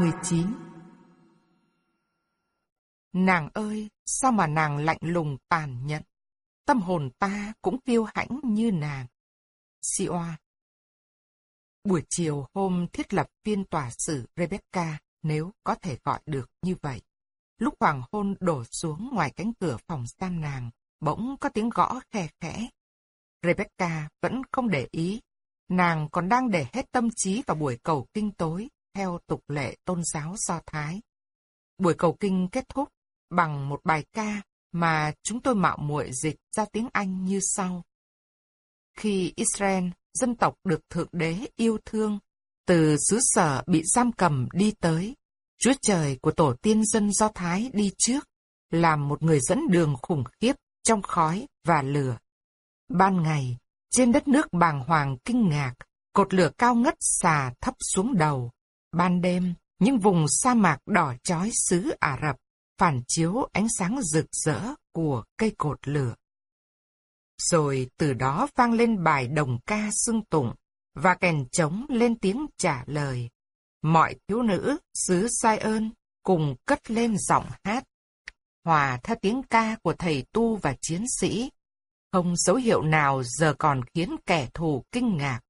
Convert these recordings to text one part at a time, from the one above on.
19 Nàng ơi, sao mà nàng lạnh lùng tàn nhẫn? Tâm hồn ta cũng tiêu hãnh như nàng. Sioa Buổi chiều hôm thiết lập phiên tòa xử Rebecca, nếu có thể gọi được như vậy. Lúc hoàng hôn đổ xuống ngoài cánh cửa phòng giam nàng, bỗng có tiếng gõ khe khẽ. Rebecca vẫn không để ý. Nàng còn đang để hết tâm trí vào buổi cầu kinh tối, theo tục lệ tôn giáo Do Thái. Buổi cầu kinh kết thúc bằng một bài ca mà chúng tôi mạo muội dịch ra tiếng Anh như sau. Khi Israel, dân tộc được Thượng Đế yêu thương, từ xứ sở bị giam cầm đi tới, Chúa Trời của tổ tiên dân Do Thái đi trước, làm một người dẫn đường khủng khiếp trong khói và lửa. Ban ngày, trên đất nước bàng hoàng kinh ngạc, cột lửa cao ngất xà thấp xuống đầu. Ban đêm, những vùng sa mạc đỏ chói xứ Ả Rập phản chiếu ánh sáng rực rỡ của cây cột lửa. Rồi từ đó vang lên bài đồng ca xưng tụng, và kèn trống lên tiếng trả lời. Mọi thiếu nữ xứ sai ơn cùng cất lên giọng hát. Hòa theo tiếng ca của thầy tu và chiến sĩ. Không dấu hiệu nào giờ còn khiến kẻ thù kinh ngạc.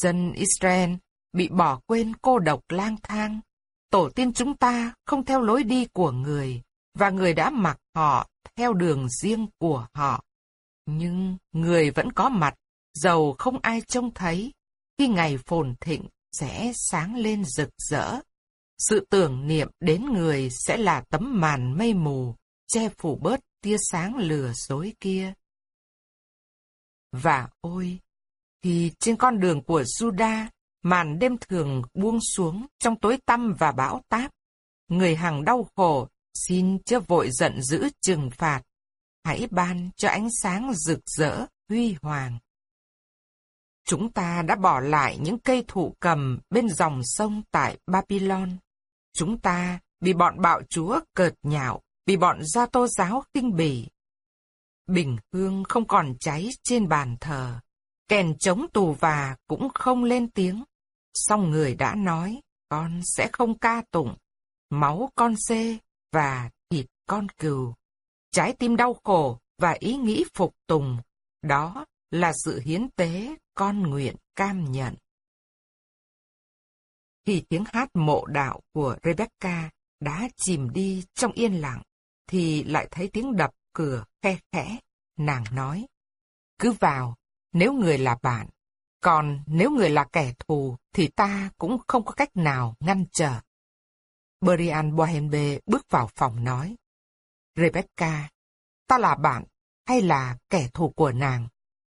Dân Israel bị bỏ quên cô độc lang thang. Tổ tiên chúng ta không theo lối đi của người, và người đã mặc họ theo đường riêng của họ. Nhưng người vẫn có mặt, dầu không ai trông thấy, khi ngày phồn thịnh sẽ sáng lên rực rỡ. Sự tưởng niệm đến người sẽ là tấm màn mây mù, che phủ bớt tia sáng lừa dối kia. Và ôi, thì trên con đường của Juda, màn đêm thường buông xuống trong tối tăm và bão táp, người hàng đau khổ xin chớ vội giận dữ trừng phạt, hãy ban cho ánh sáng rực rỡ, huy hoàng. Chúng ta đã bỏ lại những cây thụ cầm bên dòng sông tại Babylon. Chúng ta bị bọn bạo chúa cợt nhạo, bị bọn gia tô giáo kinh bỉ. Bình hương không còn cháy trên bàn thờ, kèn chống tù và cũng không lên tiếng. Song người đã nói, con sẽ không ca tụng, máu con xê và thịt con cừu. Trái tim đau khổ và ý nghĩ phục tùng, đó là sự hiến tế con nguyện cam nhận. Khi tiếng hát mộ đạo của Rebecca đã chìm đi trong yên lặng, thì lại thấy tiếng đập cửa khe khẽ. Nàng nói, cứ vào, nếu người là bạn, còn nếu người là kẻ thù thì ta cũng không có cách nào ngăn trở. Brian Bohembe bước vào phòng nói, Rebecca, ta là bạn hay là kẻ thù của nàng?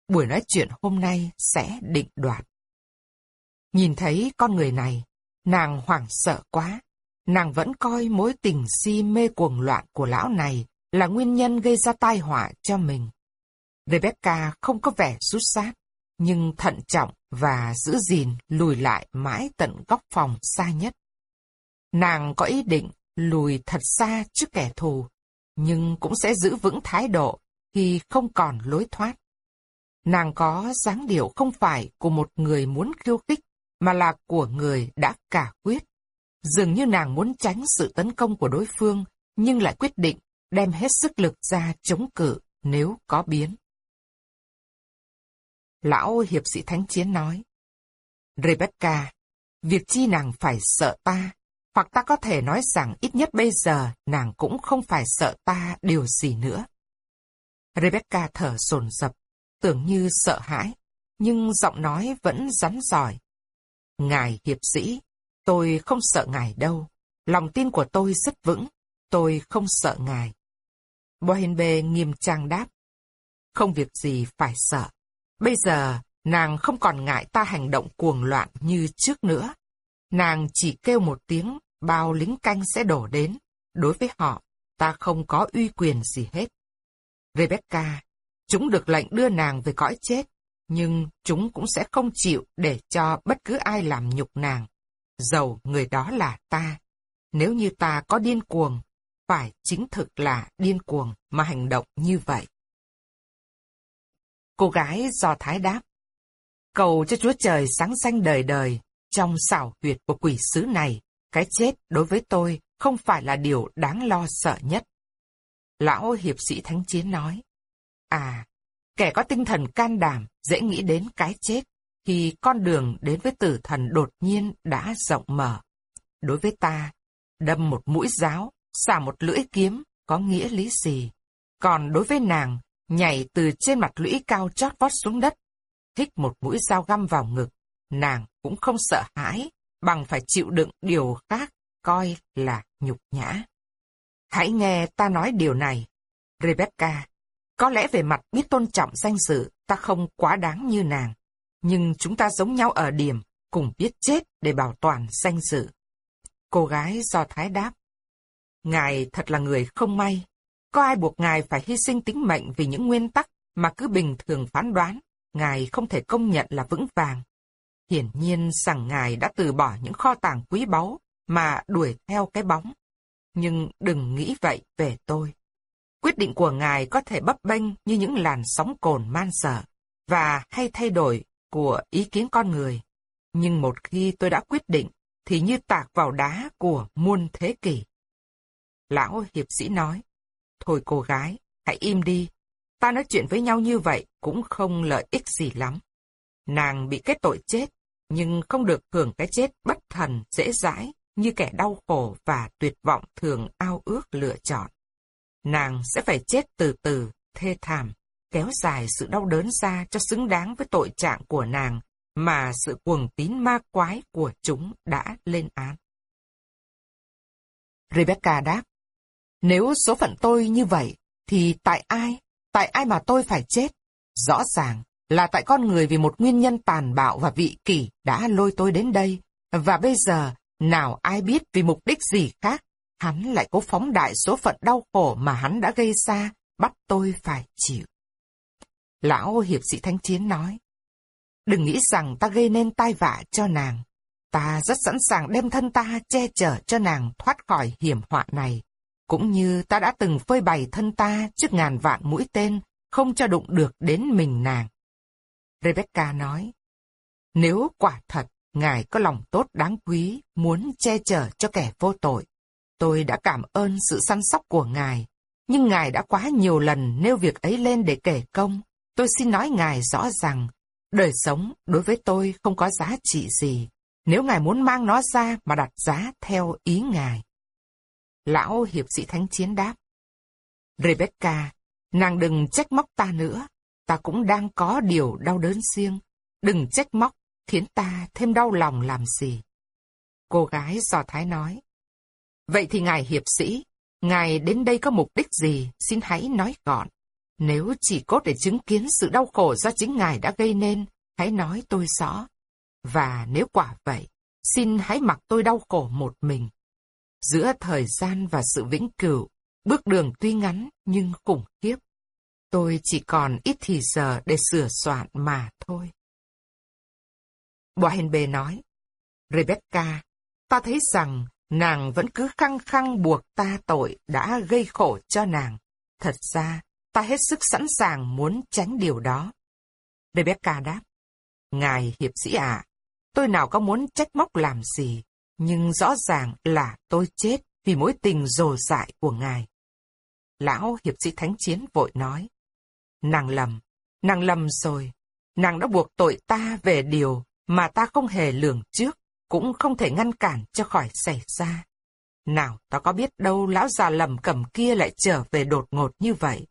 Buổi nói chuyện hôm nay sẽ định đoạt. Nhìn thấy con người này, nàng hoảng sợ quá. Nàng vẫn coi mối tình si mê cuồng loạn của lão này là nguyên nhân gây ra tai họa cho mình. Rebecca không có vẻ rút sát, nhưng thận trọng và giữ gìn lùi lại mãi tận góc phòng xa nhất. Nàng có ý định lùi thật xa trước kẻ thù, nhưng cũng sẽ giữ vững thái độ khi không còn lối thoát. Nàng có dáng điệu không phải của một người muốn khiêu khích, mà là của người đã cả quyết. Dường như nàng muốn tránh sự tấn công của đối phương, nhưng lại quyết định đem hết sức lực ra chống cự nếu có biến. Lão hiệp sĩ thánh chiến nói, Rebecca, việc chi nàng phải sợ ta, hoặc ta có thể nói rằng ít nhất bây giờ nàng cũng không phải sợ ta điều gì nữa. Rebecca thở sồn sập, tưởng như sợ hãi, nhưng giọng nói vẫn rắn giỏi. Ngài hiệp sĩ, tôi không sợ ngài đâu. Lòng tin của tôi rất vững, tôi không sợ ngài. Bohenbe nghiêm trang đáp. Không việc gì phải sợ. Bây giờ, nàng không còn ngại ta hành động cuồng loạn như trước nữa. Nàng chỉ kêu một tiếng, bao lính canh sẽ đổ đến. Đối với họ, ta không có uy quyền gì hết. Rebecca, chúng được lệnh đưa nàng về cõi chết, nhưng chúng cũng sẽ không chịu để cho bất cứ ai làm nhục nàng. Dầu người đó là ta. Nếu như ta có điên cuồng, phải chính thực là điên cuồng mà hành động như vậy. Cô gái do thái đáp. Cầu cho Chúa Trời sáng xanh đời đời, Trong xảo huyệt của quỷ sứ này, cái chết đối với tôi không phải là điều đáng lo sợ nhất. Lão hiệp sĩ thánh chiến nói, À, kẻ có tinh thần can đảm dễ nghĩ đến cái chết thì con đường đến với tử thần đột nhiên đã rộng mở. Đối với ta, đâm một mũi giáo, xả một lưỡi kiếm có nghĩa lý gì? Còn đối với nàng, nhảy từ trên mặt lũy cao chót vót xuống đất, thích một mũi dao găm vào ngực, nàng cũng không sợ hãi, bằng phải chịu đựng điều khác, coi là nhục nhã. Hãy nghe ta nói điều này, Rebecca. Có lẽ về mặt biết tôn trọng danh dự, ta không quá đáng như nàng. Nhưng chúng ta giống nhau ở điểm, cùng biết chết để bảo toàn danh dự. Cô gái do thái đáp. Ngài thật là người không may. Có ai buộc ngài phải hy sinh tính mệnh vì những nguyên tắc mà cứ bình thường phán đoán, ngài không thể công nhận là vững vàng. Hiển nhiên rằng ngài đã từ bỏ những kho tàng quý báu mà đuổi theo cái bóng. Nhưng đừng nghĩ vậy về tôi. Quyết định của ngài có thể bấp bênh như những làn sóng cồn man sợ và hay thay đổi của ý kiến con người. Nhưng một khi tôi đã quyết định, thì như tạc vào đá của muôn thế kỷ. Lão hiệp sĩ nói, thôi cô gái, hãy im đi, ta nói chuyện với nhau như vậy cũng không lợi ích gì lắm. Nàng bị kết tội chết, nhưng không được hưởng cái chết bất thần dễ dãi như kẻ đau khổ và tuyệt vọng thường ao ước lựa chọn. Nàng sẽ phải chết từ từ, thê thảm, kéo dài sự đau đớn ra cho xứng đáng với tội trạng của nàng mà sự cuồng tín ma quái của chúng đã lên án. Rebecca đáp, nếu số phận tôi như vậy, thì tại ai, tại ai mà tôi phải chết? Rõ ràng là tại con người vì một nguyên nhân tàn bạo và vị kỷ đã lôi tôi đến đây, và bây giờ nào ai biết vì mục đích gì khác, hắn lại cố phóng đại số phận đau khổ mà hắn đã gây ra, bắt tôi phải chịu. Lão hiệp sĩ thánh chiến nói, đừng nghĩ rằng ta gây nên tai vạ cho nàng. Ta rất sẵn sàng đem thân ta che chở cho nàng thoát khỏi hiểm họa này, cũng như ta đã từng phơi bày thân ta trước ngàn vạn mũi tên, không cho đụng được đến mình nàng. Rebecca nói, nếu quả thật Ngài có lòng tốt đáng quý, muốn che chở cho kẻ vô tội. Tôi đã cảm ơn sự săn sóc của Ngài, nhưng Ngài đã quá nhiều lần nêu việc ấy lên để kể công. Tôi xin nói Ngài rõ rằng, đời sống đối với tôi không có giá trị gì, nếu Ngài muốn mang nó ra mà đặt giá theo ý Ngài. Lão hiệp sĩ thánh chiến đáp. Rebecca, nàng đừng trách móc ta nữa, ta cũng đang có điều đau đớn riêng. Đừng trách móc, khiến ta thêm đau lòng làm gì. Cô gái do thái nói. Vậy thì ngài hiệp sĩ, ngài đến đây có mục đích gì, xin hãy nói gọn. Nếu chỉ cốt để chứng kiến sự đau khổ do chính ngài đã gây nên, hãy nói tôi rõ. Và nếu quả vậy, xin hãy mặc tôi đau khổ một mình. Giữa thời gian và sự vĩnh cửu, bước đường tuy ngắn nhưng khủng khiếp. Tôi chỉ còn ít thì giờ để sửa soạn mà thôi. Boahenbe nói, Rebecca, ta thấy rằng nàng vẫn cứ khăng khăng buộc ta tội đã gây khổ cho nàng. Thật ra, ta hết sức sẵn sàng muốn tránh điều đó. Rebecca đáp, Ngài hiệp sĩ ạ, tôi nào có muốn trách móc làm gì, nhưng rõ ràng là tôi chết vì mối tình rồ dại của ngài. Lão hiệp sĩ thánh chiến vội nói, nàng lầm, nàng lầm rồi, nàng đã buộc tội ta về điều mà ta không hề lường trước, cũng không thể ngăn cản cho khỏi xảy ra. Nào ta có biết đâu lão già lầm cầm kia lại trở về đột ngột như vậy.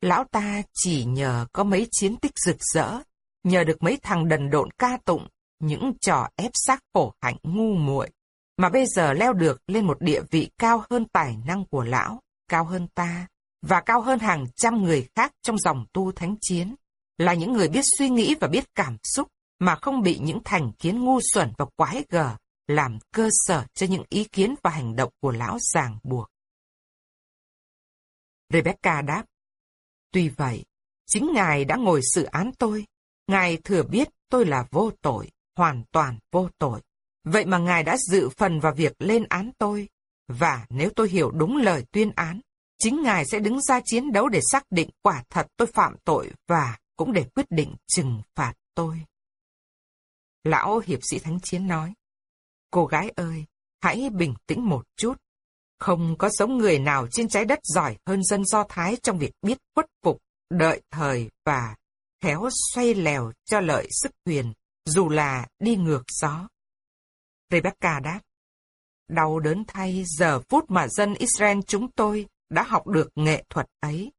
Lão ta chỉ nhờ có mấy chiến tích rực rỡ, nhờ được mấy thằng đần độn ca tụng, những trò ép xác khổ hạnh ngu muội mà bây giờ leo được lên một địa vị cao hơn tài năng của lão, cao hơn ta, và cao hơn hàng trăm người khác trong dòng tu thánh chiến, là những người biết suy nghĩ và biết cảm xúc, mà không bị những thành kiến ngu xuẩn và quái gở làm cơ sở cho những ý kiến và hành động của lão ràng buộc. Rebecca đáp, Tuy vậy, chính Ngài đã ngồi xử án tôi. Ngài thừa biết tôi là vô tội, hoàn toàn vô tội. Vậy mà Ngài đã dự phần vào việc lên án tôi. Và nếu tôi hiểu đúng lời tuyên án, chính Ngài sẽ đứng ra chiến đấu để xác định quả thật tôi phạm tội và cũng để quyết định trừng phạt tôi. Lão hiệp sĩ thánh chiến nói, Cô gái ơi, hãy bình tĩnh một chút. Không có giống người nào trên trái đất giỏi hơn dân Do Thái trong việc biết khuất phục, đợi thời và khéo xoay lèo cho lợi sức quyền, dù là đi ngược gió. Rebecca đáp, đau đớn thay giờ phút mà dân Israel chúng tôi đã học được nghệ thuật ấy.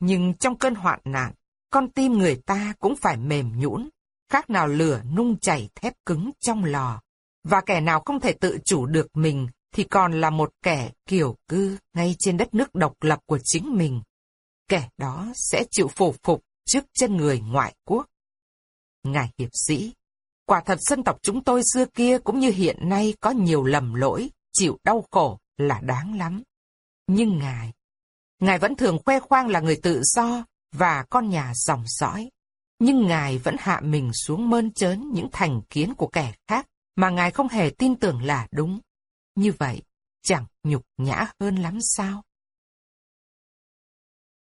Nhưng trong cơn hoạn nạn, con tim người ta cũng phải mềm nhũn, khác nào lửa nung chảy thép cứng trong lò. Và kẻ nào không thể tự chủ được mình thì còn là một kẻ kiểu cư ngay trên đất nước độc lập của chính mình. Kẻ đó sẽ chịu phổ phục trước chân người ngoại quốc. Ngài hiệp sĩ, quả thật dân tộc chúng tôi xưa kia cũng như hiện nay có nhiều lầm lỗi, chịu đau khổ là đáng lắm. Nhưng Ngài, Ngài vẫn thường khoe khoang là người tự do và con nhà dòng dõi. Nhưng Ngài vẫn hạ mình xuống mơn trớn những thành kiến của kẻ khác mà Ngài không hề tin tưởng là đúng. Như vậy, chẳng nhục nhã hơn lắm sao?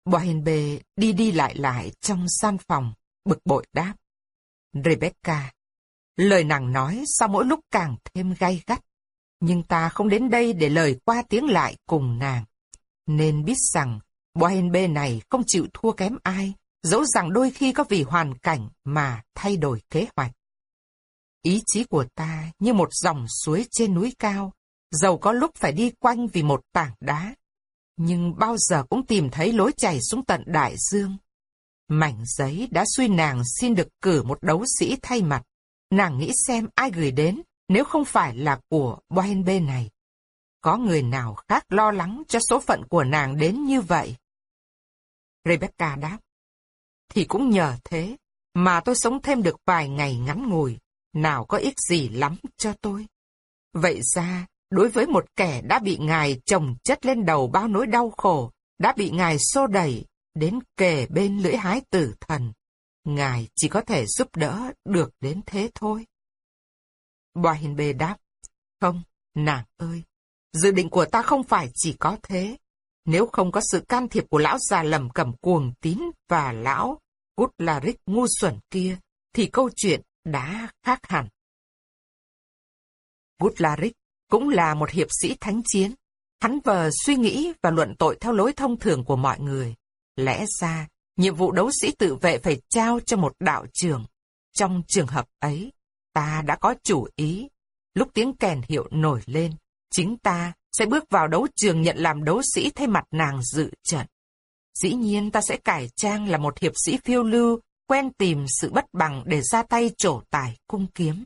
Bohen bề đi đi lại lại trong gian phòng, bực bội đáp. Rebecca, lời nàng nói sao mỗi lúc càng thêm gay gắt. Nhưng ta không đến đây để lời qua tiếng lại cùng nàng. Nên biết rằng, Bohen bê này không chịu thua kém ai, dẫu rằng đôi khi có vì hoàn cảnh mà thay đổi kế hoạch. Ý chí của ta như một dòng suối trên núi cao, dầu có lúc phải đi quanh vì một tảng đá, nhưng bao giờ cũng tìm thấy lối chảy xuống tận đại dương. Mảnh giấy đã suy nàng xin được cử một đấu sĩ thay mặt. Nàng nghĩ xem ai gửi đến nếu không phải là của Bohen B này. Có người nào khác lo lắng cho số phận của nàng đến như vậy? Rebecca đáp. Thì cũng nhờ thế, mà tôi sống thêm được vài ngày ngắn ngủi, nào có ích gì lắm cho tôi. Vậy ra, đối với một kẻ đã bị ngài chồng chất lên đầu bao nỗi đau khổ, đã bị ngài xô đẩy đến kề bên lưỡi hái tử thần, ngài chỉ có thể giúp đỡ được đến thế thôi. Bohin bê đáp, không, nàng ơi, dự định của ta không phải chỉ có thế. Nếu không có sự can thiệp của lão già lầm cầm cuồng tín và lão Cút Rích ngu xuẩn kia, thì câu chuyện đã khác hẳn. Gutlaric cũng là một hiệp sĩ thánh chiến. Hắn vờ suy nghĩ và luận tội theo lối thông thường của mọi người. Lẽ ra, nhiệm vụ đấu sĩ tự vệ phải trao cho một đạo trưởng. Trong trường hợp ấy, ta đã có chủ ý. Lúc tiếng kèn hiệu nổi lên, chính ta sẽ bước vào đấu trường nhận làm đấu sĩ thay mặt nàng dự trận. Dĩ nhiên ta sẽ cải trang là một hiệp sĩ phiêu lưu, quen tìm sự bất bằng để ra tay trổ tài cung kiếm.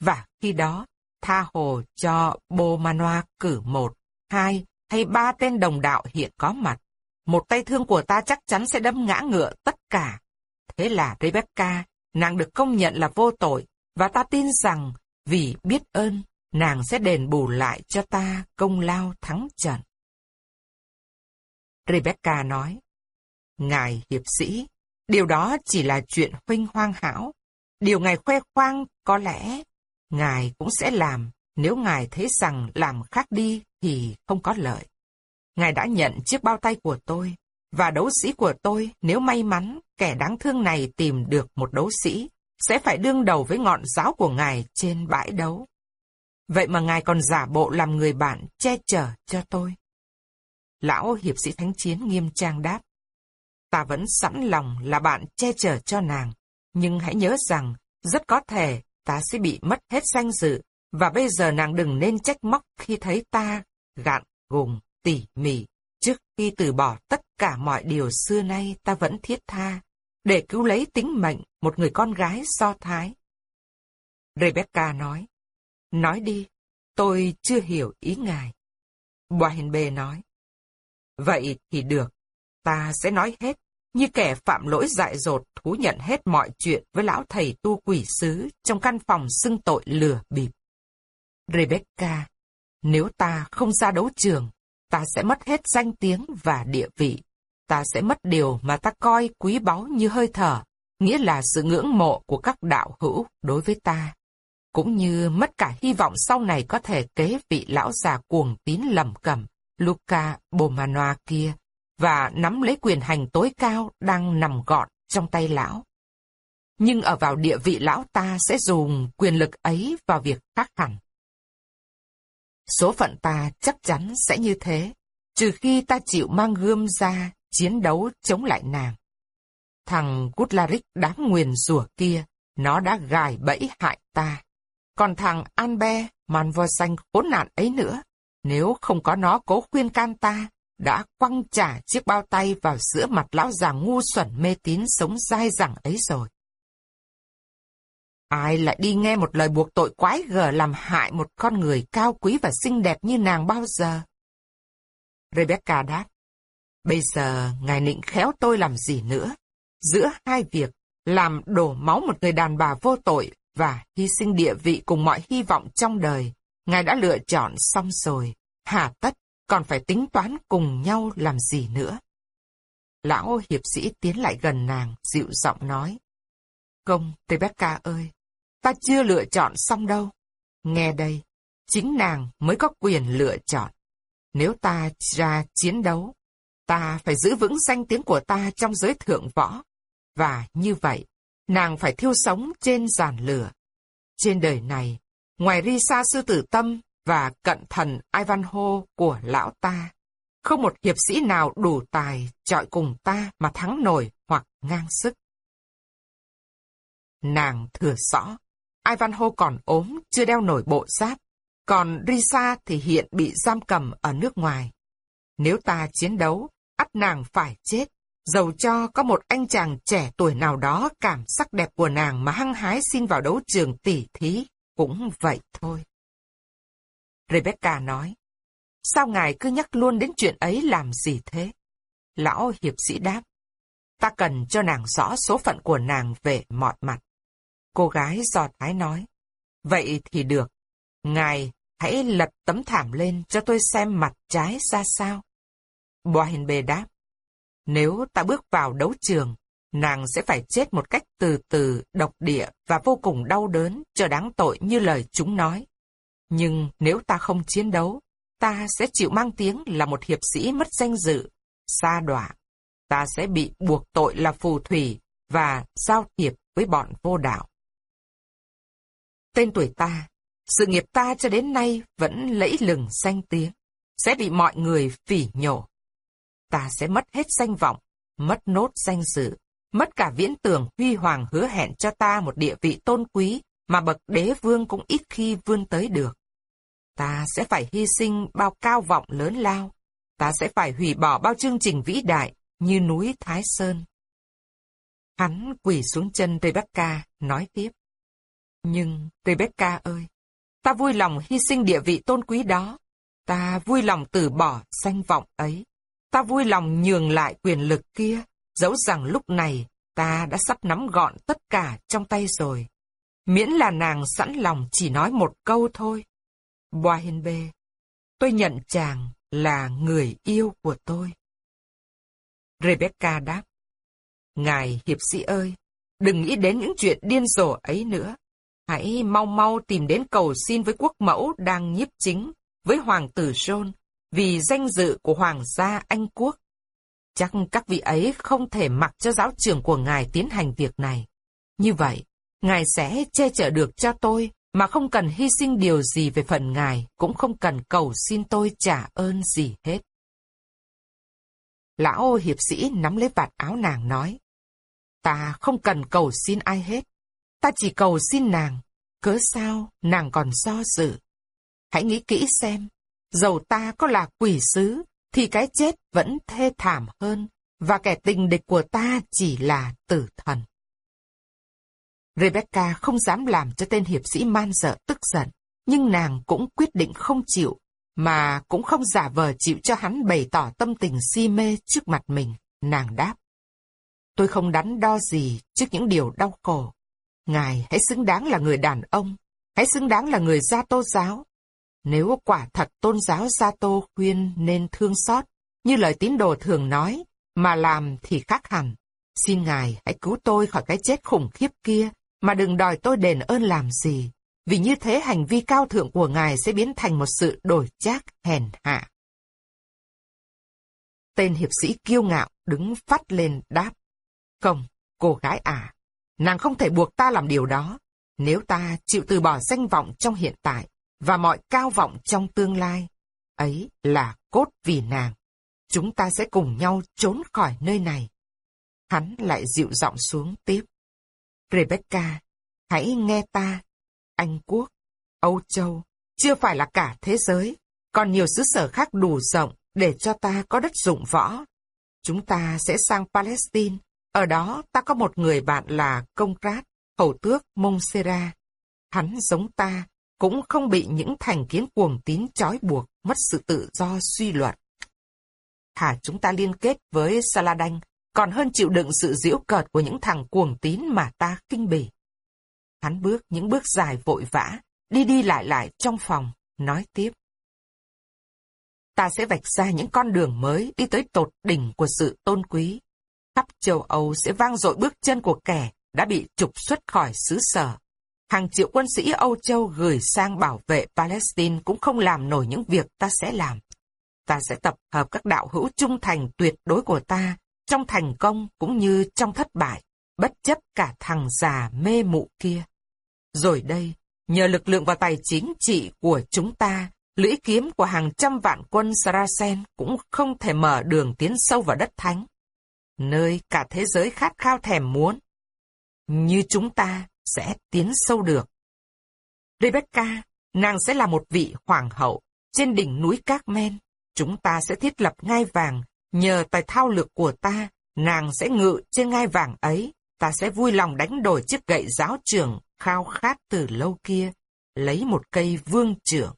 Và khi đó, tha hồ cho Bô Manoa cử một, hai hay ba tên đồng đạo hiện có mặt. Một tay thương của ta chắc chắn sẽ đâm ngã ngựa tất cả. Thế là Rebecca, nàng được công nhận là vô tội, và ta tin rằng vì biết ơn, nàng sẽ đền bù lại cho ta công lao thắng trận. Rebecca nói, Ngài hiệp sĩ, điều đó chỉ là chuyện huynh hoang hảo. Điều Ngài khoe khoang có lẽ Ngài cũng sẽ làm nếu Ngài thấy rằng làm khác đi thì không có lợi. Ngài đã nhận chiếc bao tay của tôi, và đấu sĩ của tôi nếu may mắn kẻ đáng thương này tìm được một đấu sĩ, sẽ phải đương đầu với ngọn giáo của Ngài trên bãi đấu. Vậy mà Ngài còn giả bộ làm người bạn che chở cho tôi. Lão hiệp sĩ thánh chiến nghiêm trang đáp. Ta vẫn sẵn lòng là bạn che chở cho nàng, nhưng hãy nhớ rằng rất có thể ta sẽ bị mất hết danh dự, và bây giờ nàng đừng nên trách móc khi thấy ta gạn gùng, tỉ mỉ, trước khi từ bỏ tất cả mọi điều xưa nay ta vẫn thiết tha, để cứu lấy tính mệnh một người con gái do thái. Rebecca nói, nói đi, tôi chưa hiểu ý ngài. Boahenbe nói, vậy thì được, ta sẽ nói hết, như kẻ phạm lỗi dại dột thú nhận hết mọi chuyện với lão thầy tu quỷ sứ trong căn phòng xưng tội lừa bịp. Rebecca, nếu ta không ra đấu trường, ta sẽ mất hết danh tiếng và địa vị. Ta sẽ mất điều mà ta coi quý báu như hơi thở, nghĩa là sự ngưỡng mộ của các đạo hữu đối với ta. Cũng như mất cả hy vọng sau này có thể kế vị lão già cuồng tín lầm cầm, Luca Bomanoa kia, và nắm lấy quyền hành tối cao đang nằm gọn trong tay lão. Nhưng ở vào địa vị lão ta sẽ dùng quyền lực ấy vào việc khác hẳn. Số phận ta chắc chắn sẽ như thế, trừ khi ta chịu mang gươm ra chiến đấu chống lại nàng. Thằng Gutlaric đáng nguyền rủa kia, nó đã gài bẫy hại ta. Còn thằng Anbe, màn vo xanh khốn nạn ấy nữa, nếu không có nó cố khuyên can ta, đã quăng trả chiếc bao tay vào giữa mặt lão già ngu xuẩn mê tín sống dai dẳng ấy rồi. Ai lại đi nghe một lời buộc tội quái gở làm hại một con người cao quý và xinh đẹp như nàng bao giờ? Rebecca đáp, bây giờ ngài định khéo tôi làm gì nữa? Giữa hai việc, làm đổ máu một người đàn bà vô tội và hy sinh địa vị cùng mọi hy vọng trong đời, ngài đã lựa chọn xong rồi, hà tất còn phải tính toán cùng nhau làm gì nữa. Lão hiệp sĩ tiến lại gần nàng, dịu giọng nói. Công, Rebecca ơi, ta chưa lựa chọn xong đâu. Nghe đây, chính nàng mới có quyền lựa chọn. Nếu ta ra chiến đấu, ta phải giữ vững danh tiếng của ta trong giới thượng võ. Và như vậy, nàng phải thiêu sống trên giàn lửa. Trên đời này, ngoài Risa sư tử tâm và cận thần Ivanhoe của lão ta, không một hiệp sĩ nào đủ tài trọi cùng ta mà thắng nổi hoặc ngang sức. Nàng thừa rõ, Ivanhoe còn ốm, chưa đeo nổi bộ giáp, còn Risa thì hiện bị giam cầm ở nước ngoài. Nếu ta chiến đấu, ắt nàng phải chết, dầu cho có một anh chàng trẻ tuổi nào đó cảm sắc đẹp của nàng mà hăng hái xin vào đấu trường tỉ thí, cũng vậy thôi. Rebecca nói, sao ngài cứ nhắc luôn đến chuyện ấy làm gì thế? Lão hiệp sĩ đáp, ta cần cho nàng rõ số phận của nàng về mọi mặt. Cô gái giò thái nói, vậy thì được, ngài hãy lật tấm thảm lên cho tôi xem mặt trái ra sao. Boahenbe đáp, nếu ta bước vào đấu trường, nàng sẽ phải chết một cách từ từ, độc địa và vô cùng đau đớn cho đáng tội như lời chúng nói. Nhưng nếu ta không chiến đấu, ta sẽ chịu mang tiếng là một hiệp sĩ mất danh dự, xa đọa. Ta sẽ bị buộc tội là phù thủy và giao thiệp với bọn vô đạo. Tên tuổi ta, sự nghiệp ta cho đến nay vẫn lẫy lừng danh tiếng, sẽ bị mọi người phỉ nhổ. Ta sẽ mất hết danh vọng, mất nốt danh dự, mất cả viễn tưởng huy hoàng hứa hẹn cho ta một địa vị tôn quý mà bậc đế vương cũng ít khi vươn tới được. Ta sẽ phải hy sinh bao cao vọng lớn lao. Ta sẽ phải hủy bỏ bao chương trình vĩ đại như núi Thái Sơn. Hắn quỳ xuống chân Rebecca, nói tiếp. Nhưng, Rebecca ơi, ta vui lòng hy sinh địa vị tôn quý đó. Ta vui lòng từ bỏ danh vọng ấy. Ta vui lòng nhường lại quyền lực kia, dẫu rằng lúc này ta đã sắp nắm gọn tất cả trong tay rồi. Miễn là nàng sẵn lòng chỉ nói một câu thôi. Boahenbe, tôi nhận chàng là người yêu của tôi. Rebecca đáp, Ngài hiệp sĩ ơi, đừng nghĩ đến những chuyện điên rồ ấy nữa. Hãy mau mau tìm đến cầu xin với quốc mẫu đang nhiếp chính, với hoàng tử John, vì danh dự của hoàng gia Anh quốc. Chắc các vị ấy không thể mặc cho giáo trưởng của ngài tiến hành việc này. Như vậy, ngài sẽ che chở được cho tôi mà không cần hy sinh điều gì về phần ngài, cũng không cần cầu xin tôi trả ơn gì hết. Lão hiệp sĩ nắm lấy vạt áo nàng nói, ta không cần cầu xin ai hết, ta chỉ cầu xin nàng, cớ sao nàng còn do dự. Hãy nghĩ kỹ xem, dầu ta có là quỷ sứ, thì cái chết vẫn thê thảm hơn, và kẻ tình địch của ta chỉ là tử thần. Rebecca không dám làm cho tên hiệp sĩ man dợ tức giận, nhưng nàng cũng quyết định không chịu, mà cũng không giả vờ chịu cho hắn bày tỏ tâm tình si mê trước mặt mình. Nàng đáp, tôi không đắn đo gì trước những điều đau khổ. Ngài hãy xứng đáng là người đàn ông, hãy xứng đáng là người gia tô giáo. Nếu quả thật tôn giáo gia tô khuyên nên thương xót, như lời tín đồ thường nói, mà làm thì khác hẳn. Xin Ngài hãy cứu tôi khỏi cái chết khủng khiếp kia mà đừng đòi tôi đền ơn làm gì, vì như thế hành vi cao thượng của Ngài sẽ biến thành một sự đổi trác hèn hạ. Tên hiệp sĩ kiêu ngạo đứng phát lên đáp. Không, cô gái à, nàng không thể buộc ta làm điều đó. Nếu ta chịu từ bỏ danh vọng trong hiện tại, và mọi cao vọng trong tương lai. Ấy là cốt vì nàng. Chúng ta sẽ cùng nhau trốn khỏi nơi này. Hắn lại dịu giọng xuống tiếp. Rebecca, hãy nghe ta. Anh Quốc, Âu Châu, chưa phải là cả thế giới, còn nhiều xứ sở khác đủ rộng để cho ta có đất dụng võ. Chúng ta sẽ sang Palestine, ở đó ta có một người bạn là Công Rát, hầu tước Monsera. Hắn giống ta, cũng không bị những thành kiến cuồng tín trói buộc, mất sự tự do suy luận. thả chúng ta liên kết với Saladin, còn hơn chịu đựng sự giễu cợt của những thằng cuồng tín mà ta kinh bỉ. Hắn bước những bước dài vội vã, đi đi lại lại trong phòng, nói tiếp. Ta sẽ vạch ra những con đường mới đi tới tột đỉnh của sự tôn quý. Khắp châu Âu sẽ vang dội bước chân của kẻ đã bị trục xuất khỏi xứ sở. Hàng triệu quân sĩ Âu Châu gửi sang bảo vệ Palestine cũng không làm nổi những việc ta sẽ làm. Ta sẽ tập hợp các đạo hữu trung thành tuyệt đối của ta, trong thành công cũng như trong thất bại, bất chấp cả thằng già mê mụ kia. Rồi đây, nhờ lực lượng và tài chính trị của chúng ta, lưỡi kiếm của hàng trăm vạn quân Saracen cũng không thể mở đường tiến sâu vào đất thánh. Nơi cả thế giới khát khao thèm muốn. Như chúng ta sẽ tiến sâu được. Rebecca, nàng sẽ là một vị hoàng hậu trên đỉnh núi Các Men. Chúng ta sẽ thiết lập ngai vàng, nhờ tài thao lược của ta, nàng sẽ ngự trên ngai vàng ấy. Ta sẽ vui lòng đánh đổi chiếc gậy giáo trưởng khao khát từ lâu kia, lấy một cây vương trưởng.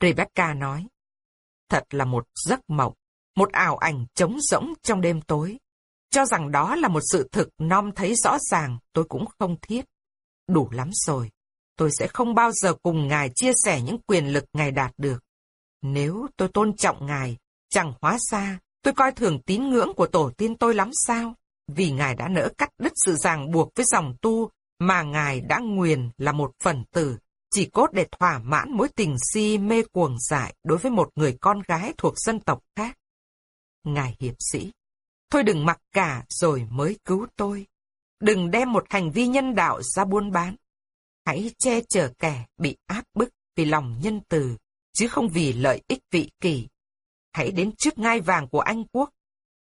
Rebecca nói, thật là một giấc mộng, một ảo ảnh trống rỗng trong đêm tối. Cho rằng đó là một sự thực non thấy rõ ràng, tôi cũng không thiết. Đủ lắm rồi, tôi sẽ không bao giờ cùng ngài chia sẻ những quyền lực ngài đạt được. Nếu tôi tôn trọng ngài, chẳng hóa ra tôi coi thường tín ngưỡng của tổ tiên tôi lắm sao? Vì ngài đã nỡ cắt đứt sự ràng buộc với dòng tu mà ngài đã nguyền là một phần tử, chỉ cốt để thỏa mãn mối tình si mê cuồng dại đối với một người con gái thuộc dân tộc khác. Ngài hiệp sĩ, thôi đừng mặc cả rồi mới cứu tôi. Đừng đem một hành vi nhân đạo ra buôn bán. Hãy che chở kẻ bị áp bức vì lòng nhân từ, chứ không vì lợi ích vị kỳ. Hãy đến trước ngai vàng của Anh quốc.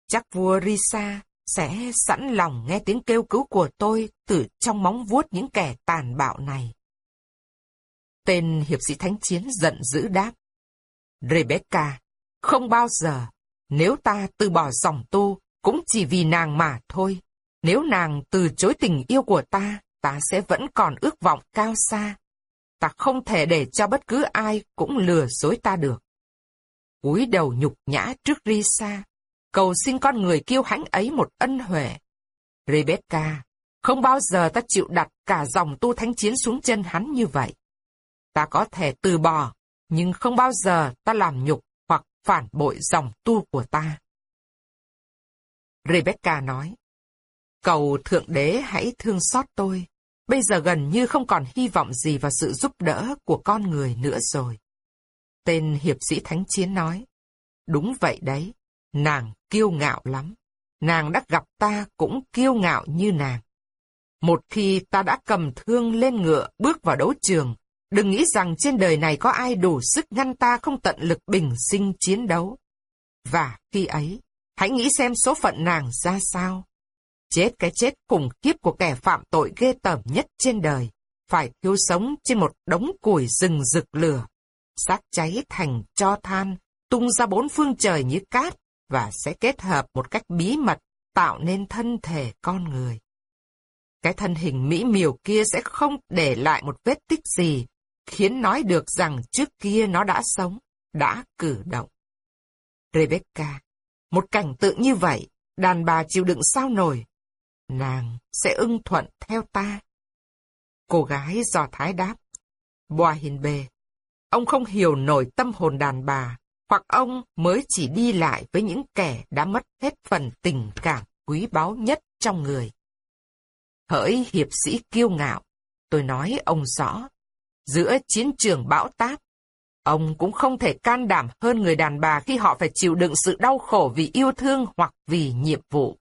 Chắc vua Risa sẽ sẵn lòng nghe tiếng kêu cứu của tôi từ trong móng vuốt những kẻ tàn bạo này. Tên hiệp sĩ thánh chiến giận dữ đáp. Rebecca, không bao giờ, nếu ta từ bỏ dòng tu, cũng chỉ vì nàng mà thôi. Nếu nàng từ chối tình yêu của ta, ta sẽ vẫn còn ước vọng cao xa. Ta không thể để cho bất cứ ai cũng lừa dối ta được. cúi đầu nhục nhã trước Risa, cầu xin con người kiêu hãnh ấy một ân huệ. Rebecca, không bao giờ ta chịu đặt cả dòng tu thánh chiến xuống chân hắn như vậy. Ta có thể từ bỏ, nhưng không bao giờ ta làm nhục phản bội dòng tu của ta. Rebecca nói, cầu Thượng Đế hãy thương xót tôi. Bây giờ gần như không còn hy vọng gì vào sự giúp đỡ của con người nữa rồi. Tên hiệp sĩ thánh chiến nói, đúng vậy đấy, nàng kiêu ngạo lắm. Nàng đã gặp ta cũng kiêu ngạo như nàng. Một khi ta đã cầm thương lên ngựa bước vào đấu trường, đừng nghĩ rằng trên đời này có ai đủ sức ngăn ta không tận lực bình sinh chiến đấu. Và khi ấy, hãy nghĩ xem số phận nàng ra sao. Chết cái chết khủng khiếp của kẻ phạm tội ghê tởm nhất trên đời, phải thiếu sống trên một đống củi rừng rực lửa. Xác cháy thành cho than, tung ra bốn phương trời như cát, và sẽ kết hợp một cách bí mật tạo nên thân thể con người. Cái thân hình mỹ miều kia sẽ không để lại một vết tích gì, khiến nói được rằng trước kia nó đã sống, đã cử động. Rebecca, một cảnh tượng như vậy, đàn bà chịu đựng sao nổi. Nàng sẽ ưng thuận theo ta. Cô gái dò thái đáp. Boa hình bề. Ông không hiểu nổi tâm hồn đàn bà, hoặc ông mới chỉ đi lại với những kẻ đã mất hết phần tình cảm quý báu nhất trong người. Hỡi hiệp sĩ kiêu ngạo, tôi nói ông rõ, giữa chiến trường bão táp, ông cũng không thể can đảm hơn người đàn bà khi họ phải chịu đựng sự đau khổ vì yêu thương hoặc vì nhiệm vụ.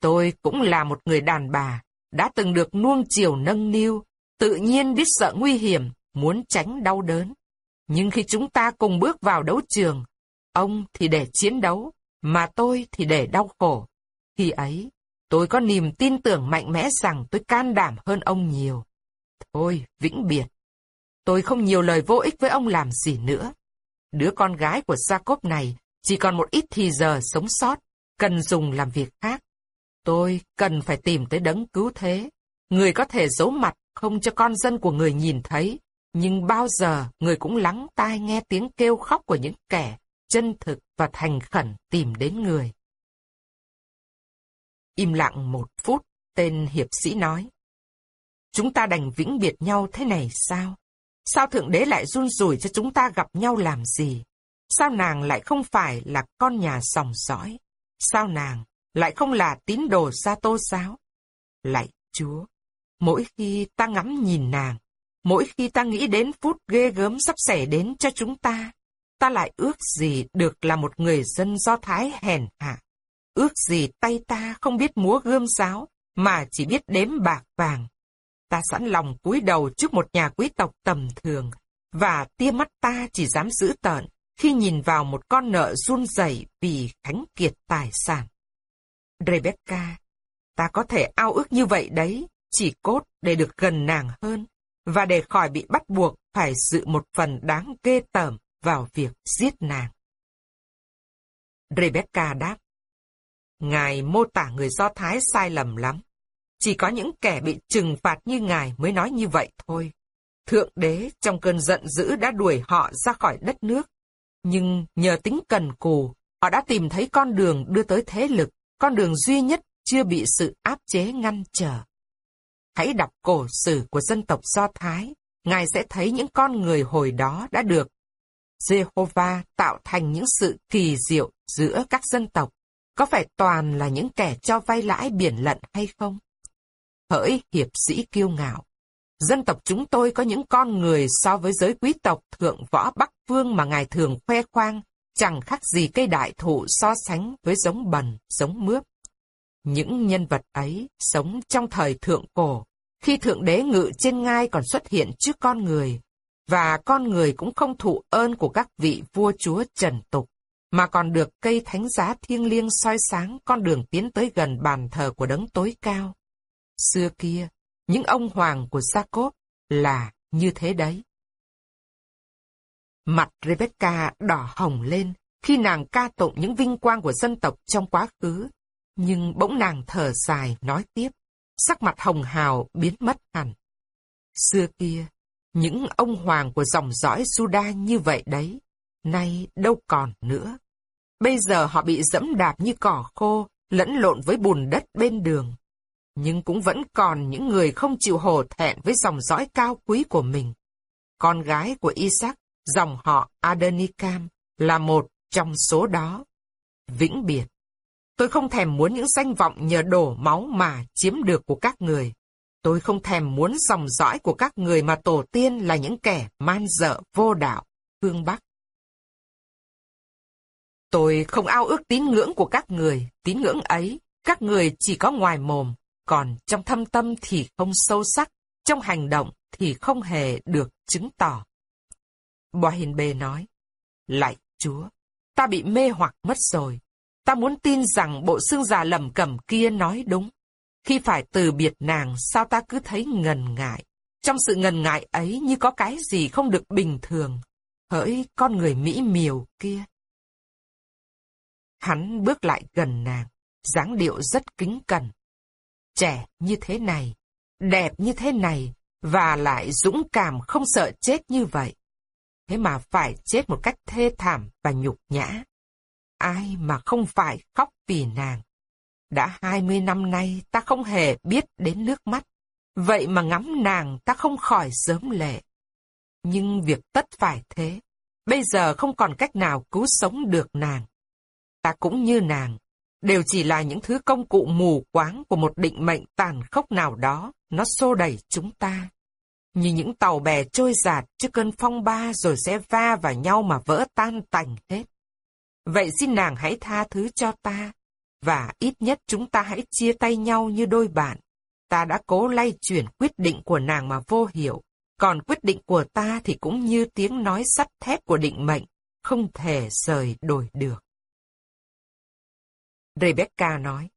Tôi cũng là một người đàn bà, đã từng được nuông chiều nâng niu, tự nhiên biết sợ nguy hiểm, muốn tránh đau đớn. Nhưng khi chúng ta cùng bước vào đấu trường, ông thì để chiến đấu, mà tôi thì để đau khổ. Khi ấy, tôi có niềm tin tưởng mạnh mẽ rằng tôi can đảm hơn ông nhiều. Thôi, vĩnh biệt. Tôi không nhiều lời vô ích với ông làm gì nữa. Đứa con gái của Jacob này chỉ còn một ít thì giờ sống sót, cần dùng làm việc khác. Tôi cần phải tìm tới đấng cứu thế. Người có thể giấu mặt không cho con dân của người nhìn thấy, nhưng bao giờ người cũng lắng tai nghe tiếng kêu khóc của những kẻ chân thực và thành khẩn tìm đến người. Im lặng một phút, tên hiệp sĩ nói. Chúng ta đành vĩnh biệt nhau thế này sao? Sao Thượng Đế lại run rủi cho chúng ta gặp nhau làm gì? Sao nàng lại không phải là con nhà sòng sói? Sao nàng lại không là tín đồ sa tô giáo? Lạy Chúa, mỗi khi ta ngắm nhìn nàng, mỗi khi ta nghĩ đến phút ghê gớm sắp xảy đến cho chúng ta, ta lại ước gì được là một người dân do Thái hèn hạ. Ước gì tay ta không biết múa gươm giáo, mà chỉ biết đếm bạc vàng. Ta sẵn lòng cúi đầu trước một nhà quý tộc tầm thường, và tia mắt ta chỉ dám giữ tợn khi nhìn vào một con nợ run rẩy vì khánh kiệt tài sản. Rebecca, ta có thể ao ước như vậy đấy, chỉ cốt để được gần nàng hơn, và để khỏi bị bắt buộc phải dự một phần đáng ghê tởm vào việc giết nàng. Rebecca đáp, Ngài mô tả người Do Thái sai lầm lắm. Chỉ có những kẻ bị trừng phạt như Ngài mới nói như vậy thôi. Thượng đế trong cơn giận dữ đã đuổi họ ra khỏi đất nước. Nhưng nhờ tính cần cù, họ đã tìm thấy con đường đưa tới thế lực, con đường duy nhất chưa bị sự áp chế ngăn trở. Hãy đọc cổ sử của dân tộc Do Thái, Ngài sẽ thấy những con người hồi đó đã được Jehovah tạo thành những sự kỳ diệu giữa các dân tộc. Có phải toàn là những kẻ cho vay lãi biển lận hay không? Hỡi hiệp sĩ kiêu ngạo, dân tộc chúng tôi có những con người so với giới quý tộc thượng võ Bắc Vương mà ngài thường khoe khoang, chẳng khác gì cây đại thụ so sánh với giống bần, giống mướp. Những nhân vật ấy sống trong thời thượng cổ, khi thượng đế ngự trên ngai còn xuất hiện trước con người, và con người cũng không thụ ơn của các vị vua chúa trần tục, mà còn được cây thánh giá thiêng liêng soi sáng con đường tiến tới gần bàn thờ của đấng tối cao. Xưa kia, những ông hoàng của Jacob là như thế đấy. Mặt Rebecca đỏ hồng lên khi nàng ca tụng những vinh quang của dân tộc trong quá khứ, nhưng bỗng nàng thở dài nói tiếp, sắc mặt hồng hào biến mất hẳn. Xưa kia, những ông hoàng của dòng dõi Juda như vậy đấy, nay đâu còn nữa. Bây giờ họ bị dẫm đạp như cỏ khô, lẫn lộn với bùn đất bên đường. Nhưng cũng vẫn còn những người không chịu hổ thẹn với dòng dõi cao quý của mình. Con gái của Isaac, dòng họ Adonikam, là một trong số đó. Vĩnh biệt. Tôi không thèm muốn những danh vọng nhờ đổ máu mà chiếm được của các người. Tôi không thèm muốn dòng dõi của các người mà tổ tiên là những kẻ man dợ vô đạo, phương Bắc. Tôi không ao ước tín ngưỡng của các người, tín ngưỡng ấy, các người chỉ có ngoài mồm, còn trong thâm tâm thì không sâu sắc, trong hành động thì không hề được chứng tỏ. bò Hiền bề nói, Lạy Chúa, ta bị mê hoặc mất rồi, ta muốn tin rằng bộ xương già lầm cầm kia nói đúng. Khi phải từ biệt nàng, sao ta cứ thấy ngần ngại? Trong sự ngần ngại ấy như có cái gì không được bình thường. Hỡi con người mỹ miều kia. Hắn bước lại gần nàng, dáng điệu rất kính cẩn. Trẻ như thế này, đẹp như thế này, và lại dũng cảm không sợ chết như vậy. Thế mà phải chết một cách thê thảm và nhục nhã. Ai mà không phải khóc vì nàng. Đã hai mươi năm nay ta không hề biết đến nước mắt. Vậy mà ngắm nàng ta không khỏi sớm lệ. Nhưng việc tất phải thế. Bây giờ không còn cách nào cứu sống được nàng. Ta cũng như nàng. Đều chỉ là những thứ công cụ mù quáng của một định mệnh tàn khốc nào đó. Nó xô đẩy chúng ta. Như những tàu bè trôi giạt trước cơn phong ba rồi sẽ va vào nhau mà vỡ tan tành hết. Vậy xin nàng hãy tha thứ cho ta và ít nhất chúng ta hãy chia tay nhau như đôi bạn. ta đã cố lay chuyển quyết định của nàng mà vô hiệu, còn quyết định của ta thì cũng như tiếng nói sắt thép của định mệnh, không thể rời đổi được. Rebecca nói,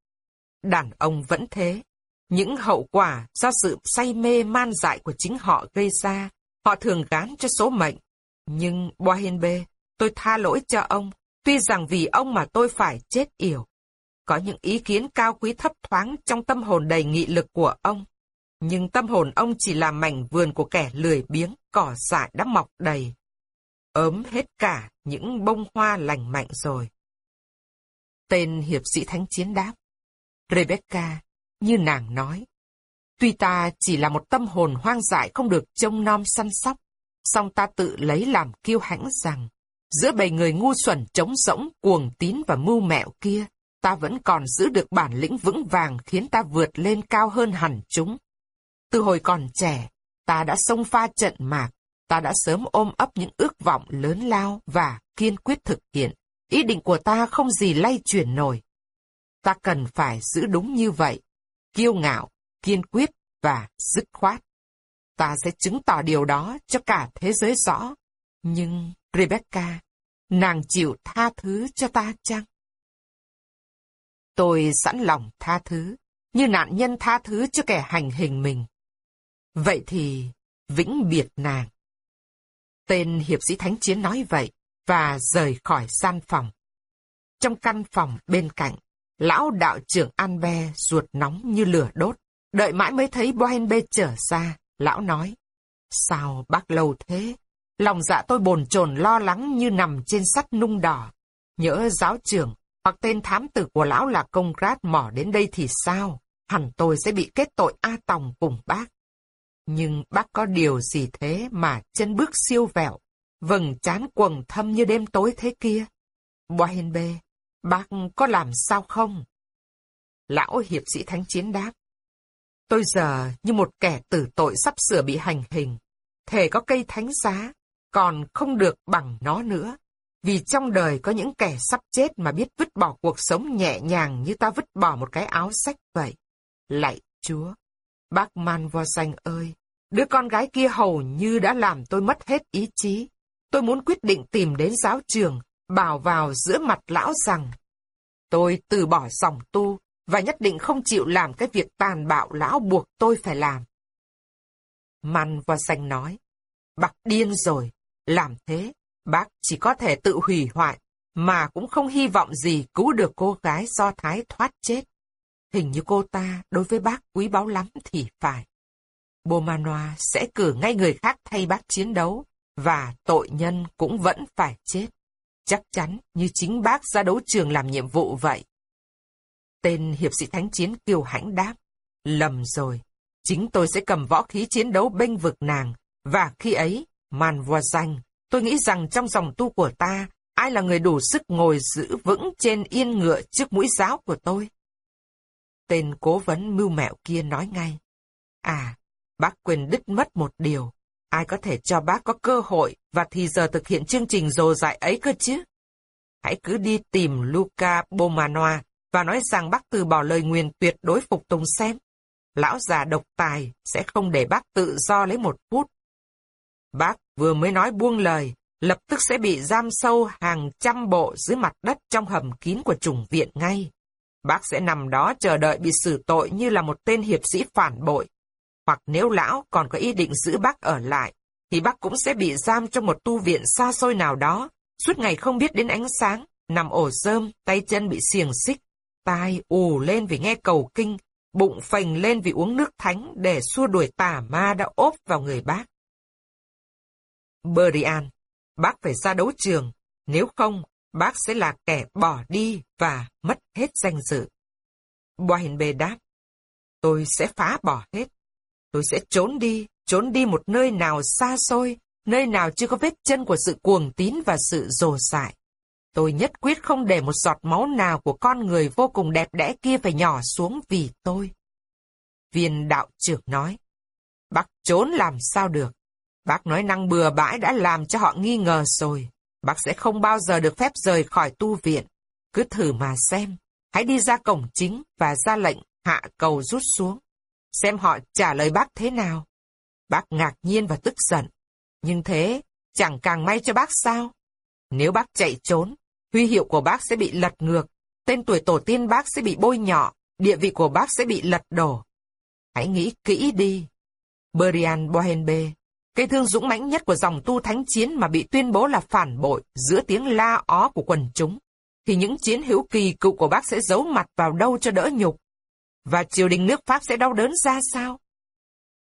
đàn ông vẫn thế. Những hậu quả do sự say mê man dại của chính họ gây ra, họ thường gán cho số mệnh. Nhưng Boahenbe, tôi tha lỗi cho ông, tuy rằng vì ông mà tôi phải chết yểu. Có những ý kiến cao quý thấp thoáng trong tâm hồn đầy nghị lực của ông. Nhưng tâm hồn ông chỉ là mảnh vườn của kẻ lười biếng, cỏ dại đã mọc đầy. Ốm hết cả những bông hoa lành mạnh rồi. Tên hiệp sĩ thánh chiến đáp. Rebecca, như nàng nói. Tuy ta chỉ là một tâm hồn hoang dại không được trông nom săn sóc, song ta tự lấy làm kiêu hãnh rằng, giữa bầy người ngu xuẩn trống rỗng, cuồng tín và mưu mẹo kia, ta vẫn còn giữ được bản lĩnh vững vàng khiến ta vượt lên cao hơn hẳn chúng. Từ hồi còn trẻ, ta đã xông pha trận mạc, ta đã sớm ôm ấp những ước vọng lớn lao và kiên quyết thực hiện. Ý định của ta không gì lay chuyển nổi. Ta cần phải giữ đúng như vậy, kiêu ngạo, kiên quyết và dứt khoát. Ta sẽ chứng tỏ điều đó cho cả thế giới rõ. Nhưng, Rebecca, nàng chịu tha thứ cho ta chăng? Tôi sẵn lòng tha thứ, như nạn nhân tha thứ cho kẻ hành hình mình. Vậy thì, vĩnh biệt nàng. Tên hiệp sĩ thánh chiến nói vậy, và rời khỏi gian phòng. Trong căn phòng bên cạnh, lão đạo trưởng an be ruột nóng như lửa đốt. Đợi mãi mới thấy Bohenbe trở ra, lão nói. Sao bác lâu thế? Lòng dạ tôi bồn chồn lo lắng như nằm trên sắt nung đỏ. Nhớ giáo trưởng hoặc tên thám tử của lão là công grát mỏ đến đây thì sao? Hẳn tôi sẽ bị kết tội A Tòng cùng bác. Nhưng bác có điều gì thế mà chân bước siêu vẹo, vầng chán quầng thâm như đêm tối thế kia? Boyen bê, bác có làm sao không? Lão hiệp sĩ thánh chiến đáp. Tôi giờ như một kẻ tử tội sắp sửa bị hành hình. Thể có cây thánh giá, còn không được bằng nó nữa. Vì trong đời có những kẻ sắp chết mà biết vứt bỏ cuộc sống nhẹ nhàng như ta vứt bỏ một cái áo sách vậy. Lạy Chúa! Bác Man Vo Xanh ơi! Đứa con gái kia hầu như đã làm tôi mất hết ý chí. Tôi muốn quyết định tìm đến giáo trường, bảo vào giữa mặt lão rằng tôi từ bỏ dòng tu và nhất định không chịu làm cái việc tàn bạo lão buộc tôi phải làm. Măn và Xanh nói, bác điên rồi, làm thế Bác chỉ có thể tự hủy hoại, mà cũng không hy vọng gì cứu được cô gái do Thái thoát chết. Hình như cô ta đối với bác quý báu lắm thì phải. Bomanoa sẽ cử ngay người khác thay bác chiến đấu, và tội nhân cũng vẫn phải chết. Chắc chắn như chính bác ra đấu trường làm nhiệm vụ vậy. Tên hiệp sĩ thánh chiến kiêu hãnh đáp. Lầm rồi, chính tôi sẽ cầm võ khí chiến đấu bênh vực nàng, và khi ấy, màn vua danh Tôi nghĩ rằng trong dòng tu của ta, ai là người đủ sức ngồi giữ vững trên yên ngựa trước mũi giáo của tôi? Tên cố vấn mưu mẹo kia nói ngay. À, bác quên đứt mất một điều. Ai có thể cho bác có cơ hội và thì giờ thực hiện chương trình dồ dại ấy cơ chứ? Hãy cứ đi tìm Luca Bomanoa và nói rằng bác từ bỏ lời nguyền tuyệt đối phục tùng xem. Lão già độc tài sẽ không để bác tự do lấy một phút. Bác vừa mới nói buông lời, lập tức sẽ bị giam sâu hàng trăm bộ dưới mặt đất trong hầm kín của trùng viện ngay. Bác sẽ nằm đó chờ đợi bị xử tội như là một tên hiệp sĩ phản bội. Hoặc nếu lão còn có ý định giữ bác ở lại, thì bác cũng sẽ bị giam trong một tu viện xa xôi nào đó, suốt ngày không biết đến ánh sáng, nằm ổ rơm, tay chân bị xiềng xích, tai ù lên vì nghe cầu kinh, bụng phành lên vì uống nước thánh để xua đuổi tà ma đã ốp vào người bác. Berian, bác phải ra đấu trường, nếu không, bác sẽ là kẻ bỏ đi và mất hết danh dự. Boahenbe đáp, tôi sẽ phá bỏ hết. Tôi sẽ trốn đi, trốn đi một nơi nào xa xôi, nơi nào chưa có vết chân của sự cuồng tín và sự rồ sại. Tôi nhất quyết không để một giọt máu nào của con người vô cùng đẹp đẽ kia phải nhỏ xuống vì tôi. Viên đạo trưởng nói, bác trốn làm sao được. Bác nói năng bừa bãi đã làm cho họ nghi ngờ rồi. Bác sẽ không bao giờ được phép rời khỏi tu viện. Cứ thử mà xem. Hãy đi ra cổng chính và ra lệnh hạ cầu rút xuống xem họ trả lời bác thế nào. Bác ngạc nhiên và tức giận. Nhưng thế, chẳng càng may cho bác sao? Nếu bác chạy trốn, huy hiệu của bác sẽ bị lật ngược, tên tuổi tổ tiên bác sẽ bị bôi nhọ, địa vị của bác sẽ bị lật đổ. Hãy nghĩ kỹ đi. Berian Bohenbe, cây thương dũng mãnh nhất của dòng tu thánh chiến mà bị tuyên bố là phản bội giữa tiếng la ó của quần chúng, thì những chiến hữu kỳ cựu của bác sẽ giấu mặt vào đâu cho đỡ nhục. Và triều đình nước Pháp sẽ đau đớn ra sao?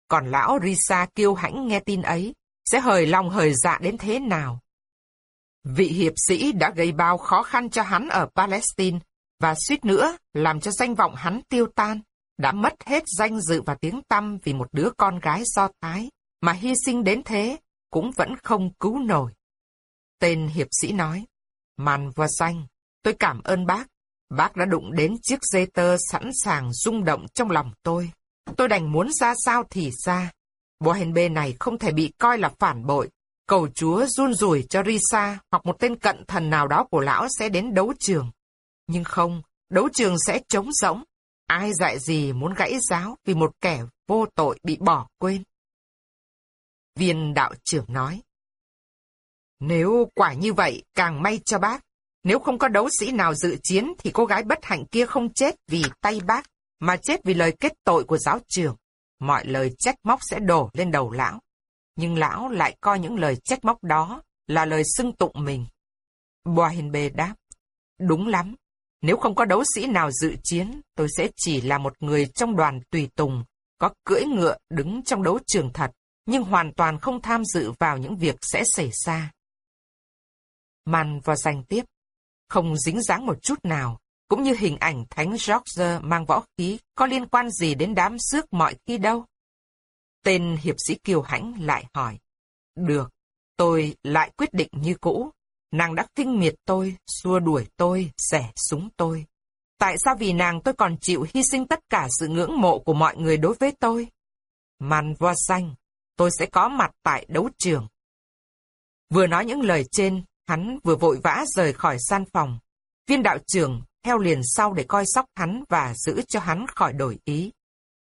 Còn lão Risa kiêu hãnh nghe tin ấy, sẽ hời lòng hời dạ đến thế nào? Vị hiệp sĩ đã gây bao khó khăn cho hắn ở Palestine, và suýt nữa làm cho danh vọng hắn tiêu tan, đã mất hết danh dự và tiếng tăm vì một đứa con gái do thái, mà hy sinh đến thế, cũng vẫn không cứu nổi. Tên hiệp sĩ nói, Man và xanh, tôi cảm ơn bác, bác đã đụng đến chiếc dây tơ sẵn sàng rung động trong lòng tôi. Tôi đành muốn ra sao thì ra. Bohenbe này không thể bị coi là phản bội. Cầu chúa run rủi cho Risa hoặc một tên cận thần nào đó của lão sẽ đến đấu trường. Nhưng không, đấu trường sẽ trống rỗng. Ai dạy gì muốn gãy giáo vì một kẻ vô tội bị bỏ quên. Viên đạo trưởng nói. Nếu quả như vậy, càng may cho bác. Nếu không có đấu sĩ nào dự chiến thì cô gái bất hạnh kia không chết vì tay bác, mà chết vì lời kết tội của giáo trưởng. Mọi lời trách móc sẽ đổ lên đầu lão. Nhưng lão lại coi những lời trách móc đó là lời xưng tụng mình. Boahenbe đáp, đúng lắm, nếu không có đấu sĩ nào dự chiến, tôi sẽ chỉ là một người trong đoàn tùy tùng, có cưỡi ngựa đứng trong đấu trường thật, nhưng hoàn toàn không tham dự vào những việc sẽ xảy ra. Màn và giành tiếp, không dính dáng một chút nào, cũng như hình ảnh Thánh George mang võ khí có liên quan gì đến đám xước mọi khi đâu. Tên hiệp sĩ kiều hãnh lại hỏi, được, tôi lại quyết định như cũ, Nàng đã kinh miệt tôi, xua đuổi tôi, rẻ súng tôi. Tại sao vì nàng tôi còn chịu hy sinh tất cả sự ngưỡng mộ của mọi người đối với tôi? Màn voa xanh, tôi sẽ có mặt tại đấu trường. Vừa nói những lời trên, hắn vừa vội vã rời khỏi gian phòng. Viên đạo trưởng theo liền sau để coi sóc hắn và giữ cho hắn khỏi đổi ý.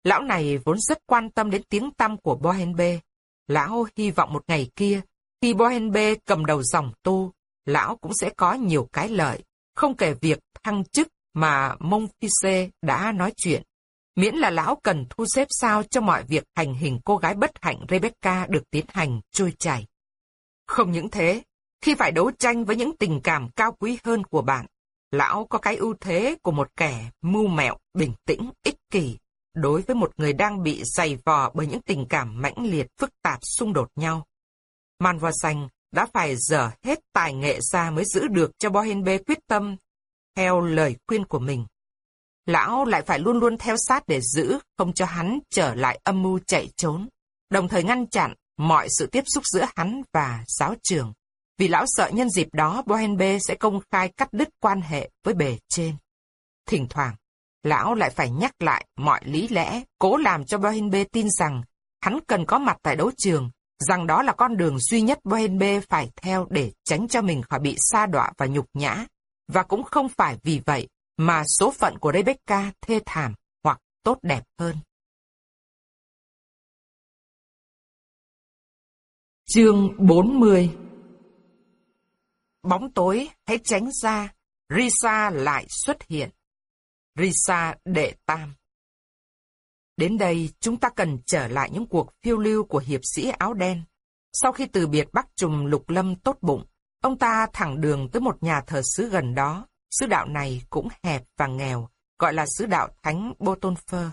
Lão này vốn rất quan tâm đến tiếng tăm của Bohenbe. Lão hy vọng một ngày kia, khi Bohenbe cầm đầu dòng tu, lão cũng sẽ có nhiều cái lợi, không kể việc thăng chức mà Monfise đã nói chuyện. Miễn là lão cần thu xếp sao cho mọi việc hành hình cô gái bất hạnh Rebecca được tiến hành trôi chảy. Không những thế, khi phải đấu tranh với những tình cảm cao quý hơn của bạn, lão có cái ưu thế của một kẻ mưu mẹo, bình tĩnh, ích kỷ, đối với một người đang bị dày vò bởi những tình cảm mãnh liệt, phức tạp, xung đột nhau. Man Xanh đã phải dở hết tài nghệ ra mới giữ được cho Bohenbe quyết tâm theo lời khuyên của mình. Lão lại phải luôn luôn theo sát để giữ, không cho hắn trở lại âm mưu chạy trốn, đồng thời ngăn chặn mọi sự tiếp xúc giữa hắn và giáo trường. Vì lão sợ nhân dịp đó Bohenbe sẽ công khai cắt đứt quan hệ với bề trên. Thỉnh thoảng, lão lại phải nhắc lại mọi lý lẽ, cố làm cho Bohenbe tin rằng hắn cần có mặt tại đấu trường rằng đó là con đường duy nhất Bohenbe phải theo để tránh cho mình khỏi bị sa đọa và nhục nhã. Và cũng không phải vì vậy mà số phận của Rebecca thê thảm hoặc tốt đẹp hơn. Chương 40 Bóng tối, hãy tránh ra, Risa lại xuất hiện. Risa đệ tam Đến đây, chúng ta cần trở lại những cuộc phiêu lưu của hiệp sĩ áo đen. Sau khi từ biệt Bắc Trùm Lục Lâm tốt bụng, ông ta thẳng đường tới một nhà thờ xứ gần đó. Sứ đạo này cũng hẹp và nghèo, gọi là sứ đạo Thánh Botonfer.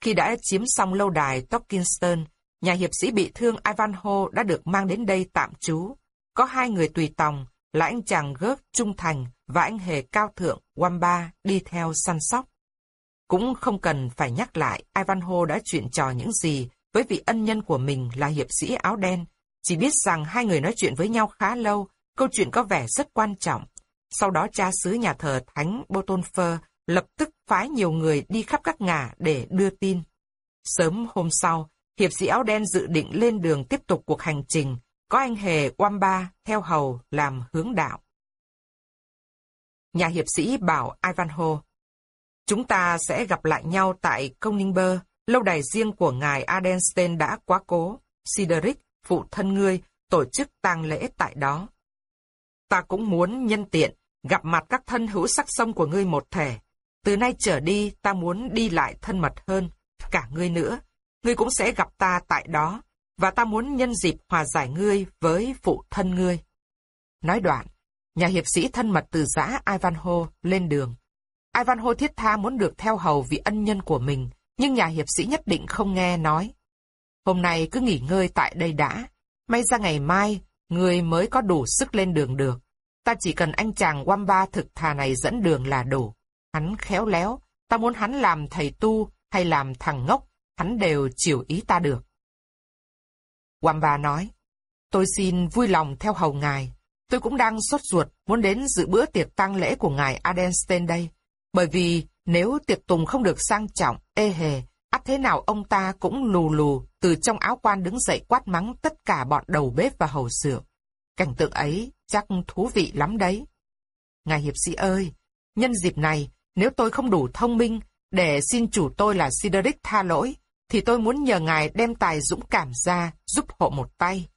Khi đã chiếm xong lâu đài Tokinston, nhà hiệp sĩ bị thương Ivanhoe đã được mang đến đây tạm trú. Có hai người tùy tòng, là anh chàng gớt trung thành và anh hề cao thượng Wamba đi theo săn sóc. Cũng không cần phải nhắc lại Ivanhoe đã chuyện trò những gì với vị ân nhân của mình là hiệp sĩ áo đen. Chỉ biết rằng hai người nói chuyện với nhau khá lâu, câu chuyện có vẻ rất quan trọng. Sau đó cha xứ nhà thờ Thánh Botonfer lập tức phái nhiều người đi khắp các ngả để đưa tin. Sớm hôm sau, hiệp sĩ áo đen dự định lên đường tiếp tục cuộc hành trình, có anh hề Wamba theo hầu làm hướng đạo. Nhà hiệp sĩ bảo Ivanhoe, Chúng ta sẽ gặp lại nhau tại Công Ninh Bơ lâu đài riêng của ngài Adenstein đã quá cố. Sideric, phụ thân ngươi, tổ chức tang lễ tại đó. Ta cũng muốn nhân tiện, gặp mặt các thân hữu sắc sông của ngươi một thể. Từ nay trở đi, ta muốn đi lại thân mật hơn, cả ngươi nữa. Ngươi cũng sẽ gặp ta tại đó, và ta muốn nhân dịp hòa giải ngươi với phụ thân ngươi. Nói đoạn, nhà hiệp sĩ thân mật từ giã Ivanhoe lên đường. Ivanhoe thiết tha muốn được theo hầu vì ân nhân của mình, nhưng nhà hiệp sĩ nhất định không nghe nói. Hôm nay cứ nghỉ ngơi tại đây đã, may ra ngày mai, người mới có đủ sức lên đường được. Ta chỉ cần anh chàng Wamba thực thà này dẫn đường là đủ. Hắn khéo léo, ta muốn hắn làm thầy tu hay làm thằng ngốc, hắn đều chiều ý ta được. Wamba nói, tôi xin vui lòng theo hầu ngài. Tôi cũng đang sốt ruột muốn đến dự bữa tiệc tang lễ của ngài Adenstein đây. Bởi vì nếu tiệc tùng không được sang trọng, ê hề, ắt thế nào ông ta cũng lù lù từ trong áo quan đứng dậy quát mắng tất cả bọn đầu bếp và hầu sửa. Cảnh tượng ấy chắc thú vị lắm đấy. Ngài hiệp sĩ ơi, nhân dịp này, nếu tôi không đủ thông minh để xin chủ tôi là Sideric tha lỗi, thì tôi muốn nhờ ngài đem tài dũng cảm ra giúp hộ một tay.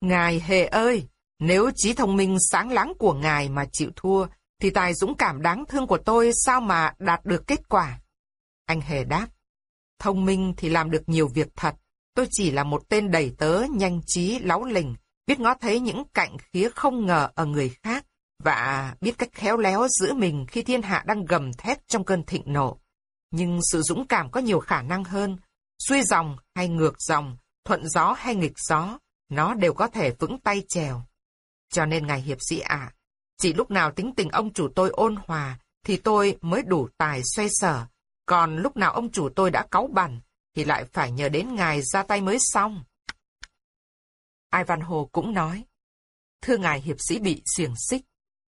Ngài hề ơi, nếu trí thông minh sáng láng của ngài mà chịu thua, thì tài dũng cảm đáng thương của tôi sao mà đạt được kết quả? Anh hề đáp, thông minh thì làm được nhiều việc thật, tôi chỉ là một tên đầy tớ nhanh trí, láu lình, biết ngó thấy những cạnh khía không ngờ ở người khác, và biết cách khéo léo giữ mình khi thiên hạ đang gầm thét trong cơn thịnh nộ. Nhưng sự dũng cảm có nhiều khả năng hơn, xuôi dòng hay ngược dòng, thuận gió hay nghịch gió, nó đều có thể vững tay chèo. Cho nên ngài hiệp sĩ ạ, chỉ lúc nào tính tình ông chủ tôi ôn hòa, thì tôi mới đủ tài xoay sở, còn lúc nào ông chủ tôi đã cáu bẩn, thì lại phải nhờ đến ngài ra tay mới xong. Ivanhoe cũng nói, thưa ngài hiệp sĩ bị xiềng xích,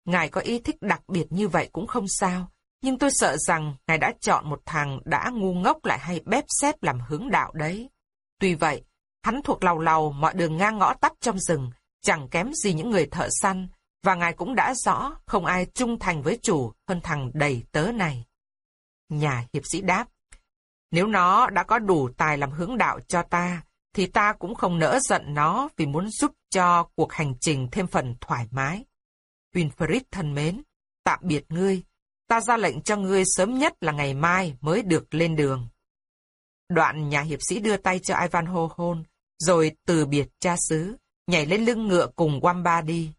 ngài có ý thích đặc biệt như vậy cũng không sao, nhưng tôi sợ rằng ngài đã chọn một thằng đã ngu ngốc lại hay bếp xếp làm hướng đạo đấy. Tuy vậy, hắn thuộc lầu lầu mọi đường ngang ngõ tắt trong rừng, chẳng kém gì những người thợ săn, và ngài cũng đã rõ không ai trung thành với chủ hơn thằng đầy tớ này. Nhà hiệp sĩ đáp, nếu nó đã có đủ tài làm hướng đạo cho ta, thì ta cũng không nỡ giận nó vì muốn giúp cho cuộc hành trình thêm phần thoải mái. Winfried thân mến, tạm biệt ngươi, ta ra lệnh cho ngươi sớm nhất là ngày mai mới được lên đường. Đoạn nhà hiệp sĩ đưa tay cho Ivanhoe hôn, rồi từ biệt cha xứ, nhảy lên lưng ngựa cùng Wamba đi.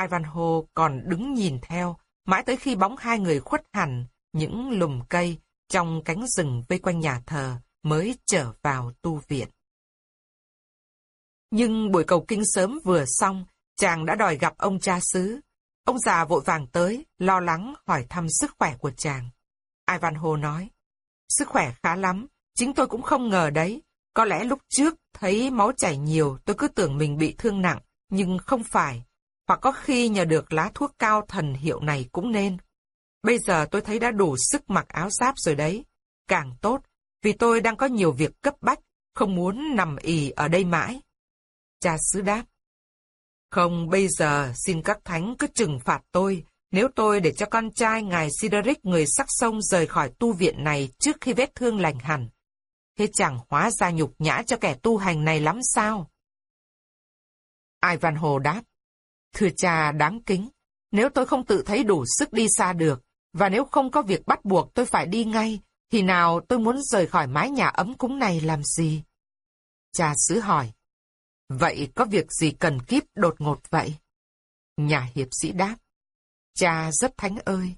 Ivanhoe còn đứng nhìn theo, mãi tới khi bóng hai người khuất hẳn những lùm cây trong cánh rừng vây quanh nhà thờ mới trở vào tu viện. Nhưng buổi cầu kinh sớm vừa xong, chàng đã đòi gặp ông cha xứ. Ông già vội vàng tới, lo lắng hỏi thăm sức khỏe của chàng. Ivanhoe nói, sức khỏe khá lắm, chính tôi cũng không ngờ đấy. Có lẽ lúc trước thấy máu chảy nhiều tôi cứ tưởng mình bị thương nặng, nhưng không phải. Hoặc có khi nhờ được lá thuốc cao thần hiệu này cũng nên. Bây giờ tôi thấy đã đủ sức mặc áo giáp rồi đấy. Càng tốt, vì tôi đang có nhiều việc cấp bách, không muốn nằm ì ở đây mãi. Cha xứ đáp. Không, bây giờ xin các thánh cứ trừng phạt tôi, nếu tôi để cho con trai ngài Sideric người sắc sông rời khỏi tu viện này trước khi vết thương lành hẳn. Thế chẳng hóa ra nhục nhã cho kẻ tu hành này lắm sao? Ivanhoe đáp. Thưa cha đáng kính, nếu tôi không tự thấy đủ sức đi xa được, và nếu không có việc bắt buộc tôi phải đi ngay, thì nào tôi muốn rời khỏi mái nhà ấm cúng này làm gì? Cha xứ hỏi. Vậy có việc gì cần kíp đột ngột vậy? Nhà hiệp sĩ đáp. Cha rất thánh ơi,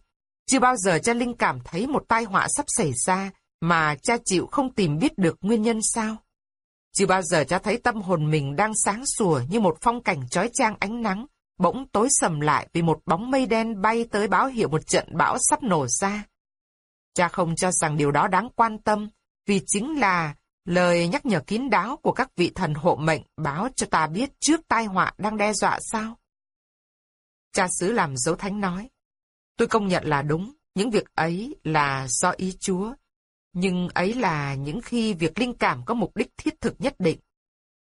chưa bao giờ cha Linh cảm thấy một tai họa sắp xảy ra mà cha chịu không tìm biết được nguyên nhân sao? Chưa bao giờ cha thấy tâm hồn mình đang sáng sủa như một phong cảnh trói trang ánh nắng, bỗng tối sầm lại vì một bóng mây đen bay tới báo hiệu một trận bão sắp nổ ra. Cha không cho rằng điều đó đáng quan tâm, vì chính là lời nhắc nhở kín đáo của các vị thần hộ mệnh báo cho ta biết trước tai họa đang đe dọa sao. Cha xứ làm dấu thánh nói, tôi công nhận là đúng, những việc ấy là do ý Chúa, nhưng ấy là những khi việc linh cảm có mục đích thiết thực nhất định.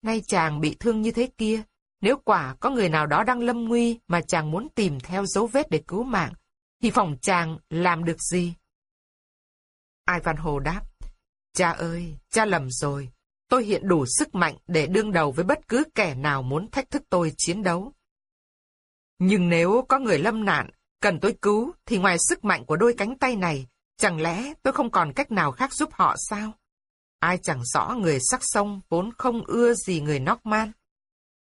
Nay chàng bị thương như thế kia, nếu quả có người nào đó đang lâm nguy mà chàng muốn tìm theo dấu vết để cứu mạng, thì phòng chàng làm được gì? Ivanhoe đáp, Cha ơi, cha lầm rồi. Tôi hiện đủ sức mạnh để đương đầu với bất cứ kẻ nào muốn thách thức tôi chiến đấu. Nhưng nếu có người lâm nạn, cần tôi cứu, thì ngoài sức mạnh của đôi cánh tay này, chẳng lẽ tôi không còn cách nào khác giúp họ sao? Ai chẳng rõ người sắc sông vốn không ưa gì người Norman.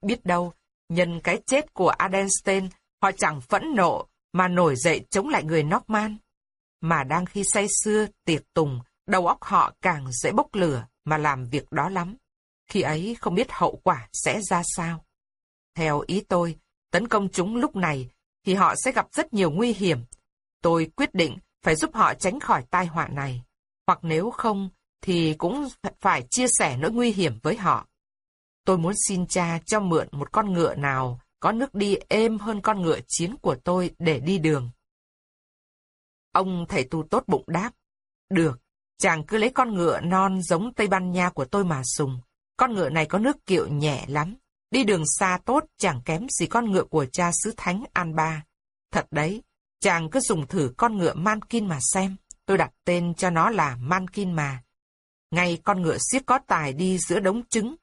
Biết đâu, nhân cái chết của Adenstein, họ chẳng phẫn nộ mà nổi dậy chống lại người Norman. Mà đang khi say xưa, tiệc tùng, đầu óc họ càng dễ bốc lửa mà làm việc đó lắm. Khi ấy không biết hậu quả sẽ ra sao. Theo ý tôi, tấn công chúng lúc này thì họ sẽ gặp rất nhiều nguy hiểm. Tôi quyết định phải giúp họ tránh khỏi tai họa này. Hoặc nếu không, thì cũng phải chia sẻ nỗi nguy hiểm với họ. Tôi muốn xin cha cho mượn một con ngựa nào có nước đi êm hơn con ngựa chiến của tôi để đi đường. Ông thầy tu tốt bụng đáp. Được, chàng cứ lấy con ngựa non giống Tây Ban Nha của tôi mà dùng. Con ngựa này có nước kiệu nhẹ lắm. Đi đường xa tốt chẳng kém gì con ngựa của cha sứ thánh An Ba. Thật đấy, chàng cứ dùng thử con ngựa Mankin mà xem. Tôi đặt tên cho nó là Mankin mà. Ngay con ngựa siết có tài đi giữa đống trứng,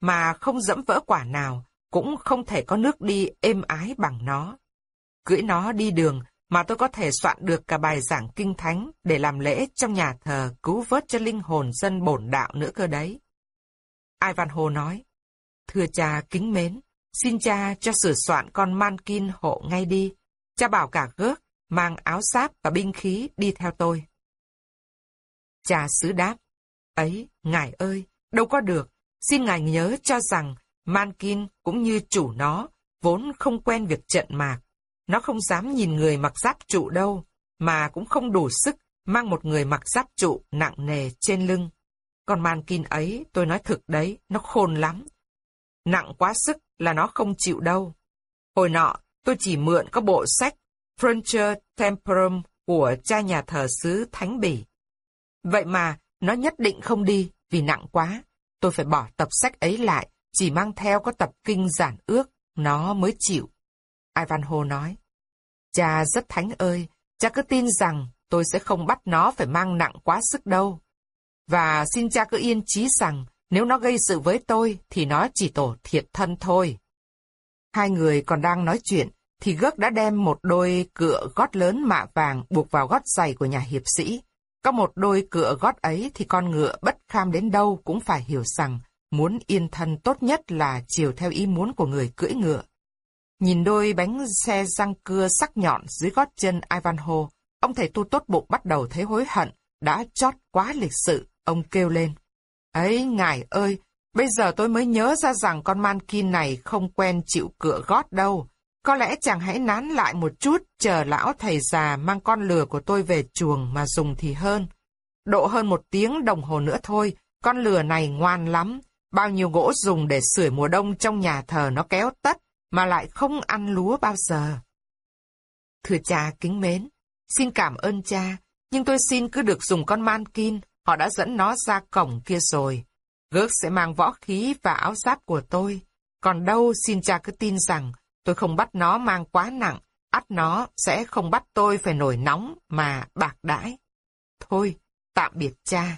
mà không dẫm vỡ quả nào, cũng không thể có nước đi êm ái bằng nó. Cưỡi nó đi đường mà tôi có thể soạn được cả bài giảng kinh thánh để làm lễ trong nhà thờ cứu vớt cho linh hồn dân bổn đạo nữa cơ đấy. Ivanhoe nói, Thưa cha kính mến, xin cha cho sửa soạn con Mankin hộ ngay đi. Cha bảo cả gước, mang áo giáp và binh khí đi theo tôi. Cha sứ đáp, ấy, ngài ơi, đâu có được, xin ngài nhớ cho rằng Mankin cũng như chủ nó, vốn không quen việc trận mạc. Nó không dám nhìn người mặc giáp trụ đâu, mà cũng không đủ sức mang một người mặc giáp trụ nặng nề trên lưng. Còn Mankin ấy, tôi nói thực đấy, nó khôn lắm. Nặng quá sức là nó không chịu đâu. Hồi nọ, tôi chỉ mượn có bộ sách Frontier Temporum của cha nhà thờ xứ Thánh Bỉ. Vậy mà, nó nhất định không đi vì nặng quá. Tôi phải bỏ tập sách ấy lại, chỉ mang theo có tập kinh giản ước, nó mới chịu. Ivanhoe nói, Cha rất thánh ơi, cha cứ tin rằng tôi sẽ không bắt nó phải mang nặng quá sức đâu. Và xin cha cứ yên chí rằng nếu nó gây sự với tôi thì nó chỉ tổ thiệt thân thôi. Hai người còn đang nói chuyện thì gớt đã đem một đôi cựa gót lớn mạ vàng buộc vào gót giày của nhà hiệp sĩ. Có một đôi cựa gót ấy thì con ngựa bất kham đến đâu cũng phải hiểu rằng muốn yên thân tốt nhất là chiều theo ý muốn của người cưỡi ngựa. Nhìn đôi bánh xe răng cưa sắc nhọn dưới gót chân Ivanhoe, ông thầy tu tốt bụng bắt đầu thấy hối hận, đã chót quá lịch sự, ông kêu lên. Ấy, ngài ơi, bây giờ tôi mới nhớ ra rằng con Mankin này không quen chịu cửa gót đâu. Có lẽ chàng hãy nán lại một chút, chờ lão thầy già mang con lừa của tôi về chuồng mà dùng thì hơn. Độ hơn một tiếng đồng hồ nữa thôi, con lừa này ngoan lắm. Bao nhiêu gỗ dùng để sưởi mùa đông trong nhà thờ nó kéo tất, mà lại không ăn lúa bao giờ. Thưa cha kính mến, xin cảm ơn cha, nhưng tôi xin cứ được dùng con Mankin, họ đã dẫn nó ra cổng kia rồi. Gớt sẽ mang võ khí và áo giáp của tôi. Còn đâu xin cha cứ tin rằng tôi không bắt nó mang quá nặng, ắt nó sẽ không bắt tôi phải nổi nóng mà bạc đãi. Thôi, tạm biệt cha.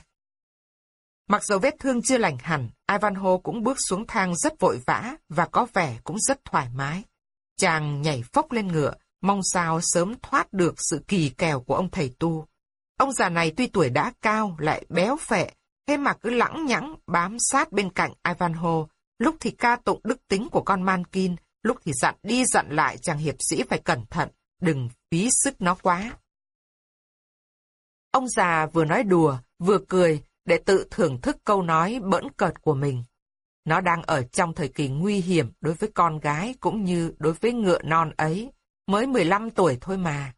Mặc dù vết thương chưa lành hẳn, Ivanhoe cũng bước xuống thang rất vội vã và có vẻ cũng rất thoải mái. Chàng nhảy phốc lên ngựa, mong sao sớm thoát được sự kỳ kèo của ông thầy tu. Ông già này tuy tuổi đã cao, lại béo phệ, thế mà cứ lẳng nhẳng bám sát bên cạnh Ivanhoe, lúc thì ca tụng đức tính của con Mankin, lúc thì dặn đi dặn lại chàng hiệp sĩ phải cẩn thận, đừng phí sức nó quá. Ông già vừa nói đùa, vừa cười, để tự thưởng thức câu nói bỡn cợt của mình. Nó đang ở trong thời kỳ nguy hiểm đối với con gái cũng như đối với ngựa non ấy, mới 15 tuổi thôi mà.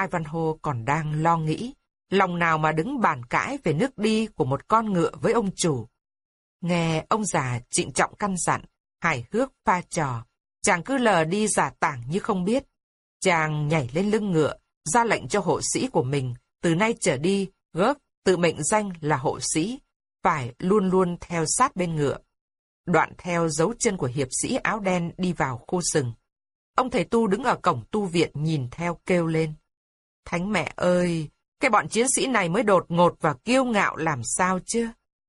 Ivanhoe còn đang lo nghĩ, lòng nào mà đứng bàn cãi về nước đi của một con ngựa với ông chủ. Nghe ông già trịnh trọng căn dặn, hài hước pha trò, chàng cứ lờ đi giả tảng như không biết. Chàng nhảy lên lưng ngựa, ra lệnh cho hộ sĩ của mình, từ nay trở đi, gớp tự mệnh danh là hộ sĩ, phải luôn luôn theo sát bên ngựa. Đoạn theo dấu chân của hiệp sĩ áo đen đi vào khu rừng. Ông thầy tu đứng ở cổng tu viện nhìn theo kêu lên. Thánh mẹ ơi, Cái bọn chiến sĩ này mới đột ngột và kiêu ngạo làm sao chứ?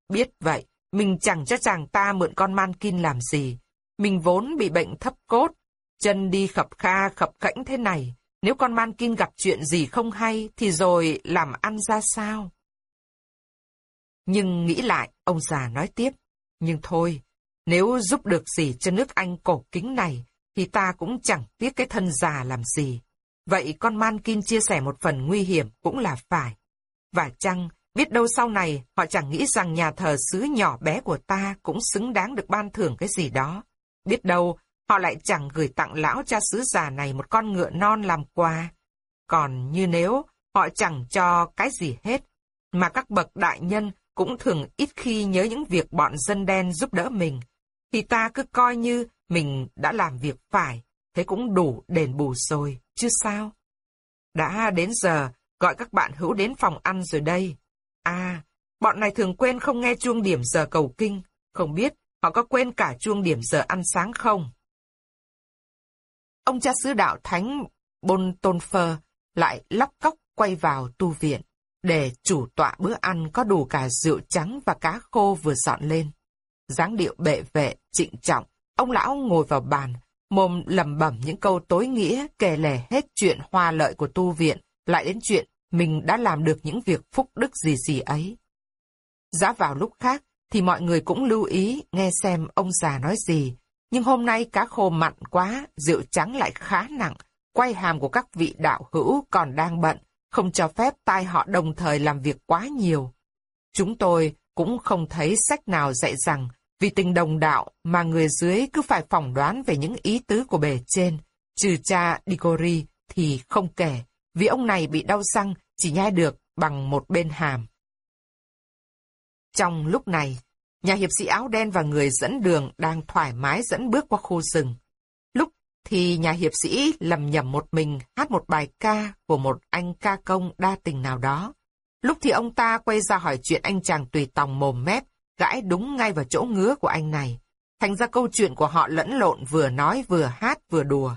Biết vậy, mình chẳng cho chàng ta mượn con mankin làm gì. Mình vốn bị bệnh thấp cốt, chân đi khập kha khập khẽnh thế này. Nếu con mankin gặp chuyện gì không hay, thì rồi làm ăn ra sao? Nhưng nghĩ lại, ông già nói tiếp. Nhưng thôi, nếu giúp được gì cho nước Anh cổ kính này, thì ta cũng chẳng tiếc cái thân già làm gì. Vậy con Mankin chia sẻ một phần nguy hiểm cũng là phải. Và chăng, biết đâu sau này họ chẳng nghĩ rằng nhà thờ xứ nhỏ bé của ta cũng xứng đáng được ban thưởng cái gì đó. Biết đâu, họ lại chẳng gửi tặng lão cha xứ già này một con ngựa non làm quà. Còn như nếu họ chẳng cho cái gì hết, mà các bậc đại nhân cũng thường ít khi nhớ những việc bọn dân đen giúp đỡ mình, thì ta cứ coi như mình đã làm việc phải, thế cũng đủ đền bù rồi, chứ sao? Đã đến giờ, gọi các bạn hữu đến phòng ăn rồi đây. À, bọn này thường quên không nghe chuông điểm giờ cầu kinh, không biết họ có quên cả chuông điểm giờ ăn sáng không? Ông cha sứ đạo thánh Bôn Tôn Phơ lại lóc cóc quay vào tu viện, để chủ tọa bữa ăn có đủ cả rượu trắng và cá khô vừa dọn lên. dáng điệu bệ vệ, trịnh trọng, ông lão ngồi vào bàn, mồm lẩm bẩm những câu tối nghĩa kể lể hết chuyện hoa lợi của tu viện, lại đến chuyện mình đã làm được những việc phúc đức gì gì ấy. Giá vào lúc khác thì mọi người cũng lưu ý nghe xem ông già nói gì, nhưng hôm nay cá khô mặn quá, rượu trắng lại khá nặng, quay hàm của các vị đạo hữu còn đang bận, không cho phép tai họ đồng thời làm việc quá nhiều. Chúng tôi cũng không thấy sách nào dạy rằng vì tình đồng đạo mà người dưới cứ phải phỏng đoán về những ý tứ của bề trên, trừ cha Digori thì không kể, vì ông này bị đau răng chỉ nhai được bằng một bên hàm. Trong lúc này, nhà hiệp sĩ áo đen và người dẫn đường đang thoải mái dẫn bước qua khu rừng. Thì nhà hiệp sĩ lầm nhầm một mình hát một bài ca của một anh ca công đa tình nào đó. Lúc thì ông ta quay ra hỏi chuyện anh chàng tùy tòng mồm mép, gãi đúng ngay vào chỗ ngứa của anh này. Thành ra câu chuyện của họ lẫn lộn vừa nói vừa hát vừa đùa.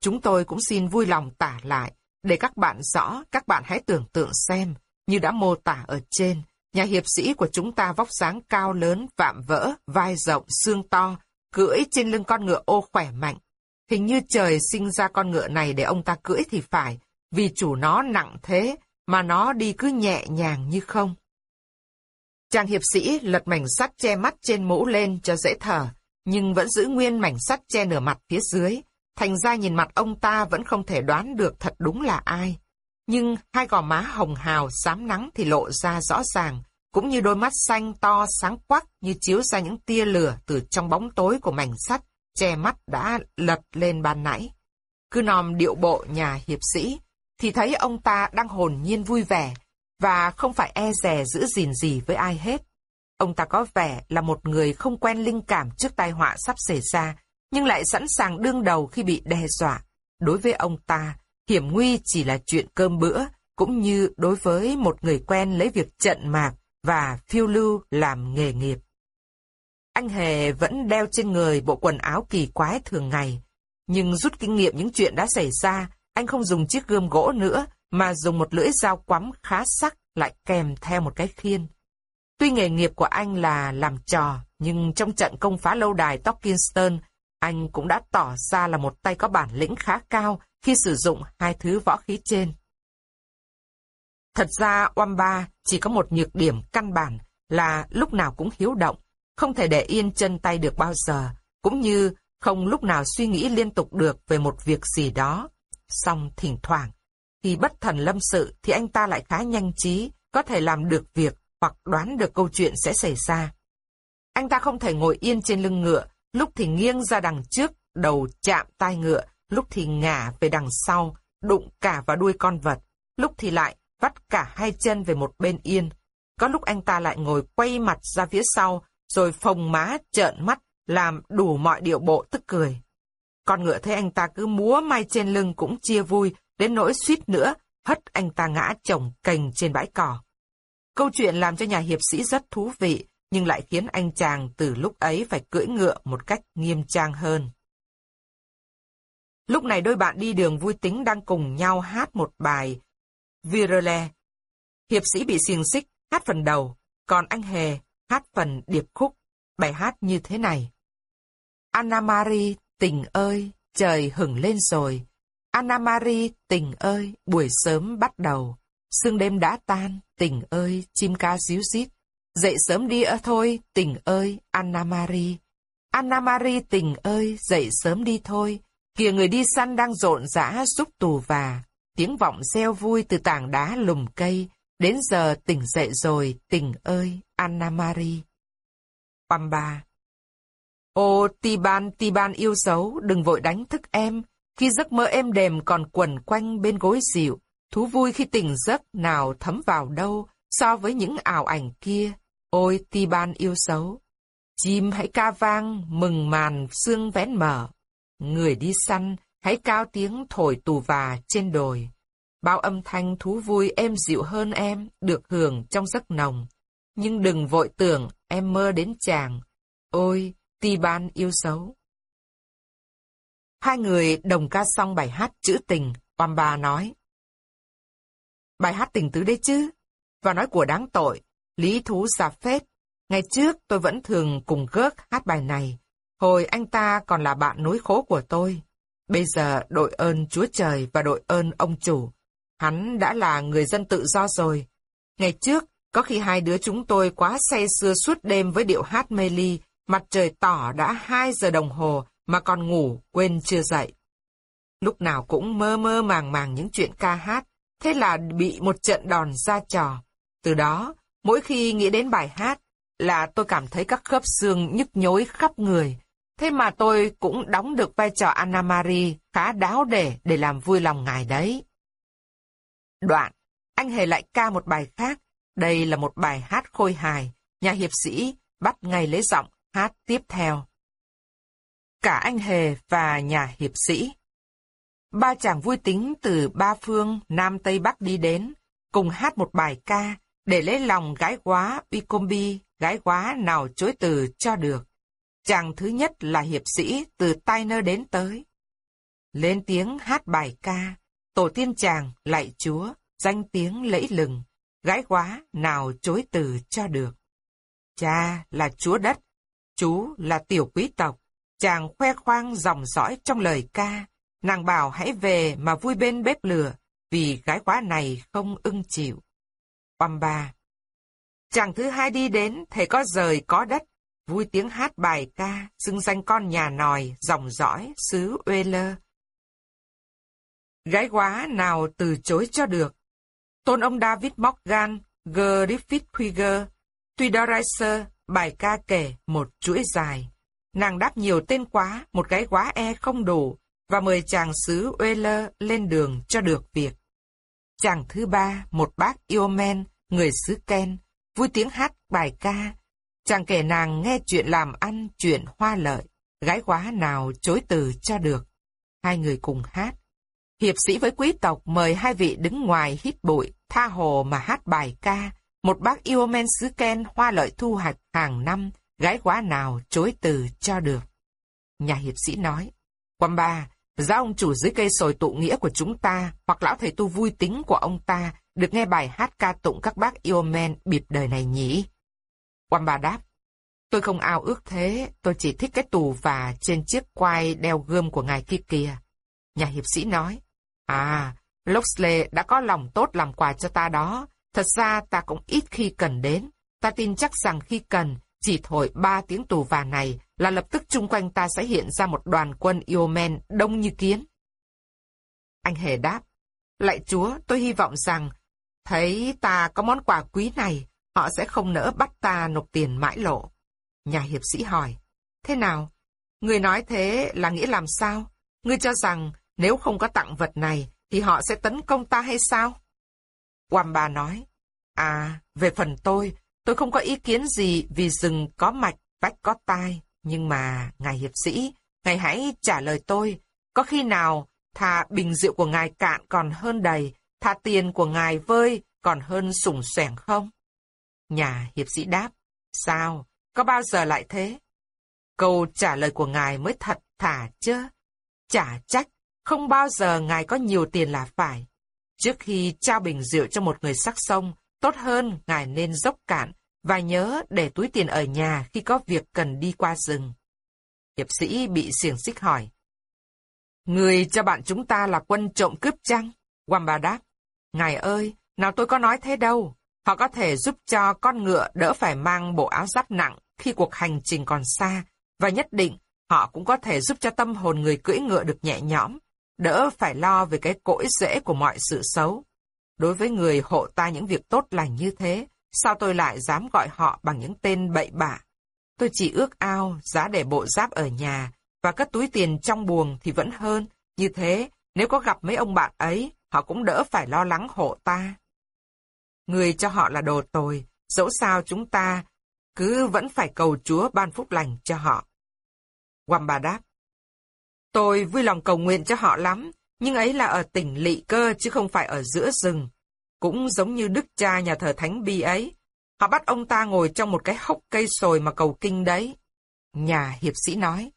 Chúng tôi cũng xin vui lòng tả lại, để các bạn rõ, các bạn hãy tưởng tượng xem, như đã mô tả ở trên, nhà hiệp sĩ của chúng ta vóc dáng cao lớn, vạm vỡ, vai rộng, xương to, cưỡi trên lưng con ngựa ô khỏe mạnh. Hình như trời sinh ra con ngựa này để ông ta cưỡi thì phải, vì chủ nó nặng thế, mà nó đi cứ nhẹ nhàng như không. Chàng hiệp sĩ lật mảnh sắt che mắt trên mũ lên cho dễ thở, nhưng vẫn giữ nguyên mảnh sắt che nửa mặt phía dưới. Thành ra nhìn mặt ông ta vẫn không thể đoán được thật đúng là ai. Nhưng hai gò má hồng hào, sám nắng thì lộ ra rõ ràng, cũng như đôi mắt xanh to sáng quắc như chiếu ra những tia lửa từ trong bóng tối của mảnh sắt, che mắt đã lật lên ban nãy. Cứ nòm điệu bộ nhà hiệp sĩ, thì thấy ông ta đang hồn nhiên vui vẻ, và không phải e dè giữ gìn gì với ai hết. Ông ta có vẻ là một người không quen linh cảm trước tai họa sắp xảy ra, nhưng lại sẵn sàng đương đầu khi bị đe dọa. Đối với ông ta, hiểm nguy chỉ là chuyện cơm bữa, cũng như đối với một người quen lấy việc trận mạc và phiêu lưu làm nghề nghiệp. Anh Hề vẫn đeo trên người bộ quần áo kỳ quái thường ngày, nhưng rút kinh nghiệm những chuyện đã xảy ra, anh không dùng chiếc gươm gỗ nữa, mà dùng một lưỡi dao quắm khá sắc lại kèm theo một cái khiên. Tuy nghề nghiệp của anh là làm trò, nhưng trong trận công phá lâu đài Tokinston, anh cũng đã tỏ ra là một tay có bản lĩnh khá cao khi sử dụng hai thứ võ khí trên. Thật ra Wamba chỉ có một nhược điểm căn bản là lúc nào cũng hiếu động, không thể để yên chân tay được bao giờ, cũng như không lúc nào suy nghĩ liên tục được về một việc gì đó. Xong thỉnh thoảng, khi bất thần lâm sự thì anh ta lại khá nhanh trí, có thể làm được việc hoặc đoán được câu chuyện sẽ xảy ra. Anh ta không thể ngồi yên trên lưng ngựa, lúc thì nghiêng ra đằng trước, đầu chạm tai ngựa, lúc thì ngả về đằng sau, đụng cả vào đuôi con vật, lúc thì lại vắt cả hai chân về một bên yên. Có lúc anh ta lại ngồi quay mặt ra phía sau, rồi phồng má trợn mắt, làm đủ mọi điệu bộ tức cười. Con ngựa thấy anh ta cứ múa may trên lưng cũng chia vui, đến nỗi suýt nữa, hất anh ta ngã chồng cành trên bãi cỏ. Câu chuyện làm cho nhà hiệp sĩ rất thú vị, nhưng lại khiến anh chàng từ lúc ấy phải cưỡi ngựa một cách nghiêm trang hơn. Lúc này đôi bạn đi đường vui tính đang cùng nhau hát một bài Virele. Hiệp sĩ bị xiềng xích, hát phần đầu, còn anh Hề hát phần điệp khúc. Bài hát như thế này. Anna Marie, tình ơi, trời hửng lên rồi. Anna Marie, tình ơi, buổi sớm bắt đầu. Sương đêm đã tan, tình ơi, chim ca xíu xít. Dậy sớm đi ơ thôi, tình ơi, Anna Marie. Anna Marie tình ơi, dậy sớm đi thôi. Kìa người đi săn đang rộn rã xúc tù và. Tiếng vọng reo vui từ tảng đá lùm cây. Đến giờ tỉnh dậy rồi, tình ơi, Anna Marie. Pamba Ô, Tiban, Tiban yêu dấu, đừng vội đánh thức em. Khi giấc mơ êm đềm còn quẩn quanh bên gối dịu, thú vui khi tỉnh giấc nào thấm vào đâu so với những ảo ảnh kia. Ôi, Tiban yêu dấu. Chim hãy ca vang, mừng màn sương vén mở. Người đi săn, hãy cao tiếng thổi tù và trên đồi. Bao âm thanh thú vui êm dịu hơn em, được hưởng trong giấc nồng. Nhưng đừng vội tưởng em mơ đến chàng. Ôi, ti ban yêu xấu. Hai người đồng ca xong bài hát chữ tình, oam bà nói. Bài hát tình tứ đấy chứ, và nói của đáng tội, lý thú giả phết. Ngày trước tôi vẫn thường cùng gớt hát bài này, hồi anh ta còn là bạn nối khố của tôi. Bây giờ đội ơn Chúa Trời và đội ơn ông chủ. Hắn đã là người dân tự do rồi. Ngày trước, có khi hai đứa chúng tôi quá say sưa suốt đêm với điệu hát mê ly, mặt trời tỏ đã hai giờ đồng hồ mà còn ngủ quên chưa dậy. Lúc nào cũng mơ mơ màng màng những chuyện ca hát, thế là bị một trận đòn ra trò. Từ đó, mỗi khi nghĩ đến bài hát, là tôi cảm thấy các khớp xương nhức nhối khắp người. Thế mà tôi cũng đóng được vai trò Anna Marie khá đáo để để làm vui lòng ngài đấy. Đoạn, anh hề lại ca một bài khác. Đây là một bài hát khôi hài. Nhà hiệp sĩ bắt ngay lấy giọng hát tiếp theo. Cả anh hề và nhà hiệp sĩ. Ba chàng vui tính từ ba phương Nam Tây Bắc đi đến, cùng hát một bài ca để lấy lòng gái quá Uicombi, gái quá nào chối từ cho được. Chàng thứ nhất là hiệp sĩ từ Tainer nơ đến tới. Lên tiếng hát bài ca, tổ tiên chàng lạy chúa, danh tiếng lẫy lừng, gái quá nào chối từ cho được. Cha là chúa đất, chú là tiểu quý tộc, chàng khoe khoang dòng dõi trong lời ca, nàng bảo hãy về mà vui bên bếp lửa, vì gái quá này không ưng chịu. Oăm ba Chàng thứ hai đi đến, thầy có rời có đất, vui tiếng hát bài ca, xưng danh con nhà nòi, dòng dõi, xứ Uê Gái quá nào từ chối cho được. Tôn ông David Morgan, Griffith Krieger, Tudorizer, bài ca kể một chuỗi dài. Nàng đáp nhiều tên quá, một gái quá e không đủ, và mời chàng xứ Euler lên đường cho được việc. Chàng thứ ba, một bác yêu men, người xứ Ken, vui tiếng hát bài ca. Chàng kể nàng nghe chuyện làm ăn, chuyện hoa lợi, gái quá nào chối từ cho được. Hai người cùng hát. Hiệp sĩ với quý tộc mời hai vị đứng ngoài hít bụi, tha hồ mà hát bài ca. Một bác yêu men xứ Ken hoa lợi thu hoạch hàng năm, gái quá nào chối từ cho được. Nhà hiệp sĩ nói, Quăm ba, giá ông chủ dưới cây sồi tụ nghĩa của chúng ta, hoặc lão thầy tu vui tính của ông ta, được nghe bài hát ca tụng các bác yêu men bịp đời này nhỉ? Quăm ba đáp, tôi không ao ước thế, tôi chỉ thích cái tù và trên chiếc quai đeo gươm của ngài kia kìa. Nhà hiệp sĩ nói, à, Loxley đã có lòng tốt làm quà cho ta đó, thật ra ta cũng ít khi cần đến, ta tin chắc rằng khi cần, chỉ thổi ba tiếng tù và này là lập tức chung quanh ta sẽ hiện ra một đoàn quân yêu men đông như kiến. Anh hề đáp, Lạy Chúa, tôi hy vọng rằng, thấy ta có món quà quý này, họ sẽ không nỡ bắt ta nộp tiền mãi lộ. Nhà hiệp sĩ hỏi, thế nào? Người nói thế là nghĩa làm sao? Ngươi cho rằng nếu không có tặng vật này, thì họ sẽ tấn công ta hay sao? Wamba nói, à, về phần tôi, tôi không có ý kiến gì vì rừng có mạch, vách có tai. Nhưng mà, ngài hiệp sĩ, ngài hãy trả lời tôi, có khi nào thà bình rượu của ngài cạn còn hơn đầy, thà tiền của ngài vơi còn hơn sủng xoẻng không? Nhà hiệp sĩ đáp, sao, có bao giờ lại thế? Câu trả lời của ngài mới thật thả chứ. Chả trách, không bao giờ ngài có nhiều tiền là phải. Trước khi trao bình rượu cho một người sắc sông, tốt hơn ngài nên dốc cạn và nhớ để túi tiền ở nhà khi có việc cần đi qua rừng. Hiệp sĩ bị xiềng xích hỏi. Người cho bạn chúng ta là quân trộm cướp chăng? Wamba đáp. Ngài ơi, nào tôi có nói thế đâu. Họ có thể giúp cho con ngựa đỡ phải mang bộ áo giáp nặng khi cuộc hành trình còn xa, và nhất định họ cũng có thể giúp cho tâm hồn người cưỡi ngựa được nhẹ nhõm, đỡ phải lo về cái cỗi rễ của mọi sự xấu. Đối với người hộ ta những việc tốt lành như thế, sao tôi lại dám gọi họ bằng những tên bậy bạ? Tôi chỉ ước ao giá để bộ giáp ở nhà và cất túi tiền trong buồng thì vẫn hơn. Như thế, nếu có gặp mấy ông bạn ấy, họ cũng đỡ phải lo lắng hộ ta. Người cho họ là đồ tồi, dẫu sao chúng ta cứ vẫn phải cầu Chúa ban phúc lành cho họ. Wamba đáp. Tôi vui lòng cầu nguyện cho họ lắm, nhưng ấy là ở tỉnh lị cơ chứ không phải ở giữa rừng. Cũng giống như đức cha nhà thờ Thánh Bi ấy. Họ bắt ông ta ngồi trong một cái hốc cây sồi mà cầu kinh đấy. Nhà hiệp sĩ nói.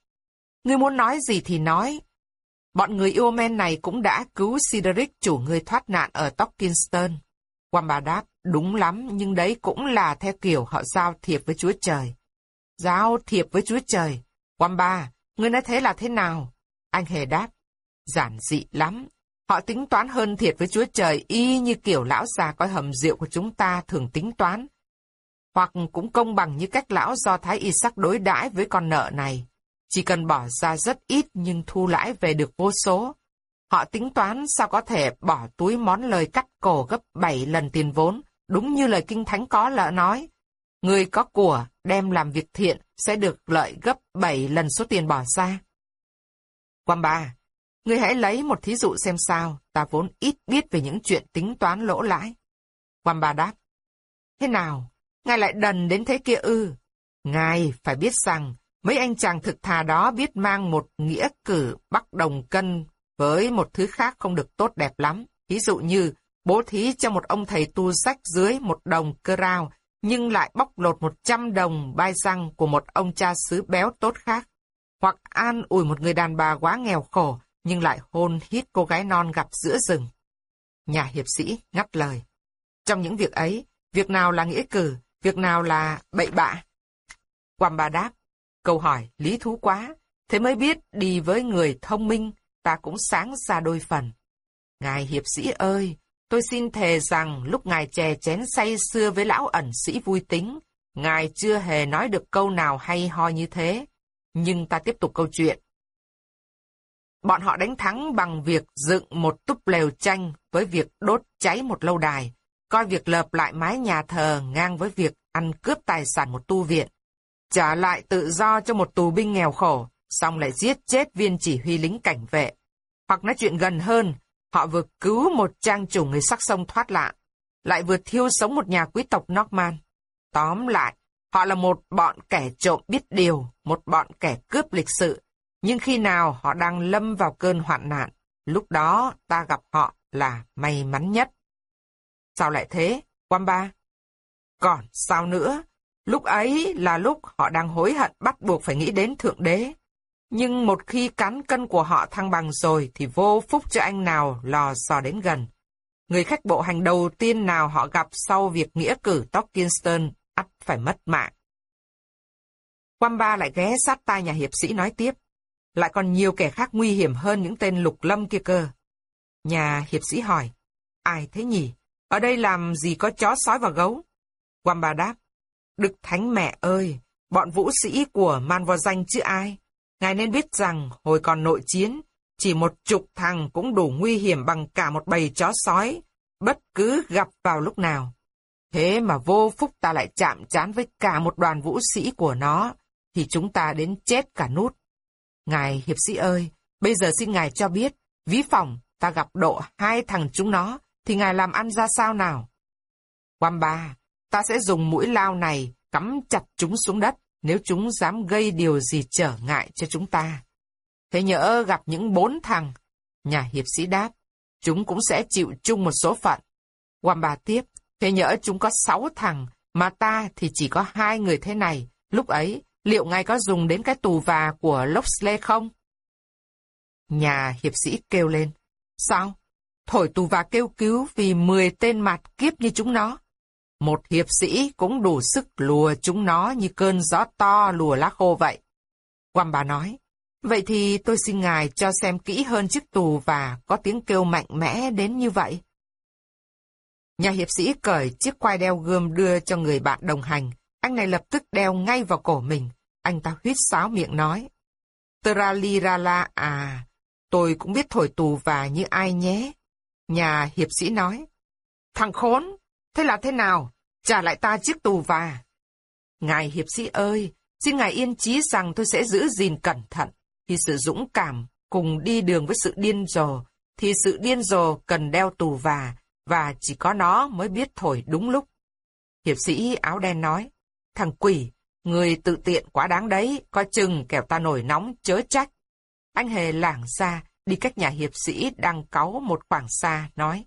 Ngươi muốn nói gì thì nói. Bọn người yêu men này cũng đã cứu Cedric chủ người thoát nạn ở Tockinston. Wamba đáp, đúng lắm, nhưng đấy cũng là theo kiểu họ giao thiệp với Chúa Trời. Giao thiệp với Chúa Trời. Wamba, ngươi nói thế là thế nào? Anh hề đáp, giản dị lắm. Họ tính toán hơn thiệt với Chúa Trời y như kiểu lão già coi hầm rượu của chúng ta thường tính toán. Hoặc cũng công bằng như cách lão do Thái Isaac đối đãi với con nợ này. Chỉ cần bỏ ra rất ít nhưng thu lãi về được vô số. Họ tính toán sao có thể bỏ túi món lời cắt cổ gấp 7 lần tiền vốn, đúng như lời Kinh Thánh có lỡ nói. Người có của đem làm việc thiện sẽ được lợi gấp 7 lần số tiền bỏ ra. Quamba, bà, người hãy lấy một thí dụ xem sao, ta vốn ít biết về những chuyện tính toán lỗ lãi. Quamba đáp, thế nào, ngài lại đần đến thế kia ư? Ngài phải biết rằng, mấy anh chàng thực thà đó biết mang một nghĩa cử bắt đồng cân với một thứ khác không được tốt đẹp lắm. Ví dụ như, bố thí cho một ông thầy tu sách dưới một đồng cơ rao, nhưng lại bóc lột một trăm đồng bai răng của một ông cha xứ béo tốt khác. Hoặc an ủi một người đàn bà quá nghèo khổ, nhưng lại hôn hít cô gái non gặp giữa rừng. Nhà hiệp sĩ ngắt lời. Trong những việc ấy, việc nào là nghĩa cử, việc nào là bậy bạ? Quam bà đáp, câu hỏi lý thú quá, thế mới biết đi với người thông minh, ta cũng sáng ra đôi phần. Ngài hiệp sĩ ơi, tôi xin thề rằng lúc ngài chè chén say xưa với lão ẩn sĩ vui tính, ngài chưa hề nói được câu nào hay ho như thế. Nhưng ta tiếp tục câu chuyện. Bọn họ đánh thắng bằng việc dựng một túp lều tranh với việc đốt cháy một lâu đài, coi việc lợp lại mái nhà thờ ngang với việc ăn cướp tài sản một tu viện, trả lại tự do cho một tù binh nghèo khổ, xong lại giết chết viên chỉ huy lính cảnh vệ. Hoặc nói chuyện gần hơn, họ vừa cứu một trang chủ người sắc sông thoát lạ, lại vừa thiêu sống một nhà quý tộc Norman. Tóm lại, họ là một bọn kẻ trộm biết điều, một bọn kẻ cướp lịch sự. Nhưng khi nào họ đang lâm vào cơn hoạn nạn, lúc đó ta gặp họ là may mắn nhất. Sao lại thế, Wamba? Còn sao nữa? Lúc ấy là lúc họ đang hối hận bắt buộc phải nghĩ đến Thượng Đế. Nhưng một khi cán cân của họ thăng bằng rồi thì vô phúc cho anh nào lò sò đến gần. Người khách bộ hành đầu tiên nào họ gặp sau việc nghĩa cử Tockinston phải mất mạng. Quamba lại ghé sát tai nhà hiệp sĩ nói tiếp. Lại còn nhiều kẻ khác nguy hiểm hơn những tên lục lâm kia cơ. Nhà hiệp sĩ hỏi. Ai thế nhỉ? Ở đây làm gì có chó sói và gấu? Quamba đáp. Đức thánh mẹ ơi, bọn vũ sĩ của man vào danh chứ ai? Ngài nên biết rằng, hồi còn nội chiến, chỉ một chục thằng cũng đủ nguy hiểm bằng cả một bầy chó sói, bất cứ gặp vào lúc nào. Thế mà vô phúc ta lại chạm chán với cả một đoàn vũ sĩ của nó, thì chúng ta đến chết cả nút. Ngài hiệp sĩ ơi, bây giờ xin ngài cho biết, ví phòng ta gặp độ hai thằng chúng nó, thì ngài làm ăn ra sao nào? Quam ba, ta sẽ dùng mũi lao này cắm chặt chúng xuống đất, nếu chúng dám gây điều gì trở ngại cho chúng ta. Thế nhỡ gặp những bốn thằng, nhà hiệp sĩ đáp, chúng cũng sẽ chịu chung một số phận. Quam tiếp, thế nhỡ chúng có sáu thằng, mà ta thì chỉ có hai người thế này, lúc ấy, liệu ngài có dùng đến cái tù và của Loxley không? Nhà hiệp sĩ kêu lên, sao? thổi tù và kêu cứu vì 10 tên mặt kiếp như chúng nó. Một hiệp sĩ cũng đủ sức lùa chúng nó như cơn gió to lùa lá khô vậy. Quam bà nói, vậy thì tôi xin ngài cho xem kỹ hơn chiếc tù và có tiếng kêu mạnh mẽ đến như vậy. Nhà hiệp sĩ cởi chiếc quai đeo gươm đưa cho người bạn đồng hành. Anh này lập tức đeo ngay vào cổ mình. Anh ta huyết sáo miệng nói. Tralirala à, tôi cũng biết thổi tù và như ai nhé. Nhà hiệp sĩ nói. Thằng khốn, thế là thế nào? Trả lại ta chiếc tù và. Ngài hiệp sĩ ơi, xin ngài yên chí rằng tôi sẽ giữ gìn cẩn thận. thì sự dũng cảm cùng đi đường với sự điên rồ, thì sự điên rồ cần đeo tù và, và chỉ có nó mới biết thổi đúng lúc. Hiệp sĩ áo đen nói, thằng quỷ, người tự tiện quá đáng đấy, coi chừng kẻo ta nổi nóng chớ trách. Anh hề lảng xa, đi cách nhà hiệp sĩ đang cáu một khoảng xa, nói,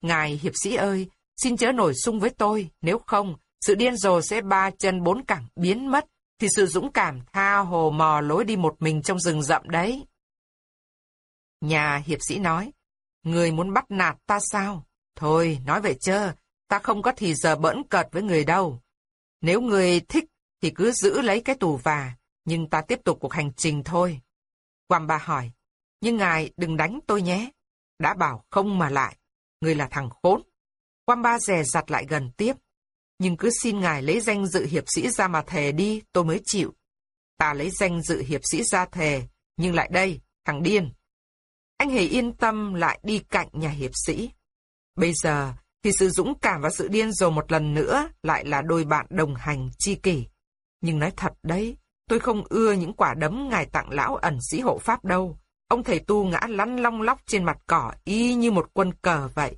Ngài hiệp sĩ ơi, xin chớ nổi sung với tôi, nếu không, sự điên rồ sẽ ba chân bốn cẳng biến mất, thì sự dũng cảm tha hồ mò lối đi một mình trong rừng rậm đấy. Nhà hiệp sĩ nói, người muốn bắt nạt ta sao? Thôi, nói vậy chơ, ta không có thì giờ bỡn cợt với người đâu. Nếu người thích thì cứ giữ lấy cái tù và, nhưng ta tiếp tục cuộc hành trình thôi. Quam ba hỏi, nhưng ngài đừng đánh tôi nhé. Đã bảo không mà lại, người là thằng khốn. Quam ba rè giặt lại gần tiếp. Nhưng cứ xin ngài lấy danh dự hiệp sĩ ra mà thề đi, tôi mới chịu. Ta lấy danh dự hiệp sĩ ra thề, nhưng lại đây, thằng điên. Anh hề yên tâm lại đi cạnh nhà hiệp sĩ. Bây giờ, thì sự dũng cảm và sự điên rồ một lần nữa lại là đôi bạn đồng hành chi kỷ. Nhưng nói thật đấy, tôi không ưa những quả đấm ngài tặng lão ẩn sĩ hộ pháp đâu. Ông thầy tu ngã lăn long lóc trên mặt cỏ y như một quân cờ vậy.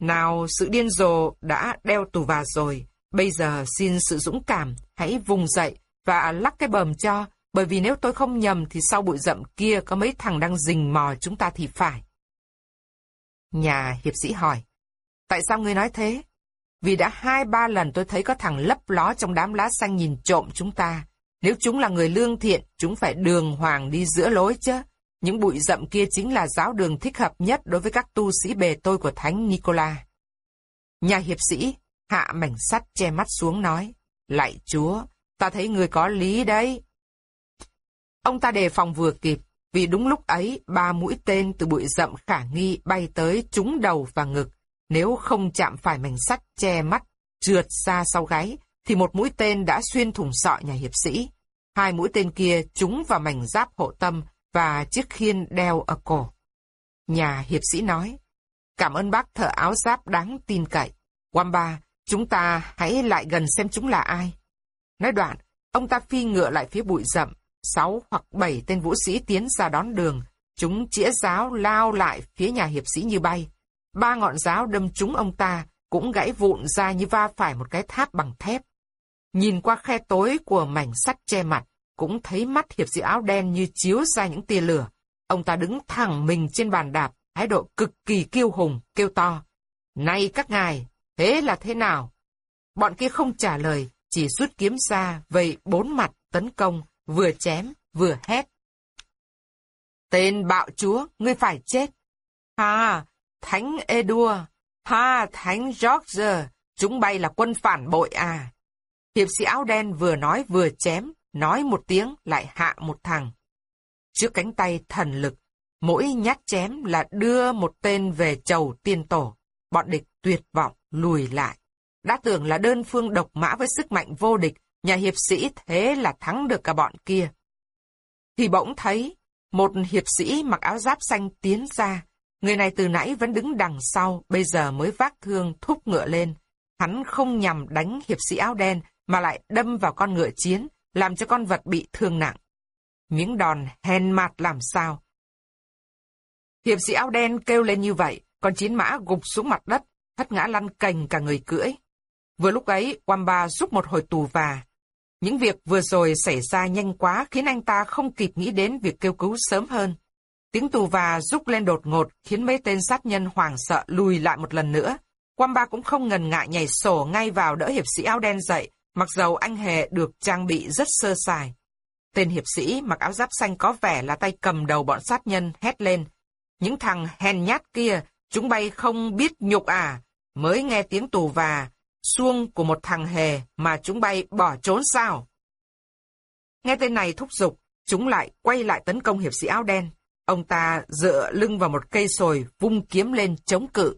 Nào sự điên rồ đã đeo tù và rồi, bây giờ xin sự dũng cảm, hãy vùng dậy và lắc cái bờm cho, bởi vì nếu tôi không nhầm thì sau bụi rậm kia có mấy thằng đang rình mò chúng ta thì phải. Nhà hiệp sĩ hỏi, tại sao ngươi nói thế? Vì đã hai ba lần tôi thấy có thằng lấp ló trong đám lá xanh nhìn trộm chúng ta. Nếu chúng là người lương thiện, chúng phải đường hoàng đi giữa lối chứ. Những bụi rậm kia chính là giáo đường thích hợp nhất đối với các tu sĩ bề tôi của Thánh Nicola. Nhà hiệp sĩ hạ mảnh sắt che mắt xuống nói, Lạy chúa, ta thấy người có lý đấy. Ông ta đề phòng vừa kịp, vì đúng lúc ấy, ba mũi tên từ bụi rậm khả nghi bay tới trúng đầu và ngực. Nếu không chạm phải mảnh sắt che mắt, trượt ra sau gáy, thì một mũi tên đã xuyên thủng sọ nhà hiệp sĩ. Hai mũi tên kia trúng vào mảnh giáp hộ tâm và chiếc khiên đeo ở cổ. Nhà hiệp sĩ nói, cảm ơn bác thợ áo giáp đáng tin cậy. Wamba, chúng ta hãy lại gần xem chúng là ai. Nói đoạn, ông ta phi ngựa lại phía bụi rậm, sáu hoặc bảy tên vũ sĩ tiến ra đón đường. Chúng chĩa giáo lao lại phía nhà hiệp sĩ như bay. Ba ngọn giáo đâm trúng ông ta, cũng gãy vụn ra như va phải một cái tháp bằng thép. Nhìn qua khe tối của mảnh sắt che mặt, cũng thấy mắt hiệp sĩ áo đen như chiếu ra những tia lửa. Ông ta đứng thẳng mình trên bàn đạp, thái độ cực kỳ kiêu hùng, kêu to. Này các ngài, thế là thế nào? Bọn kia không trả lời, chỉ rút kiếm ra, vây bốn mặt tấn công, vừa chém, vừa hét. Tên bạo chúa, ngươi phải chết. Ha, Thánh Edua, ha, Thánh George, chúng bay là quân phản bội à. Hiệp sĩ áo đen vừa nói vừa chém, nói một tiếng lại hạ một thằng. Trước cánh tay thần lực, mỗi nhát chém là đưa một tên về chầu tiên tổ. Bọn địch tuyệt vọng, lùi lại. Đã tưởng là đơn phương độc mã với sức mạnh vô địch, nhà hiệp sĩ thế là thắng được cả bọn kia. Thì bỗng thấy, một hiệp sĩ mặc áo giáp xanh tiến ra. Người này từ nãy vẫn đứng đằng sau, bây giờ mới vác thương thúc ngựa lên. Hắn không nhằm đánh hiệp sĩ áo đen, mà lại đâm vào con ngựa chiến, làm cho con vật bị thương nặng. miếng đòn hèn mặt làm sao? Hiệp sĩ áo đen kêu lên như vậy, con chiến mã gục xuống mặt đất, thất ngã lăn cành cả người cưỡi. Vừa lúc ấy, Wamba rút một hồi tù và. Những việc vừa rồi xảy ra nhanh quá khiến anh ta không kịp nghĩ đến việc kêu cứu sớm hơn. Tiếng tù và rút lên đột ngột khiến mấy tên sát nhân hoảng sợ lùi lại một lần nữa. Wamba cũng không ngần ngại nhảy sổ ngay vào đỡ hiệp sĩ áo đen dậy, mặc dầu anh hề được trang bị rất sơ sài. Tên hiệp sĩ mặc áo giáp xanh có vẻ là tay cầm đầu bọn sát nhân hét lên. Những thằng hèn nhát kia, chúng bay không biết nhục à, mới nghe tiếng tù và, xuông của một thằng hề mà chúng bay bỏ trốn sao? Nghe tên này thúc giục, chúng lại quay lại tấn công hiệp sĩ áo đen. Ông ta dựa lưng vào một cây sồi, vung kiếm lên chống cự.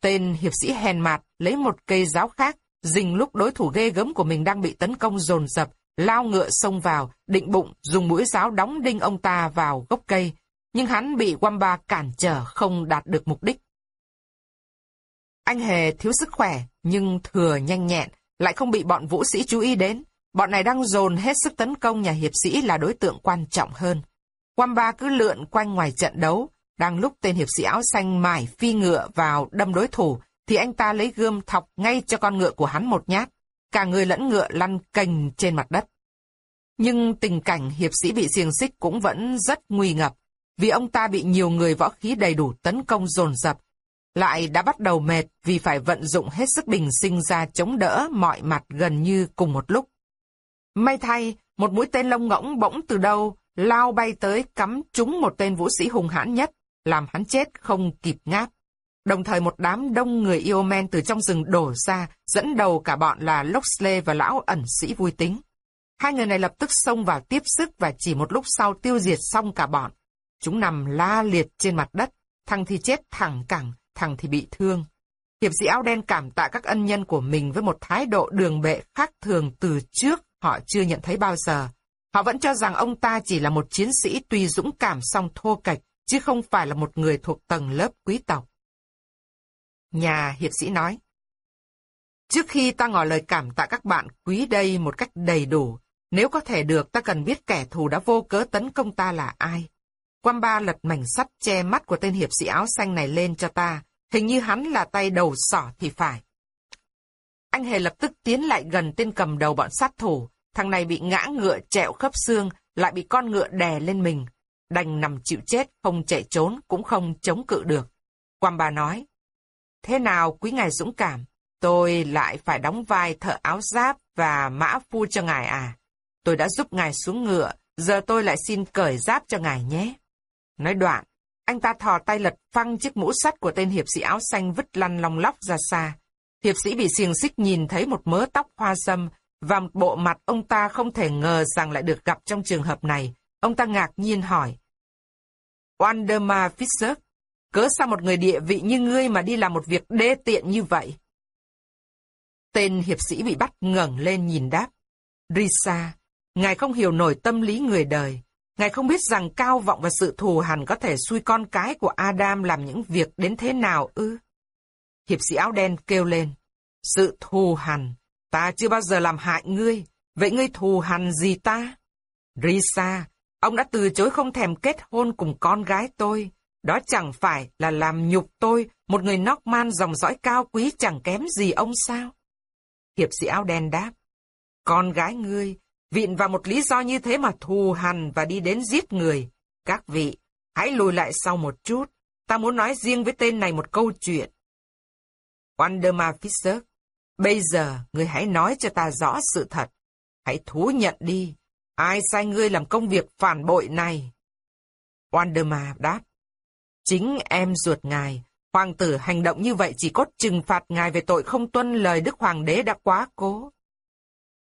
Tên hiệp sĩ hèn mạt lấy một cây giáo khác, dình lúc đối thủ ghê gớm của mình đang bị tấn công dồn dập, lao ngựa xông vào, định bụng dùng mũi giáo đóng đinh ông ta vào gốc cây, nhưng hắn bị Wamba cản trở không đạt được mục đích. Anh hề thiếu sức khỏe, nhưng thừa nhanh nhẹn, lại không bị bọn vũ sĩ chú ý đến. Bọn này đang dồn hết sức tấn công nhà hiệp sĩ là đối tượng quan trọng hơn. Wamba cứ lượn quanh ngoài trận đấu, đang lúc tên hiệp sĩ áo xanh mải phi ngựa vào đâm đối thủ, thì anh ta lấy gươm thọc ngay cho con ngựa của hắn một nhát. Cả người lẫn ngựa lăn cành trên mặt đất. Nhưng tình cảnh hiệp sĩ bị xiềng xích cũng vẫn rất nguy ngập, vì ông ta bị nhiều người võ khí đầy đủ tấn công dồn dập, lại đã bắt đầu mệt vì phải vận dụng hết sức bình sinh ra chống đỡ mọi mặt gần như cùng một lúc. May thay, một mũi tên lông ngỗng bỗng từ đâu, lao bay tới cắm trúng một tên vũ sĩ hùng hãn nhất, làm hắn chết không kịp ngáp. Đồng thời một đám đông người yêu men từ trong rừng đổ ra, dẫn đầu cả bọn là Loxley và lão ẩn sĩ vui tính. Hai người này lập tức xông vào tiếp sức và chỉ một lúc sau tiêu diệt xong cả bọn. Chúng nằm la liệt trên mặt đất, thằng thì chết thẳng cẳng, thằng thì bị thương. Hiệp sĩ áo đen cảm tạ các ân nhân của mình với một thái độ đường bệ khác thường từ trước họ chưa nhận thấy bao giờ. Họ vẫn cho rằng ông ta chỉ là một chiến sĩ tuy dũng cảm song thô kệch, chứ không phải là một người thuộc tầng lớp quý tộc. Nhà hiệp sĩ nói, Trước khi ta ngỏ lời cảm tạ các bạn quý đây một cách đầy đủ, nếu có thể được ta cần biết kẻ thù đã vô cớ tấn công ta là ai. Quamba lật mảnh sắt che mắt của tên hiệp sĩ áo xanh này lên cho ta, hình như hắn là tay đầu sỏ thì phải. Anh hề lập tức tiến lại gần tên cầm đầu bọn sát thủ, thằng này bị ngã ngựa trẹo khớp xương, lại bị con ngựa đè lên mình. Đành nằm chịu chết, không chạy trốn, cũng không chống cự được. Quamba nói, Thế nào quý ngài dũng cảm, tôi lại phải đóng vai thợ áo giáp và mã phu cho ngài à? Tôi đã giúp ngài xuống ngựa, giờ tôi lại xin cởi giáp cho ngài nhé. Nói đoạn, anh ta thò tay lật phăng chiếc mũ sắt của tên hiệp sĩ áo xanh vứt lăn long lóc ra xa. Hiệp sĩ bị xiềng xích nhìn thấy một mớ tóc hoa sâm và một bộ mặt ông ta không thể ngờ rằng lại được gặp trong trường hợp này. Ông ta ngạc nhiên hỏi. Wanderma Fischer, cớ sao một người địa vị như ngươi mà đi làm một việc đê tiện như vậy? Tên hiệp sĩ bị bắt ngẩng lên nhìn đáp. Risa, ngài không hiểu nổi tâm lý người đời. Ngài không biết rằng cao vọng và sự thù hằn có thể xui con cái của Adam làm những việc đến thế nào ư? Hiệp sĩ áo đen kêu lên. Sự thù hằn, ta chưa bao giờ làm hại ngươi, vậy ngươi thù hằn gì ta? Risa, ông đã từ chối không thèm kết hôn cùng con gái tôi. Đó chẳng phải là làm nhục tôi, một người nóc man dòng dõi cao quý chẳng kém gì ông sao? Hiệp sĩ áo đen đáp. Con gái ngươi Vịn vào một lý do như thế mà thù hằn và đi đến giết người. Các vị, hãy lùi lại sau một chút. Ta muốn nói riêng với tên này một câu chuyện. Waldemar Fischer, bây giờ ngươi hãy nói cho ta rõ sự thật. Hãy thú nhận đi. Ai sai ngươi làm công việc phản bội này? Waldemar đáp. Chính em ruột ngài. Hoàng tử hành động như vậy chỉ có trừng phạt ngài về tội không tuân lời Đức Hoàng đế đã quá cố.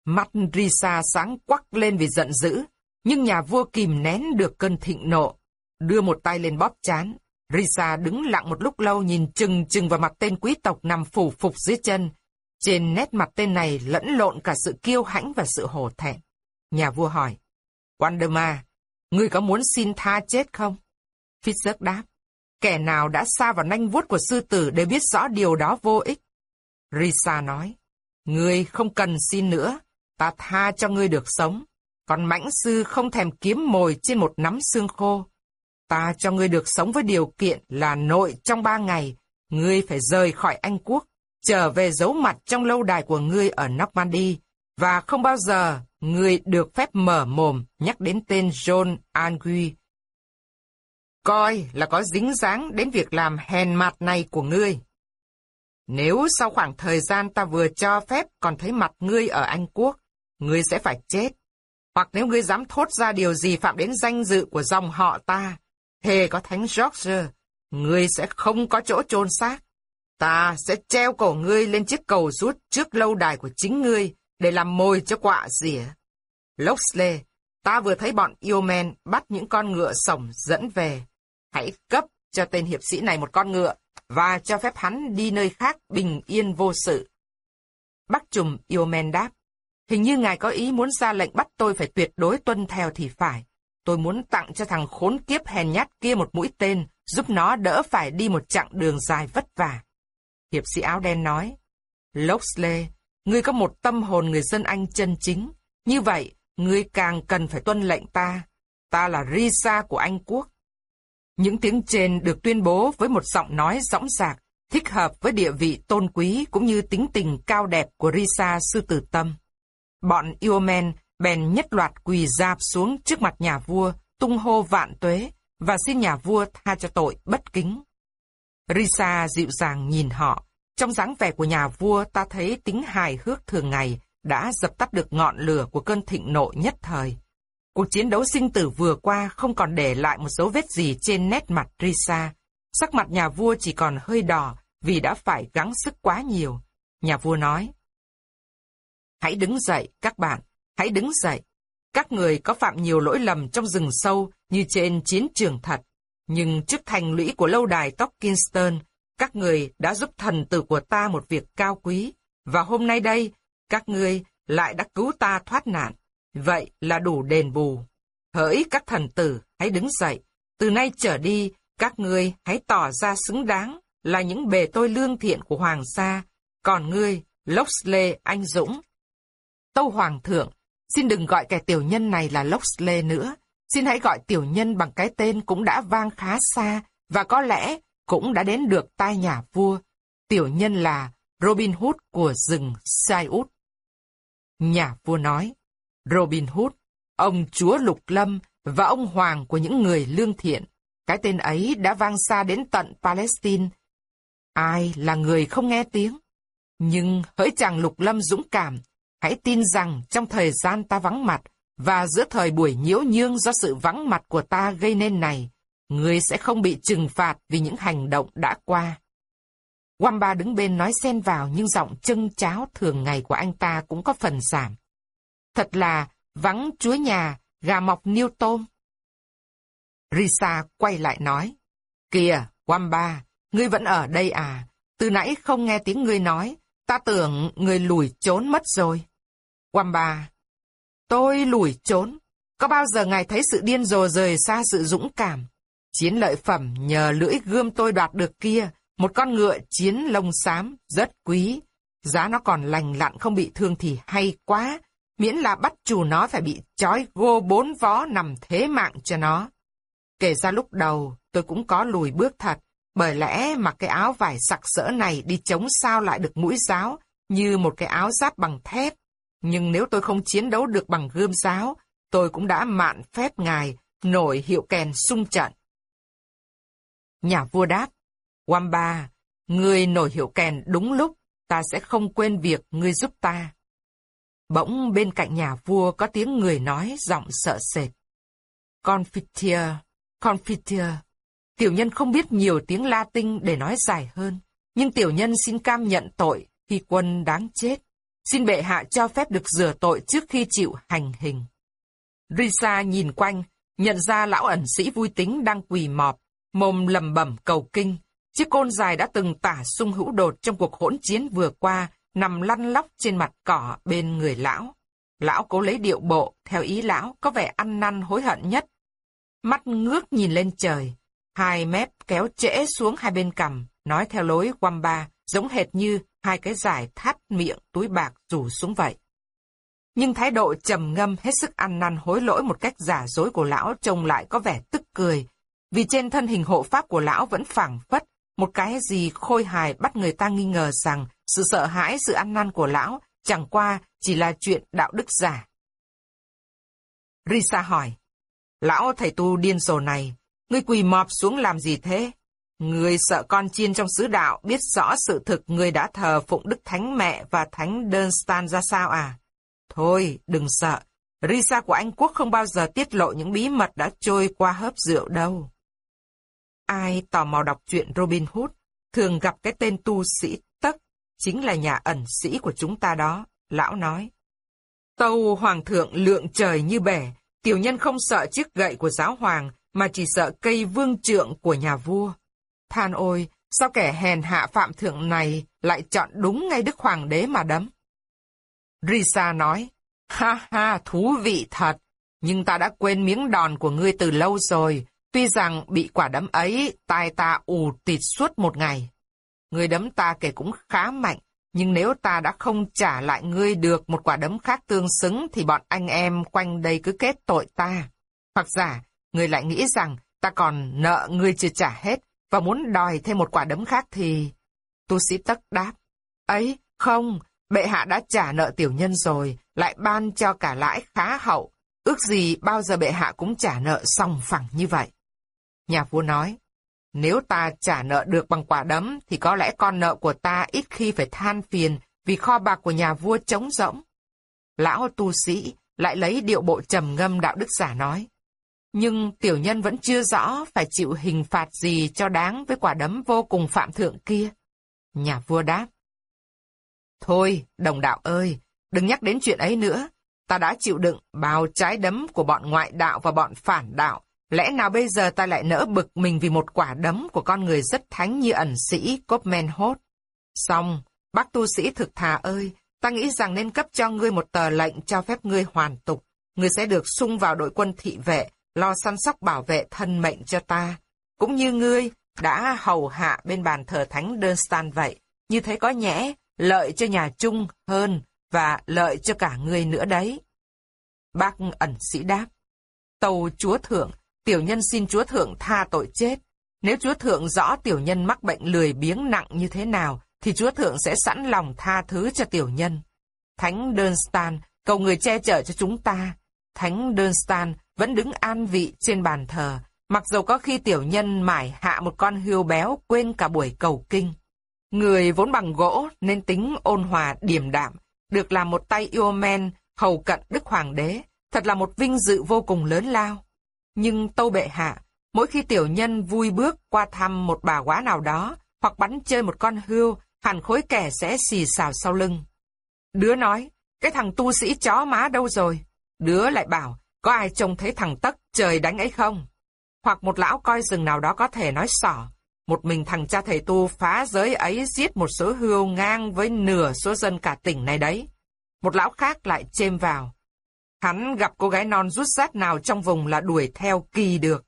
Mắt Risa sáng quắc lên vì giận dữ, nhưng nhà vua kìm nén được cơn thịnh nộ. Đưa một tay lên bóp chán, Risa đứng lặng một lúc lâu nhìn chừng chừng vào mặt tên quý tộc nằm phủ phục dưới chân. Trên nét mặt tên này lẫn lộn cả sự kiêu hãnh và sự hổ thẹn. Nhà vua hỏi, Waldemar, ngươi có muốn xin tha chết không? Fitzgerald đáp, kẻ nào đã xa vào nanh vuốt của sư tử đều biết rõ điều đó vô ích. Risa nói, ngươi không cần xin nữa, ta tha cho ngươi được sống. Còn mãnh sư không thèm kiếm mồi trên một nắm xương khô. Ta cho ngươi được sống với điều kiện là nội trong ba ngày, ngươi phải rời khỏi Anh Quốc, trở về giấu mặt trong lâu đài của ngươi ở Normandy, và không bao giờ ngươi được phép mở mồm nhắc đến tên John Angui. Coi là có dính dáng đến việc làm hèn mặt này của ngươi. Nếu sau khoảng thời gian ta vừa cho phép còn thấy mặt ngươi ở Anh Quốc, ngươi sẽ phải chết. Hoặc nếu ngươi dám thốt ra điều gì phạm đến danh dự của dòng họ ta, thề có thánh George, ngươi sẽ không có chỗ chôn xác. Ta sẽ treo cổ ngươi lên chiếc cầu rút trước lâu đài của chính ngươi để làm mồi cho quạ rỉa. Loxley, ta vừa thấy bọn Yeoman bắt những con ngựa sống dẫn về. Hãy cấp cho tên hiệp sĩ này một con ngựa và cho phép hắn đi nơi khác bình yên vô sự. Bắc trùm Yeoman đáp, hình như ngài có ý muốn ra lệnh bắt tôi phải tuyệt đối tuân theo thì phải. Tôi muốn tặng cho thằng khốn kiếp hèn nhát kia một mũi tên, giúp nó đỡ phải đi một chặng đường dài vất vả. Hiệp sĩ áo đen nói, Loxley, ngươi có một tâm hồn người dân Anh chân chính. Như vậy, ngươi càng cần phải tuân lệnh ta. Ta là Risa của Anh Quốc. Những tiếng trên được tuyên bố với một giọng nói rõng rạc, thích hợp với địa vị tôn quý cũng như tính tình cao đẹp của Risa sư tử tâm. Bọn yêu men bèn nhất loạt quỳ dạp xuống trước mặt nhà vua, tung hô vạn tuế, và xin nhà vua tha cho tội bất kính. Risa dịu dàng nhìn họ, trong dáng vẻ của nhà vua ta thấy tính hài hước thường ngày đã dập tắt được ngọn lửa của cơn thịnh nộ nhất thời. Cuộc chiến đấu sinh tử vừa qua không còn để lại một dấu vết gì trên nét mặt Risa. Sắc mặt nhà vua chỉ còn hơi đỏ vì đã phải gắng sức quá nhiều. Nhà vua nói, Hãy đứng dậy, các bạn, hãy đứng dậy. Các người có phạm nhiều lỗi lầm trong rừng sâu như trên chiến trường thật. Nhưng trước thành lũy của lâu đài Tockinston, các người đã giúp thần tử của ta một việc cao quý. Và hôm nay đây, các ngươi lại đã cứu ta thoát nạn. Vậy là đủ đền bù. Hỡi các thần tử, hãy đứng dậy. Từ nay trở đi, các ngươi hãy tỏ ra xứng đáng là những bề tôi lương thiện của Hoàng gia. Còn ngươi, Loxley anh Dũng. Tâu Hoàng thượng, xin đừng gọi kẻ tiểu nhân này là Loxley nữa. Xin hãy gọi tiểu nhân bằng cái tên cũng đã vang khá xa và có lẽ cũng đã đến được tai nhà vua. Tiểu nhân là Robin Hood của rừng Saiút. Nhà vua nói, Robin Hood, ông chúa Lục Lâm và ông hoàng của những người lương thiện. Cái tên ấy đã vang xa đến tận Palestine. Ai là người không nghe tiếng? Nhưng hỡi chàng Lục Lâm dũng cảm, hãy tin rằng trong thời gian ta vắng mặt, và giữa thời buổi nhiễu nhương do sự vắng mặt của ta gây nên này, người sẽ không bị trừng phạt vì những hành động đã qua. Wamba đứng bên nói xen vào nhưng giọng chân cháo thường ngày của anh ta cũng có phần giảm. Thật là vắng chúa nhà, gà mọc niêu tôm. Risa quay lại nói, Kìa, Wamba, ngươi vẫn ở đây à? Từ nãy không nghe tiếng ngươi nói, ta tưởng người lùi trốn mất rồi. Wamba, tôi lùi trốn. Có bao giờ ngài thấy sự điên rồ rời xa sự dũng cảm? Chiến lợi phẩm nhờ lưỡi gươm tôi đoạt được kia, một con ngựa chiến lông xám, rất quý. Giá nó còn lành lặn không bị thương thì hay quá, miễn là bắt chủ nó phải bị trói gô bốn vó nằm thế mạng cho nó. Kể ra lúc đầu, tôi cũng có lùi bước thật, bởi lẽ mặc cái áo vải sặc sỡ này đi chống sao lại được mũi giáo, như một cái áo giáp bằng thép. Nhưng nếu tôi không chiến đấu được bằng gươm giáo, tôi cũng đã mạn phép ngài, nổi hiệu kèn sung trận. Nhà vua đáp, Wamba, ngươi nổi hiệu kèn đúng lúc, ta sẽ không quên việc ngươi giúp ta. Bỗng bên cạnh nhà vua có tiếng người nói giọng sợ sệt. Confiteer, confiteer, Tiểu nhân không biết nhiều tiếng Latin để nói dài hơn, nhưng tiểu nhân xin cam nhận tội khi quân đáng chết. Xin bệ hạ cho phép được rửa tội trước khi chịu hành hình. Risa nhìn quanh, nhận ra lão ẩn sĩ vui tính đang quỳ mọp, mồm lầm bẩm cầu kinh. Chiếc côn dài đã từng tả sung hữu đột trong cuộc hỗn chiến vừa qua, nằm lăn lóc trên mặt cỏ bên người lão. Lão cố lấy điệu bộ, theo ý lão, có vẻ ăn năn hối hận nhất. Mắt ngước nhìn lên trời, hai mép kéo trễ xuống hai bên cằm, nói theo lối Wamba, giống hệt như hai cái giải thắt miệng túi bạc rủ xuống vậy. Nhưng thái độ trầm ngâm hết sức ăn năn hối lỗi một cách giả dối của lão trông lại có vẻ tức cười, vì trên thân hình hộ pháp của lão vẫn phảng phất, một cái gì khôi hài bắt người ta nghi ngờ rằng sự sợ hãi, sự ăn năn của lão chẳng qua chỉ là chuyện đạo đức giả. Risa hỏi, Lão thầy tu điên rồ này, ngươi quỳ mọp xuống làm gì thế? Ngươi sợ con chiên trong sứ đạo biết rõ sự thực ngươi đã thờ phụng Đức Thánh Mẹ và Thánh Đơn Stan ra sao à? Thôi, đừng sợ. Risa của Anh Quốc không bao giờ tiết lộ những bí mật đã trôi qua hớp rượu đâu. ai tò mò đọc truyện Robin Hood, thường gặp cái tên tu sĩ Tất, chính là nhà ẩn sĩ của chúng ta đó, lão nói. Tâu hoàng thượng lượng trời như bể, tiểu nhân không sợ chiếc gậy của giáo hoàng, mà chỉ sợ cây vương trượng của nhà vua. Than ôi, sao kẻ hèn hạ phạm thượng này lại chọn đúng ngay đức hoàng đế mà đấm? Risa nói, ha ha, thú vị thật, nhưng ta đã quên miếng đòn của ngươi từ lâu rồi, tuy rằng bị quả đấm ấy, tai ta ù tịt suốt một ngày. Ngươi đấm ta kể cũng khá mạnh, nhưng nếu ta đã không trả lại ngươi được một quả đấm khác tương xứng thì bọn anh em quanh đây cứ kết tội ta. Hoặc giả, người lại nghĩ rằng ta còn nợ người chưa trả hết và muốn đòi thêm một quả đấm khác thì... Tu sĩ tất đáp. Ấy, không, bệ hạ đã trả nợ tiểu nhân rồi, lại ban cho cả lãi khá hậu. Ước gì bao giờ bệ hạ cũng trả nợ song phẳng như vậy. Nhà vua nói, nếu ta trả nợ được bằng quả đấm, thì có lẽ con nợ của ta ít khi phải than phiền vì kho bạc của nhà vua trống rỗng. Lão tu sĩ lại lấy điệu bộ trầm ngâm đạo đức giả nói. Nhưng tiểu nhân vẫn chưa rõ phải chịu hình phạt gì cho đáng với quả đấm vô cùng phạm thượng kia. Nhà vua đáp. Thôi, đồng đạo ơi, đừng nhắc đến chuyện ấy nữa. Ta đã chịu đựng bao trái đấm của bọn ngoại đạo và bọn phản đạo, Lẽ nào bây giờ ta lại nỡ bực mình vì một quả đấm của con người rất thánh như ẩn sĩ copmanhot Xong, bác tu sĩ thực thà ơi, ta nghĩ rằng nên cấp cho ngươi một tờ lệnh cho phép ngươi hoàn tục. Ngươi sẽ được sung vào đội quân thị vệ, lo săn sóc bảo vệ thân mệnh cho ta. Cũng như ngươi đã hầu hạ bên bàn thờ thánh Dunstan vậy. Như thế có nhẽ, lợi cho nhà chung hơn và lợi cho cả ngươi nữa đấy. Bác ẩn sĩ đáp. Tàu chúa thượng tiểu nhân xin chúa thượng tha tội chết. Nếu chúa thượng rõ tiểu nhân mắc bệnh lười biếng nặng như thế nào, thì chúa thượng sẽ sẵn lòng tha thứ cho tiểu nhân. Thánh Dunstan cầu người che chở cho chúng ta. Thánh Dunstan vẫn đứng an vị trên bàn thờ, mặc dù có khi tiểu nhân mải hạ một con hươu béo quên cả buổi cầu kinh. Người vốn bằng gỗ nên tính ôn hòa điềm đạm, được làm một tay yêu men hầu cận Đức Hoàng đế, thật là một vinh dự vô cùng lớn lao. Nhưng tâu bệ hạ, mỗi khi tiểu nhân vui bước qua thăm một bà quá nào đó, hoặc bắn chơi một con hươu, hẳn khối kẻ sẽ xì xào sau lưng. Đứa nói, cái thằng tu sĩ chó má đâu rồi? Đứa lại bảo, có ai trông thấy thằng tấc trời đánh ấy không? Hoặc một lão coi rừng nào đó có thể nói sỏ, một mình thằng cha thầy tu phá giới ấy giết một số hươu ngang với nửa số dân cả tỉnh này đấy. Một lão khác lại chêm vào. Hắn gặp cô gái non rút rát nào trong vùng là đuổi theo kỳ được.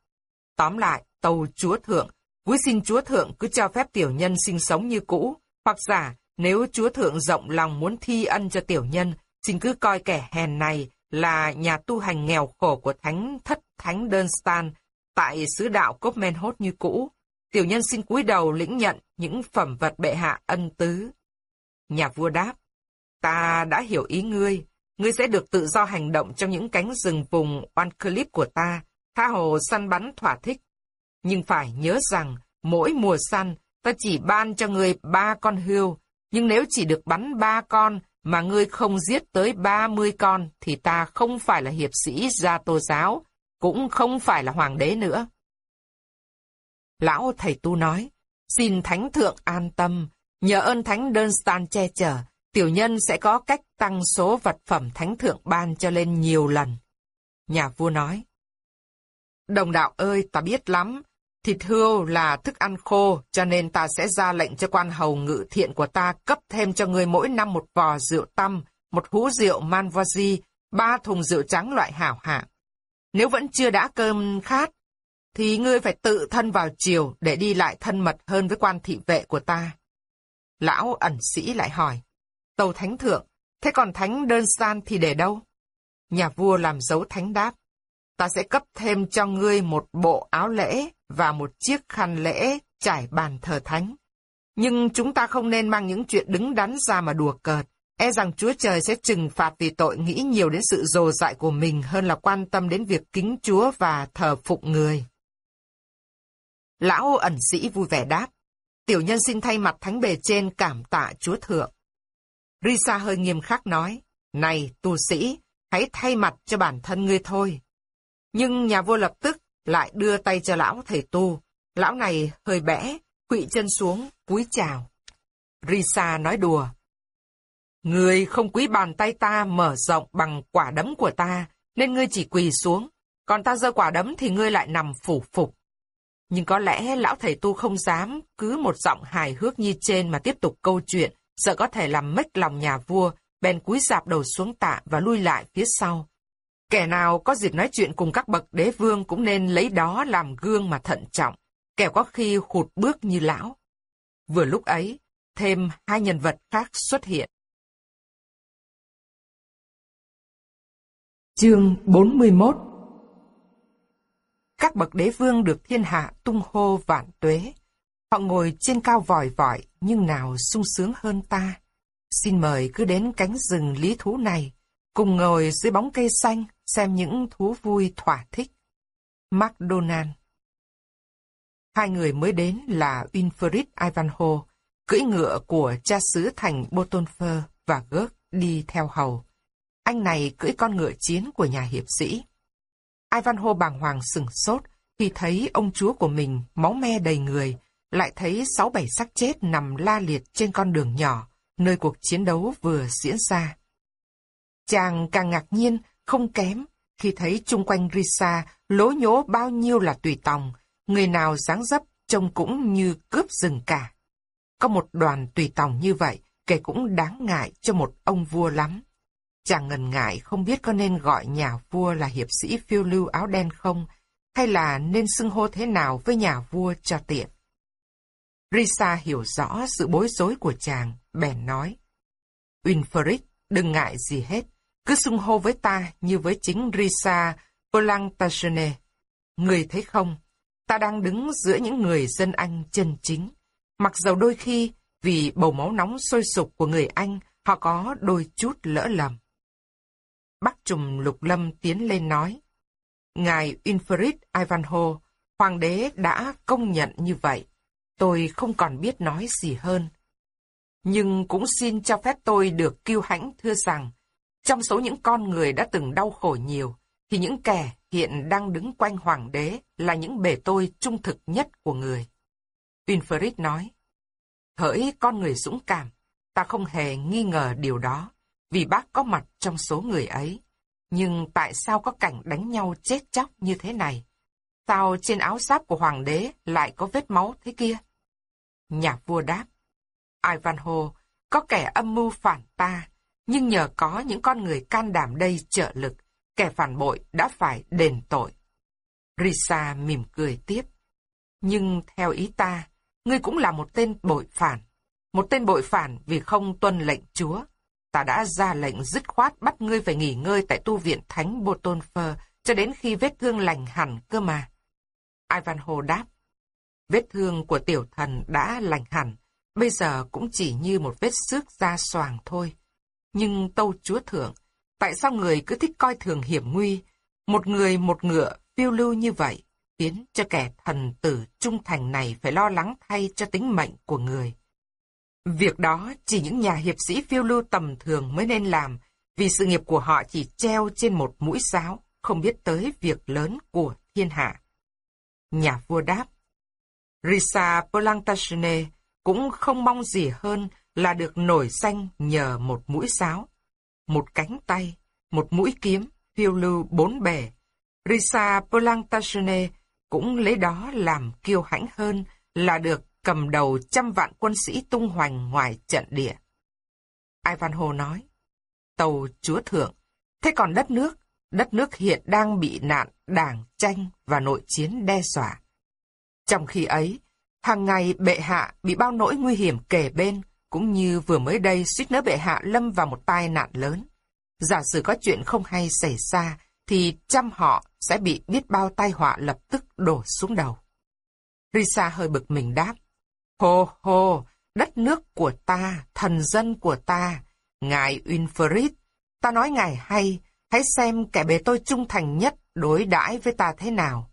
Tóm lại, tàu chúa thượng, quý xin chúa thượng cứ cho phép tiểu nhân sinh sống như cũ, hoặc giả, nếu chúa thượng rộng lòng muốn thi ân cho tiểu nhân, xin cứ coi kẻ hèn này là nhà tu hành nghèo khổ của thánh thất thánh đơn stan tại xứ đạo Copmenhot như cũ. Tiểu nhân xin cúi đầu lĩnh nhận những phẩm vật bệ hạ ân tứ. Nhà vua đáp, ta đã hiểu ý ngươi, ngươi sẽ được tự do hành động trong những cánh rừng vùng oan Clip của ta, tha hồ săn bắn thỏa thích. Nhưng phải nhớ rằng, mỗi mùa săn, ta chỉ ban cho ngươi ba con hươu, nhưng nếu chỉ được bắn ba con, mà ngươi không giết tới ba mươi con, thì ta không phải là hiệp sĩ gia tô giáo, cũng không phải là hoàng đế nữa. Lão thầy tu nói, xin thánh thượng an tâm, nhờ ơn thánh đơn stan che chở, tiểu nhân sẽ có cách tăng số vật phẩm thánh thượng ban cho lên nhiều lần. Nhà vua nói, Đồng đạo ơi, ta biết lắm, thịt hươu là thức ăn khô, cho nên ta sẽ ra lệnh cho quan hầu ngự thiện của ta cấp thêm cho người mỗi năm một vò rượu tăm, một hũ rượu manvoisi, ba thùng rượu trắng loại hảo hạng. Nếu vẫn chưa đã cơm khát, thì ngươi phải tự thân vào chiều để đi lại thân mật hơn với quan thị vệ của ta. Lão ẩn sĩ lại hỏi, Tàu thánh thượng, thế còn thánh đơn san thì để đâu? Nhà vua làm dấu thánh đáp. Ta sẽ cấp thêm cho ngươi một bộ áo lễ và một chiếc khăn lễ trải bàn thờ thánh. Nhưng chúng ta không nên mang những chuyện đứng đắn ra mà đùa cợt. E rằng Chúa Trời sẽ trừng phạt vì tội nghĩ nhiều đến sự dồ dại của mình hơn là quan tâm đến việc kính Chúa và thờ phụng người. Lão ẩn sĩ vui vẻ đáp. Tiểu nhân xin thay mặt thánh bề trên cảm tạ Chúa Thượng. Risa hơi nghiêm khắc nói, Này, tu sĩ, hãy thay mặt cho bản thân ngươi thôi. Nhưng nhà vua lập tức lại đưa tay cho lão thầy tu. Lão này hơi bẽ, quỵ chân xuống, cúi chào. Risa nói đùa. Ngươi không quý bàn tay ta mở rộng bằng quả đấm của ta, nên ngươi chỉ quỳ xuống. Còn ta giơ quả đấm thì ngươi lại nằm phủ phục. Nhưng có lẽ lão thầy tu không dám cứ một giọng hài hước như trên mà tiếp tục câu chuyện, sợ có thể làm mếch lòng nhà vua, bèn cúi dạp đầu xuống tạ và lui lại phía sau. Kẻ nào có dịp nói chuyện cùng các bậc đế vương cũng nên lấy đó làm gương mà thận trọng, kẻo có khi hụt bước như lão. Vừa lúc ấy, thêm hai nhân vật khác xuất hiện. Chương 41 Các bậc đế vương được thiên hạ tung hô vạn tuế. Họ ngồi trên cao vòi vọi, nhưng nào sung sướng hơn ta. Xin mời cứ đến cánh rừng lý thú này, cùng ngồi dưới bóng cây xanh, xem những thú vui thỏa thích. McDonald Hai người mới đến là Winfried Ivanhoe, cưỡi ngựa của cha xứ thành Botonfer và Gớt đi theo hầu. Anh này cưỡi con ngựa chiến của nhà hiệp sĩ. Ivanhoe bàng hoàng sừng sốt khi thấy ông chúa của mình máu me đầy người, lại thấy sáu bảy xác chết nằm la liệt trên con đường nhỏ, nơi cuộc chiến đấu vừa diễn ra. Chàng càng ngạc nhiên, không kém, khi thấy chung quanh Risa lố nhố bao nhiêu là tùy tòng, người nào dáng dấp trông cũng như cướp rừng cả. Có một đoàn tùy tòng như vậy, kể cũng đáng ngại cho một ông vua lắm. Chàng ngần ngại không biết có nên gọi nhà vua là hiệp sĩ phiêu lưu áo đen không, hay là nên xưng hô thế nào với nhà vua cho tiện. Risa hiểu rõ sự bối rối của chàng, bèn nói. Winfried, đừng ngại gì hết, cứ xưng hô với ta như với chính Risa Plantagenet. Người thấy không, ta đang đứng giữa những người dân Anh chân chính. Mặc dầu đôi khi, vì bầu máu nóng sôi sục của người Anh, họ có đôi chút lỡ lầm. Bác trùm lục lâm tiến lên nói. Ngài Winfried Ivanhoe, hoàng đế đã công nhận như vậy. Tôi không còn biết nói gì hơn. Nhưng cũng xin cho phép tôi được kiêu hãnh thưa rằng, trong số những con người đã từng đau khổ nhiều, thì những kẻ hiện đang đứng quanh hoàng đế là những bề tôi trung thực nhất của người. Winfried nói, hỡi con người dũng cảm, ta không hề nghi ngờ điều đó, vì bác có mặt trong số người ấy. Nhưng tại sao có cảnh đánh nhau chết chóc như thế này? Sao trên áo giáp của hoàng đế lại có vết máu thế kia? Nhà vua đáp, Ivanhoe, có kẻ âm mưu phản ta, nhưng nhờ có những con người can đảm đây trợ lực, kẻ phản bội đã phải đền tội. Risa mỉm cười tiếp. Nhưng theo ý ta, ngươi cũng là một tên bội phản. Một tên bội phản vì không tuân lệnh chúa. Ta đã ra lệnh dứt khoát bắt ngươi phải nghỉ ngơi tại tu viện Thánh Botonfer cho đến khi vết thương lành hẳn cơ mà. Ivanhoe đáp. Vết thương của tiểu thần đã lành hẳn, bây giờ cũng chỉ như một vết xước da xoàng thôi. Nhưng tâu chúa thượng, tại sao người cứ thích coi thường hiểm nguy? Một người một ngựa phiêu lưu như vậy, khiến cho kẻ thần tử trung thành này phải lo lắng thay cho tính mệnh của người. Việc đó chỉ những nhà hiệp sĩ phiêu lưu tầm thường mới nên làm, vì sự nghiệp của họ chỉ treo trên một mũi giáo, không biết tới việc lớn của thiên hạ. Nhà vua đáp, Risa Plantagenet cũng không mong gì hơn là được nổi danh nhờ một mũi giáo, một cánh tay, một mũi kiếm, phiêu lưu bốn bề. Risa Plantagenet cũng lấy đó làm kiêu hãnh hơn là được cầm đầu trăm vạn quân sĩ tung hoành ngoài trận địa. Ivanhoe nói, tàu chúa thượng, thế còn đất nước, đất nước hiện đang bị nạn đảng tranh và nội chiến đe dọa. Trong khi ấy, hàng ngày bệ hạ bị bao nỗi nguy hiểm kề bên, cũng như vừa mới đây suýt nữa bệ hạ lâm vào một tai nạn lớn. Giả sử có chuyện không hay xảy ra, thì trăm họ sẽ bị biết bao tai họa lập tức đổ xuống đầu. Risa hơi bực mình đáp. Hô hô, đất nước của ta, thần dân của ta, ngài Winfried, ta nói ngài hay, hãy xem kẻ bề tôi trung thành nhất đối đãi với ta thế nào.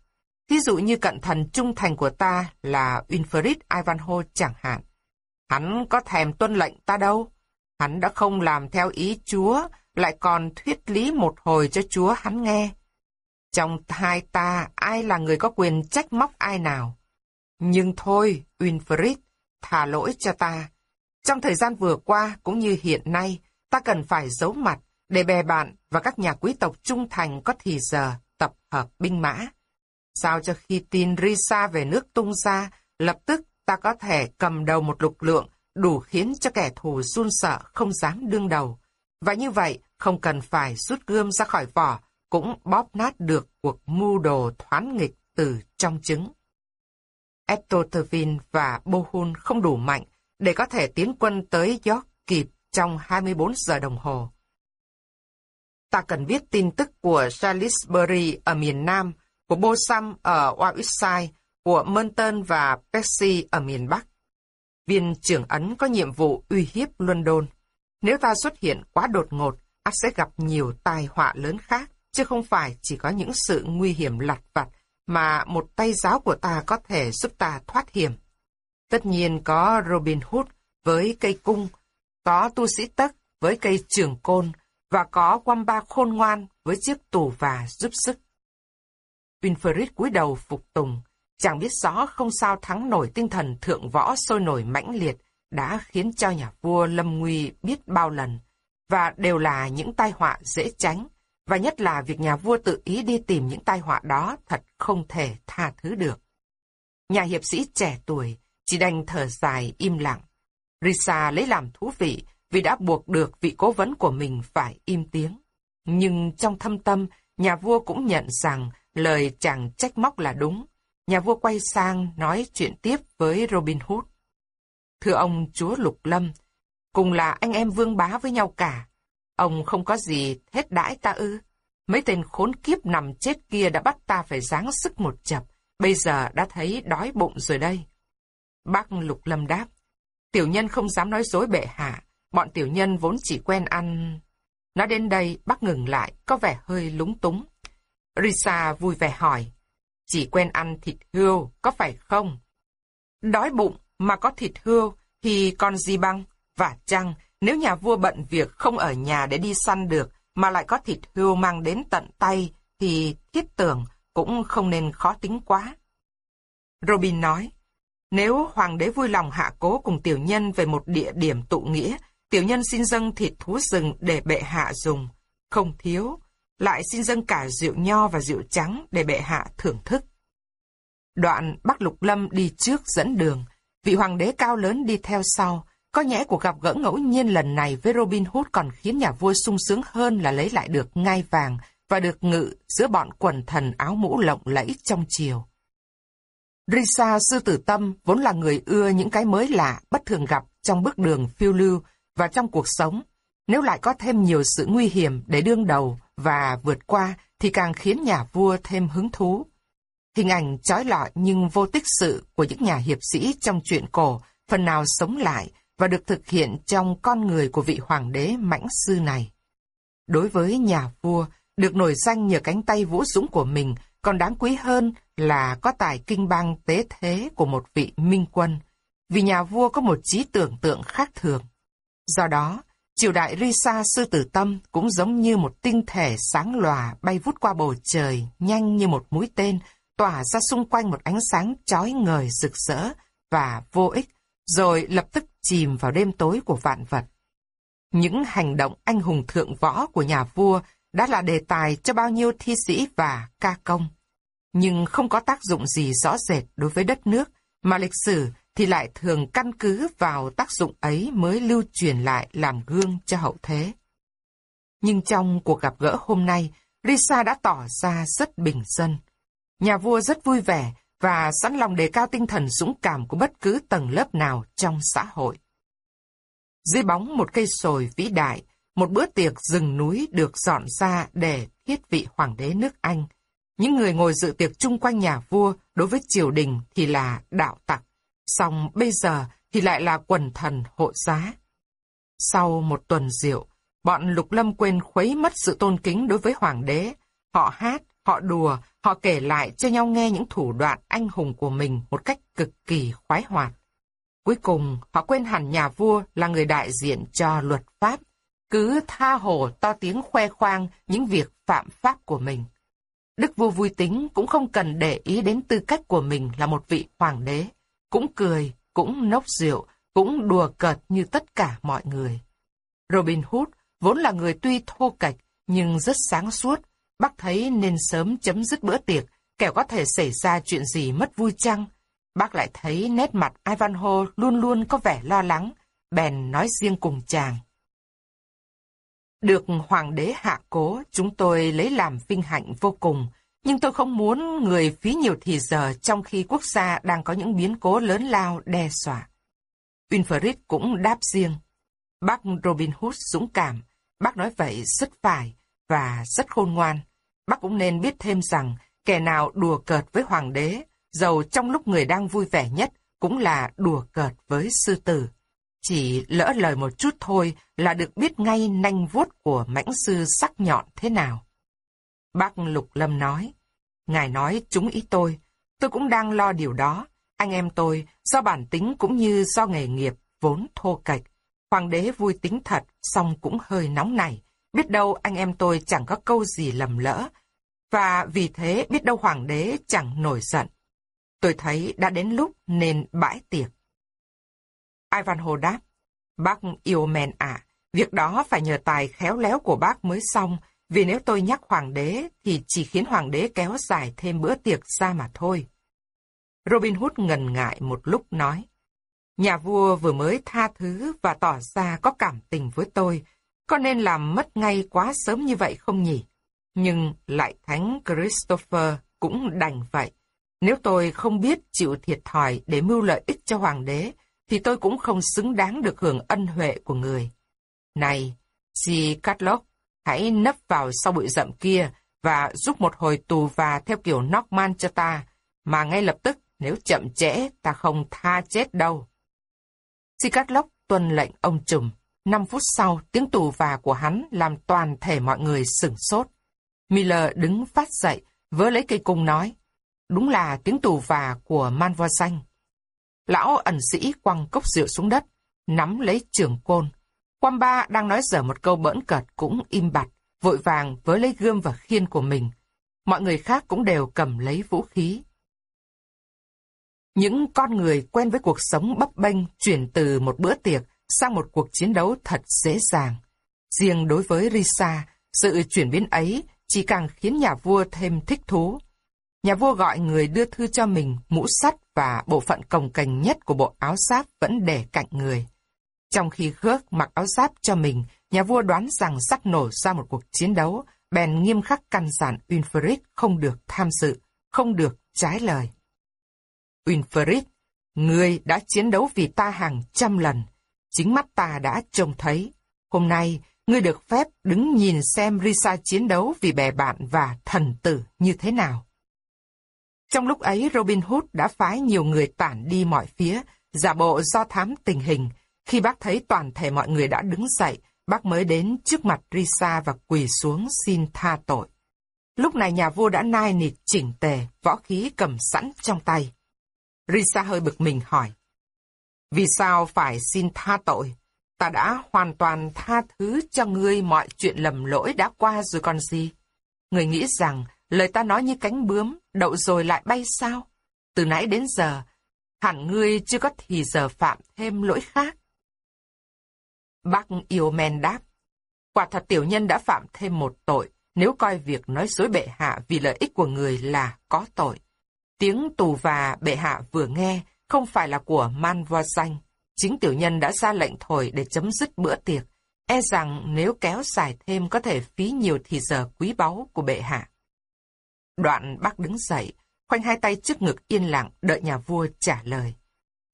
Ví dụ như cận thần trung thành của ta là Winfried Ivanhoe chẳng hạn. Hắn có thèm tuân lệnh ta đâu. Hắn đã không làm theo ý Chúa, lại còn thuyết lý một hồi cho Chúa hắn nghe. Trong hai ta, ai là người có quyền trách móc ai nào? Nhưng thôi, Winfried, thả lỗi cho ta. Trong thời gian vừa qua, cũng như hiện nay, ta cần phải giấu mặt để bè bạn và các nhà quý tộc trung thành có thì giờ tập hợp binh mã. Sao cho khi tin Risa về nước tung ra, lập tức ta có thể cầm đầu một lực lượng đủ khiến cho kẻ thù run sợ không dám đương đầu. Và như vậy, không cần phải rút gươm ra khỏi vỏ, cũng bóp nát được cuộc mưu đồ thoán nghịch từ trong trứng. Etotervin và Bohun không đủ mạnh để có thể tiến quân tới York kịp trong 24 giờ đồng hồ. Ta cần biết tin tức của Salisbury ở miền Nam, của Bosam ở Warwickshire, của Merton và Percy ở miền Bắc. Viên trưởng Ấn có nhiệm vụ uy hiếp London. Nếu ta xuất hiện quá đột ngột, ắt sẽ gặp nhiều tai họa lớn khác, chứ không phải chỉ có những sự nguy hiểm lặt vặt mà một tay giáo của ta có thể giúp ta thoát hiểm. Tất nhiên có Robin Hood với cây cung, có tu sĩ tất với cây trường côn, và có Wamba khôn ngoan với chiếc tù và giúp sức. Winfried cúi đầu phục tùng, chàng biết rõ không sao thắng nổi tinh thần thượng võ sôi nổi mãnh liệt đã khiến cho nhà vua lâm nguy biết bao lần, và đều là những tai họa dễ tránh, và nhất là việc nhà vua tự ý đi tìm những tai họa đó thật không thể tha thứ được. Nhà hiệp sĩ trẻ tuổi chỉ đành thở dài im lặng. Risa lấy làm thú vị vì đã buộc được vị cố vấn của mình phải im tiếng. Nhưng trong thâm tâm, nhà vua cũng nhận rằng lời chàng trách móc là đúng. Nhà vua quay sang nói chuyện tiếp với Robin Hood. Thưa ông chúa Lục Lâm, cùng là anh em vương bá với nhau cả. Ông không có gì hết đãi ta ư. Mấy tên khốn kiếp nằm chết kia đã bắt ta phải giáng sức một chập, bây giờ đã thấy đói bụng rồi đây. Bác Lục Lâm đáp, tiểu nhân không dám nói dối bệ hạ, bọn tiểu nhân vốn chỉ quen ăn... Nói đến đây, bác ngừng lại, có vẻ hơi lúng túng. Risa vui vẻ hỏi, chỉ quen ăn thịt hươu, có phải không? Đói bụng mà có thịt hươu thì còn gì bằng? Và chăng, nếu nhà vua bận việc không ở nhà để đi săn được, mà lại có thịt hươu mang đến tận tay, thì thiết tưởng cũng không nên khó tính quá. Robin nói, nếu hoàng đế vui lòng hạ cố cùng tiểu nhân về một địa điểm tụ nghĩa, tiểu nhân xin dâng thịt thú rừng để bệ hạ dùng, không thiếu, lại xin dâng cả rượu nho và rượu trắng để bệ hạ thưởng thức. Đoạn Bắc Lục Lâm đi trước dẫn đường, vị hoàng đế cao lớn đi theo sau, có nhẽ cuộc gặp gỡ ngẫu nhiên lần này với Robin Hood còn khiến nhà vua sung sướng hơn là lấy lại được ngai vàng và được ngự giữa bọn quần thần áo mũ lộng lẫy trong chiều. Risa sư tử tâm vốn là người ưa những cái mới lạ, bất thường gặp trong bước đường phiêu lưu và trong cuộc sống. Nếu lại có thêm nhiều sự nguy hiểm để đương đầu và vượt qua thì càng khiến nhà vua thêm hứng thú. Hình ảnh trói lọi nhưng vô tích sự của những nhà hiệp sĩ trong truyện cổ phần nào sống lại và được thực hiện trong con người của vị hoàng đế mãnh sư này. Đối với nhà vua, được nổi danh nhờ cánh tay vũ dũng của mình còn đáng quý hơn là có tài kinh bang tế thế của một vị minh quân, vì nhà vua có một trí tưởng tượng khác thường. Do đó, triều đại Risa sư tử tâm cũng giống như một tinh thể sáng lòa bay vút qua bầu trời, nhanh như một mũi tên, tỏa ra xung quanh một ánh sáng chói ngời rực rỡ và vô ích, rồi lập tức chìm vào đêm tối của vạn vật. Những hành động anh hùng thượng võ của nhà vua đã là đề tài cho bao nhiêu thi sĩ và ca công. Nhưng không có tác dụng gì rõ rệt đối với đất nước, mà lịch sử thì lại thường căn cứ vào tác dụng ấy mới lưu truyền lại làm gương cho hậu thế. Nhưng trong cuộc gặp gỡ hôm nay, Risa đã tỏ ra rất bình dân. Nhà vua rất vui vẻ và sẵn lòng đề cao tinh thần dũng cảm của bất cứ tầng lớp nào trong xã hội. Dưới bóng một cây sồi vĩ đại, một bữa tiệc rừng núi được dọn ra để thiết vị hoàng đế nước Anh. Những người ngồi dự tiệc chung quanh nhà vua đối với triều đình thì là đạo tặc, xong bây giờ thì lại là quần thần hộ giá. Sau một tuần rượu, bọn Lục Lâm quên khuấy mất sự tôn kính đối với hoàng đế. Họ hát, họ đùa, họ kể lại cho nhau nghe những thủ đoạn anh hùng của mình một cách cực kỳ khoái hoạt. Cuối cùng, họ quên hẳn nhà vua là người đại diện cho luật pháp, cứ tha hồ to tiếng khoe khoang những việc phạm pháp của mình. Đức vua vui tính cũng không cần để ý đến tư cách của mình là một vị hoàng đế. Cũng cười, cũng nốc rượu, cũng đùa cợt như tất cả mọi người. Robin Hood vốn là người tuy thô kệch nhưng rất sáng suốt. Bác thấy nên sớm chấm dứt bữa tiệc, kẻo có thể xảy ra chuyện gì mất vui chăng. Bác lại thấy nét mặt Ivanhoe luôn luôn có vẻ lo lắng, bèn nói riêng cùng chàng. Được hoàng đế hạ cố, chúng tôi lấy làm vinh hạnh vô cùng, nhưng tôi không muốn người phí nhiều thì giờ trong khi quốc gia đang có những biến cố lớn lao đe dọa. Winfried cũng đáp riêng. Bác Robin Hood dũng cảm, bác nói vậy rất phải và rất khôn ngoan. Bác cũng nên biết thêm rằng kẻ nào đùa cợt với hoàng đế, dầu trong lúc người đang vui vẻ nhất cũng là đùa cợt với sư tử. Chỉ lỡ lời một chút thôi là được biết ngay nanh vuốt của mãnh sư sắc nhọn thế nào. Bác Lục Lâm nói, Ngài nói chúng ý tôi, tôi cũng đang lo điều đó. Anh em tôi, do bản tính cũng như do nghề nghiệp, vốn thô kệch. Hoàng đế vui tính thật, song cũng hơi nóng này. Biết đâu anh em tôi chẳng có câu gì lầm lỡ. Và vì thế biết đâu hoàng đế chẳng nổi giận. Tôi thấy đã đến lúc nên bãi tiệc. Ivan hồ đáp, bác yêu men ạ, việc đó phải nhờ tài khéo léo của bác mới xong, vì nếu tôi nhắc hoàng đế thì chỉ khiến hoàng đế kéo dài thêm bữa tiệc ra mà thôi. Robin Hood ngần ngại một lúc nói, nhà vua vừa mới tha thứ và tỏ ra có cảm tình với tôi, có nên làm mất ngay quá sớm như vậy không nhỉ? Nhưng lại thánh Christopher cũng đành vậy. Nếu tôi không biết chịu thiệt thòi để mưu lợi ích cho hoàng đế, thì tôi cũng không xứng đáng được hưởng ân huệ của người. Này, si Catlock, hãy nấp vào sau bụi rậm kia và giúp một hồi tù và theo kiểu Norman cho ta, mà ngay lập tức nếu chậm trễ ta không tha chết đâu. Si tuân lệnh ông trùm. Năm phút sau, tiếng tù và của hắn làm toàn thể mọi người sửng sốt. Miller đứng phát dậy, vớ lấy cây cung nói. Đúng là tiếng tù và của Man Vo Xanh. Lão ẩn sĩ quăng cốc rượu xuống đất, nắm lấy trường côn. Quam ba đang nói dở một câu bỡn cợt cũng im bặt, vội vàng với lấy gươm và khiên của mình. Mọi người khác cũng đều cầm lấy vũ khí. Những con người quen với cuộc sống bấp bênh chuyển từ một bữa tiệc sang một cuộc chiến đấu thật dễ dàng. Riêng đối với Risa, sự chuyển biến ấy chỉ càng khiến nhà vua thêm thích thú. Nhà vua gọi người đưa thư cho mình, mũ sắt và bộ phận cồng cành nhất của bộ áo giáp vẫn để cạnh người. Trong khi khước mặc áo giáp cho mình, nhà vua đoán rằng sắp nổ ra một cuộc chiến đấu, bèn nghiêm khắc căn dặn Winfried không được tham dự, không được trái lời. Winfried, ngươi đã chiến đấu vì ta hàng trăm lần, chính mắt ta đã trông thấy. Hôm nay, ngươi được phép đứng nhìn xem Risa chiến đấu vì bè bạn và thần tử như thế nào. Trong lúc ấy, Robin Hood đã phái nhiều người tản đi mọi phía, giả bộ do thám tình hình. Khi bác thấy toàn thể mọi người đã đứng dậy, bác mới đến trước mặt Risa và quỳ xuống xin tha tội. Lúc này nhà vua đã nai nịt chỉnh tề, võ khí cầm sẵn trong tay. Risa hơi bực mình hỏi. Vì sao phải xin tha tội? Ta đã hoàn toàn tha thứ cho ngươi mọi chuyện lầm lỗi đã qua rồi còn gì? Người nghĩ rằng lời ta nói như cánh bướm, đậu rồi lại bay sao? Từ nãy đến giờ, hẳn ngươi chưa có thì giờ phạm thêm lỗi khác. Bác yêu men đáp, quả thật tiểu nhân đã phạm thêm một tội, nếu coi việc nói dối bệ hạ vì lợi ích của người là có tội. Tiếng tù và bệ hạ vừa nghe không phải là của man vo xanh. Chính tiểu nhân đã ra lệnh thổi để chấm dứt bữa tiệc, e rằng nếu kéo dài thêm có thể phí nhiều thì giờ quý báu của bệ hạ. Đoạn bác đứng dậy, khoanh hai tay trước ngực yên lặng đợi nhà vua trả lời.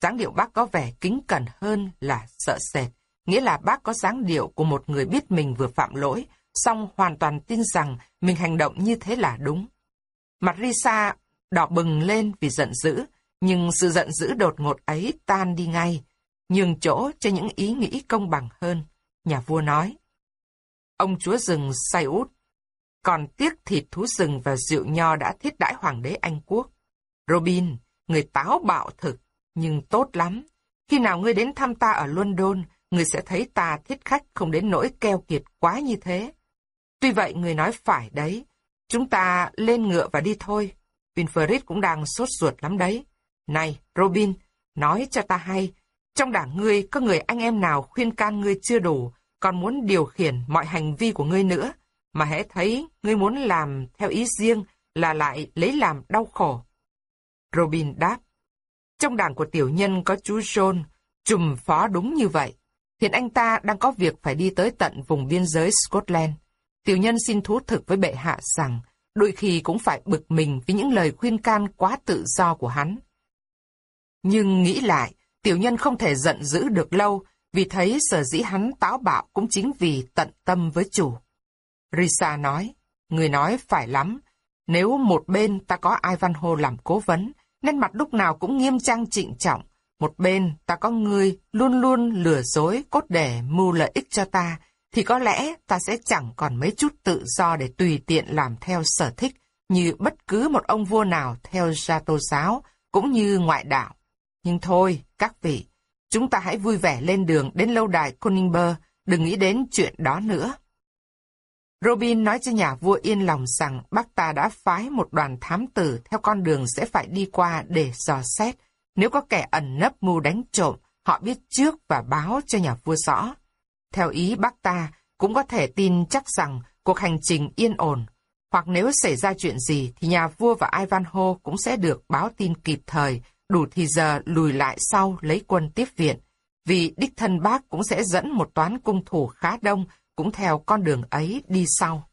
dáng điệu bác có vẻ kính cẩn hơn là sợ sệt, nghĩa là bác có dáng điệu của một người biết mình vừa phạm lỗi, song hoàn toàn tin rằng mình hành động như thế là đúng. Mặt Risa đỏ bừng lên vì giận dữ, nhưng sự giận dữ đột ngột ấy tan đi ngay, nhường chỗ cho những ý nghĩ công bằng hơn. Nhà vua nói, ông chúa rừng say út, còn tiếc thịt thú rừng và rượu nho đã thiết đãi hoàng đế Anh Quốc. Robin, người táo bạo thực, nhưng tốt lắm. Khi nào ngươi đến thăm ta ở London, người sẽ thấy ta thiết khách không đến nỗi keo kiệt quá như thế. Tuy vậy người nói phải đấy, Chúng ta lên ngựa và đi thôi. Winfried cũng đang sốt ruột lắm đấy. Này, Robin, nói cho ta hay, trong đảng ngươi có người anh em nào khuyên can ngươi chưa đủ, còn muốn điều khiển mọi hành vi của ngươi nữa, mà hễ thấy ngươi muốn làm theo ý riêng là lại lấy làm đau khổ. Robin đáp, trong đảng của tiểu nhân có chú John, trùm phó đúng như vậy. Hiện anh ta đang có việc phải đi tới tận vùng biên giới Scotland. Tiểu nhân xin thú thực với bệ hạ rằng, đôi khi cũng phải bực mình vì những lời khuyên can quá tự do của hắn. Nhưng nghĩ lại, tiểu nhân không thể giận dữ được lâu, vì thấy sở dĩ hắn táo bạo cũng chính vì tận tâm với chủ. Risa nói, người nói phải lắm, nếu một bên ta có Ivanhoe làm cố vấn, nên mặt lúc nào cũng nghiêm trang trịnh trọng, một bên ta có người luôn luôn lừa dối cốt để mưu lợi ích cho ta, thì có lẽ ta sẽ chẳng còn mấy chút tự do để tùy tiện làm theo sở thích, như bất cứ một ông vua nào theo gia tô giáo, cũng như ngoại đạo. Nhưng thôi, các vị, chúng ta hãy vui vẻ lên đường đến lâu đài Koningber, đừng nghĩ đến chuyện đó nữa. Robin nói cho nhà vua yên lòng rằng bác ta đã phái một đoàn thám tử theo con đường sẽ phải đi qua để dò xét. Nếu có kẻ ẩn nấp mưu đánh trộm, họ biết trước và báo cho nhà vua rõ. Theo ý bác ta, cũng có thể tin chắc rằng cuộc hành trình yên ổn, hoặc nếu xảy ra chuyện gì thì nhà vua và Ivanhoe cũng sẽ được báo tin kịp thời, đủ thì giờ lùi lại sau lấy quân tiếp viện. Vì đích thân bác cũng sẽ dẫn một toán cung thủ khá đông cũng theo con đường ấy đi sau.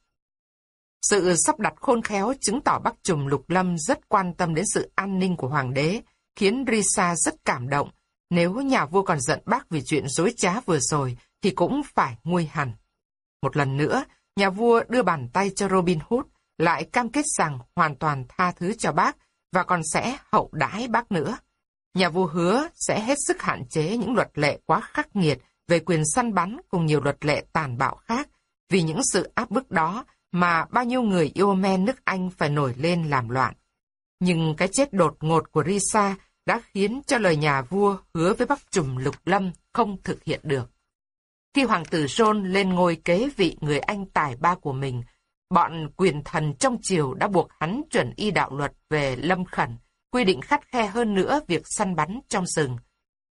Sự sắp đặt khôn khéo chứng tỏ Bắc Trùm Lục Lâm rất quan tâm đến sự an ninh của hoàng đế, khiến Risa rất cảm động. Nếu nhà vua còn giận bác vì chuyện dối trá vừa rồi, thì cũng phải nguôi hẳn. Một lần nữa, nhà vua đưa bàn tay cho Robin Hood, lại cam kết rằng hoàn toàn tha thứ cho bác và còn sẽ hậu đãi bác nữa. Nhà vua hứa sẽ hết sức hạn chế những luật lệ quá khắc nghiệt về quyền săn bắn cùng nhiều luật lệ tàn bạo khác, vì những sự áp bức đó mà bao nhiêu người yêu men nước Anh phải nổi lên làm loạn. Nhưng cái chết đột ngột của Risa đã khiến cho lời nhà vua hứa với Bắc Trùm Lục Lâm không thực hiện được. Khi hoàng tử John lên ngôi kế vị người anh tài ba của mình, bọn quyền thần trong triều đã buộc hắn chuẩn y đạo luật về lâm khẩn, quy định khắt khe hơn nữa việc săn bắn trong rừng.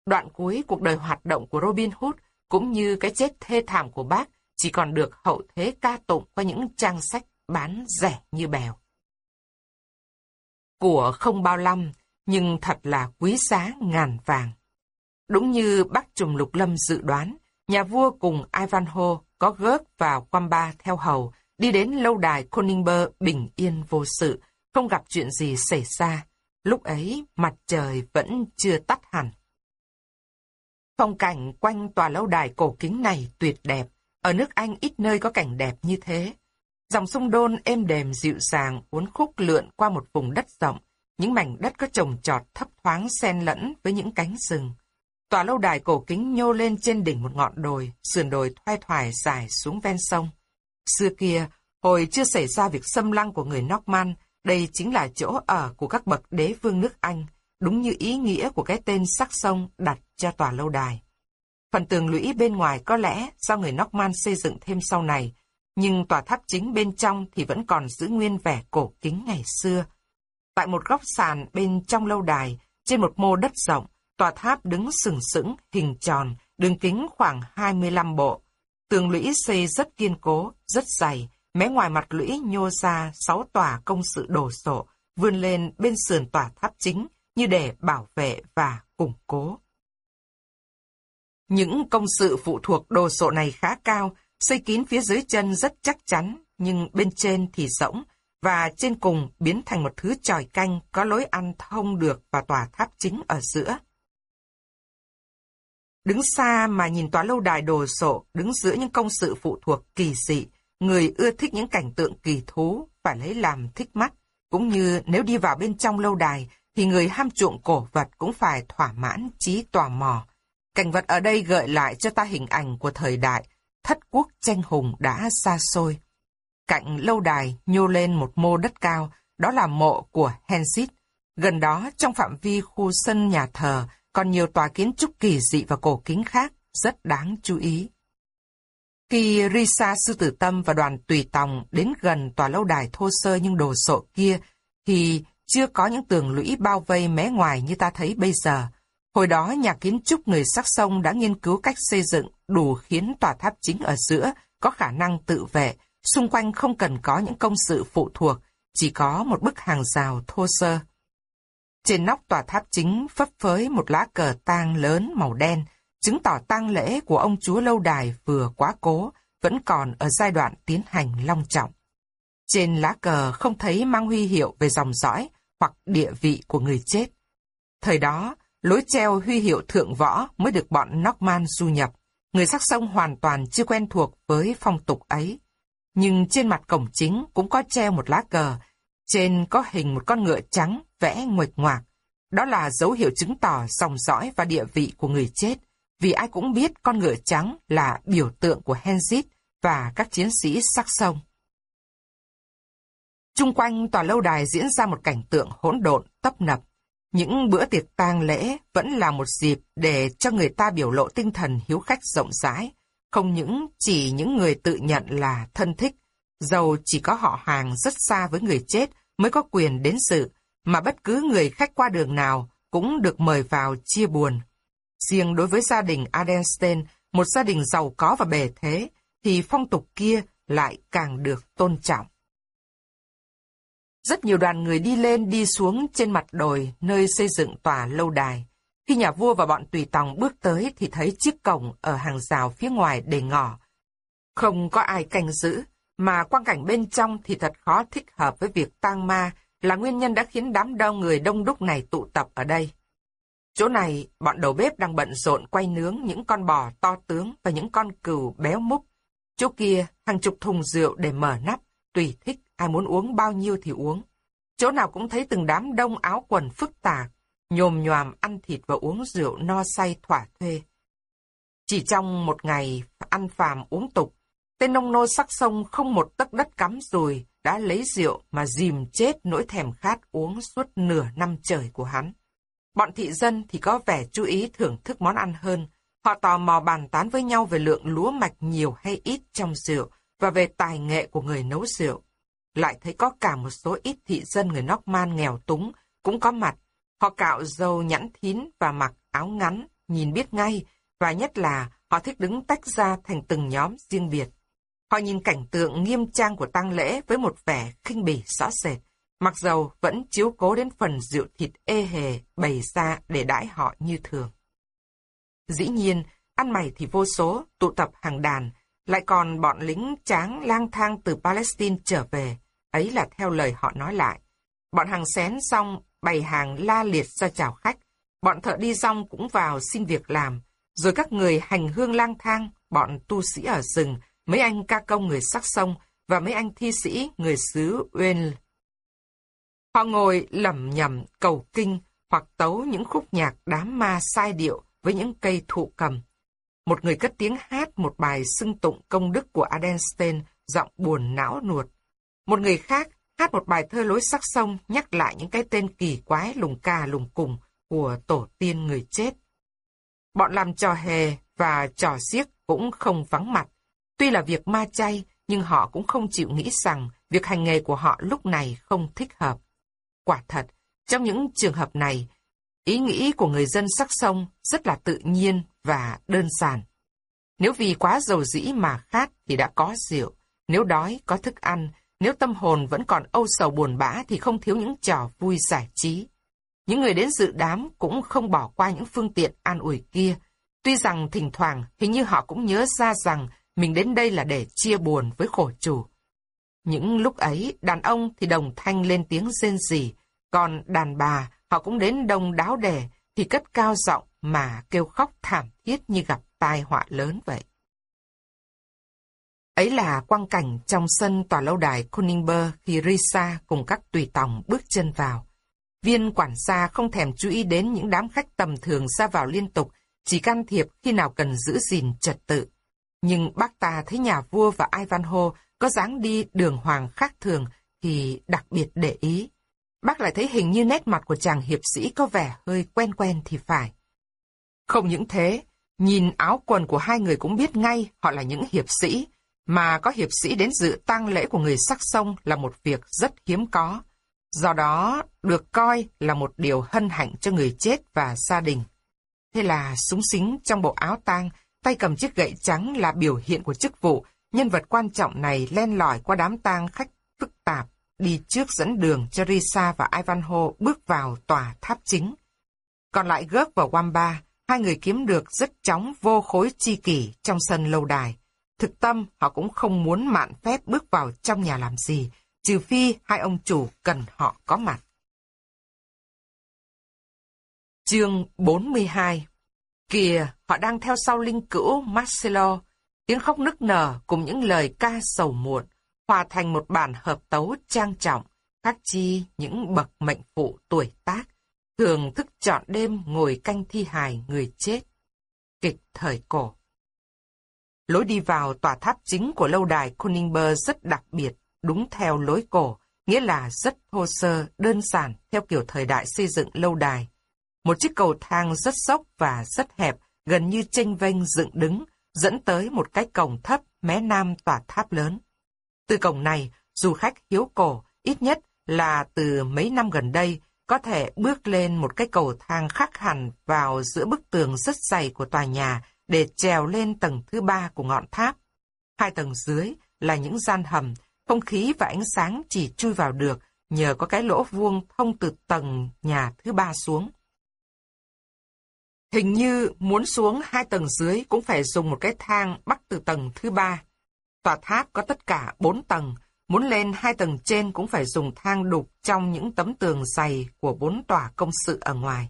Đoạn cuối cuộc đời hoạt động của Robin Hood cũng như cái chết thê thảm của bác chỉ còn được hậu thế ca tụng qua những trang sách bán rẻ như bèo. Của không bao lăm, nhưng thật là quý giá ngàn vàng. Đúng như bác trùng lục lâm dự đoán, nhà vua cùng Ivanhoe có gớt vào Quamba theo hầu, đi đến lâu đài Koningber bình yên vô sự, không gặp chuyện gì xảy ra. Lúc ấy, mặt trời vẫn chưa tắt hẳn. Phong cảnh quanh tòa lâu đài cổ kính này tuyệt đẹp. Ở nước Anh ít nơi có cảnh đẹp như thế. Dòng sông Đôn êm đềm dịu dàng uốn khúc lượn qua một vùng đất rộng. Những mảnh đất có trồng trọt thấp thoáng xen lẫn với những cánh rừng. Tòa lâu đài cổ kính nhô lên trên đỉnh một ngọn đồi, sườn đồi thoai thoải dài xuống ven sông. Xưa kia, hồi chưa xảy ra việc xâm lăng của người Norman, đây chính là chỗ ở của các bậc đế vương nước Anh, đúng như ý nghĩa của cái tên sắc sông đặt cho tòa lâu đài. Phần tường lũy bên ngoài có lẽ do người Norman xây dựng thêm sau này, nhưng tòa tháp chính bên trong thì vẫn còn giữ nguyên vẻ cổ kính ngày xưa. Tại một góc sàn bên trong lâu đài, trên một mô đất rộng, tòa tháp đứng sừng sững, hình tròn, đường kính khoảng 25 bộ. Tường lũy xây rất kiên cố, rất dày, mé ngoài mặt lũy nhô ra sáu tòa công sự đồ sộ, vươn lên bên sườn tòa tháp chính, như để bảo vệ và củng cố. Những công sự phụ thuộc đồ sộ này khá cao, xây kín phía dưới chân rất chắc chắn, nhưng bên trên thì rỗng, và trên cùng biến thành một thứ tròi canh có lối ăn thông được vào tòa tháp chính ở giữa. Đứng xa mà nhìn tòa lâu đài đồ sộ, đứng giữa những công sự phụ thuộc kỳ dị, người ưa thích những cảnh tượng kỳ thú, phải lấy làm thích mắt, cũng như nếu đi vào bên trong lâu đài, thì người ham chuộng cổ vật cũng phải thỏa mãn trí tò mò. Cảnh vật ở đây gợi lại cho ta hình ảnh của thời đại, thất quốc tranh hùng đã xa xôi. Cạnh lâu đài nhô lên một mô đất cao, đó là mộ của Hensit. Gần đó, trong phạm vi khu sân nhà thờ, còn nhiều tòa kiến trúc kỳ dị và cổ kính khác, rất đáng chú ý. Khi Risa Sư Tử Tâm và đoàn tùy tòng đến gần tòa lâu đài thô sơ nhưng đồ sộ kia, thì chưa có những tường lũy bao vây mé ngoài như ta thấy bây giờ. Hồi đó nhà kiến trúc người sắc sông đã nghiên cứu cách xây dựng đủ khiến tòa tháp chính ở giữa có khả năng tự vệ, xung quanh không cần có những công sự phụ thuộc, chỉ có một bức hàng rào thô sơ. Trên nóc tòa tháp chính phấp phới một lá cờ tang lớn màu đen, chứng tỏ tang lễ của ông chúa lâu đài vừa quá cố, vẫn còn ở giai đoạn tiến hành long trọng. Trên lá cờ không thấy mang huy hiệu về dòng dõi hoặc địa vị của người chết. Thời đó, lối treo huy hiệu thượng võ mới được bọn Norman du nhập. Người sắc sông hoàn toàn chưa quen thuộc với phong tục ấy. Nhưng trên mặt cổng chính cũng có treo một lá cờ, trên có hình một con ngựa trắng vẽ nguệch ngoạc. Đó là dấu hiệu chứng tỏ dòng dõi và địa vị của người chết, vì ai cũng biết con ngựa trắng là biểu tượng của Henzit và các chiến sĩ sắc sông. Trung quanh tòa lâu đài diễn ra một cảnh tượng hỗn độn, tấp nập. Những bữa tiệc tang lễ vẫn là một dịp để cho người ta biểu lộ tinh thần hiếu khách rộng rãi, không những chỉ những người tự nhận là thân thích, dầu chỉ có họ hàng rất xa với người chết mới có quyền đến sự, mà bất cứ người khách qua đường nào cũng được mời vào chia buồn. Riêng đối với gia đình Adenstein, một gia đình giàu có và bề thế, thì phong tục kia lại càng được tôn trọng. Rất nhiều đoàn người đi lên đi xuống trên mặt đồi nơi xây dựng tòa lâu đài. Khi nhà vua và bọn tùy tòng bước tới thì thấy chiếc cổng ở hàng rào phía ngoài để ngỏ. Không có ai canh giữ, mà quang cảnh bên trong thì thật khó thích hợp với việc tang ma là nguyên nhân đã khiến đám đông người đông đúc này tụ tập ở đây. Chỗ này, bọn đầu bếp đang bận rộn quay nướng những con bò to tướng và những con cừu béo múc. Chỗ kia, hàng chục thùng rượu để mở nắp, tùy thích, ai muốn uống bao nhiêu thì uống. Chỗ nào cũng thấy từng đám đông áo quần phức tạp, nhồm nhòm ăn thịt và uống rượu no say thỏa thuê. Chỉ trong một ngày ăn phàm uống tục, tên nông nô sắc sông không một tấc đất cắm rồi đã lấy rượu mà dìm chết nỗi thèm khát uống suốt nửa năm trời của hắn. Bọn thị dân thì có vẻ chú ý thưởng thức món ăn hơn. Họ tò mò bàn tán với nhau về lượng lúa mạch nhiều hay ít trong rượu và về tài nghệ của người nấu rượu. Lại thấy có cả một số ít thị dân người Norman nghèo túng cũng có mặt. Họ cạo dầu nhẵn thín và mặc áo ngắn, nhìn biết ngay, và nhất là họ thích đứng tách ra thành từng nhóm riêng biệt. Họ nhìn cảnh tượng nghiêm trang của tang lễ với một vẻ khinh bỉ rõ rệt, mặc dầu vẫn chiếu cố đến phần rượu thịt ê hề bày ra để đãi họ như thường. Dĩ nhiên, ăn mày thì vô số, tụ tập hàng đàn, lại còn bọn lính tráng lang thang từ Palestine trở về, ấy là theo lời họ nói lại. Bọn hàng xén xong, bày hàng la liệt ra chào khách, bọn thợ đi rong cũng vào xin việc làm, rồi các người hành hương lang thang, bọn tu sĩ ở rừng, mấy anh ca công người sắc sông và mấy anh thi sĩ người xứ Uyên. Họ ngồi lẩm nhẩm cầu kinh hoặc tấu những khúc nhạc đám ma sai điệu với những cây thụ cầm. Một người cất tiếng hát một bài xưng tụng công đức của Adenstein, giọng buồn não nuột. Một người khác hát một bài thơ lối sắc sông nhắc lại những cái tên kỳ quái lùng ca lùng cùng của tổ tiên người chết. Bọn làm trò hề và trò xiếc cũng không vắng mặt. Tuy là việc ma chay, nhưng họ cũng không chịu nghĩ rằng việc hành nghề của họ lúc này không thích hợp. Quả thật, trong những trường hợp này, ý nghĩ của người dân sắc sông rất là tự nhiên và đơn giản. Nếu vì quá giàu dĩ mà khát thì đã có rượu, nếu đói có thức ăn, nếu tâm hồn vẫn còn âu sầu buồn bã thì không thiếu những trò vui giải trí. Những người đến dự đám cũng không bỏ qua những phương tiện an ủi kia. Tuy rằng thỉnh thoảng hình như họ cũng nhớ ra rằng mình đến đây là để chia buồn với khổ chủ. Những lúc ấy, đàn ông thì đồng thanh lên tiếng rên rỉ, còn đàn bà họ cũng đến đông đáo đề thì cất cao giọng mà kêu khóc thảm thiết như gặp tai họa lớn vậy. Ấy là quang cảnh trong sân tòa lâu đài Koningberg khi Risa cùng các tùy tòng bước chân vào. Viên quản gia không thèm chú ý đến những đám khách tầm thường ra vào liên tục, chỉ can thiệp khi nào cần giữ gìn trật tự. Nhưng bác ta thấy nhà vua và Ivanhoe có dáng đi đường hoàng khác thường thì đặc biệt để ý. Bác lại thấy hình như nét mặt của chàng hiệp sĩ có vẻ hơi quen quen thì phải. Không những thế, Nhìn áo quần của hai người cũng biết ngay họ là những hiệp sĩ, mà có hiệp sĩ đến dự tang lễ của người sắc sông là một việc rất hiếm có. Do đó, được coi là một điều hân hạnh cho người chết và gia đình. Thế là súng xính trong bộ áo tang, tay cầm chiếc gậy trắng là biểu hiện của chức vụ, nhân vật quan trọng này len lỏi qua đám tang khách phức tạp, đi trước dẫn đường cho Risa và Ivanhoe bước vào tòa tháp chính. Còn lại Gớp và Wamba, hai người kiếm được rất chóng vô khối chi kỷ trong sân lâu đài. Thực tâm, họ cũng không muốn mạn phép bước vào trong nhà làm gì, trừ phi hai ông chủ cần họ có mặt. Chương 42 Kìa, họ đang theo sau linh cữu Marcelo, tiếng khóc nức nở cùng những lời ca sầu muộn, hòa thành một bản hợp tấu trang trọng, khác chi những bậc mệnh phụ tuổi tác, thường thức chọn đêm ngồi canh thi hài người chết. Kịch thời cổ Lối đi vào tòa tháp chính của lâu đài Koningberg rất đặc biệt, đúng theo lối cổ, nghĩa là rất thô sơ, đơn giản, theo kiểu thời đại xây dựng lâu đài. Một chiếc cầu thang rất dốc và rất hẹp, gần như tranh vênh dựng đứng, dẫn tới một cái cổng thấp mé nam tòa tháp lớn. Từ cổng này, du khách hiếu cổ, ít nhất là từ mấy năm gần đây, có thể bước lên một cái cầu thang khác hẳn vào giữa bức tường rất dày của tòa nhà để trèo lên tầng thứ ba của ngọn tháp. Hai tầng dưới là những gian hầm, không khí và ánh sáng chỉ chui vào được nhờ có cái lỗ vuông thông từ tầng nhà thứ ba xuống. Hình như muốn xuống hai tầng dưới cũng phải dùng một cái thang bắt từ tầng thứ ba. Tòa tháp có tất cả bốn tầng, muốn lên hai tầng trên cũng phải dùng thang đục trong những tấm tường dày của bốn tòa công sự ở ngoài.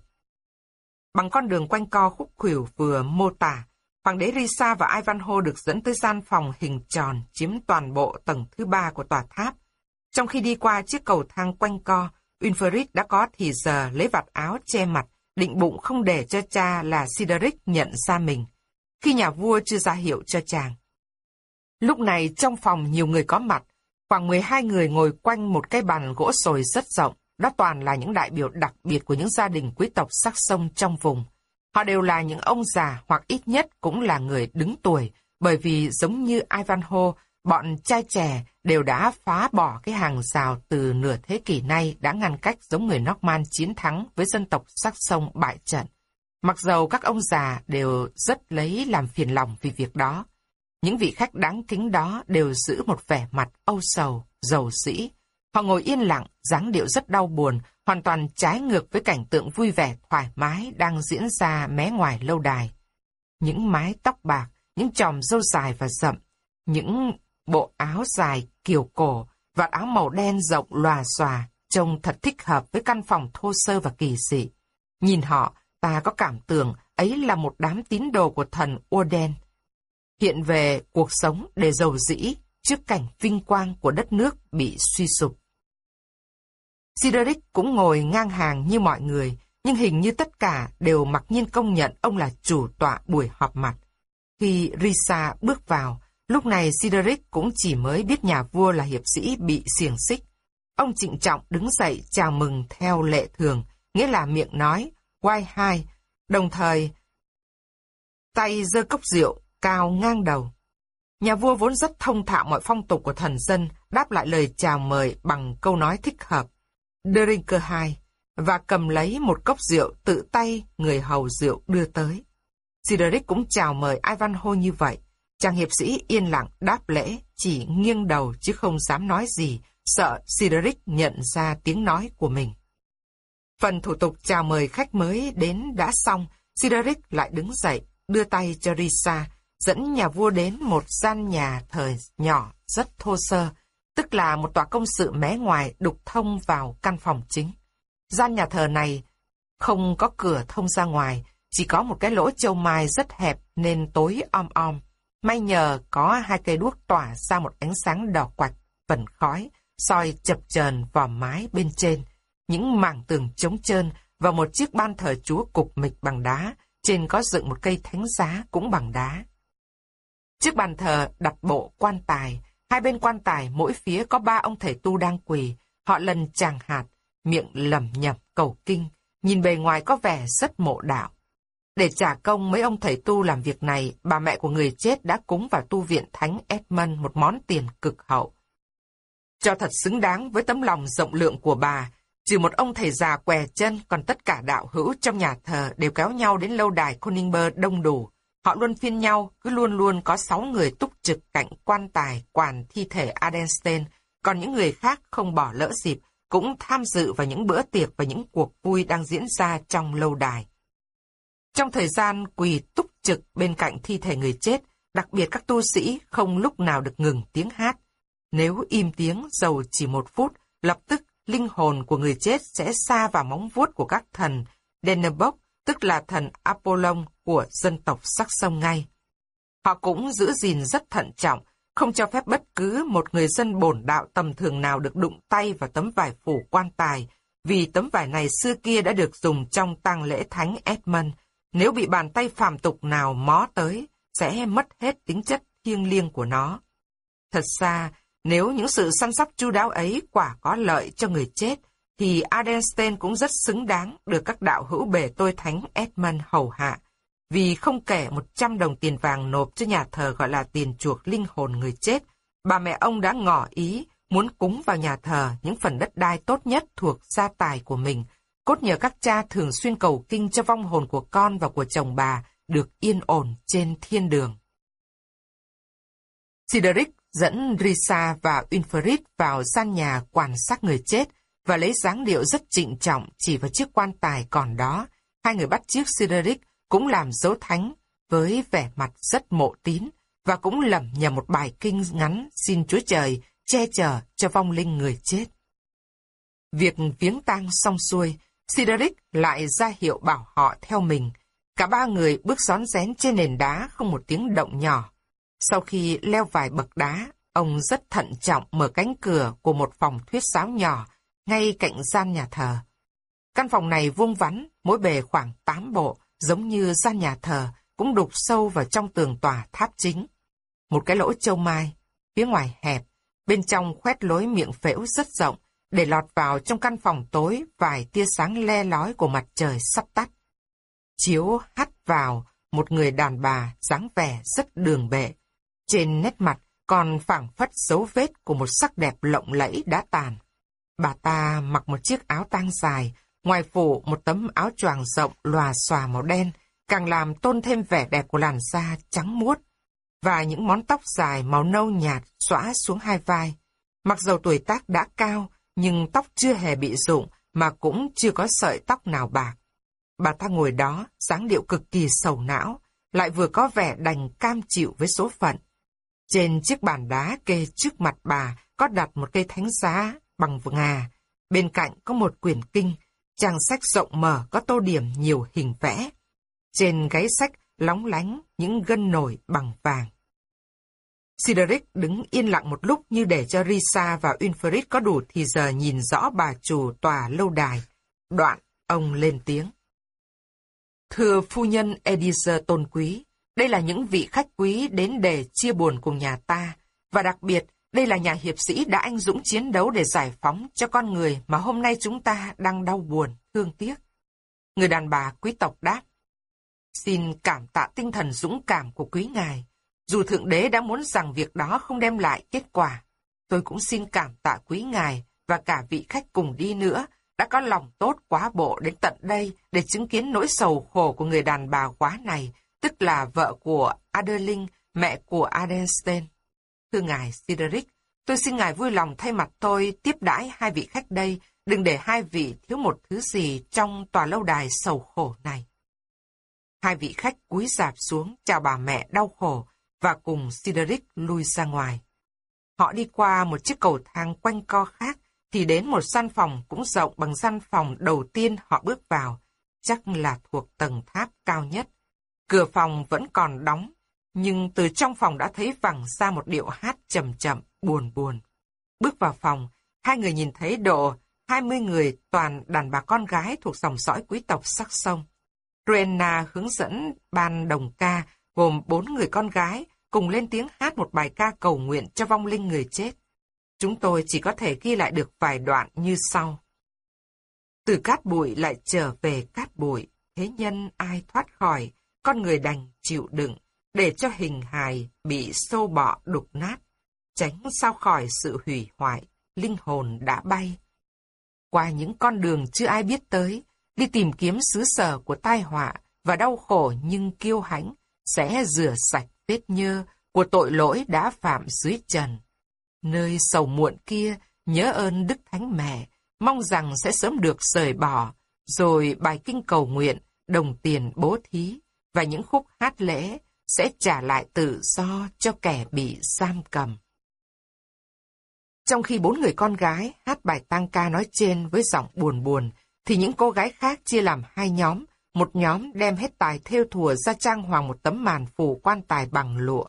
Bằng con đường quanh co khúc khuỷu vừa mô tả, Hoàng đế Risa và Ivanhoe được dẫn tới gian phòng hình tròn chiếm toàn bộ tầng thứ ba của tòa tháp. Trong khi đi qua chiếc cầu thang quanh co, Winfried đã có thì giờ lấy vạt áo che mặt, định bụng không để cho cha là Sideric nhận ra mình, khi nhà vua chưa ra hiệu cho chàng. Lúc này trong phòng nhiều người có mặt, khoảng 12 người ngồi quanh một cái bàn gỗ sồi rất rộng, đó toàn là những đại biểu đặc biệt của những gia đình quý tộc sắc sông trong vùng. Họ đều là những ông già hoặc ít nhất cũng là người đứng tuổi, bởi vì giống như Ivanhoe, bọn trai trẻ đều đã phá bỏ cái hàng rào từ nửa thế kỷ nay đã ngăn cách giống người Norman chiến thắng với dân tộc sắc sông bại trận. Mặc dầu các ông già đều rất lấy làm phiền lòng vì việc đó. Những vị khách đáng kính đó đều giữ một vẻ mặt âu sầu, giàu sĩ. Họ ngồi yên lặng, dáng điệu rất đau buồn, hoàn toàn trái ngược với cảnh tượng vui vẻ, thoải mái đang diễn ra mé ngoài lâu đài. Những mái tóc bạc, những chòm râu dài và rậm, những bộ áo dài kiều cổ, và áo màu đen rộng lòa xòa, trông thật thích hợp với căn phòng thô sơ và kỳ dị. Nhìn họ, ta có cảm tưởng ấy là một đám tín đồ của thần Oden. Hiện về cuộc sống để giàu dĩ trước cảnh vinh quang của đất nước bị suy sụp. Sideric cũng ngồi ngang hàng như mọi người, nhưng hình như tất cả đều mặc nhiên công nhận ông là chủ tọa buổi họp mặt. Khi Risa bước vào, lúc này Sideric cũng chỉ mới biết nhà vua là hiệp sĩ bị xiềng xích. Ông trịnh trọng đứng dậy chào mừng theo lệ thường, nghĩa là miệng nói, quay hai, đồng thời tay giơ cốc rượu cao ngang đầu. Nhà vua vốn rất thông thạo mọi phong tục của thần dân, đáp lại lời chào mời bằng câu nói thích hợp. Drinker hai và cầm lấy một cốc rượu tự tay người hầu rượu đưa tới. Sideric cũng chào mời Ivanhoe như vậy. Chàng hiệp sĩ yên lặng đáp lễ, chỉ nghiêng đầu chứ không dám nói gì, sợ Sideric nhận ra tiếng nói của mình. Phần thủ tục chào mời khách mới đến đã xong, Sideric lại đứng dậy, đưa tay cho Risa, dẫn nhà vua đến một gian nhà thời nhỏ rất thô sơ, tức là một tòa công sự mé ngoài đục thông vào căn phòng chính. Gian nhà thờ này không có cửa thông ra ngoài, chỉ có một cái lỗ châu mai rất hẹp nên tối om om. May nhờ có hai cây đuốc tỏa ra một ánh sáng đỏ quạch, vẩn khói, soi chập chờn vào mái bên trên, những mảng tường trống trơn và một chiếc ban thờ chúa cục mịch bằng đá, trên có dựng một cây thánh giá cũng bằng đá. Chiếc bàn thờ đặt bộ quan tài, Hai bên quan tài mỗi phía có ba ông thầy tu đang quỳ, họ lần chàng hạt, miệng lẩm nhẩm cầu kinh, nhìn bề ngoài có vẻ rất mộ đạo. Để trả công mấy ông thầy tu làm việc này, bà mẹ của người chết đã cúng vào tu viện Thánh Edmund một món tiền cực hậu. Cho thật xứng đáng với tấm lòng rộng lượng của bà, trừ một ông thầy già què chân, còn tất cả đạo hữu trong nhà thờ đều kéo nhau đến lâu đài Koningber đông đủ. Họ luôn phiên nhau, cứ luôn luôn có sáu người túc trực cạnh quan tài quản thi thể Adenstein, còn những người khác không bỏ lỡ dịp, cũng tham dự vào những bữa tiệc và những cuộc vui đang diễn ra trong lâu đài. Trong thời gian quỳ túc trực bên cạnh thi thể người chết, đặc biệt các tu sĩ không lúc nào được ngừng tiếng hát. Nếu im tiếng dầu chỉ một phút, lập tức linh hồn của người chết sẽ xa vào móng vuốt của các thần Denebok, tức là thần Apollon của dân tộc sắc sông ngay. Họ cũng giữ gìn rất thận trọng, không cho phép bất cứ một người dân bổn đạo tầm thường nào được đụng tay vào tấm vải phủ quan tài, vì tấm vải này xưa kia đã được dùng trong tang lễ thánh Edmund. Nếu bị bàn tay phàm tục nào mó tới, sẽ mất hết tính chất thiêng liêng của nó. Thật ra, nếu những sự săn sóc chu đáo ấy quả có lợi cho người chết, thì Adenstein cũng rất xứng đáng được các đạo hữu bề tôi thánh Edmund hầu hạ, vì không kể 100 đồng tiền vàng nộp cho nhà thờ gọi là tiền chuộc linh hồn người chết, bà mẹ ông đã ngỏ ý muốn cúng vào nhà thờ những phần đất đai tốt nhất thuộc gia tài của mình, cốt nhờ các cha thường xuyên cầu kinh cho vong hồn của con và của chồng bà được yên ổn trên thiên đường. Cedric dẫn Risa và Winfried vào gian nhà quan sát người chết và lấy dáng điệu rất trịnh trọng chỉ vào chiếc quan tài còn đó. Hai người bắt chiếc Sideric cũng làm dấu thánh với vẻ mặt rất mộ tín và cũng lầm nhầm một bài kinh ngắn xin Chúa Trời che chở cho vong linh người chết. Việc viếng tang xong xuôi, Sideric lại ra hiệu bảo họ theo mình. Cả ba người bước rón rén trên nền đá không một tiếng động nhỏ. Sau khi leo vài bậc đá, ông rất thận trọng mở cánh cửa của một phòng thuyết giáo nhỏ ngay cạnh gian nhà thờ. Căn phòng này vuông vắn, mỗi bề khoảng 8 bộ, giống như gian nhà thờ, cũng đục sâu vào trong tường tòa tháp chính. Một cái lỗ châu mai, phía ngoài hẹp, bên trong khoét lối miệng phễu rất rộng, để lọt vào trong căn phòng tối vài tia sáng le lói của mặt trời sắp tắt. Chiếu hắt vào một người đàn bà dáng vẻ rất đường bệ. Trên nét mặt còn phảng phất dấu vết của một sắc đẹp lộng lẫy đã tàn. Bà ta mặc một chiếc áo tang dài, ngoài phủ một tấm áo choàng rộng lòa xòa màu đen, càng làm tôn thêm vẻ đẹp của làn da trắng muốt, và những món tóc dài màu nâu nhạt xõa xuống hai vai. Mặc dầu tuổi tác đã cao, nhưng tóc chưa hề bị rụng, mà cũng chưa có sợi tóc nào bạc. Bà ta ngồi đó, dáng điệu cực kỳ sầu não, lại vừa có vẻ đành cam chịu với số phận. Trên chiếc bàn đá kê trước mặt bà có đặt một cây thánh giá bằng ngà. Bên cạnh có một quyển kinh, trang sách rộng mở có tô điểm nhiều hình vẽ. Trên gáy sách lóng lánh những gân nổi bằng vàng. Cedric đứng yên lặng một lúc như để cho Risa và Winfried có đủ thì giờ nhìn rõ bà chủ tòa lâu đài. Đoạn, ông lên tiếng. Thưa phu nhân Edizer tôn quý, đây là những vị khách quý đến để chia buồn cùng nhà ta, và đặc biệt, đây là nhà hiệp sĩ đã anh dũng chiến đấu để giải phóng cho con người mà hôm nay chúng ta đang đau buồn, thương tiếc. Người đàn bà quý tộc đáp, Xin cảm tạ tinh thần dũng cảm của quý ngài. Dù Thượng Đế đã muốn rằng việc đó không đem lại kết quả, tôi cũng xin cảm tạ quý ngài và cả vị khách cùng đi nữa đã có lòng tốt quá bộ đến tận đây để chứng kiến nỗi sầu khổ của người đàn bà quá này, tức là vợ của Adeline, mẹ của Adenstein. Thưa ngài Cedric, tôi xin ngài vui lòng thay mặt tôi tiếp đãi hai vị khách đây, đừng để hai vị thiếu một thứ gì trong tòa lâu đài sầu khổ này. Hai vị khách cúi rạp xuống chào bà mẹ đau khổ và cùng Cedric lui ra ngoài. Họ đi qua một chiếc cầu thang quanh co khác thì đến một gian phòng cũng rộng bằng gian phòng đầu tiên họ bước vào, chắc là thuộc tầng tháp cao nhất. Cửa phòng vẫn còn đóng, nhưng từ trong phòng đã thấy vẳng ra một điệu hát chậm chậm, buồn buồn. Bước vào phòng, hai người nhìn thấy độ 20 người toàn đàn bà con gái thuộc dòng dõi quý tộc sắc sông. Rena hướng dẫn ban đồng ca gồm bốn người con gái cùng lên tiếng hát một bài ca cầu nguyện cho vong linh người chết. Chúng tôi chỉ có thể ghi lại được vài đoạn như sau. Từ cát bụi lại trở về cát bụi, thế nhân ai thoát khỏi, con người đành chịu đựng, để cho hình hài bị sâu bọ đục nát, tránh sao khỏi sự hủy hoại, linh hồn đã bay. Qua những con đường chưa ai biết tới, đi tìm kiếm xứ sở của tai họa và đau khổ nhưng kiêu hãnh, sẽ rửa sạch vết nhơ của tội lỗi đã phạm dưới trần. Nơi sầu muộn kia, nhớ ơn Đức Thánh Mẹ, mong rằng sẽ sớm được rời bỏ, rồi bài kinh cầu nguyện, đồng tiền bố thí, và những khúc hát lễ sẽ trả lại tự do cho kẻ bị giam cầm. Trong khi bốn người con gái hát bài tăng ca nói trên với giọng buồn buồn, thì những cô gái khác chia làm hai nhóm, một nhóm đem hết tài theo thùa ra trang hoàng một tấm màn phủ quan tài bằng lụa.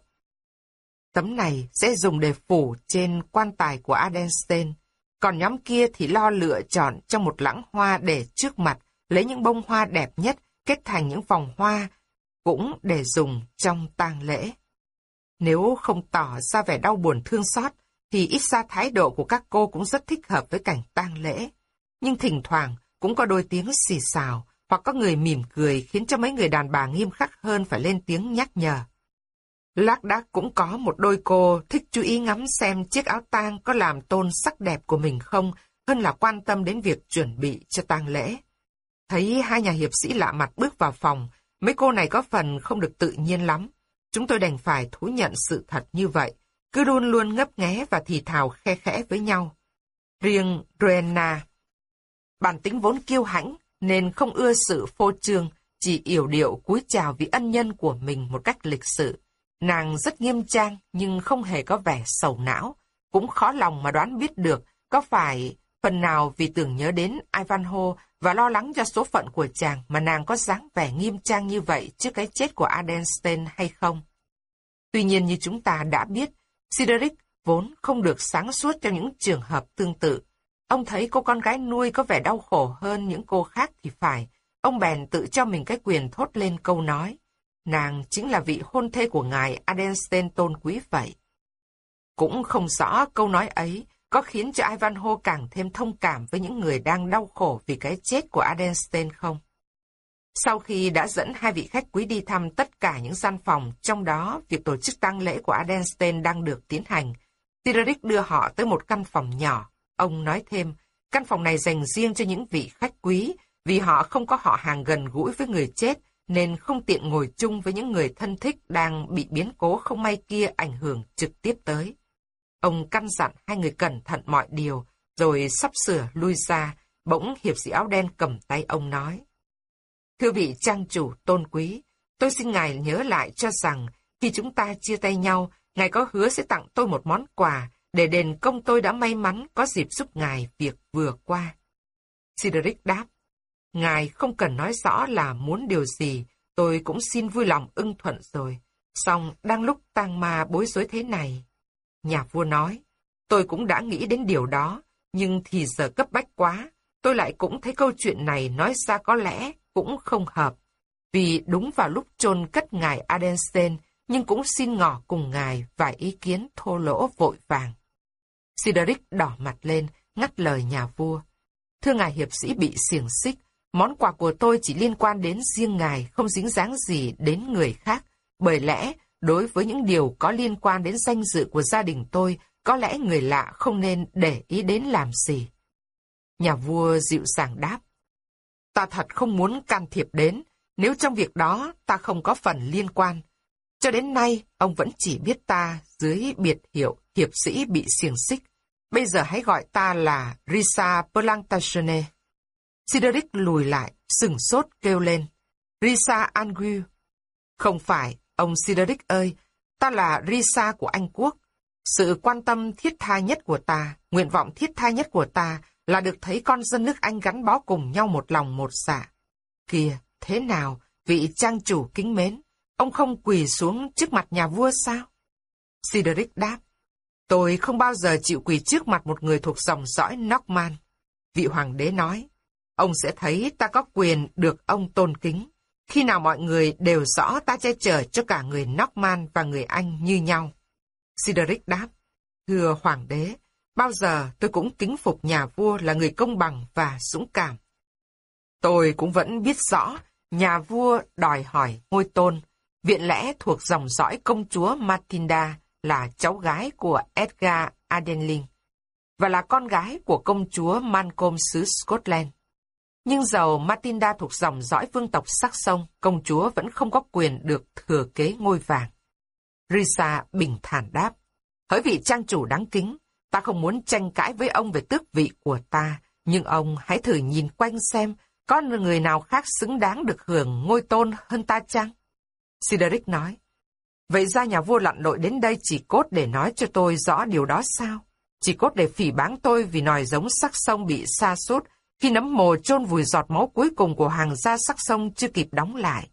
Tấm này sẽ dùng để phủ trên quan tài của Adenstein, còn nhóm kia thì lo lựa chọn trong một lãng hoa để trước mặt, lấy những bông hoa đẹp nhất, kết thành những vòng hoa, cũng để dùng trong tang lễ. Nếu không tỏ ra vẻ đau buồn thương xót, thì ít ra thái độ của các cô cũng rất thích hợp với cảnh tang lễ. Nhưng thỉnh thoảng cũng có đôi tiếng xì xào, hoặc có người mỉm cười khiến cho mấy người đàn bà nghiêm khắc hơn phải lên tiếng nhắc nhở. Lác đác cũng có một đôi cô thích chú ý ngắm xem chiếc áo tang có làm tôn sắc đẹp của mình không, hơn là quan tâm đến việc chuẩn bị cho tang lễ. Thấy hai nhà hiệp sĩ lạ mặt bước vào phòng, mấy cô này có phần không được tự nhiên lắm. Chúng tôi đành phải thú nhận sự thật như vậy, cứ luôn luôn ngấp nghé và thì thào khe khẽ với nhau. Riêng Rena, bản tính vốn kiêu hãnh, nên không ưa sự phô trương, chỉ yểu điệu cúi chào vị ân nhân của mình một cách lịch sự. Nàng rất nghiêm trang nhưng không hề có vẻ sầu não, cũng khó lòng mà đoán biết được có phải phần nào vì tưởng nhớ đến Ivanhoe và lo lắng cho số phận của chàng mà nàng có dáng vẻ nghiêm trang như vậy trước cái chết của Adenstein hay không. Tuy nhiên như chúng ta đã biết, Cedric vốn không được sáng suốt trong những trường hợp tương tự. Ông thấy cô con gái nuôi có vẻ đau khổ hơn những cô khác thì phải. Ông bèn tự cho mình cái quyền thốt lên câu nói. Nàng chính là vị hôn thê của ngài Adenstein tôn quý vậy. Cũng không rõ câu nói ấy có khiến cho Ivanhoe càng thêm thông cảm với những người đang đau khổ vì cái chết của Adenstein không? Sau khi đã dẫn hai vị khách quý đi thăm tất cả những gian phòng, trong đó việc tổ chức tang lễ của Adenstein đang được tiến hành, Cedric đưa họ tới một căn phòng nhỏ. Ông nói thêm, căn phòng này dành riêng cho những vị khách quý, vì họ không có họ hàng gần gũi với người chết, nên không tiện ngồi chung với những người thân thích đang bị biến cố không may kia ảnh hưởng trực tiếp tới. Ông căn dặn hai người cẩn thận mọi điều, rồi sắp sửa lui ra, bỗng hiệp sĩ áo đen cầm tay ông nói. Thưa vị trang chủ tôn quý, tôi xin ngài nhớ lại cho rằng, khi chúng ta chia tay nhau, ngài có hứa sẽ tặng tôi một món quà, để đền công tôi đã may mắn có dịp giúp ngài việc vừa qua. Cedric đáp, ngài không cần nói rõ là muốn điều gì, tôi cũng xin vui lòng ưng thuận rồi. Xong, đang lúc tang ma bối rối thế này. Nhà vua nói, tôi cũng đã nghĩ đến điều đó, nhưng thì giờ cấp bách quá, tôi lại cũng thấy câu chuyện này nói ra có lẽ cũng không hợp. Vì đúng vào lúc chôn cất ngài Adenstein, nhưng cũng xin ngỏ cùng ngài vài ý kiến thô lỗ vội vàng. Sideric đỏ mặt lên, ngắt lời nhà vua. Thưa ngài hiệp sĩ bị xiềng xích, món quà của tôi chỉ liên quan đến riêng ngài, không dính dáng gì đến người khác. Bởi lẽ, đối với những điều có liên quan đến danh dự của gia đình tôi, có lẽ người lạ không nên để ý đến làm gì. Nhà vua dịu dàng đáp. Ta thật không muốn can thiệp đến, nếu trong việc đó ta không có phần liên quan. Cho đến nay, ông vẫn chỉ biết ta dưới biệt hiệu hiệp sĩ bị xiềng xích. Bây giờ hãy gọi ta là Risa Plantagene. Cedric lùi lại, sừng sốt kêu lên. Risa Anguille. Không phải, ông Cedric ơi, ta là Risa của Anh Quốc. Sự quan tâm thiết tha nhất của ta, nguyện vọng thiết tha nhất của ta là được thấy con dân nước Anh gắn bó cùng nhau một lòng một dạ. Kìa, thế nào, vị trang chủ kính mến, ông không quỳ xuống trước mặt nhà vua sao? Cedric đáp, tôi không bao giờ chịu quỳ trước mặt một người thuộc dòng dõi Norman. Vị hoàng đế nói, ông sẽ thấy ta có quyền được ông tôn kính, khi nào mọi người đều rõ ta che chở cho cả người Norman và người Anh như nhau. Sideric đáp, thưa hoàng đế, bao giờ tôi cũng kính phục nhà vua là người công bằng và dũng cảm. Tôi cũng vẫn biết rõ, nhà vua đòi hỏi ngôi tôn, viện lẽ thuộc dòng dõi công chúa Matilda là cháu gái của Edgar Adenling và là con gái của công chúa Malcolm xứ Scotland. Nhưng giàu Matinda thuộc dòng dõi vương tộc sắc sông, công chúa vẫn không có quyền được thừa kế ngôi vàng. Risa bình thản đáp, hỡi vị trang chủ đáng kính, ta không muốn tranh cãi với ông về tước vị của ta, nhưng ông hãy thử nhìn quanh xem, có người nào khác xứng đáng được hưởng ngôi tôn hơn ta chăng? Sideric nói, vậy ra nhà vua lặn lội đến đây chỉ cốt để nói cho tôi rõ điều đó sao? Chỉ cốt để phỉ báng tôi vì nòi giống sắc sông bị sa sút khi nấm mồ chôn vùi giọt máu cuối cùng của hàng gia sắc sông chưa kịp đóng lại.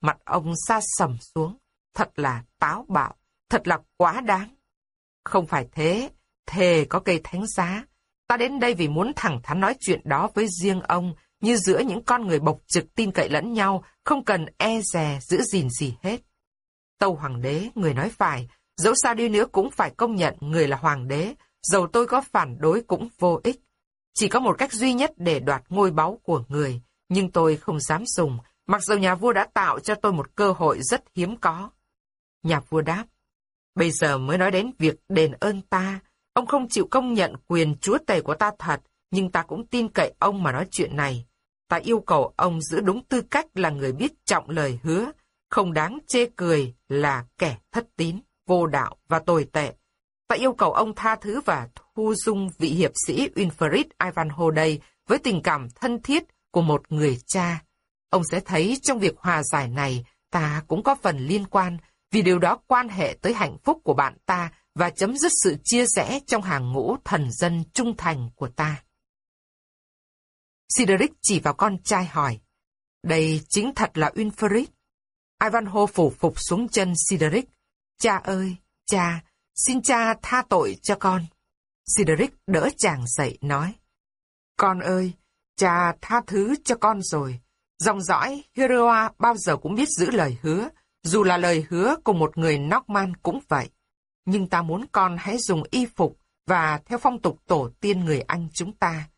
Mặt ông xa sầm xuống, thật là táo bạo, thật là quá đáng. Không phải thế, thề có cây thánh giá. Ta đến đây vì muốn thẳng thắn nói chuyện đó với riêng ông, như giữa những con người bộc trực tin cậy lẫn nhau, không cần e dè giữ gìn gì hết. Tâu hoàng đế, người nói phải, dẫu sao đi nữa cũng phải công nhận người là hoàng đế, dầu tôi có phản đối cũng vô ích. Chỉ có một cách duy nhất để đoạt ngôi báu của người, nhưng tôi không dám dùng, mặc dù nhà vua đã tạo cho tôi một cơ hội rất hiếm có. Nhà vua đáp, bây giờ mới nói đến việc đền ơn ta, ông không chịu công nhận quyền chúa tể của ta thật, nhưng ta cũng tin cậy ông mà nói chuyện này. Ta yêu cầu ông giữ đúng tư cách là người biết trọng lời hứa, không đáng chê cười là kẻ thất tín, vô đạo và tồi tệ và yêu cầu ông tha thứ và thu dung vị hiệp sĩ Winfried Ivanhoe đây với tình cảm thân thiết của một người cha. Ông sẽ thấy trong việc hòa giải này ta cũng có phần liên quan vì điều đó quan hệ tới hạnh phúc của bạn ta và chấm dứt sự chia rẽ trong hàng ngũ thần dân trung thành của ta. Sideric chỉ vào con trai hỏi, đây chính thật là Winfried. Ivanhoe phủ phục xuống chân Sideric. Cha ơi, cha, xin cha tha tội cho con. Cedric đỡ chàng dậy nói, Con ơi, cha tha thứ cho con rồi. Dòng dõi Heroa bao giờ cũng biết giữ lời hứa, dù là lời hứa của một người Norman cũng vậy. Nhưng ta muốn con hãy dùng y phục và theo phong tục tổ tiên người Anh chúng ta.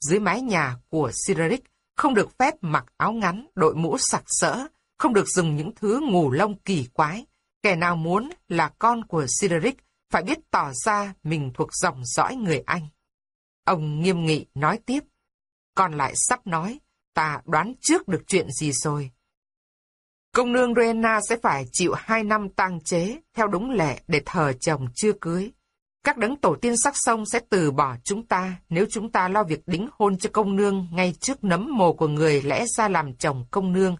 Dưới mái nhà của Cedric không được phép mặc áo ngắn, đội mũ sặc sỡ, không được dùng những thứ ngủ lông kỳ quái. Kẻ nào muốn là con của Cedric phải biết tỏ ra mình thuộc dòng dõi người Anh. Ông nghiêm nghị nói tiếp. Còn lại sắp nói, ta đoán trước được chuyện gì rồi. Công nương Rena sẽ phải chịu hai năm tang chế theo đúng lệ để thờ chồng chưa cưới. Các đấng tổ tiên sắc sông sẽ từ bỏ chúng ta nếu chúng ta lo việc đính hôn cho công nương ngay trước nấm mồ của người lẽ ra làm chồng công nương.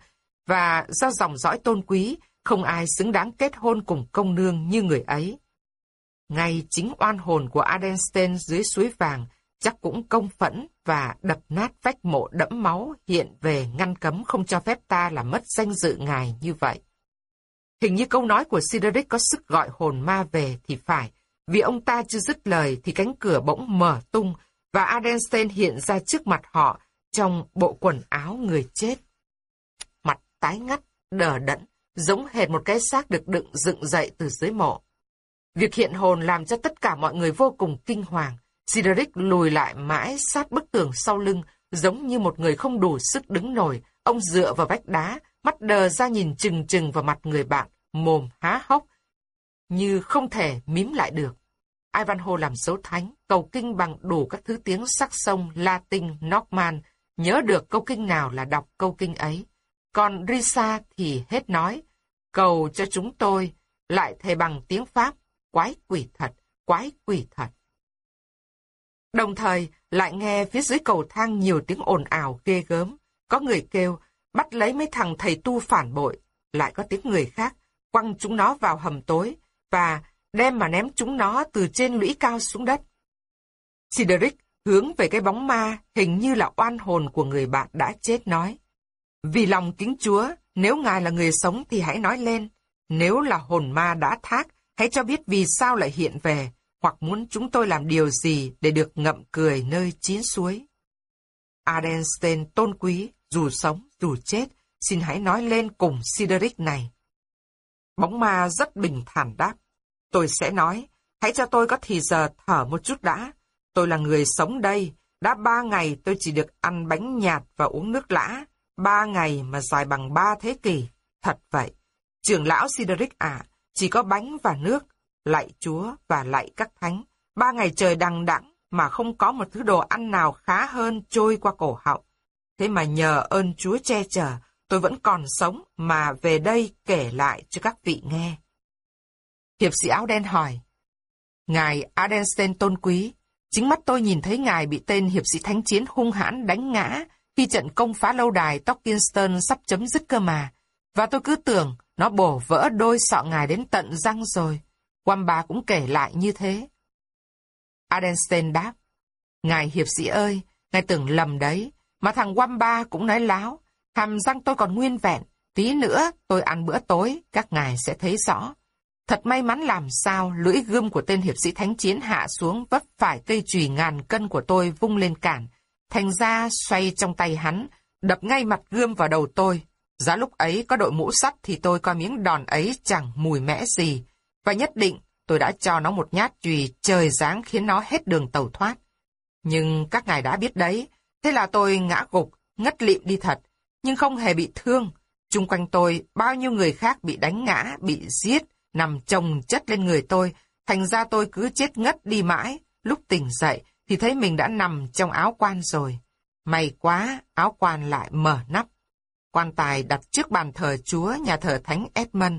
Và do dòng dõi tôn quý, không ai xứng đáng kết hôn cùng công nương như người ấy. Ngay chính oan hồn của Adenstein dưới suối vàng chắc cũng công phẫn và đập nát vách mộ đẫm máu hiện về ngăn cấm không cho phép ta làm mất danh dự ngài như vậy. Hình như câu nói của Sideric có sức gọi hồn ma về thì phải, vì ông ta chưa dứt lời thì cánh cửa bỗng mở tung và Adenstein hiện ra trước mặt họ trong bộ quần áo người chết. Mặt tái ngắt, đờ đẫn, giống hệt một cái xác được đựng dựng dậy từ dưới mộ. Việc hiện hồn làm cho tất cả mọi người vô cùng kinh hoàng. Sideric lùi lại mãi sát bức tường sau lưng, giống như một người không đủ sức đứng nổi. Ông dựa vào vách đá, mắt đờ ra nhìn chừng chừng vào mặt người bạn, mồm há hốc, như không thể mím lại được. Ivanhoe làm dấu thánh, cầu kinh bằng đủ các thứ tiếng sắc sông, Latin, Norman, nhớ được câu kinh nào là đọc câu kinh ấy. Còn Risa thì hết nói, cầu cho chúng tôi, lại thề bằng tiếng Pháp, quái quỷ thật, quái quỷ thật. Đồng thời, lại nghe phía dưới cầu thang nhiều tiếng ồn ào ghê gớm. Có người kêu, bắt lấy mấy thằng thầy tu phản bội. Lại có tiếng người khác, quăng chúng nó vào hầm tối, và đem mà ném chúng nó từ trên lũy cao xuống đất. Cedric hướng về cái bóng ma hình như là oan hồn của người bạn đã chết nói. Vì lòng kính Chúa, nếu ngài là người sống thì hãy nói lên. Nếu là hồn ma đã thác, hãy cho biết vì sao lại hiện về, hoặc muốn chúng tôi làm điều gì để được ngậm cười nơi chín suối. Adenstein tôn quý, dù sống, dù chết, xin hãy nói lên cùng Sideric này. Bóng ma rất bình thản đáp. Tôi sẽ nói, hãy cho tôi có thì giờ thở một chút đã. Tôi là người sống đây, đã ba ngày tôi chỉ được ăn bánh nhạt và uống nước lã. ba ngày mà dài bằng ba thế kỷ. Thật vậy. Trưởng lão Sideric ạ, chỉ có bánh và nước, lạy Chúa và lạy các thánh. Ba ngày trời đằng đẵng mà không có một thứ đồ ăn nào khá hơn trôi qua cổ họng. Thế mà nhờ ơn Chúa che chở, tôi vẫn còn sống mà về đây kể lại cho các vị nghe. Hiệp sĩ áo đen hỏi, Ngài Adenstein tôn quý, chính mắt tôi nhìn thấy ngài bị tên hiệp sĩ thánh chiến hung hãn đánh ngã khi trận công phá lâu đài Tockinston sắp chấm dứt cơ mà. Và tôi cứ tưởng nó bổ vỡ đôi sọ ngài đến tận răng rồi. Wamba cũng kể lại như thế. Adenstein đáp, Ngài hiệp sĩ ơi, ngài tưởng lầm đấy, mà thằng Wamba cũng nói láo, hàm răng tôi còn nguyên vẹn, tí nữa tôi ăn bữa tối, các ngài sẽ thấy rõ. Thật may mắn làm sao lưỡi gươm của tên hiệp sĩ thánh chiến hạ xuống vấp phải cây chùy ngàn cân của tôi vung lên cản. Thành ra xoay trong tay hắn, đập ngay mặt gươm vào đầu tôi. Giá lúc ấy có đội mũ sắt thì tôi coi miếng đòn ấy chẳng mùi mẽ gì. Và nhất định tôi đã cho nó một nhát chùy trời giáng khiến nó hết đường tàu thoát. Nhưng các ngài đã biết đấy, thế là tôi ngã gục, ngất lịm đi thật, nhưng không hề bị thương. Trung quanh tôi, bao nhiêu người khác bị đánh ngã, bị giết, nằm chồng chất lên người tôi, thành ra tôi cứ chết ngất đi mãi, lúc tỉnh dậy thì thấy mình đã nằm trong áo quan rồi. May quá, áo quan lại mở nắp. Quan tài đặt trước bàn thờ chúa nhà thờ Thánh Edmund.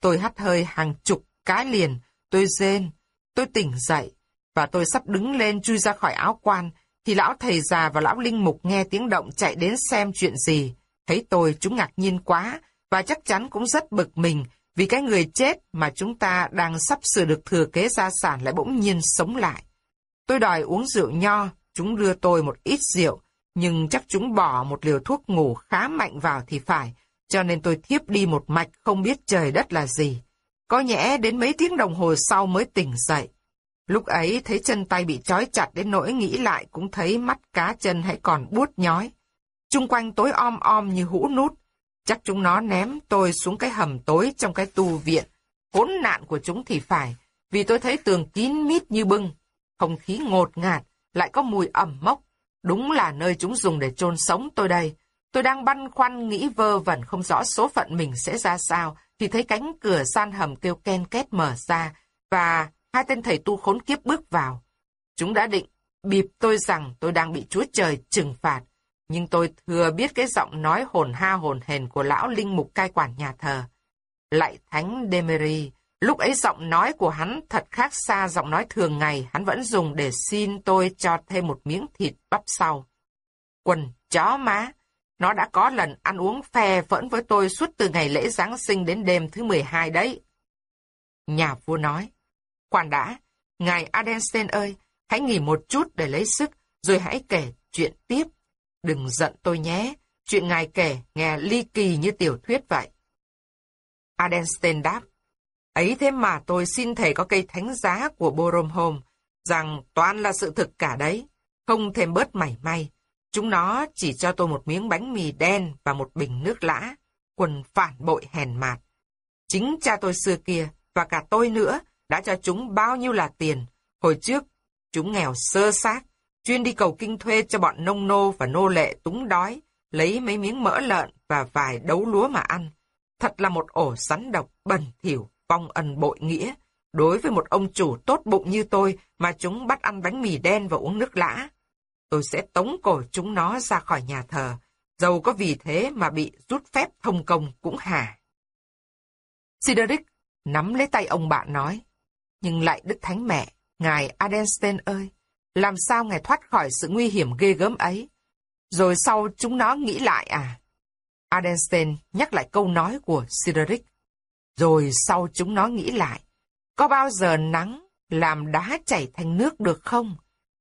Tôi hắt hơi hàng chục cái liền, tôi rên, tôi tỉnh dậy, và tôi sắp đứng lên chui ra khỏi áo quan, thì lão thầy già và lão linh mục nghe tiếng động chạy đến xem chuyện gì. Thấy tôi chúng ngạc nhiên quá, và chắc chắn cũng rất bực mình, vì cái người chết mà chúng ta đang sắp sửa được thừa kế gia sản lại bỗng nhiên sống lại. Tôi đòi uống rượu nho, chúng đưa tôi một ít rượu, nhưng chắc chúng bỏ một liều thuốc ngủ khá mạnh vào thì phải, cho nên tôi thiếp đi một mạch không biết trời đất là gì. Có nhẽ đến mấy tiếng đồng hồ sau mới tỉnh dậy. Lúc ấy thấy chân tay bị trói chặt đến nỗi nghĩ lại cũng thấy mắt cá chân hãy còn buốt nhói. Trung quanh tối om om như hũ nút, Chắc chúng nó ném tôi xuống cái hầm tối trong cái tu viện. Hỗn nạn của chúng thì phải, vì tôi thấy tường kín mít như bưng. Không khí ngột ngạt, lại có mùi ẩm mốc. Đúng là nơi chúng dùng để chôn sống tôi đây. Tôi đang băn khoăn nghĩ vơ vẩn không rõ số phận mình sẽ ra sao, thì thấy cánh cửa san hầm kêu ken két mở ra, và hai tên thầy tu khốn kiếp bước vào. Chúng đã định bịp tôi rằng tôi đang bị Chúa Trời trừng phạt, nhưng tôi thừa biết cái giọng nói hồn ha hồn hền của lão linh mục cai quản nhà thờ. Lại thánh Demery, lúc ấy giọng nói của hắn thật khác xa giọng nói thường ngày hắn vẫn dùng để xin tôi cho thêm một miếng thịt bắp sau. Quần chó má, nó đã có lần ăn uống phe phẫn với tôi suốt từ ngày lễ Giáng sinh đến đêm thứ 12 đấy. Nhà vua nói, khoan đã, ngài Adenstein ơi, hãy nghỉ một chút để lấy sức, rồi hãy kể chuyện tiếp. Đừng giận tôi nhé, chuyện ngài kể nghe ly kỳ như tiểu thuyết vậy. Adenstein đáp, ấy thế mà tôi xin thầy có cây thánh giá của Boromholm, rằng toàn là sự thực cả đấy, không thêm bớt mảy may. Chúng nó chỉ cho tôi một miếng bánh mì đen và một bình nước lã, quần phản bội hèn mạt. Chính cha tôi xưa kia, và cả tôi nữa, đã cho chúng bao nhiêu là tiền. Hồi trước, chúng nghèo sơ xác, chuyên đi cầu kinh thuê cho bọn nông nô và nô lệ túng đói, lấy mấy miếng mỡ lợn và vài đấu lúa mà ăn. Thật là một ổ sắn độc, bẩn thỉu, vong ân bội nghĩa. Đối với một ông chủ tốt bụng như tôi mà chúng bắt ăn bánh mì đen và uống nước lã. Tôi sẽ tống cổ chúng nó ra khỏi nhà thờ, dầu có vì thế mà bị rút phép thông công cũng hả. Sideric nắm lấy tay ông bạn nói, nhưng lại Đức Thánh Mẹ, Ngài Adenstein ơi, làm sao ngài thoát khỏi sự nguy hiểm ghê gớm ấy? Rồi sau chúng nó nghĩ lại à? Adenstein nhắc lại câu nói của Sideric. Rồi sau chúng nó nghĩ lại, có bao giờ nắng làm đá chảy thành nước được không?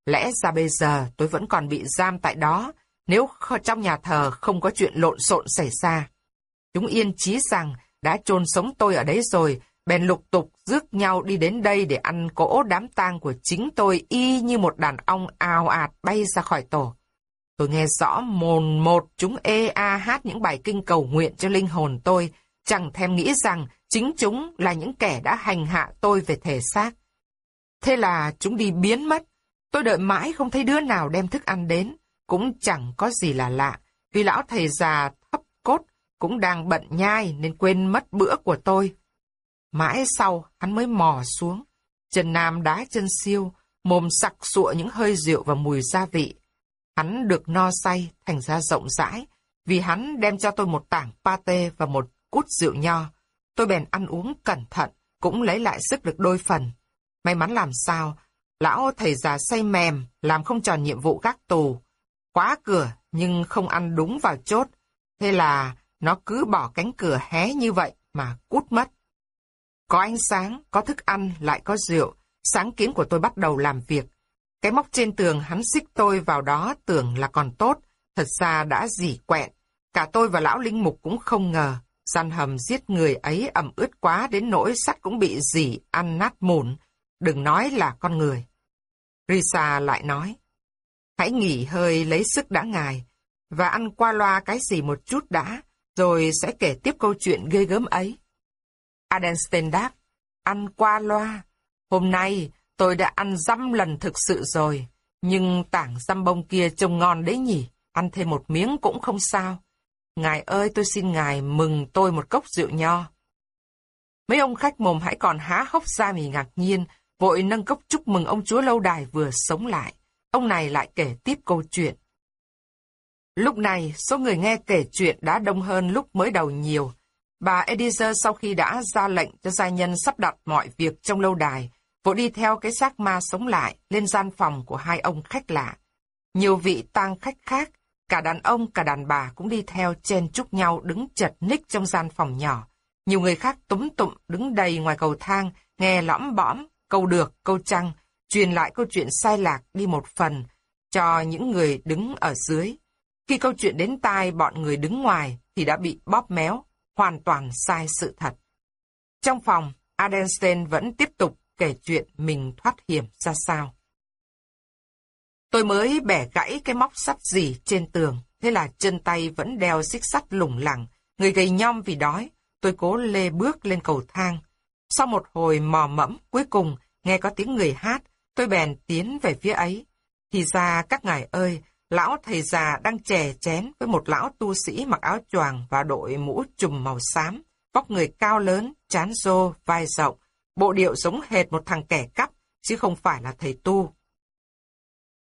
Lẽ ra bây giờ tôi vẫn còn bị giam tại đó, nếu trong nhà thờ không có chuyện lộn xộn xảy ra. Chúng yên chí rằng đã chôn sống tôi ở đấy rồi, bèn lục tục rước nhau đi đến đây để ăn cỗ đám tang của chính tôi y như một đàn ong ào ạt bay ra khỏi tổ. Tôi nghe rõ mồn một chúng ê a hát những bài kinh cầu nguyện cho linh hồn tôi, chẳng thèm nghĩ rằng chính chúng là những kẻ đã hành hạ tôi về thể xác. Thế là chúng đi biến mất. Tôi đợi mãi không thấy đứa nào đem thức ăn đến, cũng chẳng có gì là lạ, vì lão thầy già thấp cốt cũng đang bận nhai nên quên mất bữa của tôi. Mãi sau, hắn mới mò xuống. Trần Nam đá chân siêu, mồm sặc sụa những hơi rượu và mùi gia vị. Hắn được no say, thành ra rộng rãi, vì hắn đem cho tôi một tảng pate và một cút rượu nho. Tôi bèn ăn uống cẩn thận, cũng lấy lại sức được đôi phần. May mắn làm sao, lão thầy già say mềm, làm không tròn nhiệm vụ gác tù. Khóa cửa, nhưng không ăn đúng vào chốt. Thế là nó cứ bỏ cánh cửa hé như vậy mà cút mất. Có ánh sáng, có thức ăn, lại có rượu. Sáng kiến của tôi bắt đầu làm việc. Cái móc trên tường hắn xích tôi vào đó tưởng là còn tốt, thật ra đã dỉ quẹn. Cả tôi và lão linh mục cũng không ngờ, gian hầm giết người ấy ẩm ướt quá đến nỗi sắt cũng bị dỉ ăn nát mụn, đừng nói là con người. Risa lại nói, hãy nghỉ hơi lấy sức đã ngài, và ăn qua loa cái gì một chút đã, rồi sẽ kể tiếp câu chuyện ghê gớm ấy. Adenstein đáp, ăn qua loa. Hôm nay tôi đã ăn dăm lần thực sự rồi, nhưng tảng dăm bông kia trông ngon đấy nhỉ, ăn thêm một miếng cũng không sao. Ngài ơi tôi xin ngài mừng tôi một cốc rượu nho. Mấy ông khách mồm hãy còn há hốc ra vì ngạc nhiên, vội nâng cốc chúc mừng ông chúa lâu đài vừa sống lại. Ông này lại kể tiếp câu chuyện. Lúc này, số người nghe kể chuyện đã đông hơn lúc mới đầu nhiều. Bà Edizer sau khi đã ra lệnh cho gia nhân sắp đặt mọi việc trong lâu đài, vội đi theo cái xác ma sống lại lên gian phòng của hai ông khách lạ. Nhiều vị tang khách khác, cả đàn ông cả đàn bà cũng đi theo chen chúc nhau đứng chật ních trong gian phòng nhỏ. Nhiều người khác túm tụm đứng đầy ngoài cầu thang, nghe lõm bõm, câu được, câu trăng, truyền lại câu chuyện sai lạc đi một phần cho những người đứng ở dưới. Khi câu chuyện đến tai bọn người đứng ngoài thì đã bị bóp méo, hoàn toàn sai sự thật. Trong phòng, Adenstein vẫn tiếp tục kể chuyện mình thoát hiểm ra sao. Tôi mới bẻ gãy cái móc sắt gì trên tường, thế là chân tay vẫn đeo xích sắt lủng lẳng, người gầy nhom vì đói, tôi cố lê bước lên cầu thang. Sau một hồi mò mẫm, cuối cùng, nghe có tiếng người hát, tôi bèn tiến về phía ấy. Thì ra các ngài ơi, lão thầy già đang chè chén với một lão tu sĩ mặc áo choàng và đội mũ trùm màu xám, vóc người cao lớn, chán rô, vai rộng, bộ điệu giống hệt một thằng kẻ cắp, chứ không phải là thầy tu.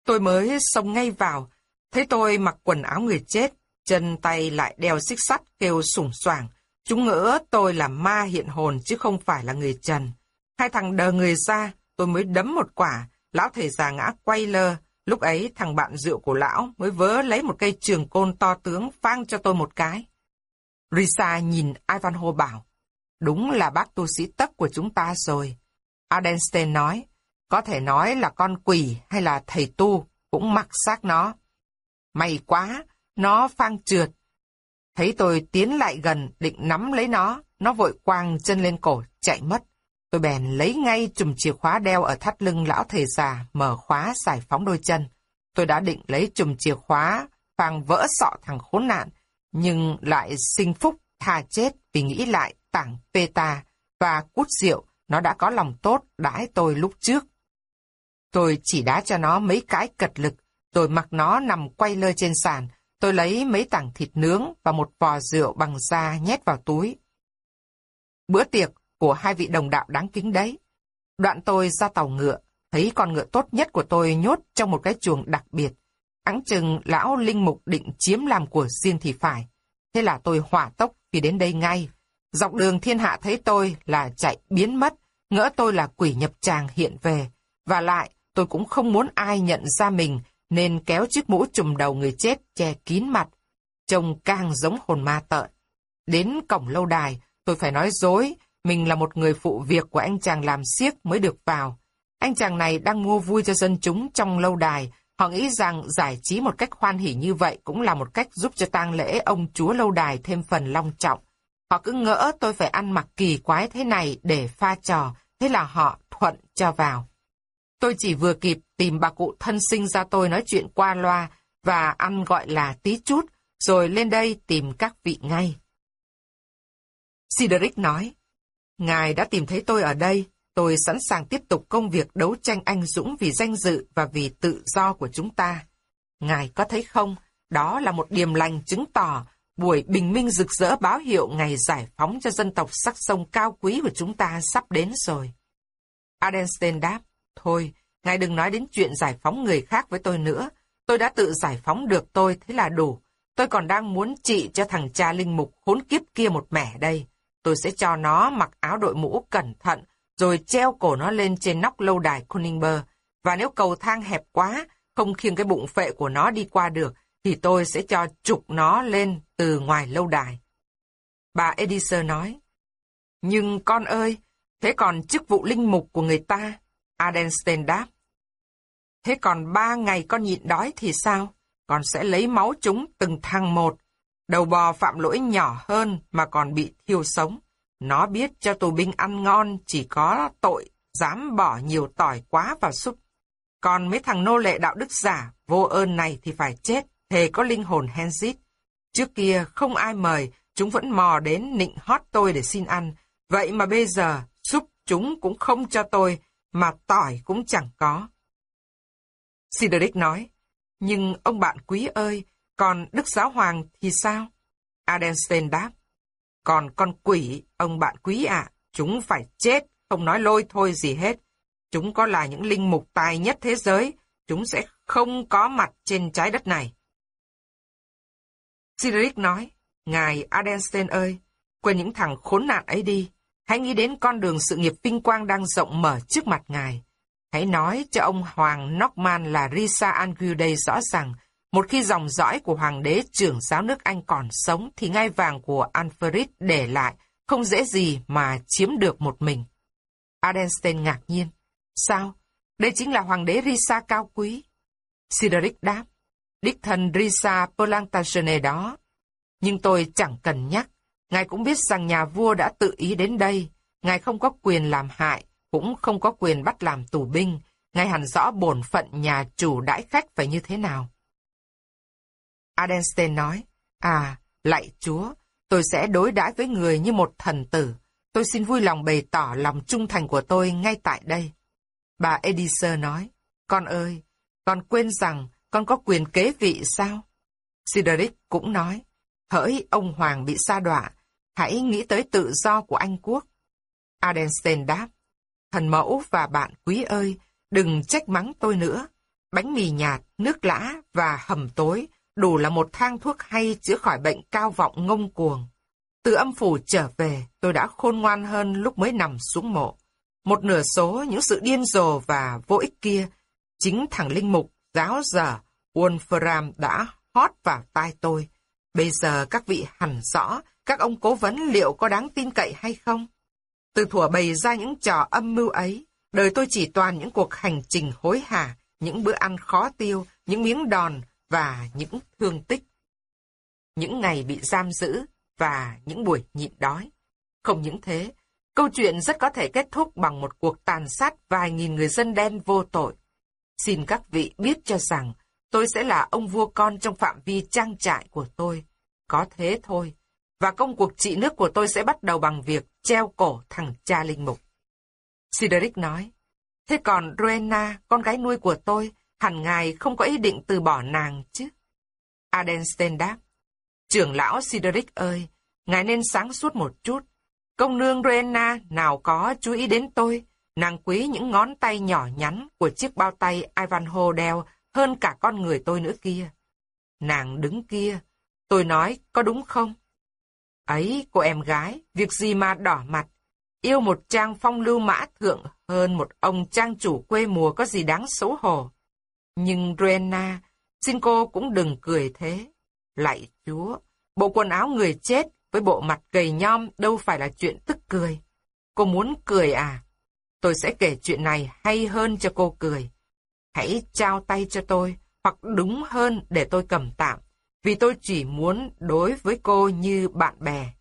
Tôi mới xông ngay vào, thấy tôi mặc quần áo người chết, chân tay lại đeo xích sắt kêu sủng soảng. Chúng ngỡ tôi là ma hiện hồn chứ không phải là người trần. Hai thằng đờ người ra, tôi mới đấm một quả, lão thầy già ngã quay lơ. Lúc ấy thằng bạn rượu của lão mới vớ lấy một cây trường côn to tướng phang cho tôi một cái. Risa nhìn Ivanhoe bảo, đúng là bác tu sĩ tất của chúng ta rồi. Adenstein nói, có thể nói là con quỷ hay là thầy tu, cũng mặc xác nó. May quá, nó phang trượt. Thấy tôi tiến lại gần định nắm lấy nó, nó vội quang chân lên cổ, chạy mất. Tôi bèn lấy ngay chùm chìa khóa đeo ở thắt lưng lão thầy già, mở khóa giải phóng đôi chân. Tôi đã định lấy chùm chìa khóa, phang vỡ sọ thằng khốn nạn, nhưng lại sinh phúc tha chết vì nghĩ lại tảng peta và cút rượu, nó đã có lòng tốt đãi tôi lúc trước. Tôi chỉ đá cho nó mấy cái cật lực, rồi mặc nó nằm quay lơ trên sàn. Tôi lấy mấy tảng thịt nướng và một vò rượu bằng da nhét vào túi. Bữa tiệc của hai vị đồng đạo đáng kính đấy. Đoạn tôi ra tàu ngựa, thấy con ngựa tốt nhất của tôi nhốt trong một cái chuồng đặc biệt. Áng chừng lão linh mục định chiếm làm của riêng thì phải. Thế là tôi hỏa tốc vì đến đây ngay. Dọc đường thiên hạ thấy tôi là chạy biến mất, ngỡ tôi là quỷ nhập tràng hiện về. Và lại, tôi cũng không muốn ai nhận ra mình, nên kéo chiếc mũ trùm đầu người chết che kín mặt. Trông càng giống hồn ma tợn. Đến cổng lâu đài, tôi phải nói dối, mình là một người phụ việc của anh chàng làm siếc mới được vào. Anh chàng này đang mua vui cho dân chúng trong lâu đài. Họ nghĩ rằng giải trí một cách hoan hỉ như vậy cũng là một cách giúp cho tang lễ ông chúa lâu đài thêm phần long trọng. Họ cứ ngỡ tôi phải ăn mặc kỳ quái thế này để pha trò, thế là họ thuận cho vào. Tôi chỉ vừa kịp tìm bà cụ thân sinh ra tôi nói chuyện qua loa và ăn gọi là tí chút, rồi lên đây tìm các vị ngay. Cedric nói, Ngài đã tìm thấy tôi ở đây, tôi sẵn sàng tiếp tục công việc đấu tranh anh dũng vì danh dự và vì tự do của chúng ta. Ngài có thấy không, đó là một điềm lành chứng tỏ buổi bình minh rực rỡ báo hiệu ngày giải phóng cho dân tộc sắc sông cao quý của chúng ta sắp đến rồi. Adenstein đáp, thôi, ngài đừng nói đến chuyện giải phóng người khác với tôi nữa. Tôi đã tự giải phóng được tôi, thế là đủ. Tôi còn đang muốn trị cho thằng cha linh mục khốn kiếp kia một mẻ đây. Tôi sẽ cho nó mặc áo đội mũ cẩn thận, rồi treo cổ nó lên trên nóc lâu đài Kuningber. Và nếu cầu thang hẹp quá, không khiêng cái bụng phệ của nó đi qua được, thì tôi sẽ cho trục nó lên từ ngoài lâu đài. Bà Edison nói, Nhưng con ơi, thế còn chức vụ linh mục của người ta? Adenstein đáp, Thế còn ba ngày con nhịn đói thì sao? Con sẽ lấy máu chúng từng thằng một. Đầu bò phạm lỗi nhỏ hơn mà còn bị thiêu sống. Nó biết cho tù binh ăn ngon chỉ có tội dám bỏ nhiều tỏi quá vào súp. Còn mấy thằng nô lệ đạo đức giả, vô ơn này thì phải chết, thề có linh hồn Henzit. Trước kia không ai mời, chúng vẫn mò đến nịnh hót tôi để xin ăn. Vậy mà bây giờ, súp chúng cũng không cho tôi, mà tỏi cũng chẳng có. Cedric nói, nhưng ông bạn quý ơi, còn Đức Giáo Hoàng thì sao? Adenstein đáp, còn con quỷ, ông bạn quý ạ, chúng phải chết, không nói lôi thôi gì hết. Chúng có là những linh mục tài nhất thế giới, chúng sẽ không có mặt trên trái đất này. Cedric nói, Ngài Adenstein ơi, quên những thằng khốn nạn ấy đi. Hãy nghĩ đến con đường sự nghiệp vinh quang đang rộng mở trước mặt Ngài. Hãy nói cho ông Hoàng Norman là Risa Angu đây rõ ràng, một khi dòng dõi của Hoàng đế trưởng giáo nước Anh còn sống thì ngai vàng của Alfred để lại không dễ gì mà chiếm được một mình. Adenstein ngạc nhiên. Sao? Đây chính là Hoàng đế Risa cao quý. Cedric đáp. Đích thân Risa Plantagenet đó. Nhưng tôi chẳng cần nhắc. Ngài cũng biết rằng nhà vua đã tự ý đến đây. Ngài không có quyền làm hại, cũng không có quyền bắt làm tù binh. Ngài hẳn rõ bổn phận nhà chủ đãi khách phải như thế nào. Adenstein nói, À, lạy chúa, tôi sẽ đối đãi với người như một thần tử. Tôi xin vui lòng bày tỏ lòng trung thành của tôi ngay tại đây. Bà Edison nói, Con ơi, con quên rằng con có quyền kế vị sao? Cedric cũng nói, hỡi ông Hoàng bị sa đọa, hãy nghĩ tới tự do của Anh quốc. Adenstein đáp, thần mẫu và bạn quý ơi, đừng trách mắng tôi nữa. Bánh mì nhạt, nước lã và hầm tối đủ là một thang thuốc hay chữa khỏi bệnh cao vọng ngông cuồng. Từ âm phủ trở về, tôi đã khôn ngoan hơn lúc mới nằm xuống mộ. Một nửa số những sự điên rồ và vô ích kia, chính thằng linh mục, giáo giờ, Wolfram đã hót vào tai tôi. Bây giờ các vị hẳn rõ, các ông cố vấn liệu có đáng tin cậy hay không? Từ thủa bày ra những trò âm mưu ấy, đời tôi chỉ toàn những cuộc hành trình hối hả, những bữa ăn khó tiêu, những miếng đòn và những thương tích. Những ngày bị giam giữ và những buổi nhịn đói. Không những thế, câu chuyện rất có thể kết thúc bằng một cuộc tàn sát vài nghìn người dân đen vô tội. Xin các vị biết cho rằng, tôi sẽ là ông vua con trong phạm vi trang trại của tôi. Có thế thôi. Và công cuộc trị nước của tôi sẽ bắt đầu bằng việc treo cổ thằng cha linh mục. Sideric nói, thế còn Rowena, con gái nuôi của tôi, hẳn ngài không có ý định từ bỏ nàng chứ? Adenstein đáp, trưởng lão Sideric ơi, ngài nên sáng suốt một chút. Công nương Rowena nào có chú ý đến tôi, nàng quý những ngón tay nhỏ nhắn của chiếc bao tay Ivanhoe đeo hơn cả con người tôi nữa kia. Nàng đứng kia, tôi nói có đúng không? Ấy, cô em gái, việc gì mà đỏ mặt? Yêu một trang phong lưu mã thượng hơn một ông trang chủ quê mùa có gì đáng xấu hổ. Nhưng Rena, xin cô cũng đừng cười thế. Lạy chúa, bộ quần áo người chết với bộ mặt gầy nhom đâu phải là chuyện tức cười. Cô muốn cười à? Tôi sẽ kể chuyện này hay hơn cho cô cười. Hãy trao tay cho tôi, hoặc đúng hơn để tôi cầm tạm, vì tôi chỉ muốn đối với cô như bạn bè.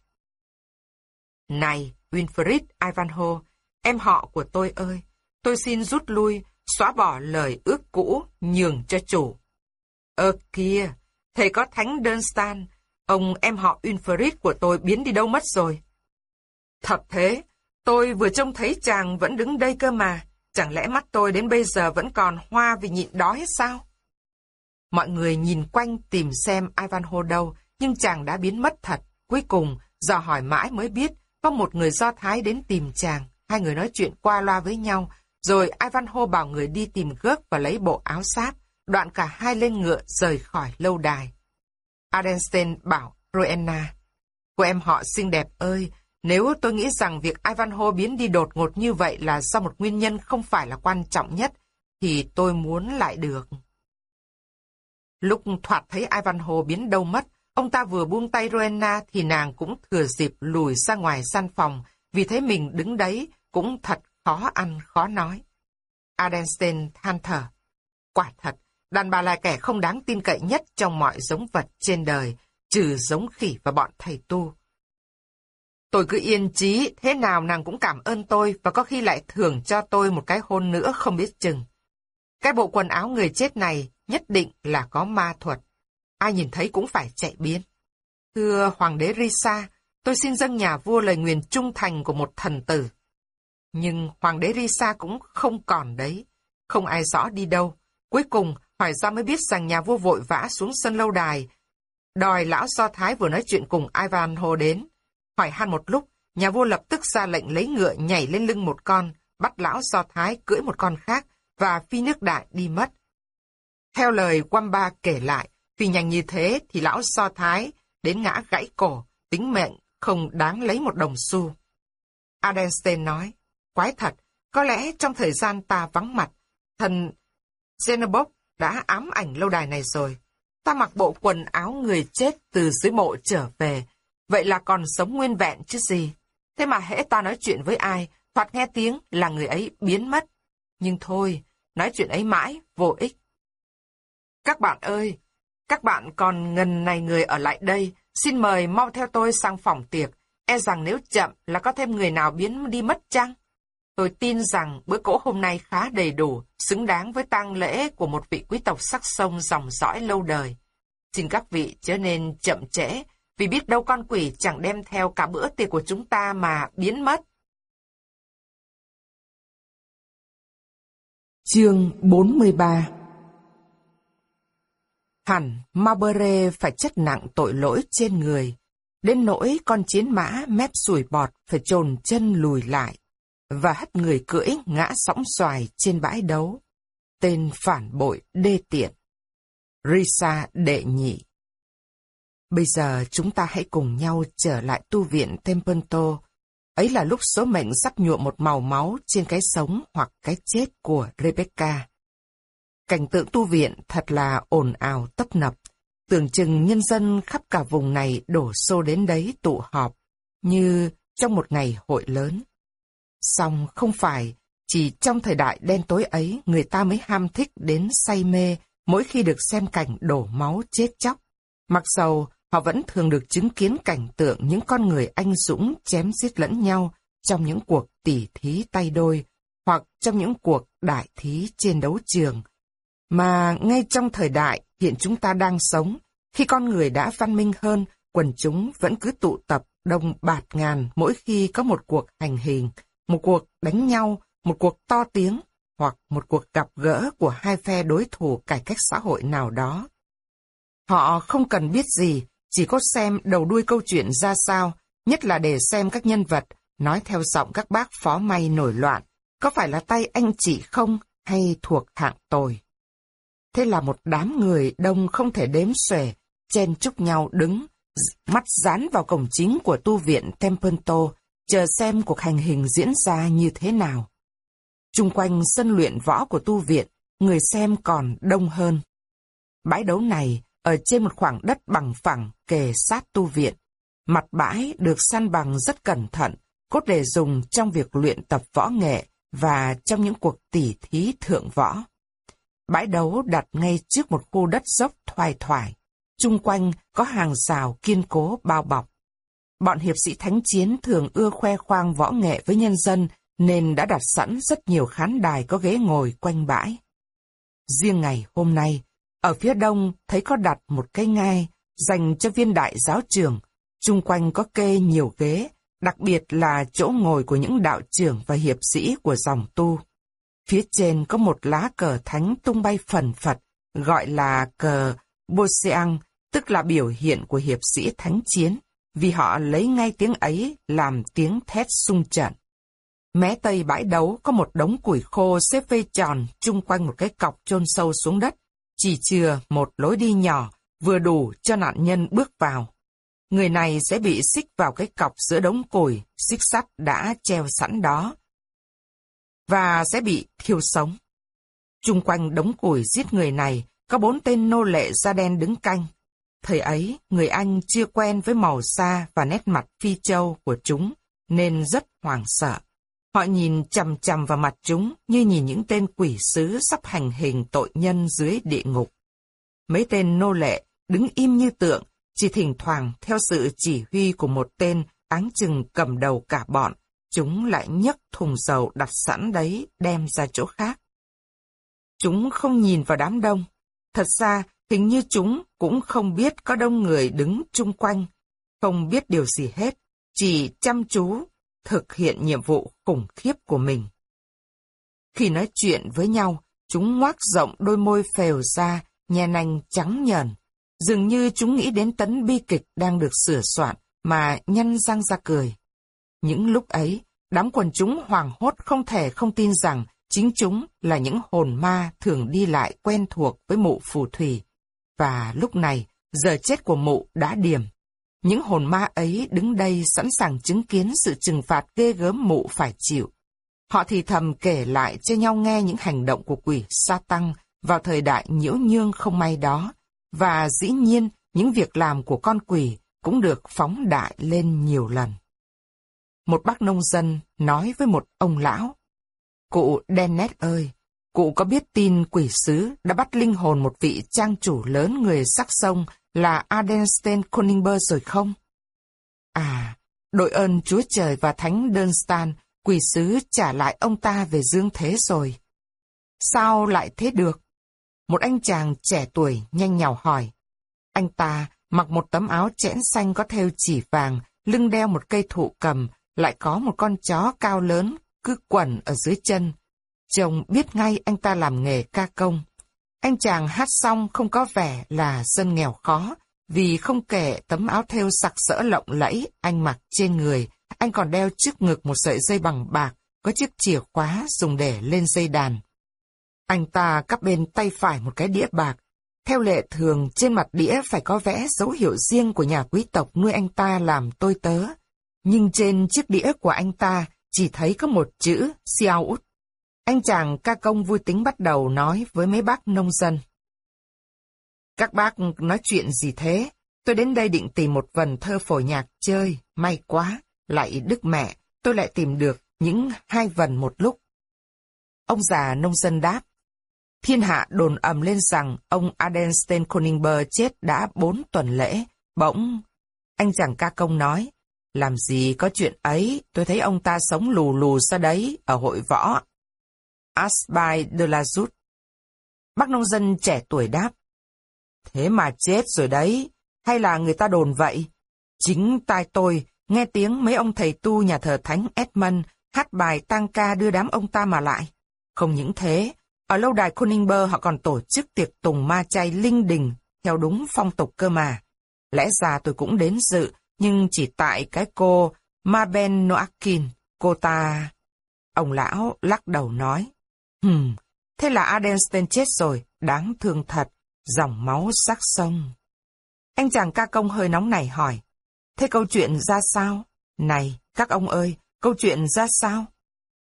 Này, Winfried Ivanhoe, em họ của tôi ơi, tôi xin rút lui, xóa bỏ lời ước cũ, nhường cho chủ. Ơ kia, thầy có thánh Dunstan, ông em họ Winfried của tôi biến đi đâu mất rồi? Thật thế, tôi vừa trông thấy chàng vẫn đứng đây cơ mà, chẳng lẽ mắt tôi đến bây giờ vẫn còn hoa vì nhịn đói sao? Mọi người nhìn quanh tìm xem Ivanhoe đâu, nhưng chàng đã biến mất thật. Cuối cùng, dò hỏi mãi mới biết, có một người Do Thái đến tìm chàng. Hai người nói chuyện qua loa với nhau, rồi Ivanhoe bảo người đi tìm gước và lấy bộ áo sát đoạn cả hai lên ngựa rời khỏi lâu đài. Adenstein bảo Roenna cô em họ xinh đẹp ơi, nếu tôi nghĩ rằng việc Ivanhoe biến đi đột ngột như vậy là do một nguyên nhân không phải là quan trọng nhất, thì tôi muốn lại được. Lúc thoạt thấy Ivan hồ biến đâu mất, ông ta vừa buông tay Rowena thì nàng cũng thừa dịp lùi ra ngoài gian phòng, vì thấy mình đứng đấy cũng thật khó ăn khó nói. Adenstein than thở. Quả thật, đàn bà là kẻ không đáng tin cậy nhất trong mọi giống vật trên đời, trừ giống khỉ và bọn thầy tu. Tôi cứ yên chí, thế nào nàng cũng cảm ơn tôi và có khi lại thưởng cho tôi một cái hôn nữa không biết chừng. Cái bộ quần áo người chết này nhất định là có ma thuật. Ai nhìn thấy cũng phải chạy biến. Thưa Hoàng đế Risa, tôi xin dâng nhà vua lời nguyền trung thành của một thần tử. Nhưng Hoàng đế Risa cũng không còn đấy. Không ai rõ đi đâu. Cuối cùng, hỏi ra mới biết rằng nhà vua vội vã xuống sân lâu đài. Đòi lão Do Thái vừa nói chuyện cùng Ivan Hồ đến. Hỏi han một lúc, nhà vua lập tức ra lệnh lấy ngựa nhảy lên lưng một con, bắt lão Do Thái cưỡi một con khác và phi nước đại đi mất. Theo lời Wamba kể lại, vì nhanh như thế thì lão so Thái đến ngã gãy cổ, tính mệnh không đáng lấy một đồng xu. Adenstein nói, quái thật, có lẽ trong thời gian ta vắng mặt, thần Xenobob đã ám ảnh lâu đài này rồi. Ta mặc bộ quần áo người chết từ dưới mộ trở về, vậy là còn sống nguyên vẹn chứ gì. Thế mà hễ ta nói chuyện với ai, thoạt nghe tiếng là người ấy biến mất. Nhưng thôi, nói chuyện ấy mãi, vô ích. Các bạn ơi, các bạn còn ngần này người ở lại đây, xin mời mau theo tôi sang phòng tiệc. E rằng nếu chậm là có thêm người nào biến đi mất chăng? Tôi tin rằng bữa cỗ hôm nay khá đầy đủ, xứng đáng với tang lễ của một vị quý tộc sắc sông dòng dõi lâu đời. Xin các vị chớ nên chậm trễ, vì biết đâu con quỷ chẳng đem theo cả bữa tiệc của chúng ta mà biến mất. Chương 43 Hẳn Mabere phải chất nặng tội lỗi trên người, đến nỗi con chiến mã mép sủi bọt phải trồn chân lùi lại, và hất người cưỡi ngã sóng xoài trên bãi đấu. Tên phản bội đê tiện. Risa đệ nhị Bây giờ chúng ta hãy cùng nhau trở lại tu viện Templeto. Ấy là lúc số mệnh sắp nhuộm một màu máu trên cái sống hoặc cái chết của Rebecca. Cảnh tượng tu viện thật là ồn ào tấp nập. Tưởng chừng nhân dân khắp cả vùng này đổ xô đến đấy tụ họp, như trong một ngày hội lớn. Song không phải, chỉ trong thời đại đen tối ấy người ta mới ham thích đến say mê mỗi khi được xem cảnh đổ máu chết chóc. Mặc dầu họ vẫn thường được chứng kiến cảnh tượng những con người anh dũng chém giết lẫn nhau trong những cuộc tỉ thí tay đôi hoặc trong những cuộc đại thí trên đấu trường. Mà ngay trong thời đại hiện chúng ta đang sống, khi con người đã văn minh hơn, quần chúng vẫn cứ tụ tập đông bạt ngàn mỗi khi có một cuộc hành hình, một cuộc đánh nhau, một cuộc to tiếng, hoặc một cuộc gặp gỡ của hai phe đối thủ cải cách xã hội nào đó. Họ không cần biết gì, chỉ có xem đầu đuôi câu chuyện ra sao, nhất là để xem các nhân vật, nói theo giọng các bác phó may nổi loạn, có phải là tay anh chị không hay thuộc hạng tồi. Thế là một đám người đông không thể đếm xuể, chen chúc nhau đứng, mắt dán vào cổng chính của tu viện Templeto, chờ xem cuộc hành hình diễn ra như thế nào. Trung quanh sân luyện võ của tu viện, người xem còn đông hơn. Bãi đấu này ở trên một khoảng đất bằng phẳng kề sát tu viện. Mặt bãi được săn bằng rất cẩn thận, cốt để dùng trong việc luyện tập võ nghệ và trong những cuộc tỉ thí thượng võ. Bãi đấu đặt ngay trước một khu đất dốc thoai thoải. chung quanh có hàng rào kiên cố bao bọc. Bọn hiệp sĩ thánh chiến thường ưa khoe khoang võ nghệ với nhân dân nên đã đặt sẵn rất nhiều khán đài có ghế ngồi quanh bãi. Riêng ngày hôm nay, ở phía đông thấy có đặt một cây ngai dành cho viên đại giáo trưởng, chung quanh có kê nhiều ghế, đặc biệt là chỗ ngồi của những đạo trưởng và hiệp sĩ của dòng tu. Phía trên có một lá cờ thánh tung bay phần phật, gọi là cờ Boseang, tức là biểu hiện của hiệp sĩ thánh chiến, vì họ lấy ngay tiếng ấy làm tiếng thét sung trận. Mé tây bãi đấu có một đống củi khô xếp vây tròn chung quanh một cái cọc chôn sâu xuống đất, chỉ chừa một lối đi nhỏ, vừa đủ cho nạn nhân bước vào. Người này sẽ bị xích vào cái cọc giữa đống củi, xích sắt đã treo sẵn đó, và sẽ bị thiêu sống. Trung quanh đống củi giết người này, có bốn tên nô lệ da đen đứng canh. Thời ấy, người Anh chưa quen với màu da và nét mặt phi châu của chúng, nên rất hoảng sợ. Họ nhìn chằm chằm vào mặt chúng như nhìn những tên quỷ sứ sắp hành hình tội nhân dưới địa ngục. Mấy tên nô lệ đứng im như tượng, chỉ thỉnh thoảng theo sự chỉ huy của một tên áng chừng cầm đầu cả bọn, chúng lại nhấc thùng dầu đặt sẵn đấy đem ra chỗ khác. Chúng không nhìn vào đám đông. Thật ra, hình như chúng cũng không biết có đông người đứng chung quanh, không biết điều gì hết, chỉ chăm chú thực hiện nhiệm vụ khủng khiếp của mình. Khi nói chuyện với nhau, chúng ngoác rộng đôi môi phèo ra, nhe nanh trắng nhờn. Dường như chúng nghĩ đến tấn bi kịch đang được sửa soạn, mà nhăn răng ra cười. Những lúc ấy, đám quần chúng hoàng hốt không thể không tin rằng chính chúng là những hồn ma thường đi lại quen thuộc với mụ phù thủy. Và lúc này, giờ chết của mụ đã điểm. Những hồn ma ấy đứng đây sẵn sàng chứng kiến sự trừng phạt ghê gớm mụ phải chịu. Họ thì thầm kể lại cho nhau nghe những hành động của quỷ sa tăng vào thời đại nhiễu nhương không may đó, và dĩ nhiên những việc làm của con quỷ cũng được phóng đại lên nhiều lần. Một bác nông dân nói với một ông lão, Cụ Dennet ơi, cụ có biết tin quỷ sứ đã bắt linh hồn một vị trang chủ lớn người sắc sông là Adenstein Koningber rồi không? À, đội ơn Chúa Trời và Thánh Dunstan, quỷ sứ trả lại ông ta về dương thế rồi. Sao lại thế được? Một anh chàng trẻ tuổi nhanh nhào hỏi. Anh ta mặc một tấm áo chẽn xanh có thêu chỉ vàng, lưng đeo một cây thụ cầm, lại có một con chó cao lớn cứ quẩn ở dưới chân. Chồng biết ngay anh ta làm nghề ca công. Anh chàng hát xong không có vẻ là dân nghèo khó, vì không kể tấm áo thêu sặc sỡ lộng lẫy anh mặc trên người, anh còn đeo trước ngực một sợi dây bằng bạc, có chiếc chìa khóa dùng để lên dây đàn. Anh ta cắp bên tay phải một cái đĩa bạc. Theo lệ thường, trên mặt đĩa phải có vẽ dấu hiệu riêng của nhà quý tộc nuôi anh ta làm tôi tớ. Nhưng trên chiếc đĩa của anh ta chỉ thấy có một chữ Xiao Út. Anh chàng ca công vui tính bắt đầu nói với mấy bác nông dân. Các bác nói chuyện gì thế? Tôi đến đây định tìm một vần thơ phổ nhạc chơi, may quá, lại đức mẹ, tôi lại tìm được những hai vần một lúc. Ông già nông dân đáp. Thiên hạ đồn ầm lên rằng ông Adenstein Koningber chết đã bốn tuần lễ, bỗng. Anh chàng ca công nói, làm gì có chuyện ấy, tôi thấy ông ta sống lù lù ra đấy, ở hội võ. Asbai de la Zut. Bác nông dân trẻ tuổi đáp. Thế mà chết rồi đấy, hay là người ta đồn vậy? Chính tai tôi, nghe tiếng mấy ông thầy tu nhà thờ Thánh Edmund hát bài tang ca đưa đám ông ta mà lại. Không những thế, ở lâu đài Koningber họ còn tổ chức tiệc tùng ma chay linh đình, theo đúng phong tục cơ mà. Lẽ ra tôi cũng đến dự, nhưng chỉ tại cái cô Maben Noakin, cô ta... Ông lão lắc đầu nói, Hừm, thế là Adenstein chết rồi, đáng thương thật, dòng máu sắc sông. Anh chàng ca công hơi nóng này hỏi, thế câu chuyện ra sao? Này, các ông ơi, câu chuyện ra sao?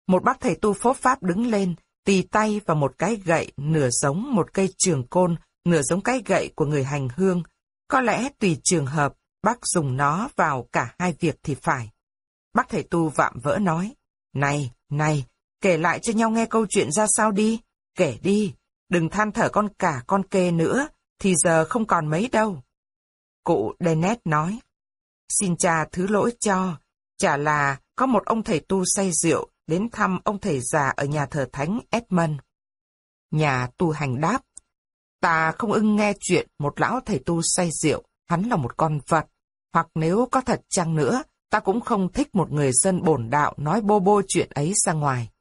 Một bác thầy tu phố Pháp đứng lên, tì tay vào một cái gậy nửa giống một cây trường côn, nửa giống cái gậy của người hành hương. Có lẽ tùy trường hợp, bác dùng nó vào cả hai việc thì phải. Bác thầy tu vạm vỡ nói, này, này, kể lại cho nhau nghe câu chuyện ra sao đi, kể đi, đừng than thở con cả con kê nữa, thì giờ không còn mấy đâu. Cụ Denet nói, xin cha thứ lỗi cho, chả là có một ông thầy tu say rượu đến thăm ông thầy già ở nhà thờ thánh Edmund. Nhà tu hành đáp, ta không ưng nghe chuyện một lão thầy tu say rượu, hắn là một con vật, hoặc nếu có thật chăng nữa, ta cũng không thích một người dân bổn đạo nói bô bô chuyện ấy ra ngoài.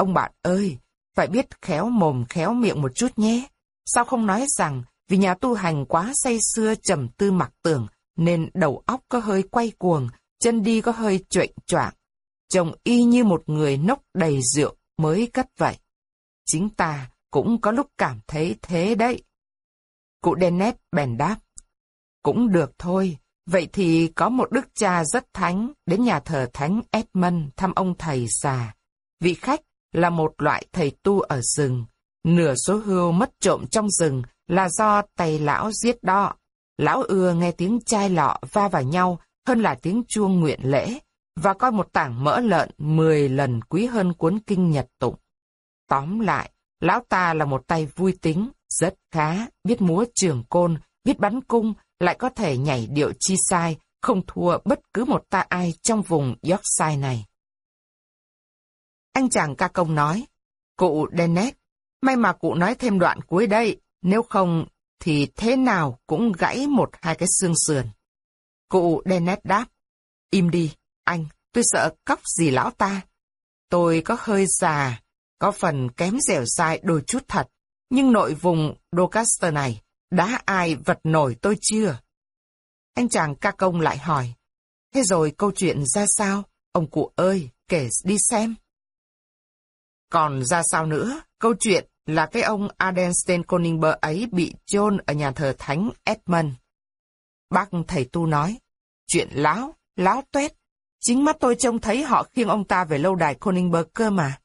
Ông bạn ơi, phải biết khéo mồm khéo miệng một chút nhé. Sao không nói rằng Vì nhà tu hành quá say xưa trầm tư mặc tưởng, nên đầu óc có hơi quay cuồng, chân đi có hơi chuệnh choạng. Trông y như một người nốc đầy rượu mới cất vậy. Chính ta cũng có lúc cảm thấy thế đấy. Cụ Dennet bèn đáp. Cũng được thôi, vậy thì có một đức cha rất thánh đến nhà thờ thánh Edmund thăm ông thầy già. Vị khách là một loại thầy tu ở rừng. Nửa số hươu mất trộm trong rừng là do tay lão giết đó. Lão ưa nghe tiếng chai lọ va vào nhau hơn là tiếng chuông nguyện lễ, và coi một tảng mỡ lợn mười lần quý hơn cuốn kinh nhật tụng. Tóm lại, lão ta là một tay vui tính, rất khá, biết múa trường côn, biết bắn cung, lại có thể nhảy điệu chi sai, không thua bất cứ một ta ai trong vùng Yorkshire này. Anh chàng ca công nói, cụ Dennet, may mà cụ nói thêm đoạn cuối đây, nếu không thì thế nào cũng gãy một hai cái xương sườn. Cụ Dennet đáp, im đi, anh, tôi sợ cóc gì lão ta. Tôi có hơi già, có phần kém dẻo dai đôi chút thật, nhưng nội vùng Doncaster này, đã ai vật nổi tôi chưa? Anh chàng ca công lại hỏi, thế rồi câu chuyện ra sao? Ông cụ ơi, kể đi xem. Còn ra sao nữa? Câu chuyện là cái ông Adenstein Koningber ấy bị chôn ở nhà thờ Thánh Edmund. Bác thầy tu nói, chuyện láo, láo tuét. Chính mắt tôi trông thấy họ khiêng ông ta về lâu đài Koningberg cơ mà.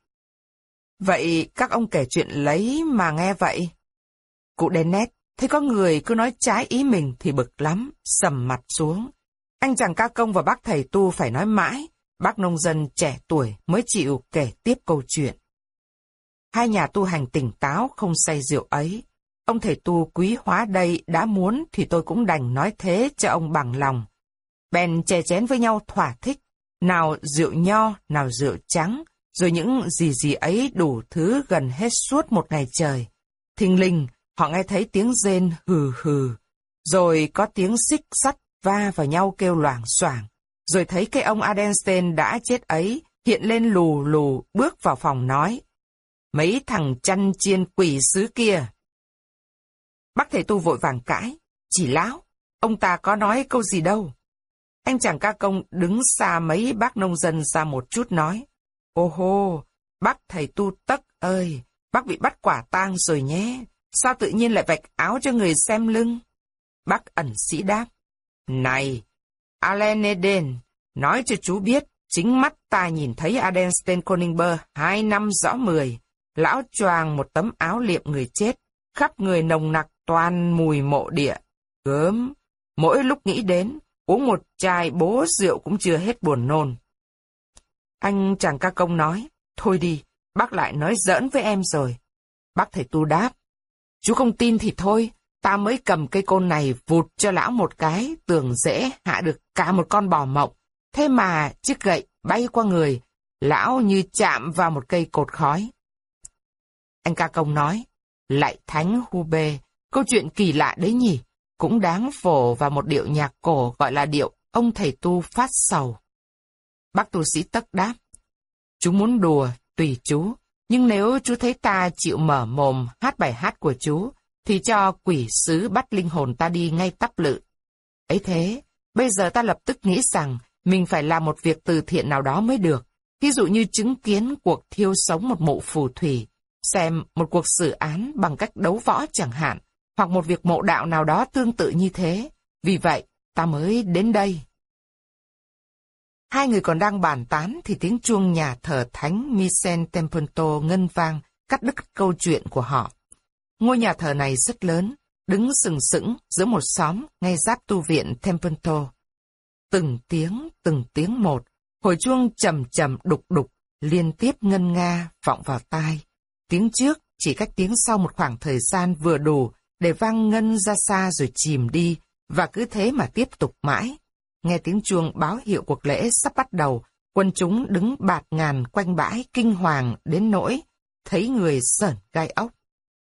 Vậy các ông kể chuyện lấy mà nghe vậy. Cụ Dennet thấy có người cứ nói trái ý mình thì bực lắm, sầm mặt xuống. Anh chàng ca công và bác thầy tu phải nói mãi, bác nông dân trẻ tuổi mới chịu kể tiếp câu chuyện. Hai nhà tu hành tỉnh táo không say rượu ấy. Ông thầy tu quý hóa đây đã muốn thì tôi cũng đành nói thế cho ông bằng lòng. Bèn chè chén với nhau thỏa thích, nào rượu nho, nào rượu trắng, rồi những gì gì ấy đủ thứ gần hết suốt một ngày trời. Thình linh, họ nghe thấy tiếng rên hừ hừ, rồi có tiếng xích sắt va vào nhau kêu loảng xoảng, rồi thấy cái ông Adenstein đã chết ấy hiện lên lù lù bước vào phòng nói. Mấy thằng chăn chiên quỷ sứ kia. Bác thầy tu vội vàng cãi, chỉ lão, ông ta có nói câu gì đâu. Anh chàng ca công đứng xa mấy bác nông dân ra một chút nói. Ô hô, bác thầy tu tất ơi, bác bị bắt quả tang rồi nhé. Sao tự nhiên lại vạch áo cho người xem lưng? Bác ẩn sĩ đáp. Này, Aleneden, nói cho chú biết, chính mắt ta nhìn thấy Adenstein Koningber hai năm rõ mười. Lão choàng một tấm áo liệm người chết, khắp người nồng nặc toàn mùi mộ địa. Gớm, mỗi lúc nghĩ đến, uống một chai bố rượu cũng chưa hết buồn nôn. Anh chàng ca công nói, thôi đi, bác lại nói giỡn với em rồi. Bác thầy tu đáp, chú không tin thì thôi, ta mới cầm cây côn này vụt cho lão một cái, tưởng dễ hạ được cả một con bò mộng. Thế mà chiếc gậy bay qua người, lão như chạm vào một cây cột khói. Anh ca công nói, lại thánh hu bê, câu chuyện kỳ lạ đấy nhỉ, cũng đáng phổ vào một điệu nhạc cổ gọi là điệu ông thầy tu phát sầu. Bác tu sĩ tất đáp. Chú muốn đùa, tùy chú. Nhưng nếu chú thấy ta chịu mở mồm hát bài hát của chú, thì cho quỷ sứ bắt linh hồn ta đi ngay tắp lự. Ấy thế, bây giờ ta lập tức nghĩ rằng mình phải làm một việc từ thiện nào đó mới được. Ví dụ như chứng kiến cuộc thiêu sống một mụ phù thủy, xem một cuộc xử án bằng cách đấu võ chẳng hạn, hoặc một việc mộ đạo nào đó tương tự như thế. Vì vậy, ta mới đến đây. Hai người còn đang bàn tán thì tiếng chuông nhà thờ thánh Misen Templeto ngân vang, cắt đứt câu chuyện của họ. Ngôi nhà thờ này rất lớn, đứng sừng sững giữa một xóm ngay giáp tu viện Templeto. Từng tiếng, từng tiếng một, hồi chuông trầm trầm đục đục, liên tiếp ngân nga vọng vào tai. Tiếng trước chỉ cách tiếng sau một khoảng thời gian vừa đủ để vang ngân ra xa rồi chìm đi, và cứ thế mà tiếp tục mãi. Nghe tiếng chuông báo hiệu cuộc lễ sắp bắt đầu, quân chúng đứng bạt ngàn quanh bãi kinh hoàng đến nỗi, thấy người sởn gai ốc.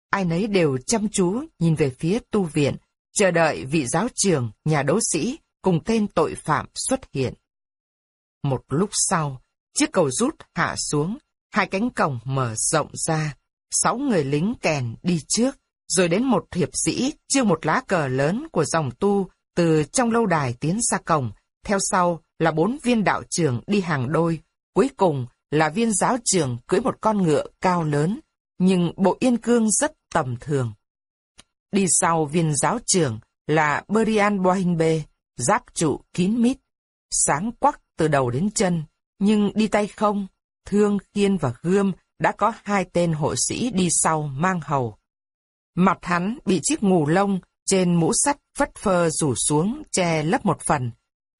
Ai nấy đều chăm chú nhìn về phía tu viện, chờ đợi vị giáo trường, nhà đấu sĩ cùng tên tội phạm xuất hiện. Một lúc sau, chiếc cầu rút hạ xuống, hai cánh cổng mở rộng ra, sáu người lính kèn đi trước, rồi đến một hiệp sĩ chiêu một lá cờ lớn của dòng tu từ trong lâu đài tiến ra cổng, theo sau là bốn viên đạo trưởng đi hàng đôi, cuối cùng là viên giáo trưởng cưỡi một con ngựa cao lớn, nhưng bộ yên cương rất tầm thường. Đi sau viên giáo trưởng là Berian Bohinbe, giáp trụ kín mít, sáng quắc từ đầu đến chân, nhưng đi tay không, thương, khiên và gươm đã có hai tên hộ sĩ đi sau mang hầu. Mặt hắn bị chiếc ngù lông trên mũ sắt vất phơ rủ xuống che lấp một phần,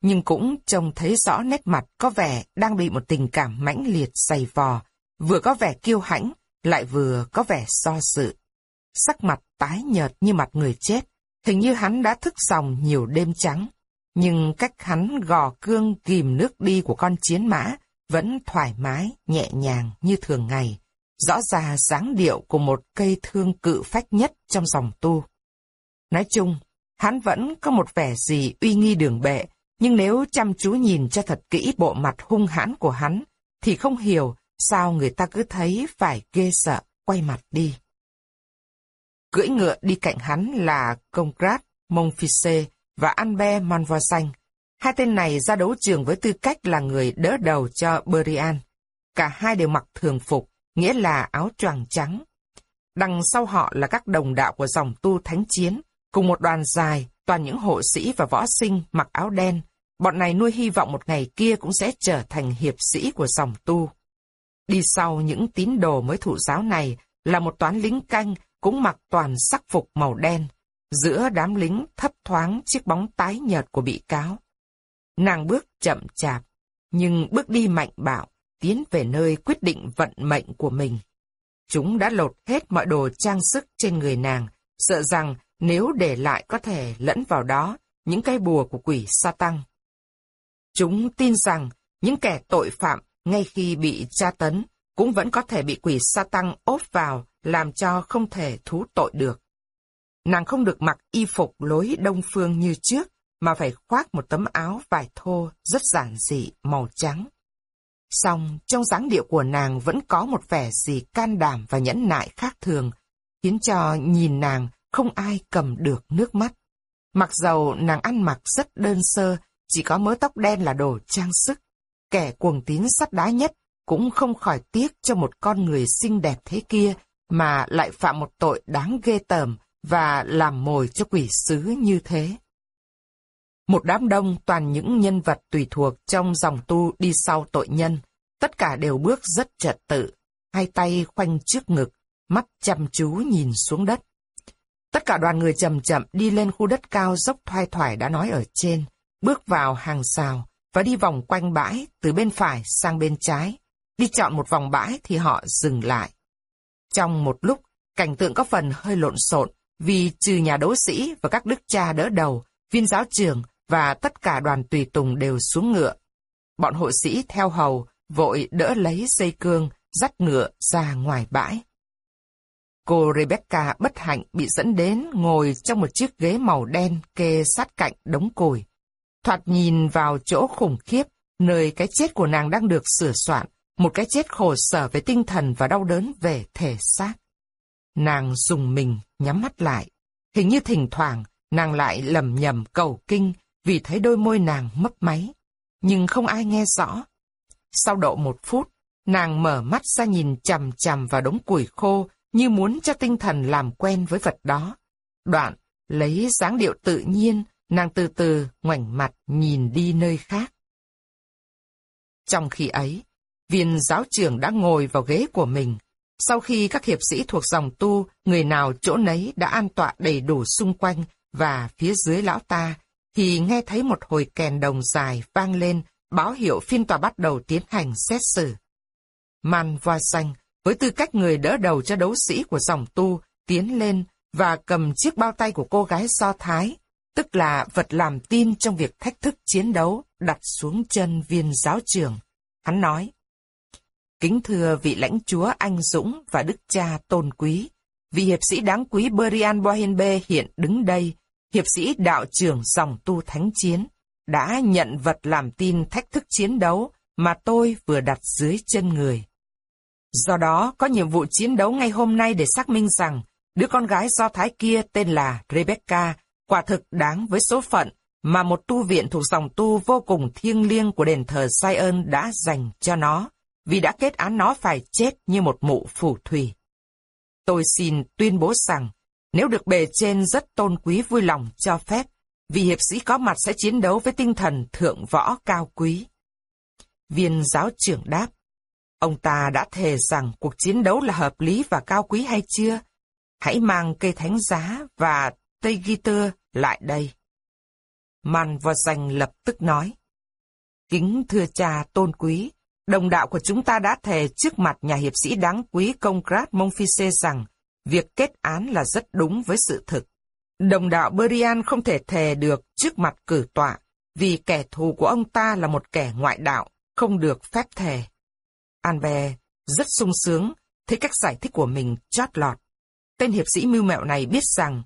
nhưng cũng trông thấy rõ nét mặt có vẻ đang bị một tình cảm mãnh liệt dày vò, vừa có vẻ kiêu hãnh, lại vừa có vẻ do sự. Sắc mặt tái nhợt như mặt người chết, hình như hắn đã thức dòng nhiều đêm trắng. Nhưng cách hắn gò cương kìm nước đi của con chiến mã vẫn thoải mái, nhẹ nhàng như thường ngày, rõ ra dáng điệu của một cây thương cự phách nhất trong dòng tu. Nói chung, hắn vẫn có một vẻ gì uy nghi đường bệ, nhưng nếu chăm chú nhìn cho thật kỹ bộ mặt hung hãn của hắn, thì không hiểu sao người ta cứ thấy phải ghê sợ, quay mặt đi. Cưỡi ngựa đi cạnh hắn là Congrat, Monfise và Anbe Monvoisin. Hai tên này ra đấu trường với tư cách là người đỡ đầu cho Berian. Cả hai đều mặc thường phục, nghĩa là áo choàng trắng. Đằng sau họ là các đồng đạo của dòng tu thánh chiến, cùng một đoàn dài, toàn những hộ sĩ và võ sinh mặc áo đen. Bọn này nuôi hy vọng một ngày kia cũng sẽ trở thành hiệp sĩ của dòng tu. Đi sau những tín đồ mới thụ giáo này là một toán lính canh cũng mặc toàn sắc phục màu đen. Giữa đám lính thấp thoáng chiếc bóng tái nhợt của bị cáo. Nàng bước chậm chạp, nhưng bước đi mạnh bạo, tiến về nơi quyết định vận mệnh của mình. Chúng đã lột hết mọi đồ trang sức trên người nàng, sợ rằng nếu để lại có thể lẫn vào đó những cây bùa của quỷ sa tăng. Chúng tin rằng những kẻ tội phạm ngay khi bị tra tấn cũng vẫn có thể bị quỷ sa tăng ốp vào làm cho không thể thú tội được. Nàng không được mặc y phục lối đông phương như trước, mà phải khoác một tấm áo vải thô rất giản dị màu trắng. Song trong dáng điệu của nàng vẫn có một vẻ gì can đảm và nhẫn nại khác thường, khiến cho nhìn nàng không ai cầm được nước mắt. Mặc dầu nàng ăn mặc rất đơn sơ, chỉ có mớ tóc đen là đồ trang sức. Kẻ cuồng tín sắt đá nhất cũng không khỏi tiếc cho một con người xinh đẹp thế kia mà lại phạm một tội đáng ghê tởm và làm mồi cho quỷ sứ như thế. Một đám đông toàn những nhân vật tùy thuộc trong dòng tu đi sau tội nhân, tất cả đều bước rất trật tự, hai tay khoanh trước ngực, mắt chăm chú nhìn xuống đất. Tất cả đoàn người chậm chậm đi lên khu đất cao dốc thoai thoải đã nói ở trên, bước vào hàng xào và đi vòng quanh bãi từ bên phải sang bên trái. Đi chọn một vòng bãi thì họ dừng lại. Trong một lúc, cảnh tượng có phần hơi lộn xộn vì trừ nhà đấu sĩ và các đức cha đỡ đầu, viên giáo trường và tất cả đoàn tùy tùng đều xuống ngựa. Bọn hộ sĩ theo hầu vội đỡ lấy dây cương, dắt ngựa ra ngoài bãi. Cô Rebecca bất hạnh bị dẫn đến ngồi trong một chiếc ghế màu đen kê sát cạnh đống cồi. Thoạt nhìn vào chỗ khủng khiếp, nơi cái chết của nàng đang được sửa soạn, một cái chết khổ sở về tinh thần và đau đớn về thể xác. Nàng dùng mình, nhắm mắt lại. Hình như thỉnh thoảng, nàng lại lầm nhầm cầu kinh vì thấy đôi môi nàng mấp máy. Nhưng không ai nghe rõ. Sau độ một phút, nàng mở mắt ra nhìn chằm chằm vào đống củi khô như muốn cho tinh thần làm quen với vật đó. Đoạn, lấy dáng điệu tự nhiên, nàng từ từ ngoảnh mặt nhìn đi nơi khác. Trong khi ấy, viên giáo trưởng đã ngồi vào ghế của mình. Sau khi các hiệp sĩ thuộc dòng tu, người nào chỗ nấy đã an tọa đầy đủ xung quanh và phía dưới lão ta, thì nghe thấy một hồi kèn đồng dài vang lên, báo hiệu phiên tòa bắt đầu tiến hành xét xử. Man Voa Xanh, với tư cách người đỡ đầu cho đấu sĩ của dòng tu, tiến lên và cầm chiếc bao tay của cô gái Do Thái, tức là vật làm tin trong việc thách thức chiến đấu, đặt xuống chân viên giáo trưởng. Hắn nói, Kính thưa vị lãnh chúa anh dũng và đức cha tôn quý, vị hiệp sĩ đáng quý Berian Bohenbe hiện đứng đây, hiệp sĩ đạo trưởng dòng tu thánh chiến, đã nhận vật làm tin thách thức chiến đấu mà tôi vừa đặt dưới chân người. Do đó, có nhiệm vụ chiến đấu ngay hôm nay để xác minh rằng Đứa con gái do thái kia tên là Rebecca, quả thực đáng với số phận mà một tu viện thuộc dòng tu vô cùng thiêng liêng của đền thờ Zion đã dành cho nó, vì đã kết án nó phải chết như một mụ phù thủy. Tôi xin tuyên bố rằng, nếu được bề trên rất tôn quý vui lòng cho phép, vì hiệp sĩ có mặt sẽ chiến đấu với tinh thần thượng võ cao quý. Viên giáo trưởng đáp, ông ta đã thề rằng cuộc chiến đấu là hợp lý và cao quý hay chưa? Hãy mang cây thánh giá và tây ghi tơ lại đây. Man và danh lập tức nói, Kính thưa cha tôn quý, đồng đạo của chúng ta đã thề trước mặt nhà hiệp sĩ đáng quý công Grat Monfise rằng việc kết án là rất đúng với sự thực. Đồng đạo Berian không thể thề được trước mặt cử tọa, vì kẻ thù của ông ta là một kẻ ngoại đạo, không được phép thề. Anbe rất sung sướng, thấy cách giải thích của mình chót lọt. Tên hiệp sĩ mưu mẹo này biết rằng,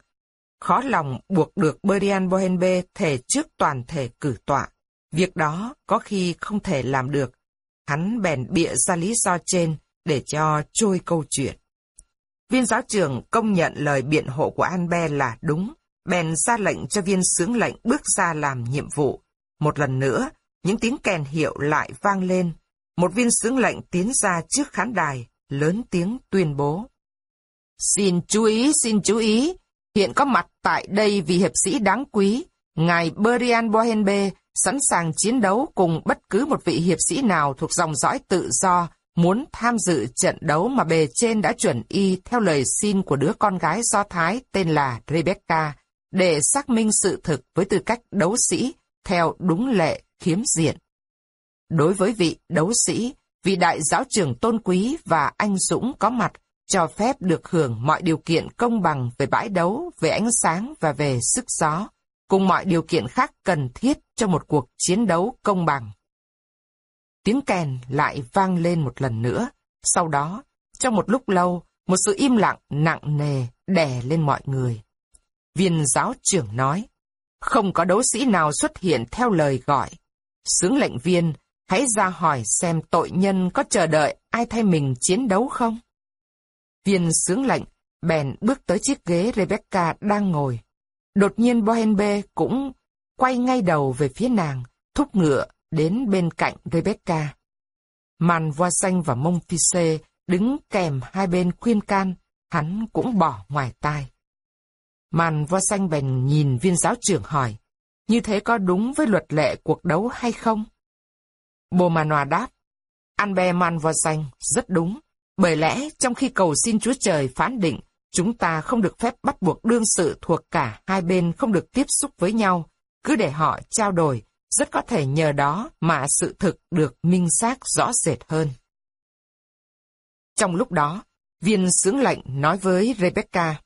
khó lòng buộc được Berian Bohenbe thề trước toàn thể cử tọa. Việc đó có khi không thể làm được. Hắn bèn bịa ra lý do trên để cho trôi câu chuyện. Viên giáo trưởng công nhận lời biện hộ của An Be là đúng, bèn ra lệnh cho viên sướng lệnh bước ra làm nhiệm vụ. Một lần nữa, những tiếng kèn hiệu lại vang lên. Một viên sướng lệnh tiến ra trước khán đài, lớn tiếng tuyên bố. Xin chú ý, xin chú ý, hiện có mặt tại đây vì hiệp sĩ đáng quý, ngài Berian Bohenbe sẵn sàng chiến đấu cùng bất cứ một vị hiệp sĩ nào thuộc dòng dõi tự do muốn tham dự trận đấu mà bề trên đã chuẩn y theo lời xin của đứa con gái Do Thái tên là Rebecca, để xác minh sự thực với tư cách đấu sĩ theo đúng lệ khiếm diện. Đối với vị đấu sĩ, vị đại giáo trưởng tôn quý và anh dũng có mặt cho phép được hưởng mọi điều kiện công bằng về bãi đấu, về ánh sáng và về sức gió, cùng mọi điều kiện khác cần thiết cho một cuộc chiến đấu công bằng. Tiếng kèn lại vang lên một lần nữa. Sau đó, trong một lúc lâu, một sự im lặng nặng nề đè lên mọi người. Viên giáo trưởng nói, không có đấu sĩ nào xuất hiện theo lời gọi. Sướng lệnh viên, hãy ra hỏi xem tội nhân có chờ đợi ai thay mình chiến đấu không? Viên sướng lệnh, bèn bước tới chiếc ghế Rebecca đang ngồi. Đột nhiên Bohenbe cũng quay ngay đầu về phía nàng, thúc ngựa đến bên cạnh Rebecca. Màn voa xanh và mông phi xê đứng kèm hai bên khuyên can, hắn cũng bỏ ngoài tai. Màn voa xanh bèn nhìn viên giáo trưởng hỏi, như thế có đúng với luật lệ cuộc đấu hay không? Bồ Mà Nòa đáp, An bè man voa xanh, rất đúng. Bởi lẽ, trong khi cầu xin Chúa Trời phán định, chúng ta không được phép bắt buộc đương sự thuộc cả hai bên không được tiếp xúc với nhau, cứ để họ trao đổi, rất có thể nhờ đó mà sự thực được minh xác rõ rệt hơn. Trong lúc đó, viên sướng lệnh nói với Rebecca,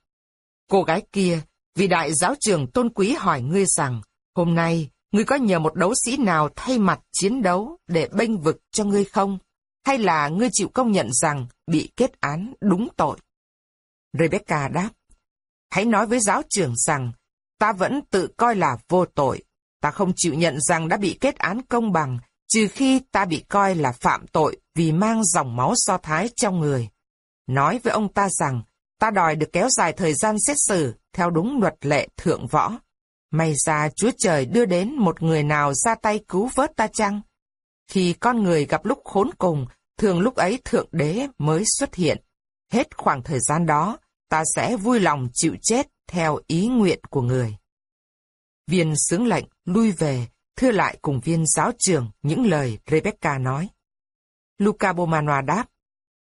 Cô gái kia, vì đại giáo trưởng tôn quý hỏi ngươi rằng, hôm nay, ngươi có nhờ một đấu sĩ nào thay mặt chiến đấu để bênh vực cho ngươi không? Hay là ngươi chịu công nhận rằng bị kết án đúng tội? Rebecca đáp, hãy nói với giáo trưởng rằng, ta vẫn tự coi là vô tội, Ta không chịu nhận rằng đã bị kết án công bằng, trừ khi ta bị coi là phạm tội vì mang dòng máu do thái trong người. Nói với ông ta rằng, ta đòi được kéo dài thời gian xét xử theo đúng luật lệ thượng võ. May ra Chúa Trời đưa đến một người nào ra tay cứu vớt ta chăng? Khi con người gặp lúc khốn cùng, thường lúc ấy Thượng Đế mới xuất hiện. Hết khoảng thời gian đó, ta sẽ vui lòng chịu chết theo ý nguyện của người. Viên sướng lệnh lui về, thưa lại cùng viên giáo trưởng những lời Rebecca nói. Luca Bomanoa đáp,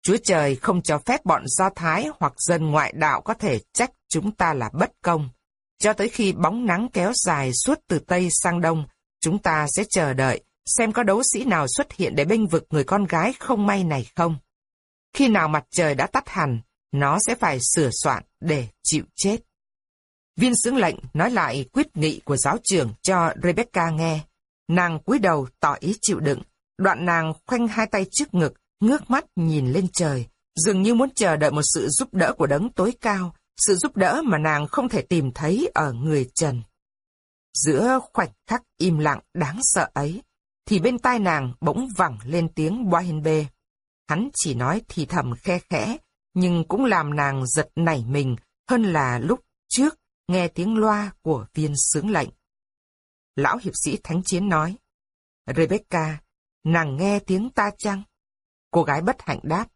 Chúa Trời không cho phép bọn Do Thái hoặc dân ngoại đạo có thể trách chúng ta là bất công. Cho tới khi bóng nắng kéo dài suốt từ Tây sang Đông, chúng ta sẽ chờ đợi xem có đấu sĩ nào xuất hiện để bênh vực người con gái không may này không. Khi nào mặt trời đã tắt hẳn, nó sẽ phải sửa soạn để chịu chết. Viên sướng lệnh nói lại quyết nghị của giáo trưởng cho Rebecca nghe. Nàng cúi đầu tỏ ý chịu đựng, đoạn nàng khoanh hai tay trước ngực, ngước mắt nhìn lên trời, dường như muốn chờ đợi một sự giúp đỡ của đấng tối cao, sự giúp đỡ mà nàng không thể tìm thấy ở người trần. Giữa khoảnh khắc im lặng đáng sợ ấy, thì bên tai nàng bỗng vẳng lên tiếng bê. Hắn chỉ nói thì thầm khe khẽ, nhưng cũng làm nàng giật nảy mình hơn là lúc trước nghe tiếng loa của viên sướng lệnh. Lão hiệp sĩ thánh chiến nói, Rebecca, nàng nghe tiếng ta chăng? Cô gái bất hạnh đáp,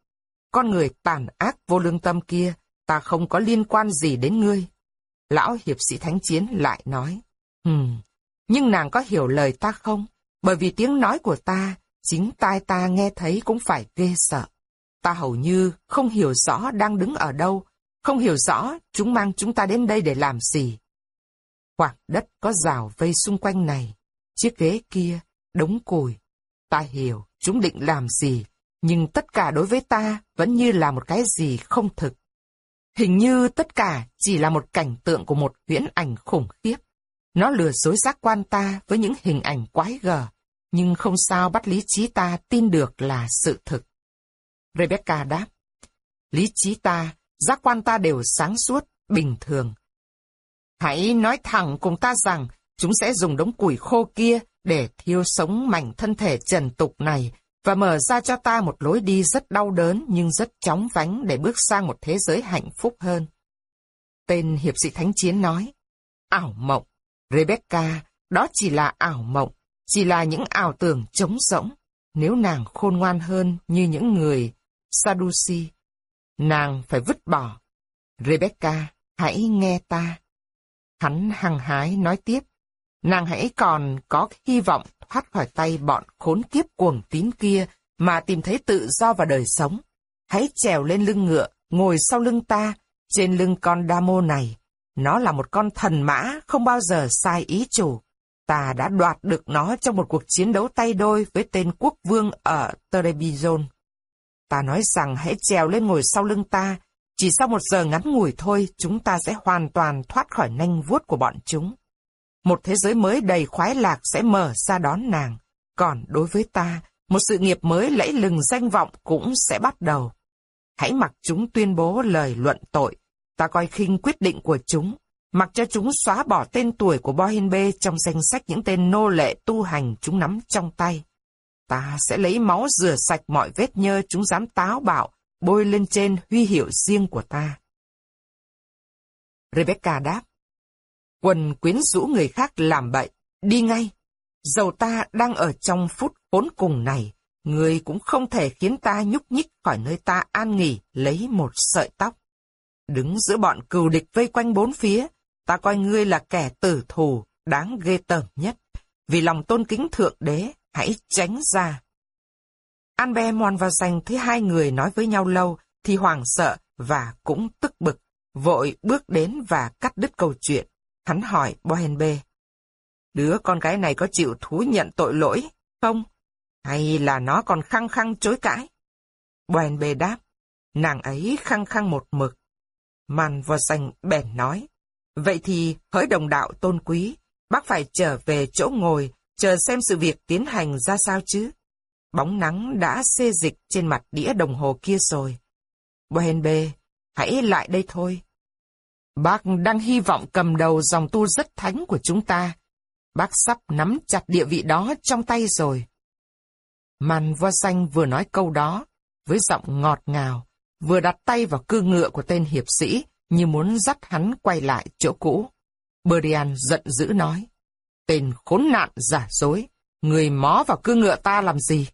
con người tàn ác vô lương tâm kia, ta không có liên quan gì đến ngươi. Lão hiệp sĩ thánh chiến lại nói, Hừm, nhưng nàng có hiểu lời ta không? Bởi vì tiếng nói của ta, chính tai ta nghe thấy cũng phải ghê sợ. Ta hầu như không hiểu rõ đang đứng ở đâu, không hiểu rõ chúng mang chúng ta đến đây để làm gì. Khoảng đất có rào vây xung quanh này, chiếc ghế kia, đống cùi. Ta hiểu chúng định làm gì, nhưng tất cả đối với ta vẫn như là một cái gì không thực. Hình như tất cả chỉ là một cảnh tượng của một huyễn ảnh khủng khiếp. Nó lừa dối giác quan ta với những hình ảnh quái gở, nhưng không sao bắt lý trí ta tin được là sự thực. Rebecca đáp, lý trí ta, giác quan ta đều sáng suốt, bình thường. Hãy nói thẳng cùng ta rằng, chúng sẽ dùng đống củi khô kia để thiêu sống mảnh thân thể trần tục này và mở ra cho ta một lối đi rất đau đớn nhưng rất chóng vánh để bước sang một thế giới hạnh phúc hơn. Tên hiệp sĩ thánh chiến nói, ảo mộng, Rebecca, đó chỉ là ảo mộng, chỉ là những ảo tưởng trống rỗng. Nếu nàng khôn ngoan hơn như những người Sadducee, nàng phải vứt bỏ. Rebecca, hãy nghe ta. Hắn hăng hái nói tiếp, nàng hãy còn có hy vọng thoát khỏi tay bọn khốn kiếp cuồng tín kia mà tìm thấy tự do và đời sống. Hãy trèo lên lưng ngựa, ngồi sau lưng ta, trên lưng con Damo này. Nó là một con thần mã, không bao giờ sai ý chủ. Ta đã đoạt được nó trong một cuộc chiến đấu tay đôi với tên quốc vương ở Trebizond. Ta nói rằng hãy trèo lên ngồi sau lưng ta, chỉ sau một giờ ngắn ngủi thôi chúng ta sẽ hoàn toàn thoát khỏi nanh vuốt của bọn chúng. Một thế giới mới đầy khoái lạc sẽ mở ra đón nàng. Còn đối với ta, một sự nghiệp mới lẫy lừng danh vọng cũng sẽ bắt đầu. Hãy mặc chúng tuyên bố lời luận tội. Ta coi khinh quyết định của chúng. Mặc cho chúng xóa bỏ tên tuổi của Bohinbe trong danh sách những tên nô lệ tu hành chúng nắm trong tay. Ta sẽ lấy máu rửa sạch mọi vết nhơ chúng dám táo bạo, bôi lên trên huy hiệu riêng của ta. Rebecca đáp. Quần quyến rũ người khác làm bậy, đi ngay. Dầu ta đang ở trong phút khốn cùng này, người cũng không thể khiến ta nhúc nhích khỏi nơi ta an nghỉ lấy một sợi tóc. Đứng giữa bọn cừu địch vây quanh bốn phía, ta coi ngươi là kẻ tử thù, đáng ghê tởm nhất. Vì lòng tôn kính thượng đế, hãy tránh ra. An bè mòn và dành thấy hai người nói với nhau lâu, thì hoảng sợ và cũng tức bực, vội bước đến và cắt đứt câu chuyện. Hắn hỏi Bohenbe, đứa con gái này có chịu thú nhận tội lỗi, không? Hay là nó còn khăng khăng chối cãi? Bohenbe đáp, nàng ấy khăng khăng một mực. Man và dành bèn nói, vậy thì hỡi đồng đạo tôn quý, bác phải trở về chỗ ngồi, chờ xem sự việc tiến hành ra sao chứ. Bóng nắng đã xê dịch trên mặt đĩa đồng hồ kia rồi. Bohenbe, hãy lại đây thôi. Bác đang hy vọng cầm đầu dòng tu rất thánh của chúng ta. Bác sắp nắm chặt địa vị đó trong tay rồi. Màn vo xanh vừa nói câu đó, với giọng ngọt ngào, vừa đặt tay vào cư ngựa của tên hiệp sĩ, như muốn dắt hắn quay lại chỗ cũ. Berian giận dữ nói, tên khốn nạn giả dối, người mó vào cư ngựa ta làm gì?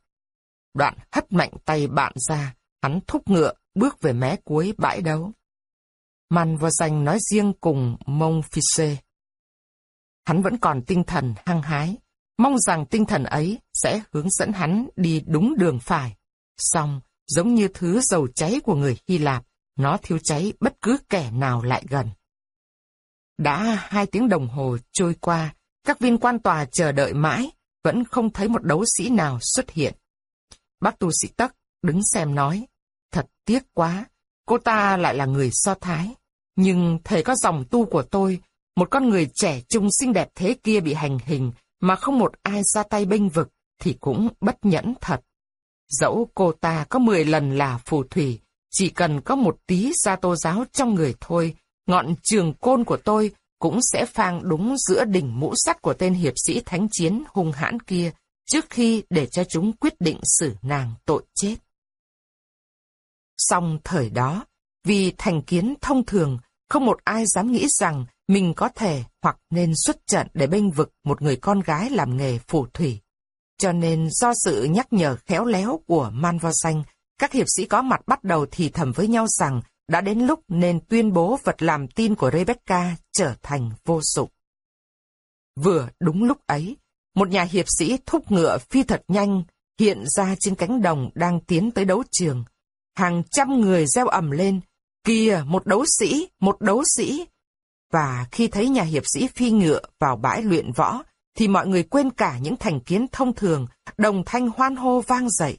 Đoạn hất mạnh tay bạn ra, hắn thúc ngựa, bước về mé cuối bãi đấu. Man và Danh nói riêng cùng Mông Fiche. Hắn vẫn còn tinh thần hăng hái, mong rằng tinh thần ấy sẽ hướng dẫn hắn đi đúng đường phải. Xong, giống như thứ dầu cháy của người Hy Lạp, nó thiêu cháy bất cứ kẻ nào lại gần. Đã hai tiếng đồng hồ trôi qua, các viên quan tòa chờ đợi mãi, vẫn không thấy một đấu sĩ nào xuất hiện. Bác tu sĩ Tắc đứng xem nói, thật tiếc quá, cô ta lại là người so thái. Nhưng thầy có dòng tu của tôi, một con người trẻ trung xinh đẹp thế kia bị hành hình mà không một ai ra tay bênh vực thì cũng bất nhẫn thật. Dẫu cô ta có 10 lần là phù thủy, chỉ cần có một tí gia tô giáo trong người thôi, ngọn trường côn của tôi cũng sẽ phang đúng giữa đỉnh mũ sắt của tên hiệp sĩ thánh chiến hung hãn kia, trước khi để cho chúng quyết định xử nàng tội chết. song thời đó, vì thành kiến thông thường, Không một ai dám nghĩ rằng mình có thể hoặc nên xuất trận để bênh vực một người con gái làm nghề phù thủy. Cho nên do sự nhắc nhở khéo léo của Man Vo Xanh, các hiệp sĩ có mặt bắt đầu thì thầm với nhau rằng đã đến lúc nên tuyên bố vật làm tin của Rebecca trở thành vô dụng. Vừa đúng lúc ấy, một nhà hiệp sĩ thúc ngựa phi thật nhanh hiện ra trên cánh đồng đang tiến tới đấu trường. Hàng trăm người reo ầm lên, kìa một đấu sĩ, một đấu sĩ. Và khi thấy nhà hiệp sĩ phi ngựa vào bãi luyện võ, thì mọi người quên cả những thành kiến thông thường, đồng thanh hoan hô vang dậy.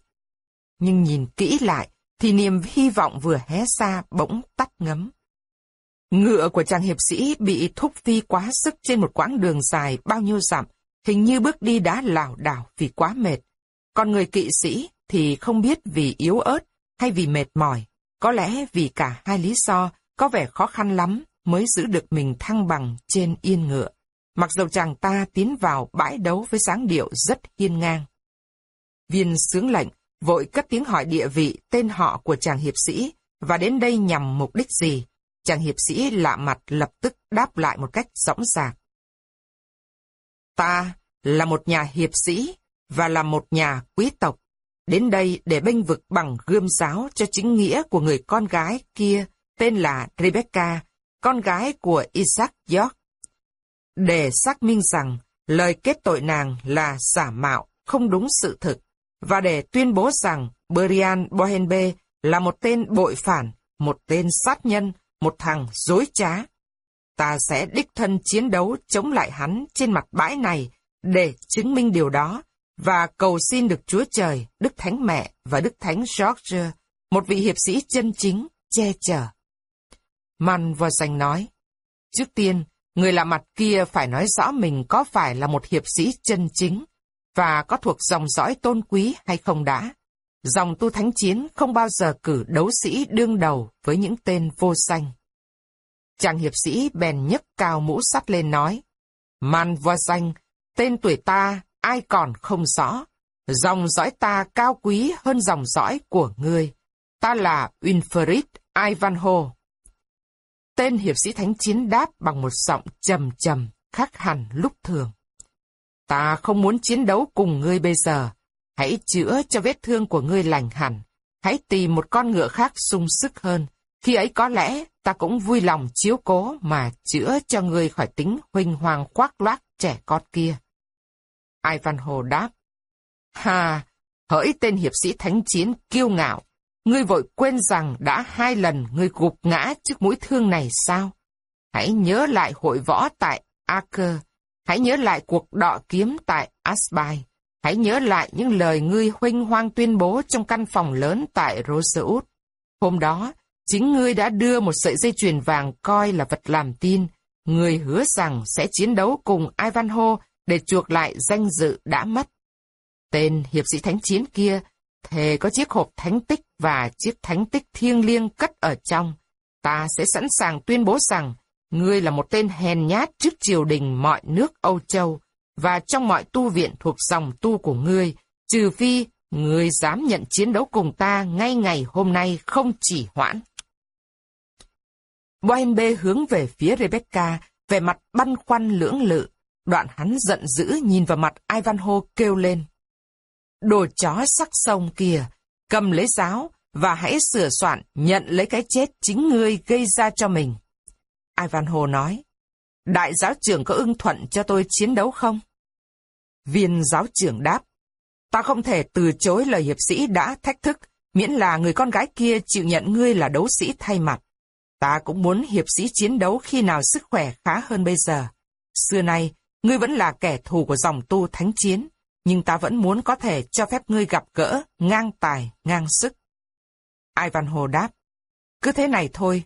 Nhưng nhìn kỹ lại, thì niềm hy vọng vừa hé xa bỗng tắt ngấm. Ngựa của chàng hiệp sĩ bị thúc phi quá sức trên một quãng đường dài bao nhiêu dặm, hình như bước đi đã lảo đảo vì quá mệt. Còn người kỵ sĩ thì không biết vì yếu ớt hay vì mệt mỏi, có lẽ vì cả hai lý do có vẻ khó khăn lắm mới giữ được mình thăng bằng trên yên ngựa. Mặc dầu chàng ta tiến vào bãi đấu với dáng điệu rất hiên ngang. Viên sướng lệnh vội cất tiếng hỏi địa vị tên họ của chàng hiệp sĩ và đến đây nhằm mục đích gì. Chàng hiệp sĩ lạ mặt lập tức đáp lại một cách rõ ràng. Ta là một nhà hiệp sĩ và là một nhà quý tộc, đến đây để bênh vực bằng gươm giáo cho chính nghĩa của người con gái kia tên là Rebecca, con gái của Isaac York. Để xác minh rằng lời kết tội nàng là giả mạo, không đúng sự thực, và để tuyên bố rằng Brian Bohenbe là một tên bội phản, một tên sát nhân, một thằng dối trá. Ta sẽ đích thân chiến đấu chống lại hắn trên mặt bãi này để chứng minh điều đó và cầu xin được Chúa Trời, Đức Thánh Mẹ và Đức Thánh George, một vị hiệp sĩ chân chính, che chở. Man và Danh nói, trước tiên, người lạ mặt kia phải nói rõ mình có phải là một hiệp sĩ chân chính và có thuộc dòng dõi tôn quý hay không đã. Dòng tu thánh chiến không bao giờ cử đấu sĩ đương đầu với những tên vô danh. Chàng hiệp sĩ bèn nhấc cao mũ sắt lên nói, Man vô danh, tên tuổi ta ai còn không rõ. Dòng dõi ta cao quý hơn dòng dõi của ngươi. Ta là Winfried Ivanhoe. Tên hiệp sĩ thánh chiến đáp bằng một giọng trầm trầm, khác hẳn lúc thường. Ta không muốn chiến đấu cùng ngươi bây giờ. Hãy chữa cho vết thương của ngươi lành hẳn. Hãy tìm một con ngựa khác sung sức hơn. Khi ấy có lẽ ta cũng vui lòng chiếu cố mà chữa cho ngươi khỏi tính huynh hoàng khoác loác trẻ con kia. Ivanhoe đáp. Hà, hỡi tên hiệp sĩ thánh chiến kiêu ngạo, ngươi vội quên rằng đã hai lần ngươi gục ngã trước mũi thương này sao? Hãy nhớ lại hội võ tại Aker, hãy nhớ lại cuộc đọ kiếm tại Asbai, hãy nhớ lại những lời ngươi huynh hoang tuyên bố trong căn phòng lớn tại Rosewood. Hôm đó, chính ngươi đã đưa một sợi dây chuyền vàng coi là vật làm tin. Ngươi hứa rằng sẽ chiến đấu cùng Ivanhoe để chuộc lại danh dự đã mất. Tên hiệp sĩ thánh chiến kia thề có chiếc hộp thánh tích và chiếc thánh tích thiêng liêng cất ở trong. Ta sẽ sẵn sàng tuyên bố rằng ngươi là một tên hèn nhát trước triều đình mọi nước Âu Châu và trong mọi tu viện thuộc dòng tu của ngươi, trừ phi ngươi dám nhận chiến đấu cùng ta ngay ngày hôm nay không chỉ hoãn. Boenbe hướng về phía Rebecca, về mặt băn khoăn lưỡng lự. Đoạn hắn giận dữ nhìn vào mặt Ivanhoe kêu lên. Đồ chó sắc sông kìa, cầm lấy giáo và hãy sửa soạn nhận lấy cái chết chính ngươi gây ra cho mình. Ivanhoe nói, đại giáo trưởng có ưng thuận cho tôi chiến đấu không? Viên giáo trưởng đáp, ta không thể từ chối lời hiệp sĩ đã thách thức, miễn là người con gái kia chịu nhận ngươi là đấu sĩ thay mặt. Ta cũng muốn hiệp sĩ chiến đấu khi nào sức khỏe khá hơn bây giờ. Xưa nay, Ngươi vẫn là kẻ thù của dòng tu thánh chiến, nhưng ta vẫn muốn có thể cho phép ngươi gặp gỡ, ngang tài, ngang sức. Ivanhoe đáp, cứ thế này thôi,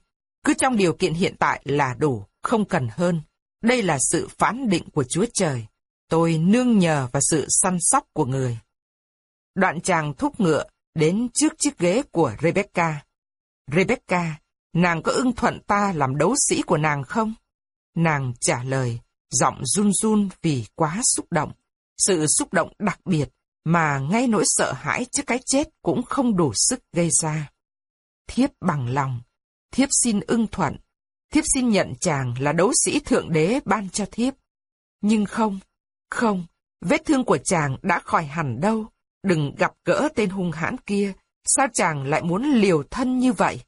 cứ trong điều kiện hiện tại là đủ, không cần hơn. Đây là sự phán định của Chúa Trời. Tôi nương nhờ vào sự săn sóc của người. Đoạn chàng thúc ngựa đến trước chiếc ghế của Rebecca. Rebecca, nàng có ưng thuận ta làm đấu sĩ của nàng không? Nàng trả lời, giọng run run vì quá xúc động. Sự xúc động đặc biệt mà ngay nỗi sợ hãi trước cái chết cũng không đủ sức gây ra. Thiếp bằng lòng, thiếp xin ưng thuận, thiếp xin nhận chàng là đấu sĩ thượng đế ban cho thiếp. Nhưng không, không, vết thương của chàng đã khỏi hẳn đâu. Đừng gặp gỡ tên hung hãn kia, sao chàng lại muốn liều thân như vậy?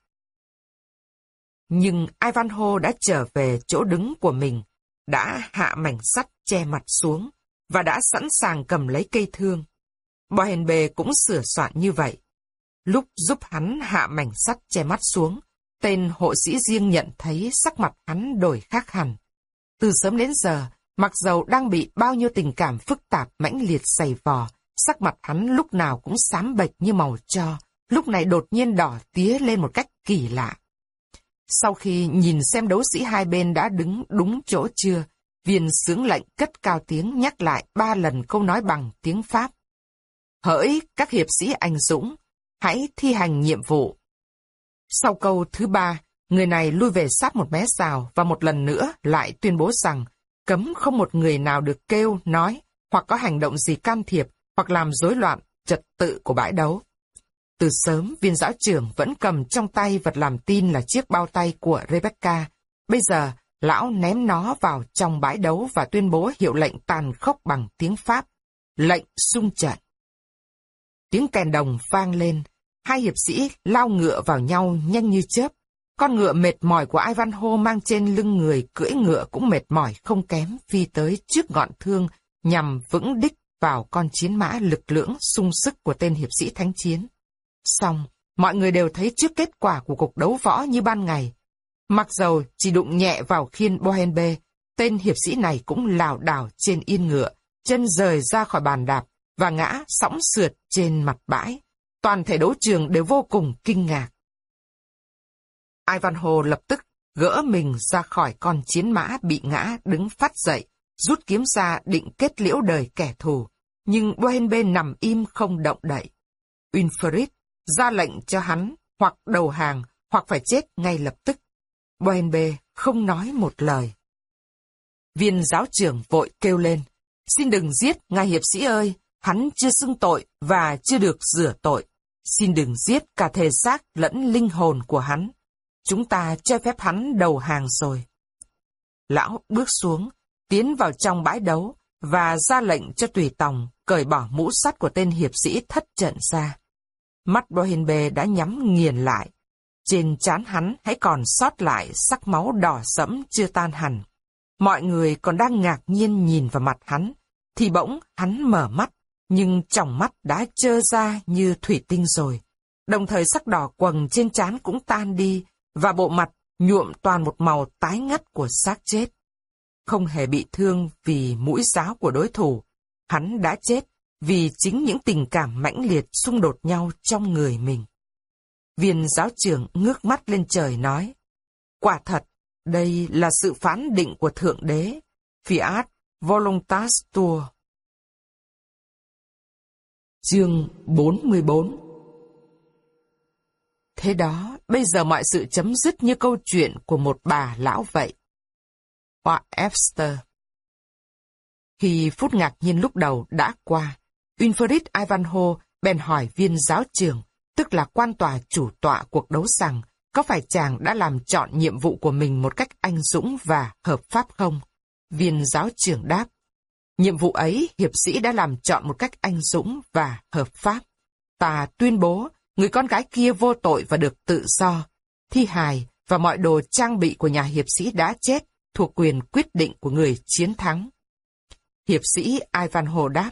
Nhưng Ivanhoe đã trở về chỗ đứng của mình, đã hạ mảnh sắt che mặt xuống, và đã sẵn sàng cầm lấy cây thương. Bohenbe cũng sửa soạn như vậy. Lúc giúp hắn hạ mảnh sắt che mắt xuống, tên hộ sĩ riêng nhận thấy sắc mặt hắn đổi khác hẳn. Từ sớm đến giờ, mặc dầu đang bị bao nhiêu tình cảm phức tạp mãnh liệt dày vò, sắc mặt hắn lúc nào cũng xám bệch như màu cho, lúc này đột nhiên đỏ tía lên một cách kỳ lạ. Sau khi nhìn xem đấu sĩ hai bên đã đứng đúng chỗ chưa, viên sướng lệnh cất cao tiếng nhắc lại ba lần câu nói bằng tiếng Pháp. Hỡi các hiệp sĩ anh dũng, hãy thi hành nhiệm vụ. Sau câu thứ ba, người này lui về sát một mé rào và một lần nữa lại tuyên bố rằng cấm không một người nào được kêu, nói hoặc có hành động gì can thiệp hoặc làm rối loạn trật tự của bãi đấu. Từ sớm, viên giáo trưởng vẫn cầm trong tay vật làm tin là chiếc bao tay của Rebecca. Bây giờ, lão ném nó vào trong bãi đấu và tuyên bố hiệu lệnh tàn khốc bằng tiếng Pháp. Lệnh xung trận. Tiếng kèn đồng vang lên, hai hiệp sĩ lao ngựa vào nhau nhanh như chớp. Con ngựa mệt mỏi của Ivanhoe mang trên lưng người cưỡi ngựa cũng mệt mỏi không kém phi tới trước ngọn thương nhằm vững đích vào con chiến mã lực lưỡng sung sức của tên hiệp sĩ thánh chiến. Xong, mọi người đều thấy trước kết quả của cuộc đấu võ như ban ngày. Mặc dầu chỉ đụng nhẹ vào khiên Bohenbe, tên hiệp sĩ này cũng lảo đảo trên yên ngựa, chân rời ra khỏi bàn đạp và ngã sõng sượt trên mặt bãi. Toàn thể đấu trường đều vô cùng kinh ngạc. Ivanhoe lập tức gỡ mình ra khỏi con chiến mã bị ngã đứng phát dậy, rút kiếm ra định kết liễu đời kẻ thù. Nhưng Bohenbe nằm im không động đậy. Winfried ra lệnh cho hắn hoặc đầu hàng hoặc phải chết ngay lập tức. Boenbe không nói một lời. Viên giáo trưởng vội kêu lên, xin đừng giết ngài hiệp sĩ ơi, hắn chưa xưng tội và chưa được rửa tội. Xin đừng giết cả thể xác lẫn linh hồn của hắn. Chúng ta cho phép hắn đầu hàng rồi. Lão bước xuống, tiến vào trong bãi đấu và ra lệnh cho tùy tòng cởi bỏ mũ sắt của tên hiệp sĩ thất trận ra. Mắt Bohenbe đã nhắm nghiền lại. Trên trán hắn hãy còn sót lại sắc máu đỏ sẫm chưa tan hẳn. Mọi người còn đang ngạc nhiên nhìn vào mặt hắn, thì bỗng hắn mở mắt, nhưng trong mắt đã trơ ra như thủy tinh rồi. Đồng thời sắc đỏ quầng trên trán cũng tan đi, và bộ mặt nhuộm toàn một màu tái ngắt của xác chết. Không hề bị thương vì mũi giáo của đối thủ, hắn đã chết vì chính những tình cảm mãnh liệt xung đột nhau trong người mình. Viên giáo trưởng ngước mắt lên trời nói, quả thật, đây là sự phán định của Thượng Đế, Fiat Voluntas Tua. Chương 44 Thế đó, bây giờ mọi sự chấm dứt như câu chuyện của một bà lão vậy. Hoa Epster Khi phút ngạc nhiên lúc đầu đã qua, Winfried Ivanhoe bèn hỏi viên giáo trường, tức là quan tòa chủ tọa cuộc đấu rằng, có phải chàng đã làm chọn nhiệm vụ của mình một cách anh dũng và hợp pháp không? Viên giáo trưởng đáp, nhiệm vụ ấy hiệp sĩ đã làm chọn một cách anh dũng và hợp pháp. Ta tuyên bố, người con gái kia vô tội và được tự do. Thi hài và mọi đồ trang bị của nhà hiệp sĩ đã chết thuộc quyền quyết định của người chiến thắng. Hiệp sĩ ivan hồ đáp,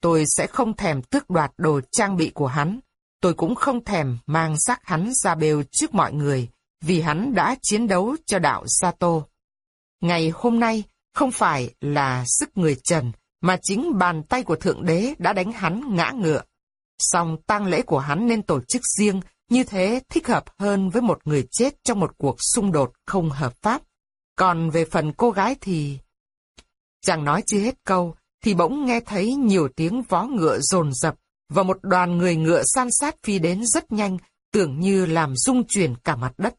Tôi sẽ không thèm tước đoạt đồ trang bị của hắn. Tôi cũng không thèm mang xác hắn ra bêu trước mọi người, vì hắn đã chiến đấu cho đạo Sato. Ngày hôm nay không phải là sức người trần, mà chính bàn tay của Thượng Đế đã đánh hắn ngã ngựa. Song tang lễ của hắn nên tổ chức riêng, như thế thích hợp hơn với một người chết trong một cuộc xung đột không hợp pháp. Còn về phần cô gái thì... Chàng nói chưa hết câu, thì bỗng nghe thấy nhiều tiếng vó ngựa rồn rập và một đoàn người ngựa san sát phi đến rất nhanh, tưởng như làm rung chuyển cả mặt đất.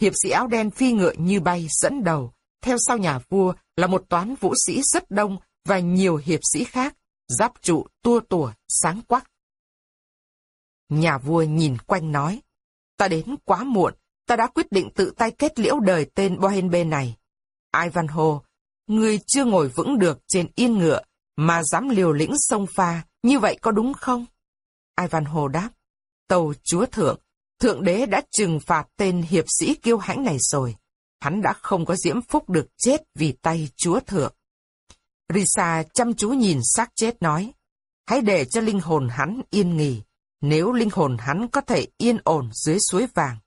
Hiệp sĩ áo đen phi ngựa như bay dẫn đầu, theo sau nhà vua là một toán vũ sĩ rất đông và nhiều hiệp sĩ khác, giáp trụ tua tủa sáng quắc. Nhà vua nhìn quanh nói, ta đến quá muộn, ta đã quyết định tự tay kết liễu đời tên Bohenbe này. Ivanhoe, người chưa ngồi vững được trên yên ngựa, mà dám liều lĩnh sông pha, như vậy có đúng không? Ivanhoe đáp, tàu chúa thượng, thượng đế đã trừng phạt tên hiệp sĩ kiêu hãnh này rồi. Hắn đã không có diễm phúc được chết vì tay chúa thượng. Risa chăm chú nhìn xác chết nói, hãy để cho linh hồn hắn yên nghỉ, nếu linh hồn hắn có thể yên ổn dưới suối vàng.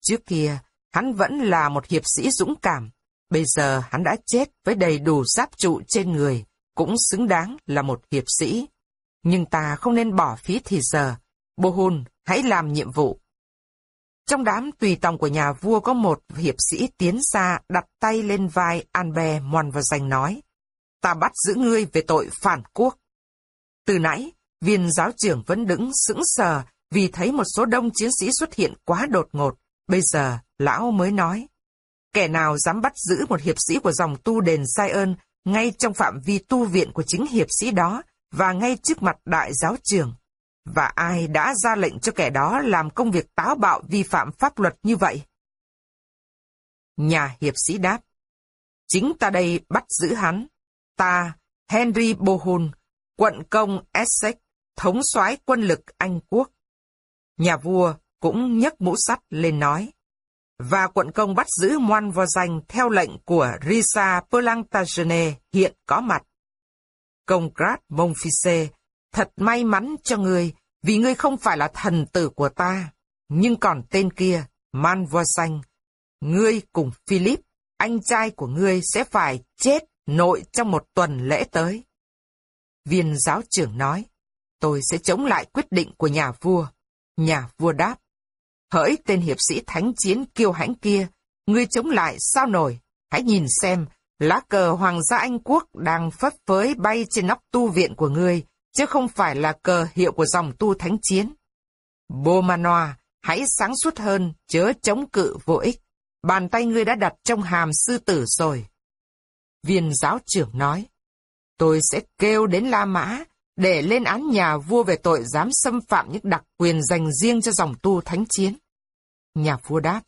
Trước kia, hắn vẫn là một hiệp sĩ dũng cảm, bây giờ hắn đã chết với đầy đủ giáp trụ trên người, cũng xứng đáng là một hiệp sĩ. Nhưng ta không nên bỏ phí thì giờ. bohun hãy làm nhiệm vụ. Trong đám tùy tòng của nhà vua có một hiệp sĩ tiến ra đặt tay lên vai An Bè mòn và giành nói. Ta bắt giữ ngươi về tội phản quốc. Từ nãy, viên giáo trưởng vẫn đứng sững sờ vì thấy một số đông chiến sĩ xuất hiện quá đột ngột. Bây giờ, lão mới nói. Kẻ nào dám bắt giữ một hiệp sĩ của dòng tu đền sai ơn ngay trong phạm vi tu viện của chính hiệp sĩ đó và ngay trước mặt đại giáo trưởng. Và ai đã ra lệnh cho kẻ đó làm công việc táo bạo vi phạm pháp luật như vậy? Nhà hiệp sĩ đáp. Chính ta đây bắt giữ hắn. Ta, Henry Bohun, quận công Essex, thống soái quân lực Anh quốc. Nhà vua cũng nhấc mũ sắt lên nói và quận công bắt giữ moan vo danh theo lệnh của Risa Plantagene hiện có mặt. Công Grat Monfise, thật may mắn cho ngươi, vì ngươi không phải là thần tử của ta, nhưng còn tên kia, Man vo Xanh, Ngươi cùng Philip, anh trai của ngươi sẽ phải chết nội trong một tuần lễ tới. Viên giáo trưởng nói, tôi sẽ chống lại quyết định của nhà vua. Nhà vua đáp, Hỡi tên hiệp sĩ thánh chiến kiêu hãnh kia, ngươi chống lại sao nổi? Hãy nhìn xem, lá cờ Hoàng gia Anh Quốc đang phấp phới bay trên nóc tu viện của ngươi, chứ không phải là cờ hiệu của dòng tu thánh chiến. Bomanoa, hãy sáng suốt hơn, chớ chống cự vô ích. Bàn tay ngươi đã đặt trong hàm sư tử rồi. Viên giáo trưởng nói, tôi sẽ kêu đến La Mã để lên án nhà vua về tội dám xâm phạm những đặc quyền dành riêng cho dòng tu thánh chiến. Nhà vua đáp,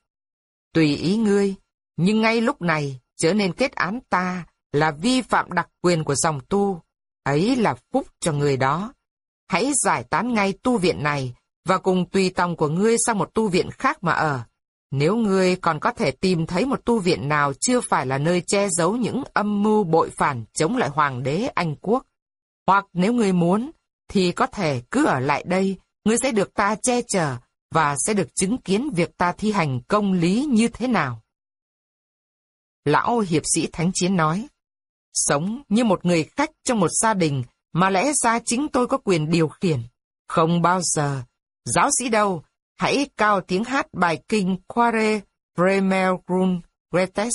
tùy ý ngươi, nhưng ngay lúc này trở nên kết án ta là vi phạm đặc quyền của dòng tu, ấy là phúc cho người đó. Hãy giải tán ngay tu viện này và cùng tùy tòng của ngươi sang một tu viện khác mà ở. Nếu ngươi còn có thể tìm thấy một tu viện nào chưa phải là nơi che giấu những âm mưu bội phản chống lại hoàng đế Anh quốc, hoặc nếu ngươi muốn, thì có thể cứ ở lại đây, ngươi sẽ được ta che chở và sẽ được chứng kiến việc ta thi hành công lý như thế nào. Lão hiệp sĩ Thánh Chiến nói, sống như một người khách trong một gia đình mà lẽ ra chính tôi có quyền điều khiển. Không bao giờ. Giáo sĩ đâu, hãy cao tiếng hát bài kinh Quare Bremel Grun Gretes.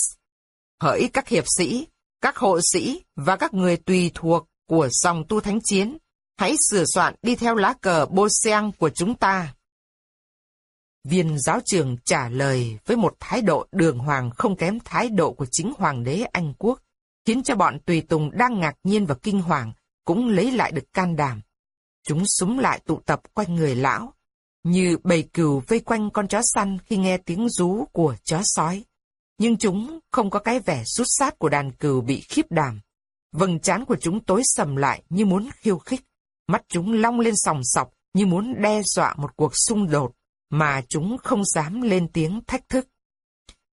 Hỡi các hiệp sĩ, các hộ sĩ và các người tùy thuộc của dòng tu thánh chiến, hãy sửa soạn đi theo lá cờ bô sen của chúng ta. Viên giáo trường trả lời với một thái độ đường hoàng không kém thái độ của chính hoàng đế Anh Quốc, khiến cho bọn tùy tùng đang ngạc nhiên và kinh hoàng, cũng lấy lại được can đảm. Chúng súng lại tụ tập quanh người lão, như bầy cừu vây quanh con chó săn khi nghe tiếng rú của chó sói. Nhưng chúng không có cái vẻ rút sát của đàn cừu bị khiếp đảm. Vầng trán của chúng tối sầm lại như muốn khiêu khích, mắt chúng long lên sòng sọc như muốn đe dọa một cuộc xung đột mà chúng không dám lên tiếng thách thức.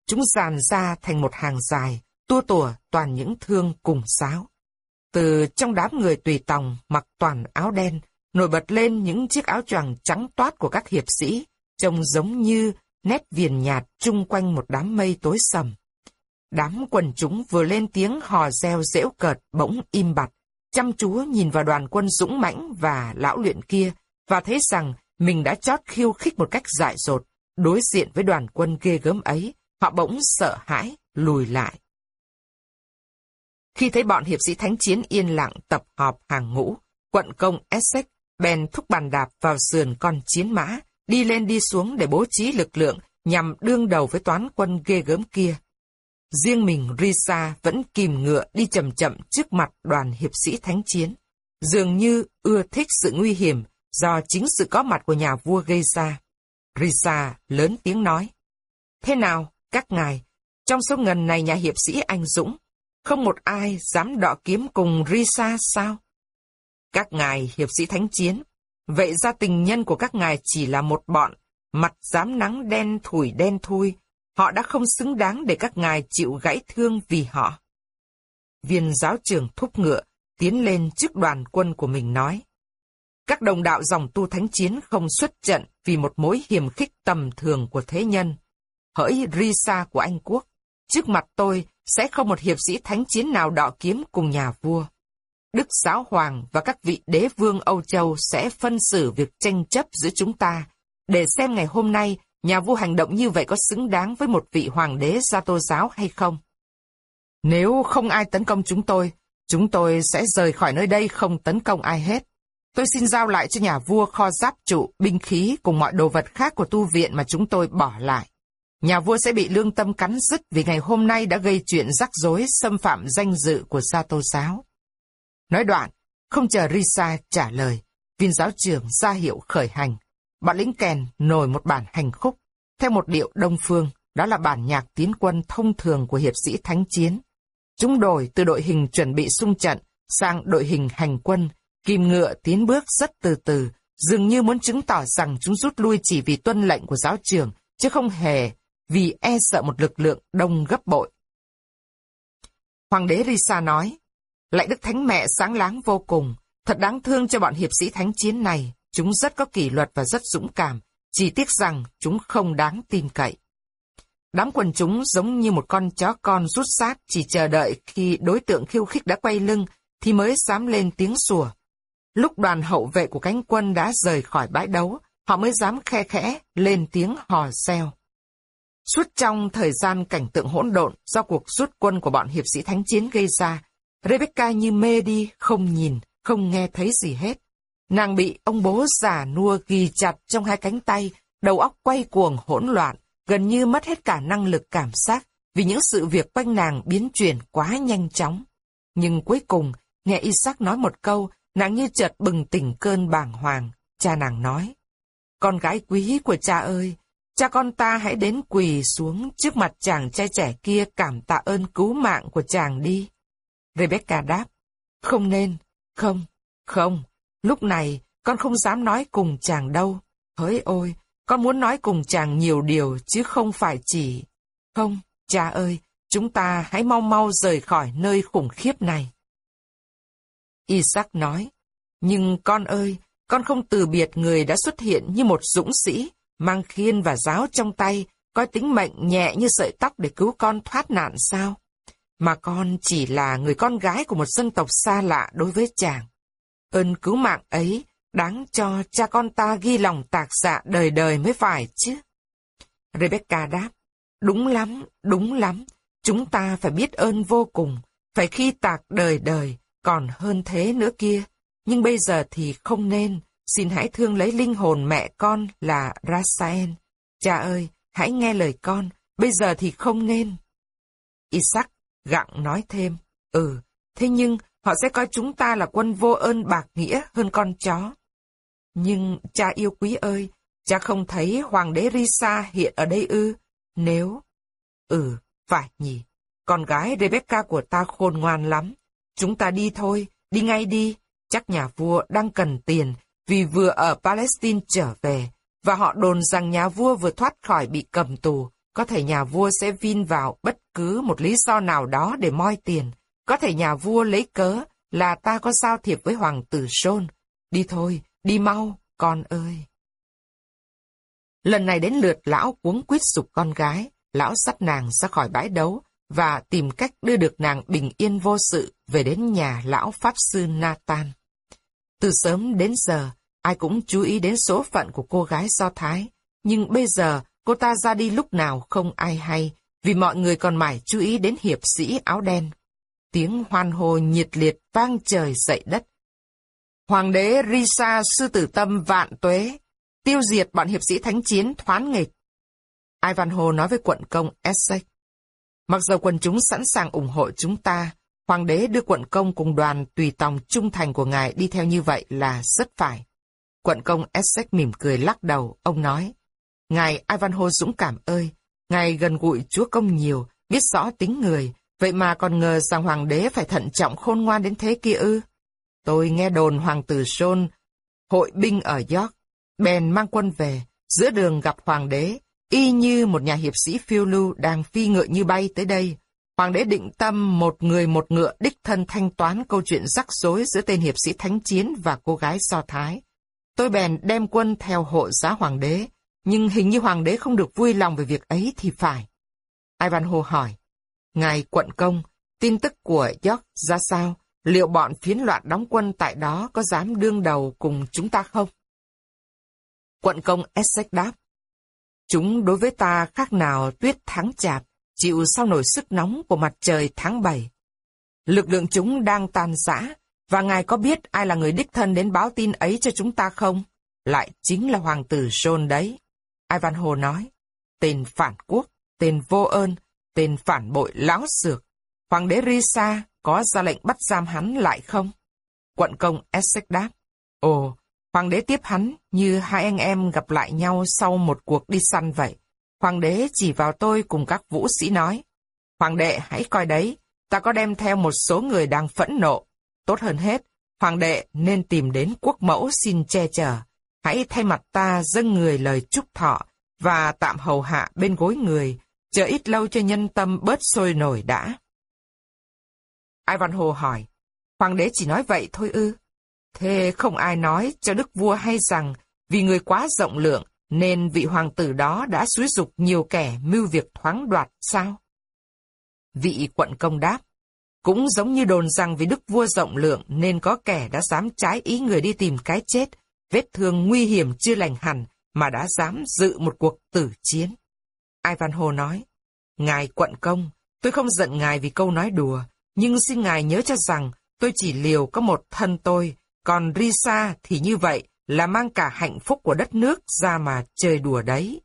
Chúng dàn ra thành một hàng dài, tua tủa toàn những thương cùng sáo. Từ trong đám người tùy tòng mặc toàn áo đen, nổi bật lên những chiếc áo choàng trắng toát của các hiệp sĩ, trông giống như nét viền nhạt chung quanh một đám mây tối sầm. Đám quần chúng vừa lên tiếng hò reo dễu cợt bỗng im bặt, chăm chú nhìn vào đoàn quân dũng mãnh và lão luyện kia, và thấy rằng mình đã chót khiêu khích một cách dại dột, đối diện với đoàn quân ghê gớm ấy, họ bỗng sợ hãi, lùi lại. Khi thấy bọn hiệp sĩ thánh chiến yên lặng tập họp hàng ngũ, quận công Essex bèn thúc bàn đạp vào sườn con chiến mã, đi lên đi xuống để bố trí lực lượng nhằm đương đầu với toán quân ghê gớm kia. Riêng mình Risa vẫn kìm ngựa đi chậm chậm trước mặt đoàn hiệp sĩ thánh chiến, dường như ưa thích sự nguy hiểm do chính sự có mặt của nhà vua gây ra. Risa lớn tiếng nói. Thế nào, các ngài, trong số ngần này nhà hiệp sĩ anh Dũng, không một ai dám đọ kiếm cùng Risa sao? Các ngài hiệp sĩ thánh chiến, vậy ra tình nhân của các ngài chỉ là một bọn, mặt dám nắng đen thủi đen thui, họ đã không xứng đáng để các ngài chịu gãy thương vì họ. Viên giáo trưởng thúc ngựa, tiến lên trước đoàn quân của mình nói. Các đồng đạo dòng tu thánh chiến không xuất trận vì một mối hiềm khích tầm thường của thế nhân. Hỡi Risa của Anh Quốc, trước mặt tôi sẽ không một hiệp sĩ thánh chiến nào đọ kiếm cùng nhà vua. Đức Giáo Hoàng và các vị đế vương Âu Châu sẽ phân xử việc tranh chấp giữa chúng ta, để xem ngày hôm nay nhà vua hành động như vậy có xứng đáng với một vị hoàng đế gia tô giáo hay không. Nếu không ai tấn công chúng tôi, chúng tôi sẽ rời khỏi nơi đây không tấn công ai hết. Tôi xin giao lại cho nhà vua kho giáp trụ, binh khí cùng mọi đồ vật khác của tu viện mà chúng tôi bỏ lại. Nhà vua sẽ bị lương tâm cắn rứt vì ngày hôm nay đã gây chuyện rắc rối xâm phạm danh dự của Sa Tô Giáo. Nói đoạn, không chờ Risa trả lời, viên giáo trưởng ra hiệu khởi hành. Bọn lính kèn nổi một bản hành khúc, theo một điệu đông phương, đó là bản nhạc tiến quân thông thường của hiệp sĩ thánh chiến. Chúng đổi từ đội hình chuẩn bị xung trận sang đội hình hành quân, kim ngựa tiến bước rất từ từ, dường như muốn chứng tỏ rằng chúng rút lui chỉ vì tuân lệnh của giáo trưởng, chứ không hề vì e sợ một lực lượng đông gấp bội. Hoàng đế Risa nói, lại Đức Thánh Mẹ sáng láng vô cùng, thật đáng thương cho bọn hiệp sĩ thánh chiến này, chúng rất có kỷ luật và rất dũng cảm, chỉ tiếc rằng chúng không đáng tin cậy. Đám quần chúng giống như một con chó con rút sát chỉ chờ đợi khi đối tượng khiêu khích đã quay lưng thì mới dám lên tiếng sủa. Lúc đoàn hậu vệ của cánh quân đã rời khỏi bãi đấu, họ mới dám khe khẽ lên tiếng hò reo. Suốt trong thời gian cảnh tượng hỗn độn do cuộc rút quân của bọn hiệp sĩ thánh chiến gây ra, Rebecca như mê đi, không nhìn, không nghe thấy gì hết. Nàng bị ông bố già nua ghi chặt trong hai cánh tay, đầu óc quay cuồng hỗn loạn, gần như mất hết cả năng lực cảm giác vì những sự việc quanh nàng biến chuyển quá nhanh chóng. Nhưng cuối cùng, nghe Isaac nói một câu, nàng như chợt bừng tỉnh cơn bàng hoàng. Cha nàng nói, con gái quý của cha ơi, cha con ta hãy đến quỳ xuống trước mặt chàng trai trẻ kia cảm tạ ơn cứu mạng của chàng đi. Rebecca đáp, không nên, không, không, lúc này con không dám nói cùng chàng đâu. Hỡi ôi, con muốn nói cùng chàng nhiều điều chứ không phải chỉ... Không, cha ơi, chúng ta hãy mau mau rời khỏi nơi khủng khiếp này. Isaac nói, nhưng con ơi, con không từ biệt người đã xuất hiện như một dũng sĩ, mang khiên và giáo trong tay, coi tính mệnh nhẹ như sợi tóc để cứu con thoát nạn sao? Mà con chỉ là người con gái của một dân tộc xa lạ đối với chàng. Ơn cứu mạng ấy đáng cho cha con ta ghi lòng tạc dạ đời đời mới phải chứ. Rebecca đáp, đúng lắm, đúng lắm, chúng ta phải biết ơn vô cùng, phải khi tạc đời đời, còn hơn thế nữa kia. Nhưng bây giờ thì không nên, xin hãy thương lấy linh hồn mẹ con là Rasael. Cha ơi, hãy nghe lời con, bây giờ thì không nên. Isaac gặng nói thêm, ừ, thế nhưng họ sẽ coi chúng ta là quân vô ơn bạc nghĩa hơn con chó. Nhưng cha yêu quý ơi, cha không thấy hoàng đế Risa hiện ở đây ư? Nếu... Ừ, phải nhỉ. Con gái Rebecca của ta khôn ngoan lắm. Chúng ta đi thôi, đi ngay đi. Chắc nhà vua đang cần tiền vì vừa ở Palestine trở về. Và họ đồn rằng nhà vua vừa thoát khỏi bị cầm tù. Có thể nhà vua sẽ vin vào bất cứ một lý do nào đó để moi tiền. Có thể nhà vua lấy cớ là ta có giao thiệp với hoàng tử Sôn. Đi thôi, Đi mau, con ơi. Lần này đến lượt lão cuống quýt sục con gái, lão dắt nàng ra khỏi bãi đấu và tìm cách đưa được nàng bình yên vô sự về đến nhà lão Pháp Sư Nathan. Từ sớm đến giờ, ai cũng chú ý đến số phận của cô gái Do Thái, nhưng bây giờ cô ta ra đi lúc nào không ai hay, vì mọi người còn mãi chú ý đến hiệp sĩ áo đen. Tiếng hoan hô nhiệt liệt vang trời dậy đất, Hoàng đế Risa sư tử tâm vạn tuế, tiêu diệt bọn hiệp sĩ thánh chiến thoán nghịch. Ivanhoe nói với quận công Essex. Mặc dù quần chúng sẵn sàng ủng hộ chúng ta, hoàng đế đưa quận công cùng đoàn tùy tòng trung thành của ngài đi theo như vậy là rất phải. Quận công Essex mỉm cười lắc đầu, ông nói, Ngài Ivanhoe dũng cảm ơi, Ngài gần gũi chúa công nhiều, biết rõ tính người, vậy mà còn ngờ rằng hoàng đế phải thận trọng khôn ngoan đến thế kia ư. Tôi nghe đồn hoàng tử John hội binh ở York, bèn mang quân về, giữa đường gặp hoàng đế, y như một nhà hiệp sĩ phiêu lưu đang phi ngựa như bay tới đây. Hoàng đế định tâm một người một ngựa đích thân thanh toán câu chuyện rắc rối giữa tên hiệp sĩ thánh chiến và cô gái so thái. Tôi bèn đem quân theo hộ giá hoàng đế, nhưng hình như hoàng đế không được vui lòng về việc ấy thì phải. Ivanhoe hỏi, Ngài quận công, tin tức của York ra sao? Liệu bọn phiến loạn đóng quân tại đó có dám đương đầu cùng chúng ta không? Quận công Essex đáp, Chúng đối với ta khác nào tuyết tháng chạp, chịu sau nổi sức nóng của mặt trời tháng 7. Lực lượng chúng đang tan rã, và ngài có biết ai là người đích thân đến báo tin ấy cho chúng ta không? Lại chính là hoàng tử John đấy. Ivanhoe nói, tên phản quốc, tên vô ơn, tên phản bội láo xược. Hoàng đế Risa có ra lệnh bắt giam hắn lại không? Quận công Essex đáp, ồ, hoàng đế tiếp hắn như hai anh em gặp lại nhau sau một cuộc đi săn vậy. Hoàng đế chỉ vào tôi cùng các vũ sĩ nói, Hoàng đệ hãy coi đấy, ta có đem theo một số người đang phẫn nộ. Tốt hơn hết, Hoàng đệ nên tìm đến quốc mẫu xin che chở. Hãy thay mặt ta dâng người lời chúc thọ và tạm hầu hạ bên gối người, chờ ít lâu cho nhân tâm bớt sôi nổi đã. Ivanhoe hỏi, Hoàng đế chỉ nói vậy thôi ư? Thế không ai nói cho đức vua hay rằng vì người quá rộng lượng nên vị hoàng tử đó đã xúi dục nhiều kẻ mưu việc thoáng đoạt sao? Vị quận công đáp, cũng giống như đồn rằng vì đức vua rộng lượng nên có kẻ đã dám trái ý người đi tìm cái chết, vết thương nguy hiểm chưa lành hẳn mà đã dám dự một cuộc tử chiến. Ivanhoe nói, Ngài quận công, tôi không giận ngài vì câu nói đùa, nhưng xin ngài nhớ cho rằng tôi chỉ liều có một thân tôi, còn Risa thì như vậy là mang cả hạnh phúc của đất nước ra mà chơi đùa đấy.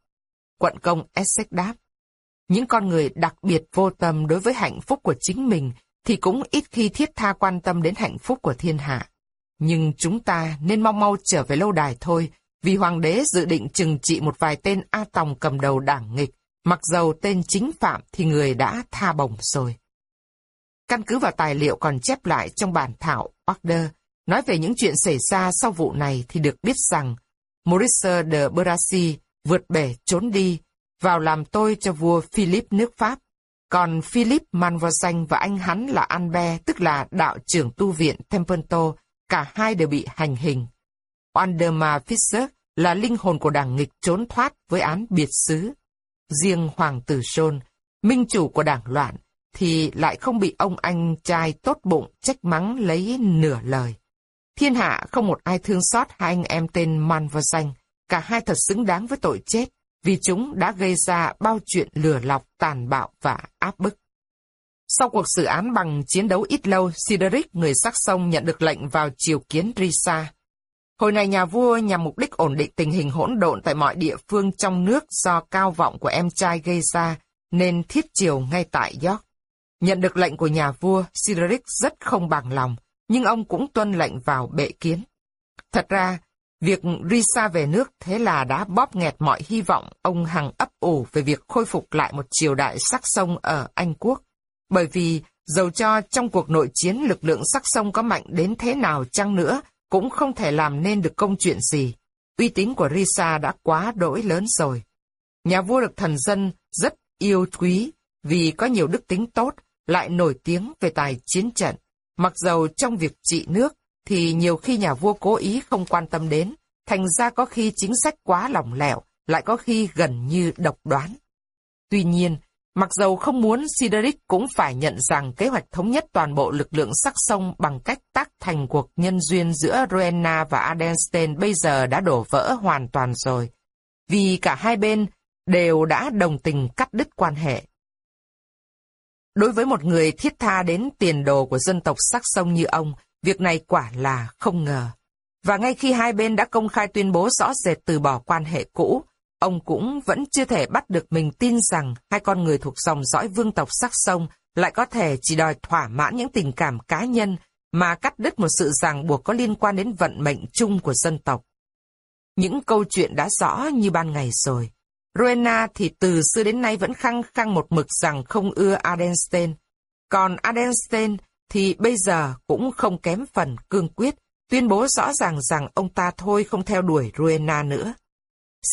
Quận công Essex đáp, những con người đặc biệt vô tâm đối với hạnh phúc của chính mình thì cũng ít khi thiết tha quan tâm đến hạnh phúc của thiên hạ. Nhưng chúng ta nên mau mau trở về lâu đài thôi, vì hoàng đế dự định trừng trị một vài tên A Tòng cầm đầu đảng nghịch, mặc dầu tên chính phạm thì người đã tha bổng rồi. Căn cứ vào tài liệu còn chép lại trong bản thảo Order, nói về những chuyện xảy ra sau vụ này thì được biết rằng Maurice de Berassi vượt bể trốn đi, vào làm tôi cho vua Philip nước Pháp. Còn Philip Manvoisin và anh hắn là Albert, tức là đạo trưởng tu viện Templeton, cả hai đều bị hành hình. Waldemar Fischer là linh hồn của đảng nghịch trốn thoát với án biệt xứ. Riêng Hoàng tử John, minh chủ của đảng loạn, thì lại không bị ông anh trai tốt bụng trách mắng lấy nửa lời. Thiên hạ không một ai thương xót hai anh em tên Man và Danh, cả hai thật xứng đáng với tội chết, vì chúng đã gây ra bao chuyện lừa lọc, tàn bạo và áp bức. Sau cuộc xử án bằng chiến đấu ít lâu, Sideric, người sắc sông nhận được lệnh vào triều kiến Risa. Hồi này nhà vua nhằm mục đích ổn định tình hình hỗn độn tại mọi địa phương trong nước do cao vọng của em trai gây ra, nên thiết triều ngay tại York. Nhận được lệnh của nhà vua, Sideric rất không bằng lòng, nhưng ông cũng tuân lệnh vào bệ kiến. Thật ra, việc Risa về nước thế là đã bóp nghẹt mọi hy vọng ông hằng ấp ủ về việc khôi phục lại một triều đại sắc sông ở Anh Quốc. Bởi vì, dầu cho trong cuộc nội chiến lực lượng sắc sông có mạnh đến thế nào chăng nữa, cũng không thể làm nên được công chuyện gì. Uy tín của Risa đã quá đỗi lớn rồi. Nhà vua được thần dân rất yêu quý vì có nhiều đức tính tốt, lại nổi tiếng về tài chiến trận. Mặc dầu trong việc trị nước thì nhiều khi nhà vua cố ý không quan tâm đến, thành ra có khi chính sách quá lỏng lẻo, lại có khi gần như độc đoán. Tuy nhiên, mặc dầu không muốn Sideric cũng phải nhận rằng kế hoạch thống nhất toàn bộ lực lượng sắc sông bằng cách tác thành cuộc nhân duyên giữa Rowena và Adenstein bây giờ đã đổ vỡ hoàn toàn rồi. Vì cả hai bên đều đã đồng tình cắt đứt quan hệ. Đối với một người thiết tha đến tiền đồ của dân tộc sắc sông như ông, việc này quả là không ngờ. Và ngay khi hai bên đã công khai tuyên bố rõ rệt từ bỏ quan hệ cũ, ông cũng vẫn chưa thể bắt được mình tin rằng hai con người thuộc dòng dõi vương tộc sắc sông lại có thể chỉ đòi thỏa mãn những tình cảm cá nhân mà cắt đứt một sự ràng buộc có liên quan đến vận mệnh chung của dân tộc. Những câu chuyện đã rõ như ban ngày rồi. Rowena thì từ xưa đến nay vẫn khăng khăng một mực rằng không ưa Adenstein. Còn Adenstein thì bây giờ cũng không kém phần cương quyết, tuyên bố rõ ràng rằng ông ta thôi không theo đuổi Ruena nữa.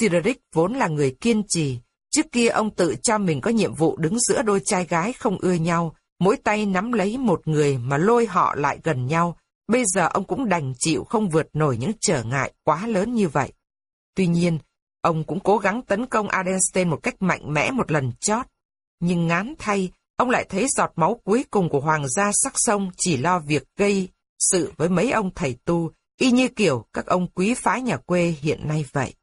Cedric vốn là người kiên trì, trước kia ông tự cho mình có nhiệm vụ đứng giữa đôi trai gái không ưa nhau, mỗi tay nắm lấy một người mà lôi họ lại gần nhau, bây giờ ông cũng đành chịu không vượt nổi những trở ngại quá lớn như vậy. Tuy nhiên, ông cũng cố gắng tấn công Adenstein một cách mạnh mẽ một lần chót. Nhưng ngán thay, ông lại thấy giọt máu cuối cùng của hoàng gia sắc sông chỉ lo việc gây sự với mấy ông thầy tu, y như kiểu các ông quý phái nhà quê hiện nay vậy.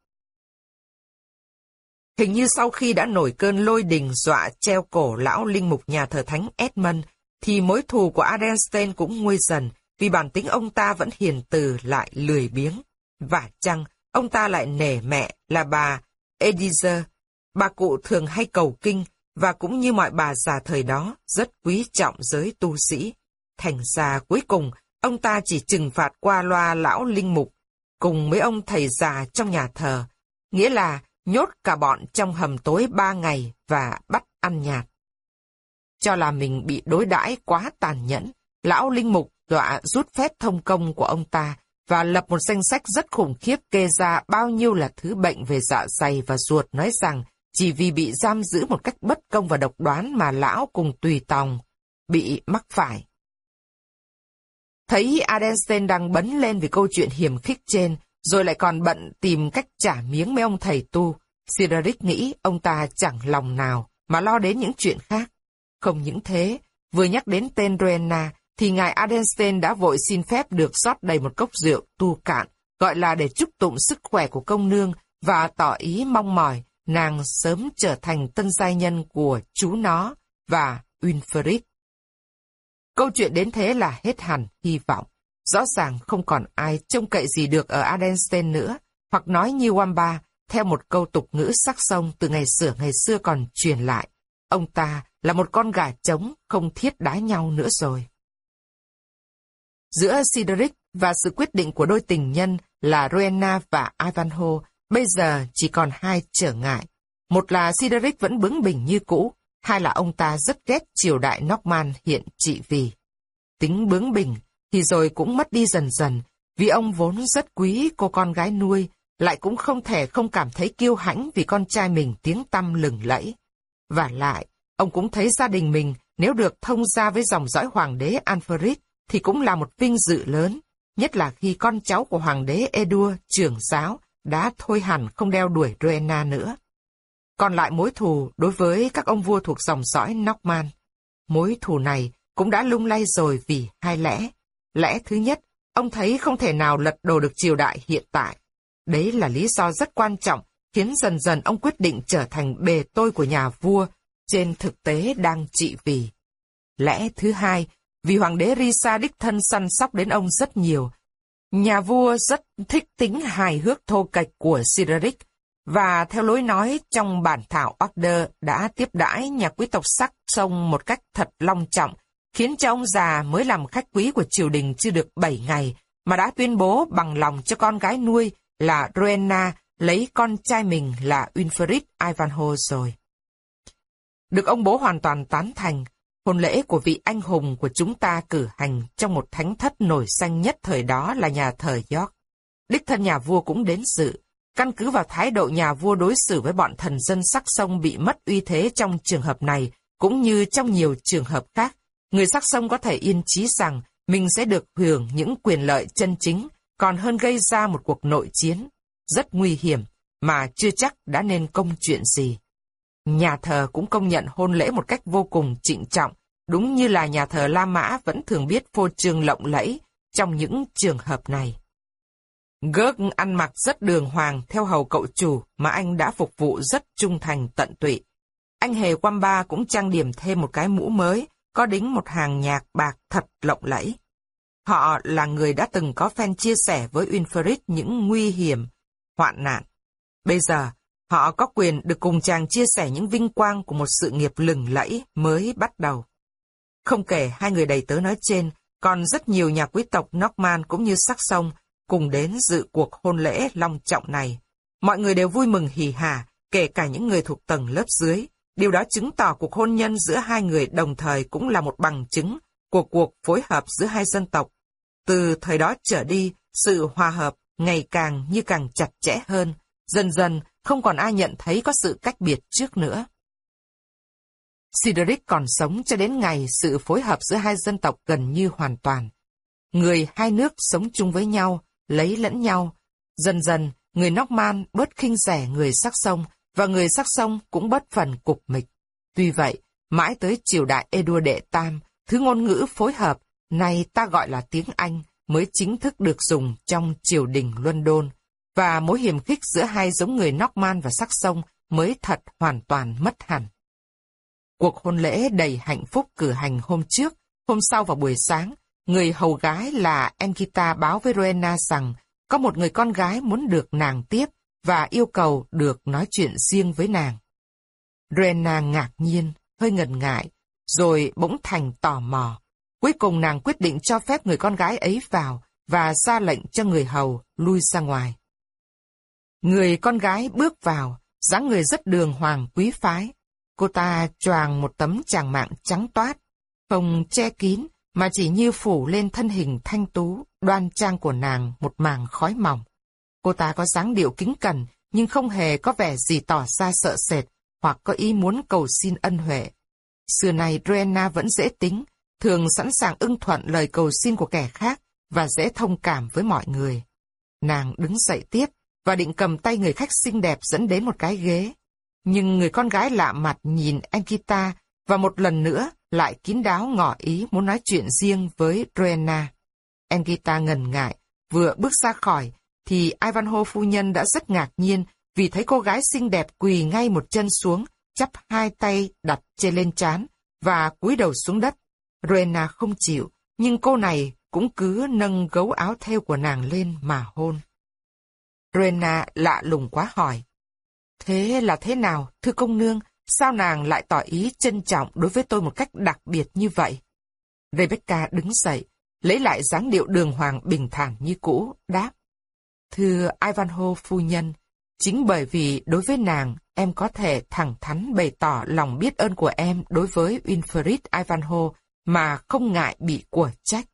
Hình như sau khi đã nổi cơn lôi đình dọa treo cổ lão linh mục nhà thờ thánh Edmund, thì mối thù của Adenstein cũng nguôi dần, vì bản tính ông ta vẫn hiền từ lại lười biếng. Và chăng, ông ta lại nể mẹ là bà Edizer, bà cụ thường hay cầu kinh, và cũng như mọi bà già thời đó, rất quý trọng giới tu sĩ. Thành ra cuối cùng, ông ta chỉ trừng phạt qua loa lão linh mục, cùng mấy ông thầy già trong nhà thờ, nghĩa là nhốt cả bọn trong hầm tối ba ngày và bắt ăn nhạt. Cho là mình bị đối đãi quá tàn nhẫn, lão linh mục dọa rút phép thông công của ông ta và lập một danh sách rất khủng khiếp kê ra bao nhiêu là thứ bệnh về dạ dày và ruột nói rằng chỉ vì bị giam giữ một cách bất công và độc đoán mà lão cùng tùy tòng bị mắc phải. Thấy Adenstein đang bấn lên vì câu chuyện hiểm khích trên, rồi lại còn bận tìm cách trả miếng mấy ông thầy tu. Sideric nghĩ ông ta chẳng lòng nào mà lo đến những chuyện khác. Không những thế, vừa nhắc đến tên Rena, thì ngài Adenstein đã vội xin phép được rót đầy một cốc rượu tu cạn, gọi là để chúc tụng sức khỏe của công nương và tỏ ý mong mỏi nàng sớm trở thành tân giai nhân của chú nó và Winfried. Câu chuyện đến thế là hết hẳn hy vọng. Rõ ràng không còn ai trông cậy gì được ở Adenstein nữa, hoặc nói như Wamba, theo một câu tục ngữ sắc sông từ ngày xưa ngày xưa còn truyền lại. Ông ta là một con gà trống không thiết đá nhau nữa rồi. Giữa Sideric và sự quyết định của đôi tình nhân là Rowena và Ivanhoe bây giờ chỉ còn hai trở ngại. Một là sideric vẫn bướng bỉnh như cũ, hai là ông ta rất ghét triều đại Norman hiện trị vì. Tính bướng bỉnh thì rồi cũng mất đi dần dần, vì ông vốn rất quý cô con gái nuôi, lại cũng không thể không cảm thấy kiêu hãnh vì con trai mình tiếng tăm lừng lẫy. Và lại, ông cũng thấy gia đình mình nếu được thông gia với dòng dõi hoàng đế Alfred thì cũng là một vinh dự lớn, nhất là khi con cháu của hoàng đế Edua, trưởng giáo, đã thôi hẳn không đeo đuổi Rowena nữa. Còn lại mối thù đối với các ông vua thuộc dòng dõi Norman. Mối thù này cũng đã lung lay rồi vì hai lẽ. Lẽ thứ nhất, ông thấy không thể nào lật đổ được triều đại hiện tại. Đấy là lý do rất quan trọng, khiến dần dần ông quyết định trở thành bề tôi của nhà vua, trên thực tế đang trị vì. Lẽ thứ hai, vì hoàng đế Risa đích thân săn sóc đến ông rất nhiều. Nhà vua rất thích tính hài hước thô kệch của Cedric, và theo lối nói trong bản thảo order đã tiếp đãi nhà quý tộc sắc sông một cách thật long trọng, khiến cho ông già mới làm khách quý của triều đình chưa được 7 ngày, mà đã tuyên bố bằng lòng cho con gái nuôi là Rowena lấy con trai mình là Winfried Ivanhoe rồi. Được ông bố hoàn toàn tán thành, hôn lễ của vị anh hùng của chúng ta cử hành trong một thánh thất nổi danh nhất thời đó là nhà thờ York. Đích thân nhà vua cũng đến dự, căn cứ vào thái độ nhà vua đối xử với bọn thần dân sắc sông bị mất uy thế trong trường hợp này, cũng như trong nhiều trường hợp khác, người sắc sông có thể yên chí rằng mình sẽ được hưởng những quyền lợi chân chính, còn hơn gây ra một cuộc nội chiến, rất nguy hiểm, mà chưa chắc đã nên công chuyện gì. Nhà thờ cũng công nhận hôn lễ một cách vô cùng trịnh trọng, đúng như là nhà thờ La Mã vẫn thường biết phô trương lộng lẫy trong những trường hợp này. Gớt ăn mặc rất đường hoàng theo hầu cậu chủ mà anh đã phục vụ rất trung thành tận tụy. Anh hề Wamba cũng trang điểm thêm một cái mũ mới, có đính một hàng nhạc bạc thật lộng lẫy. Họ là người đã từng có fan chia sẻ với Winfrey những nguy hiểm, hoạn nạn. Bây giờ, họ có quyền được cùng chàng chia sẻ những vinh quang của một sự nghiệp lừng lẫy mới bắt đầu. Không kể hai người đầy tớ nói trên, còn rất nhiều nhà quý tộc Norman cũng như sắc sông cùng đến dự cuộc hôn lễ long trọng này. Mọi người đều vui mừng hì hả kể cả những người thuộc tầng lớp dưới. Điều đó chứng tỏ cuộc hôn nhân giữa hai người đồng thời cũng là một bằng chứng của cuộc phối hợp giữa hai dân tộc. Từ thời đó trở đi, sự hòa hợp ngày càng như càng chặt chẽ hơn, dần dần không còn ai nhận thấy có sự cách biệt trước nữa. Cedric còn sống cho đến ngày sự phối hợp giữa hai dân tộc gần như hoàn toàn. Người hai nước sống chung với nhau, lấy lẫn nhau. Dần dần, người Norman bớt khinh rẻ người sắc sông, và người sắc sông cũng bớt phần cục mịch. Tuy vậy, mãi tới triều đại Edua Đệ Tam, thứ ngôn ngữ phối hợp, này ta gọi là tiếng Anh, mới chính thức được dùng trong triều đình London, và mối hiểm khích giữa hai giống người Norman và sắc sông mới thật hoàn toàn mất hẳn. Cuộc hôn lễ đầy hạnh phúc cử hành hôm trước, hôm sau vào buổi sáng, người hầu gái là Enkita báo với Rowena rằng có một người con gái muốn được nàng tiếp và yêu cầu được nói chuyện riêng với nàng. Rowena ngạc nhiên, hơi ngần ngại, rồi bỗng thành tò mò. Cuối cùng nàng quyết định cho phép người con gái ấy vào và ra lệnh cho người hầu lui ra ngoài. Người con gái bước vào, dáng người rất đường hoàng quý phái, Cô ta choàng một tấm tràng mạng trắng toát, không che kín, mà chỉ như phủ lên thân hình thanh tú, đoan trang của nàng một màng khói mỏng. Cô ta có dáng điệu kính cẩn, nhưng không hề có vẻ gì tỏ ra sợ sệt, hoặc có ý muốn cầu xin ân huệ. Xưa này Rena vẫn dễ tính, thường sẵn sàng ưng thuận lời cầu xin của kẻ khác và dễ thông cảm với mọi người. Nàng đứng dậy tiếp và định cầm tay người khách xinh đẹp dẫn đến một cái ghế. Nhưng người con gái lạ mặt nhìn Ankita và một lần nữa lại kín đáo ngỏ ý muốn nói chuyện riêng với Rena. Ankita ngần ngại, vừa bước ra khỏi, thì Ivanhoe phu nhân đã rất ngạc nhiên vì thấy cô gái xinh đẹp quỳ ngay một chân xuống, chắp hai tay đặt trên lên chán và cúi đầu xuống đất. Rena không chịu, nhưng cô này cũng cứ nâng gấu áo thêu của nàng lên mà hôn. Rena lạ lùng quá hỏi. Thế là thế nào, thưa công nương, sao nàng lại tỏ ý trân trọng đối với tôi một cách đặc biệt như vậy? Rebecca đứng dậy, lấy lại dáng điệu đường hoàng bình thản như cũ, đáp. Thưa Ivanhoe phu nhân, chính bởi vì đối với nàng, em có thể thẳng thắn bày tỏ lòng biết ơn của em đối với Winfried Ivanhoe mà không ngại bị của trách.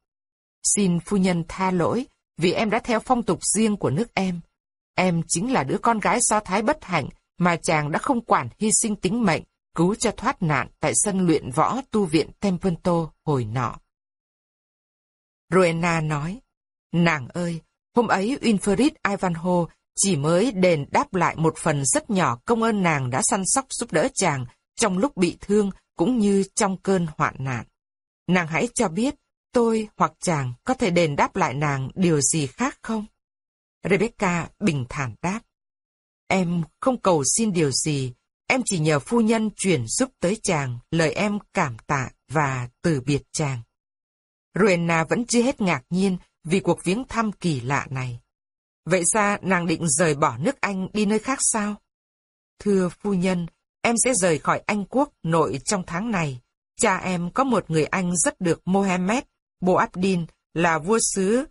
Xin phu nhân tha lỗi vì em đã theo phong tục riêng của nước em. Em chính là đứa con gái do thái bất hạnh mà chàng đã không quản hy sinh tính mệnh, cứu cho thoát nạn tại sân luyện võ tu viện Templeton hồi nọ. Rowena nói, Nàng ơi, hôm ấy Winfried Ivanhoe chỉ mới đền đáp lại một phần rất nhỏ công ơn nàng đã săn sóc giúp đỡ chàng trong lúc bị thương cũng như trong cơn hoạn nạn. Nàng hãy cho biết, tôi hoặc chàng có thể đền đáp lại nàng điều gì khác không? Rebecca bình thản đáp. Em không cầu xin điều gì, em chỉ nhờ phu nhân chuyển giúp tới chàng lời em cảm tạ và từ biệt chàng. Rowena vẫn chưa hết ngạc nhiên vì cuộc viếng thăm kỳ lạ này. Vậy ra nàng định rời bỏ nước Anh đi nơi khác sao? Thưa phu nhân, em sẽ rời khỏi Anh quốc nội trong tháng này. Cha em có một người Anh rất được Mohammed Boabdin là vua xứ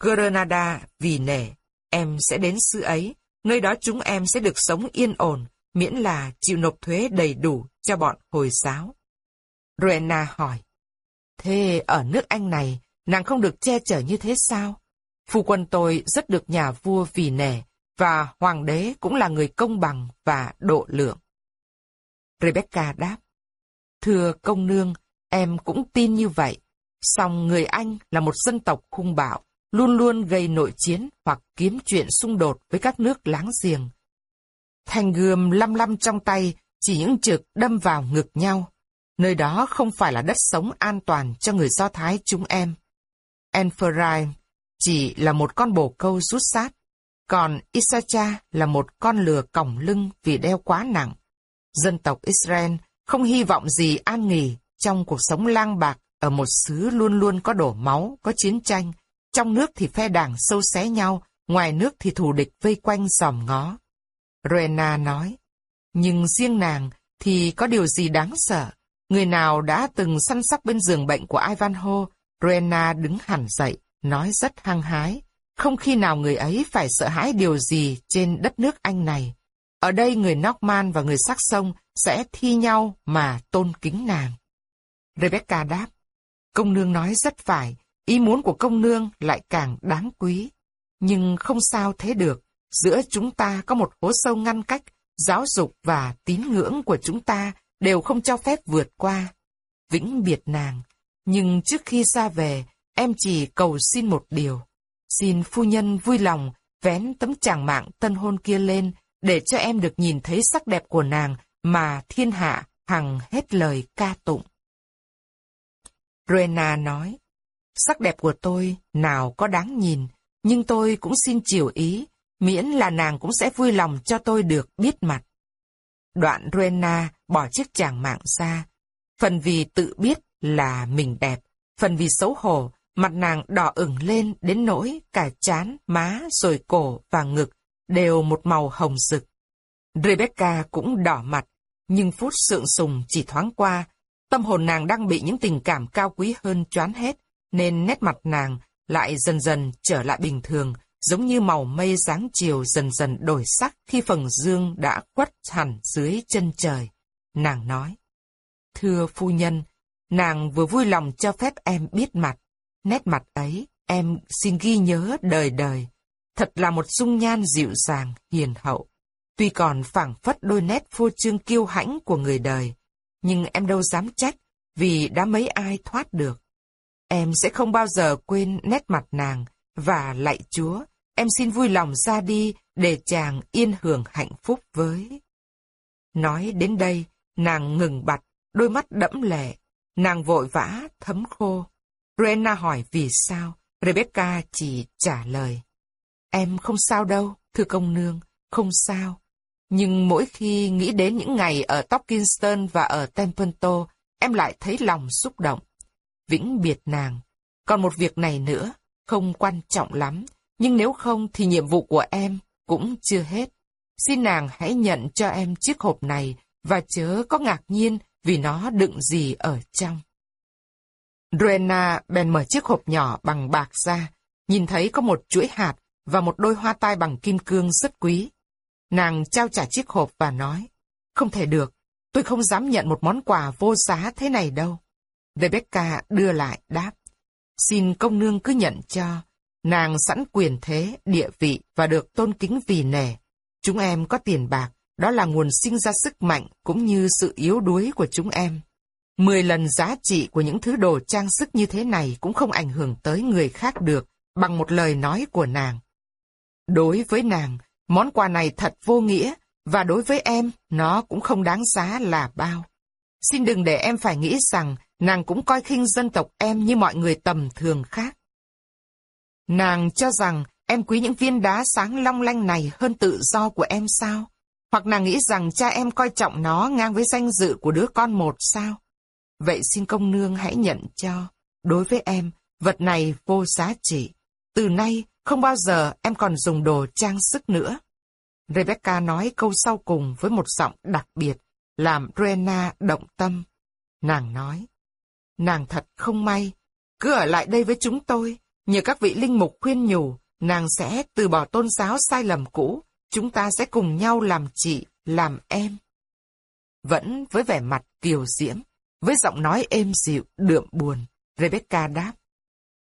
Granada vì nể. Em sẽ đến xứ ấy, nơi đó chúng em sẽ được sống yên ổn, miễn là chịu nộp thuế đầy đủ cho bọn Hồi giáo. Rowena hỏi, thế ở nước Anh này, nàng không được che chở như thế sao? Phu quân tôi rất được nhà vua vì nể, và hoàng đế cũng là người công bằng và độ lượng. Rebecca đáp, Thưa công nương, em cũng tin như vậy. Song người Anh là một dân tộc hung bạo, luôn luôn gây nội chiến hoặc kiếm chuyện xung đột với các nước láng giềng. Thanh gươm lăm lăm trong tay, chỉ những trực đâm vào ngực nhau. Nơi đó không phải là đất sống an toàn cho người Do Thái chúng em. Enferai chỉ là một con bồ câu rút sát, còn Isacha là một con lừa còng lưng vì đeo quá nặng. Dân tộc Israel không hy vọng gì an nghỉ trong cuộc sống lang bạc ở một xứ luôn luôn có đổ máu, có chiến tranh, trong nước thì phe đảng sâu xé nhau, ngoài nước thì thù địch vây quanh dòm ngó. Rena nói, nhưng riêng nàng thì có điều gì đáng sợ. Người nào đã từng săn sóc bên giường bệnh của Ivanhoe, Rena đứng hẳn dậy, nói rất hăng hái. Không khi nào người ấy phải sợ hãi điều gì trên đất nước Anh này. Ở đây người Norman và người sắc sông sẽ thi nhau mà tôn kính nàng. Rebecca đáp, công nương nói rất phải, ý muốn của công nương lại càng đáng quý. Nhưng không sao thế được, giữa chúng ta có một hố sâu ngăn cách, giáo dục và tín ngưỡng của chúng ta đều không cho phép vượt qua. Vĩnh biệt nàng, nhưng trước khi ra về, em chỉ cầu xin một điều. Xin phu nhân vui lòng vén tấm chàng mạng tân hôn kia lên để cho em được nhìn thấy sắc đẹp của nàng mà thiên hạ hằng hết lời ca tụng. Rena nói, sắc đẹp của tôi nào có đáng nhìn, nhưng tôi cũng xin chiều ý, miễn là nàng cũng sẽ vui lòng cho tôi được biết mặt. Đoạn Rena bỏ chiếc chàng mạng ra, phần vì tự biết là mình đẹp, phần vì xấu hổ, mặt nàng đỏ ửng lên đến nỗi cả chán, má, rồi cổ và ngực đều một màu hồng rực. Rebecca cũng đỏ mặt, nhưng phút sượng sùng chỉ thoáng qua, tâm hồn nàng đang bị những tình cảm cao quý hơn choán hết, nên nét mặt nàng lại dần dần trở lại bình thường, giống như màu mây dáng chiều dần dần đổi sắc khi phần dương đã quất hẳn dưới chân trời. Nàng nói, Thưa phu nhân, nàng vừa vui lòng cho phép em biết mặt. Nét mặt ấy, em xin ghi nhớ đời đời. Thật là một dung nhan dịu dàng, hiền hậu. Tuy còn phảng phất đôi nét phô trương kiêu hãnh của người đời, nhưng em đâu dám trách, vì đã mấy ai thoát được. Em sẽ không bao giờ quên nét mặt nàng, và lạy Chúa, em xin vui lòng ra đi để chàng yên hưởng hạnh phúc với. Nói đến đây, nàng ngừng bặt, đôi mắt đẫm lệ, nàng vội vã, thấm khô. Rena hỏi vì sao, Rebecca chỉ trả lời. Em không sao đâu, thưa công nương, không sao. Nhưng mỗi khi nghĩ đến những ngày ở Tokinston và ở Templeton, em lại thấy lòng xúc động. Vĩnh biệt nàng. Còn một việc này nữa, không quan trọng lắm, nhưng nếu không thì nhiệm vụ của em cũng chưa hết. Xin nàng hãy nhận cho em chiếc hộp này và chớ có ngạc nhiên vì nó đựng gì ở trong. Rena bèn mở chiếc hộp nhỏ bằng bạc ra, nhìn thấy có một chuỗi hạt và một đôi hoa tai bằng kim cương rất quý. Nàng trao trả chiếc hộp và nói, không thể được, tôi không dám nhận một món quà vô giá thế này đâu. Rebecca đưa lại đáp, xin công nương cứ nhận cho, nàng sẵn quyền thế, địa vị và được tôn kính vì nể. Chúng em có tiền bạc, đó là nguồn sinh ra sức mạnh cũng như sự yếu đuối của chúng em. Mười lần giá trị của những thứ đồ trang sức như thế này cũng không ảnh hưởng tới người khác được bằng một lời nói của nàng. Đối với nàng, món quà này thật vô nghĩa, và đối với em, nó cũng không đáng giá là bao. Xin đừng để em phải nghĩ rằng nàng cũng coi khinh dân tộc em như mọi người tầm thường khác. Nàng cho rằng em quý những viên đá sáng long lanh này hơn tự do của em sao? Hoặc nàng nghĩ rằng cha em coi trọng nó ngang với danh dự của đứa con một sao? Vậy xin công nương hãy nhận cho. Đối với em, vật này vô giá trị. Từ nay, không bao giờ em còn dùng đồ trang sức nữa. Rebecca nói câu sau cùng với một giọng đặc biệt, làm Rena động tâm. Nàng nói, nàng thật không may, cứ ở lại đây với chúng tôi, nhờ các vị linh mục khuyên nhủ, nàng sẽ từ bỏ tôn giáo sai lầm cũ, chúng ta sẽ cùng nhau làm chị, làm em. Vẫn với vẻ mặt kiều diễm, với giọng nói êm dịu, đượm buồn, Rebecca đáp.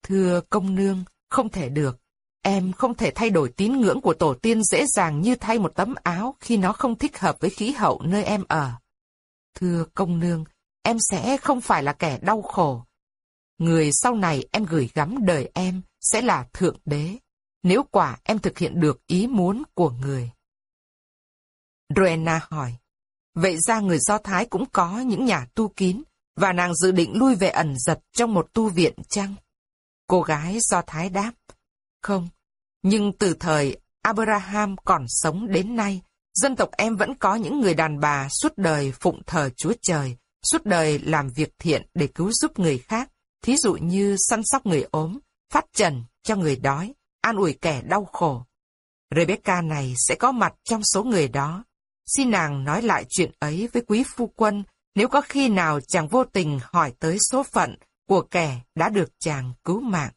Thưa công nương, không thể được. Em không thể thay đổi tín ngưỡng của tổ tiên dễ dàng như thay một tấm áo khi nó không thích hợp với khí hậu nơi em ở. Thưa công nương, em sẽ không phải là kẻ đau khổ. Người sau này em gửi gắm đời em sẽ là Thượng Đế, nếu quả em thực hiện được ý muốn của người. Rowena hỏi, vậy ra người Do Thái cũng có những nhà tu kín, và nàng dự định lui về ẩn giật trong một tu viện chăng? Cô gái Do Thái đáp, không, nhưng từ thời Abraham còn sống đến nay, dân tộc em vẫn có những người đàn bà suốt đời phụng thờ Chúa Trời, suốt đời làm việc thiện để cứu giúp người khác, thí dụ như săn sóc người ốm, phát trần cho người đói, an ủi kẻ đau khổ. Rebecca này sẽ có mặt trong số người đó. Xin nàng nói lại chuyện ấy với quý phu quân, nếu có khi nào chàng vô tình hỏi tới số phận của kẻ đã được chàng cứu mạng.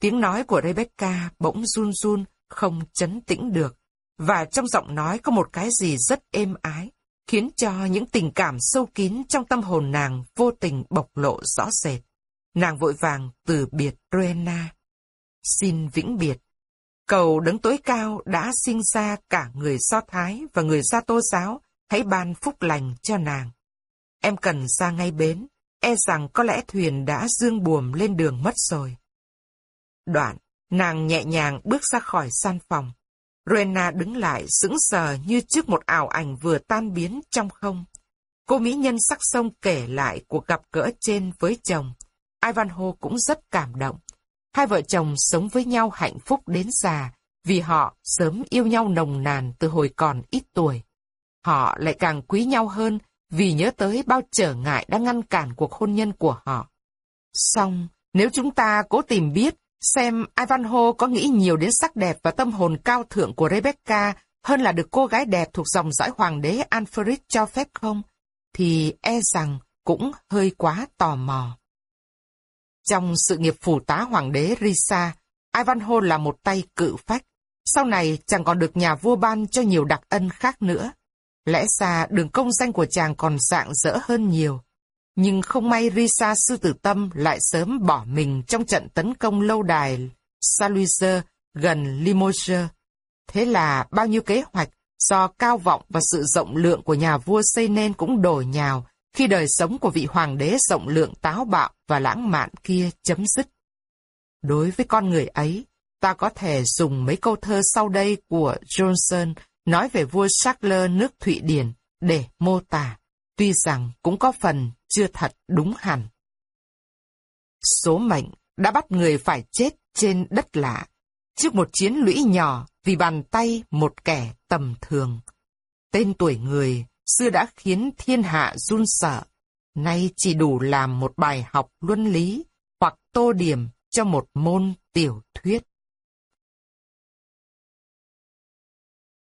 Tiếng nói của Rebecca bỗng run run, không chấn tĩnh được, và trong giọng nói có một cái gì rất êm ái, khiến cho những tình cảm sâu kín trong tâm hồn nàng vô tình bộc lộ rõ rệt. Nàng vội vàng từ biệt Rena. Xin vĩnh biệt. Cầu đấng tối cao đã sinh ra cả người Do Thái và người Gia Tô giáo, hãy ban phúc lành cho nàng. Em cần ra ngay bến, e rằng có lẽ thuyền đã dương buồm lên đường mất rồi. Đoạn, nàng nhẹ nhàng bước ra khỏi gian phòng. Rena đứng lại sững sờ như trước một ảo ảnh vừa tan biến trong không. Cô mỹ nhân sắc sông kể lại cuộc gặp gỡ trên với chồng. Ivanhoe cũng rất cảm động. Hai vợ chồng sống với nhau hạnh phúc đến già, vì họ sớm yêu nhau nồng nàn từ hồi còn ít tuổi. Họ lại càng quý nhau hơn vì nhớ tới bao trở ngại đã ngăn cản cuộc hôn nhân của họ. Xong, nếu chúng ta cố tìm biết xem Ivanhoe có nghĩ nhiều đến sắc đẹp và tâm hồn cao thượng của Rebecca hơn là được cô gái đẹp thuộc dòng dõi hoàng đế Alfred cho phép không, thì e rằng cũng hơi quá tò mò. Trong sự nghiệp phủ tá hoàng đế Risa, Ivanhoe là một tay cự phách. Sau này chàng còn được nhà vua ban cho nhiều đặc ân khác nữa. Lẽ ra đường công danh của chàng còn dạng dỡ hơn nhiều. Nhưng không may Risa sư tử tâm lại sớm bỏ mình trong trận tấn công lâu đài Saluiser gần Limoges. Thế là bao nhiêu kế hoạch do cao vọng và sự rộng lượng của nhà vua xây nên cũng đổ nhào khi đời sống của vị hoàng đế rộng lượng táo bạo và lãng mạn kia chấm dứt. Đối với con người ấy, ta có thể dùng mấy câu thơ sau đây của Johnson nói về vua Charles nước Thụy Điển để mô tả, tuy rằng cũng có phần chưa thật đúng hẳn. Số mệnh đã bắt người phải chết trên đất lạ, trước một chiến lũy nhỏ vì bàn tay một kẻ tầm thường. Tên tuổi người xưa đã khiến thiên hạ run sợ, nay chỉ đủ làm một bài học luân lý hoặc tô điểm cho một môn tiểu thuyết.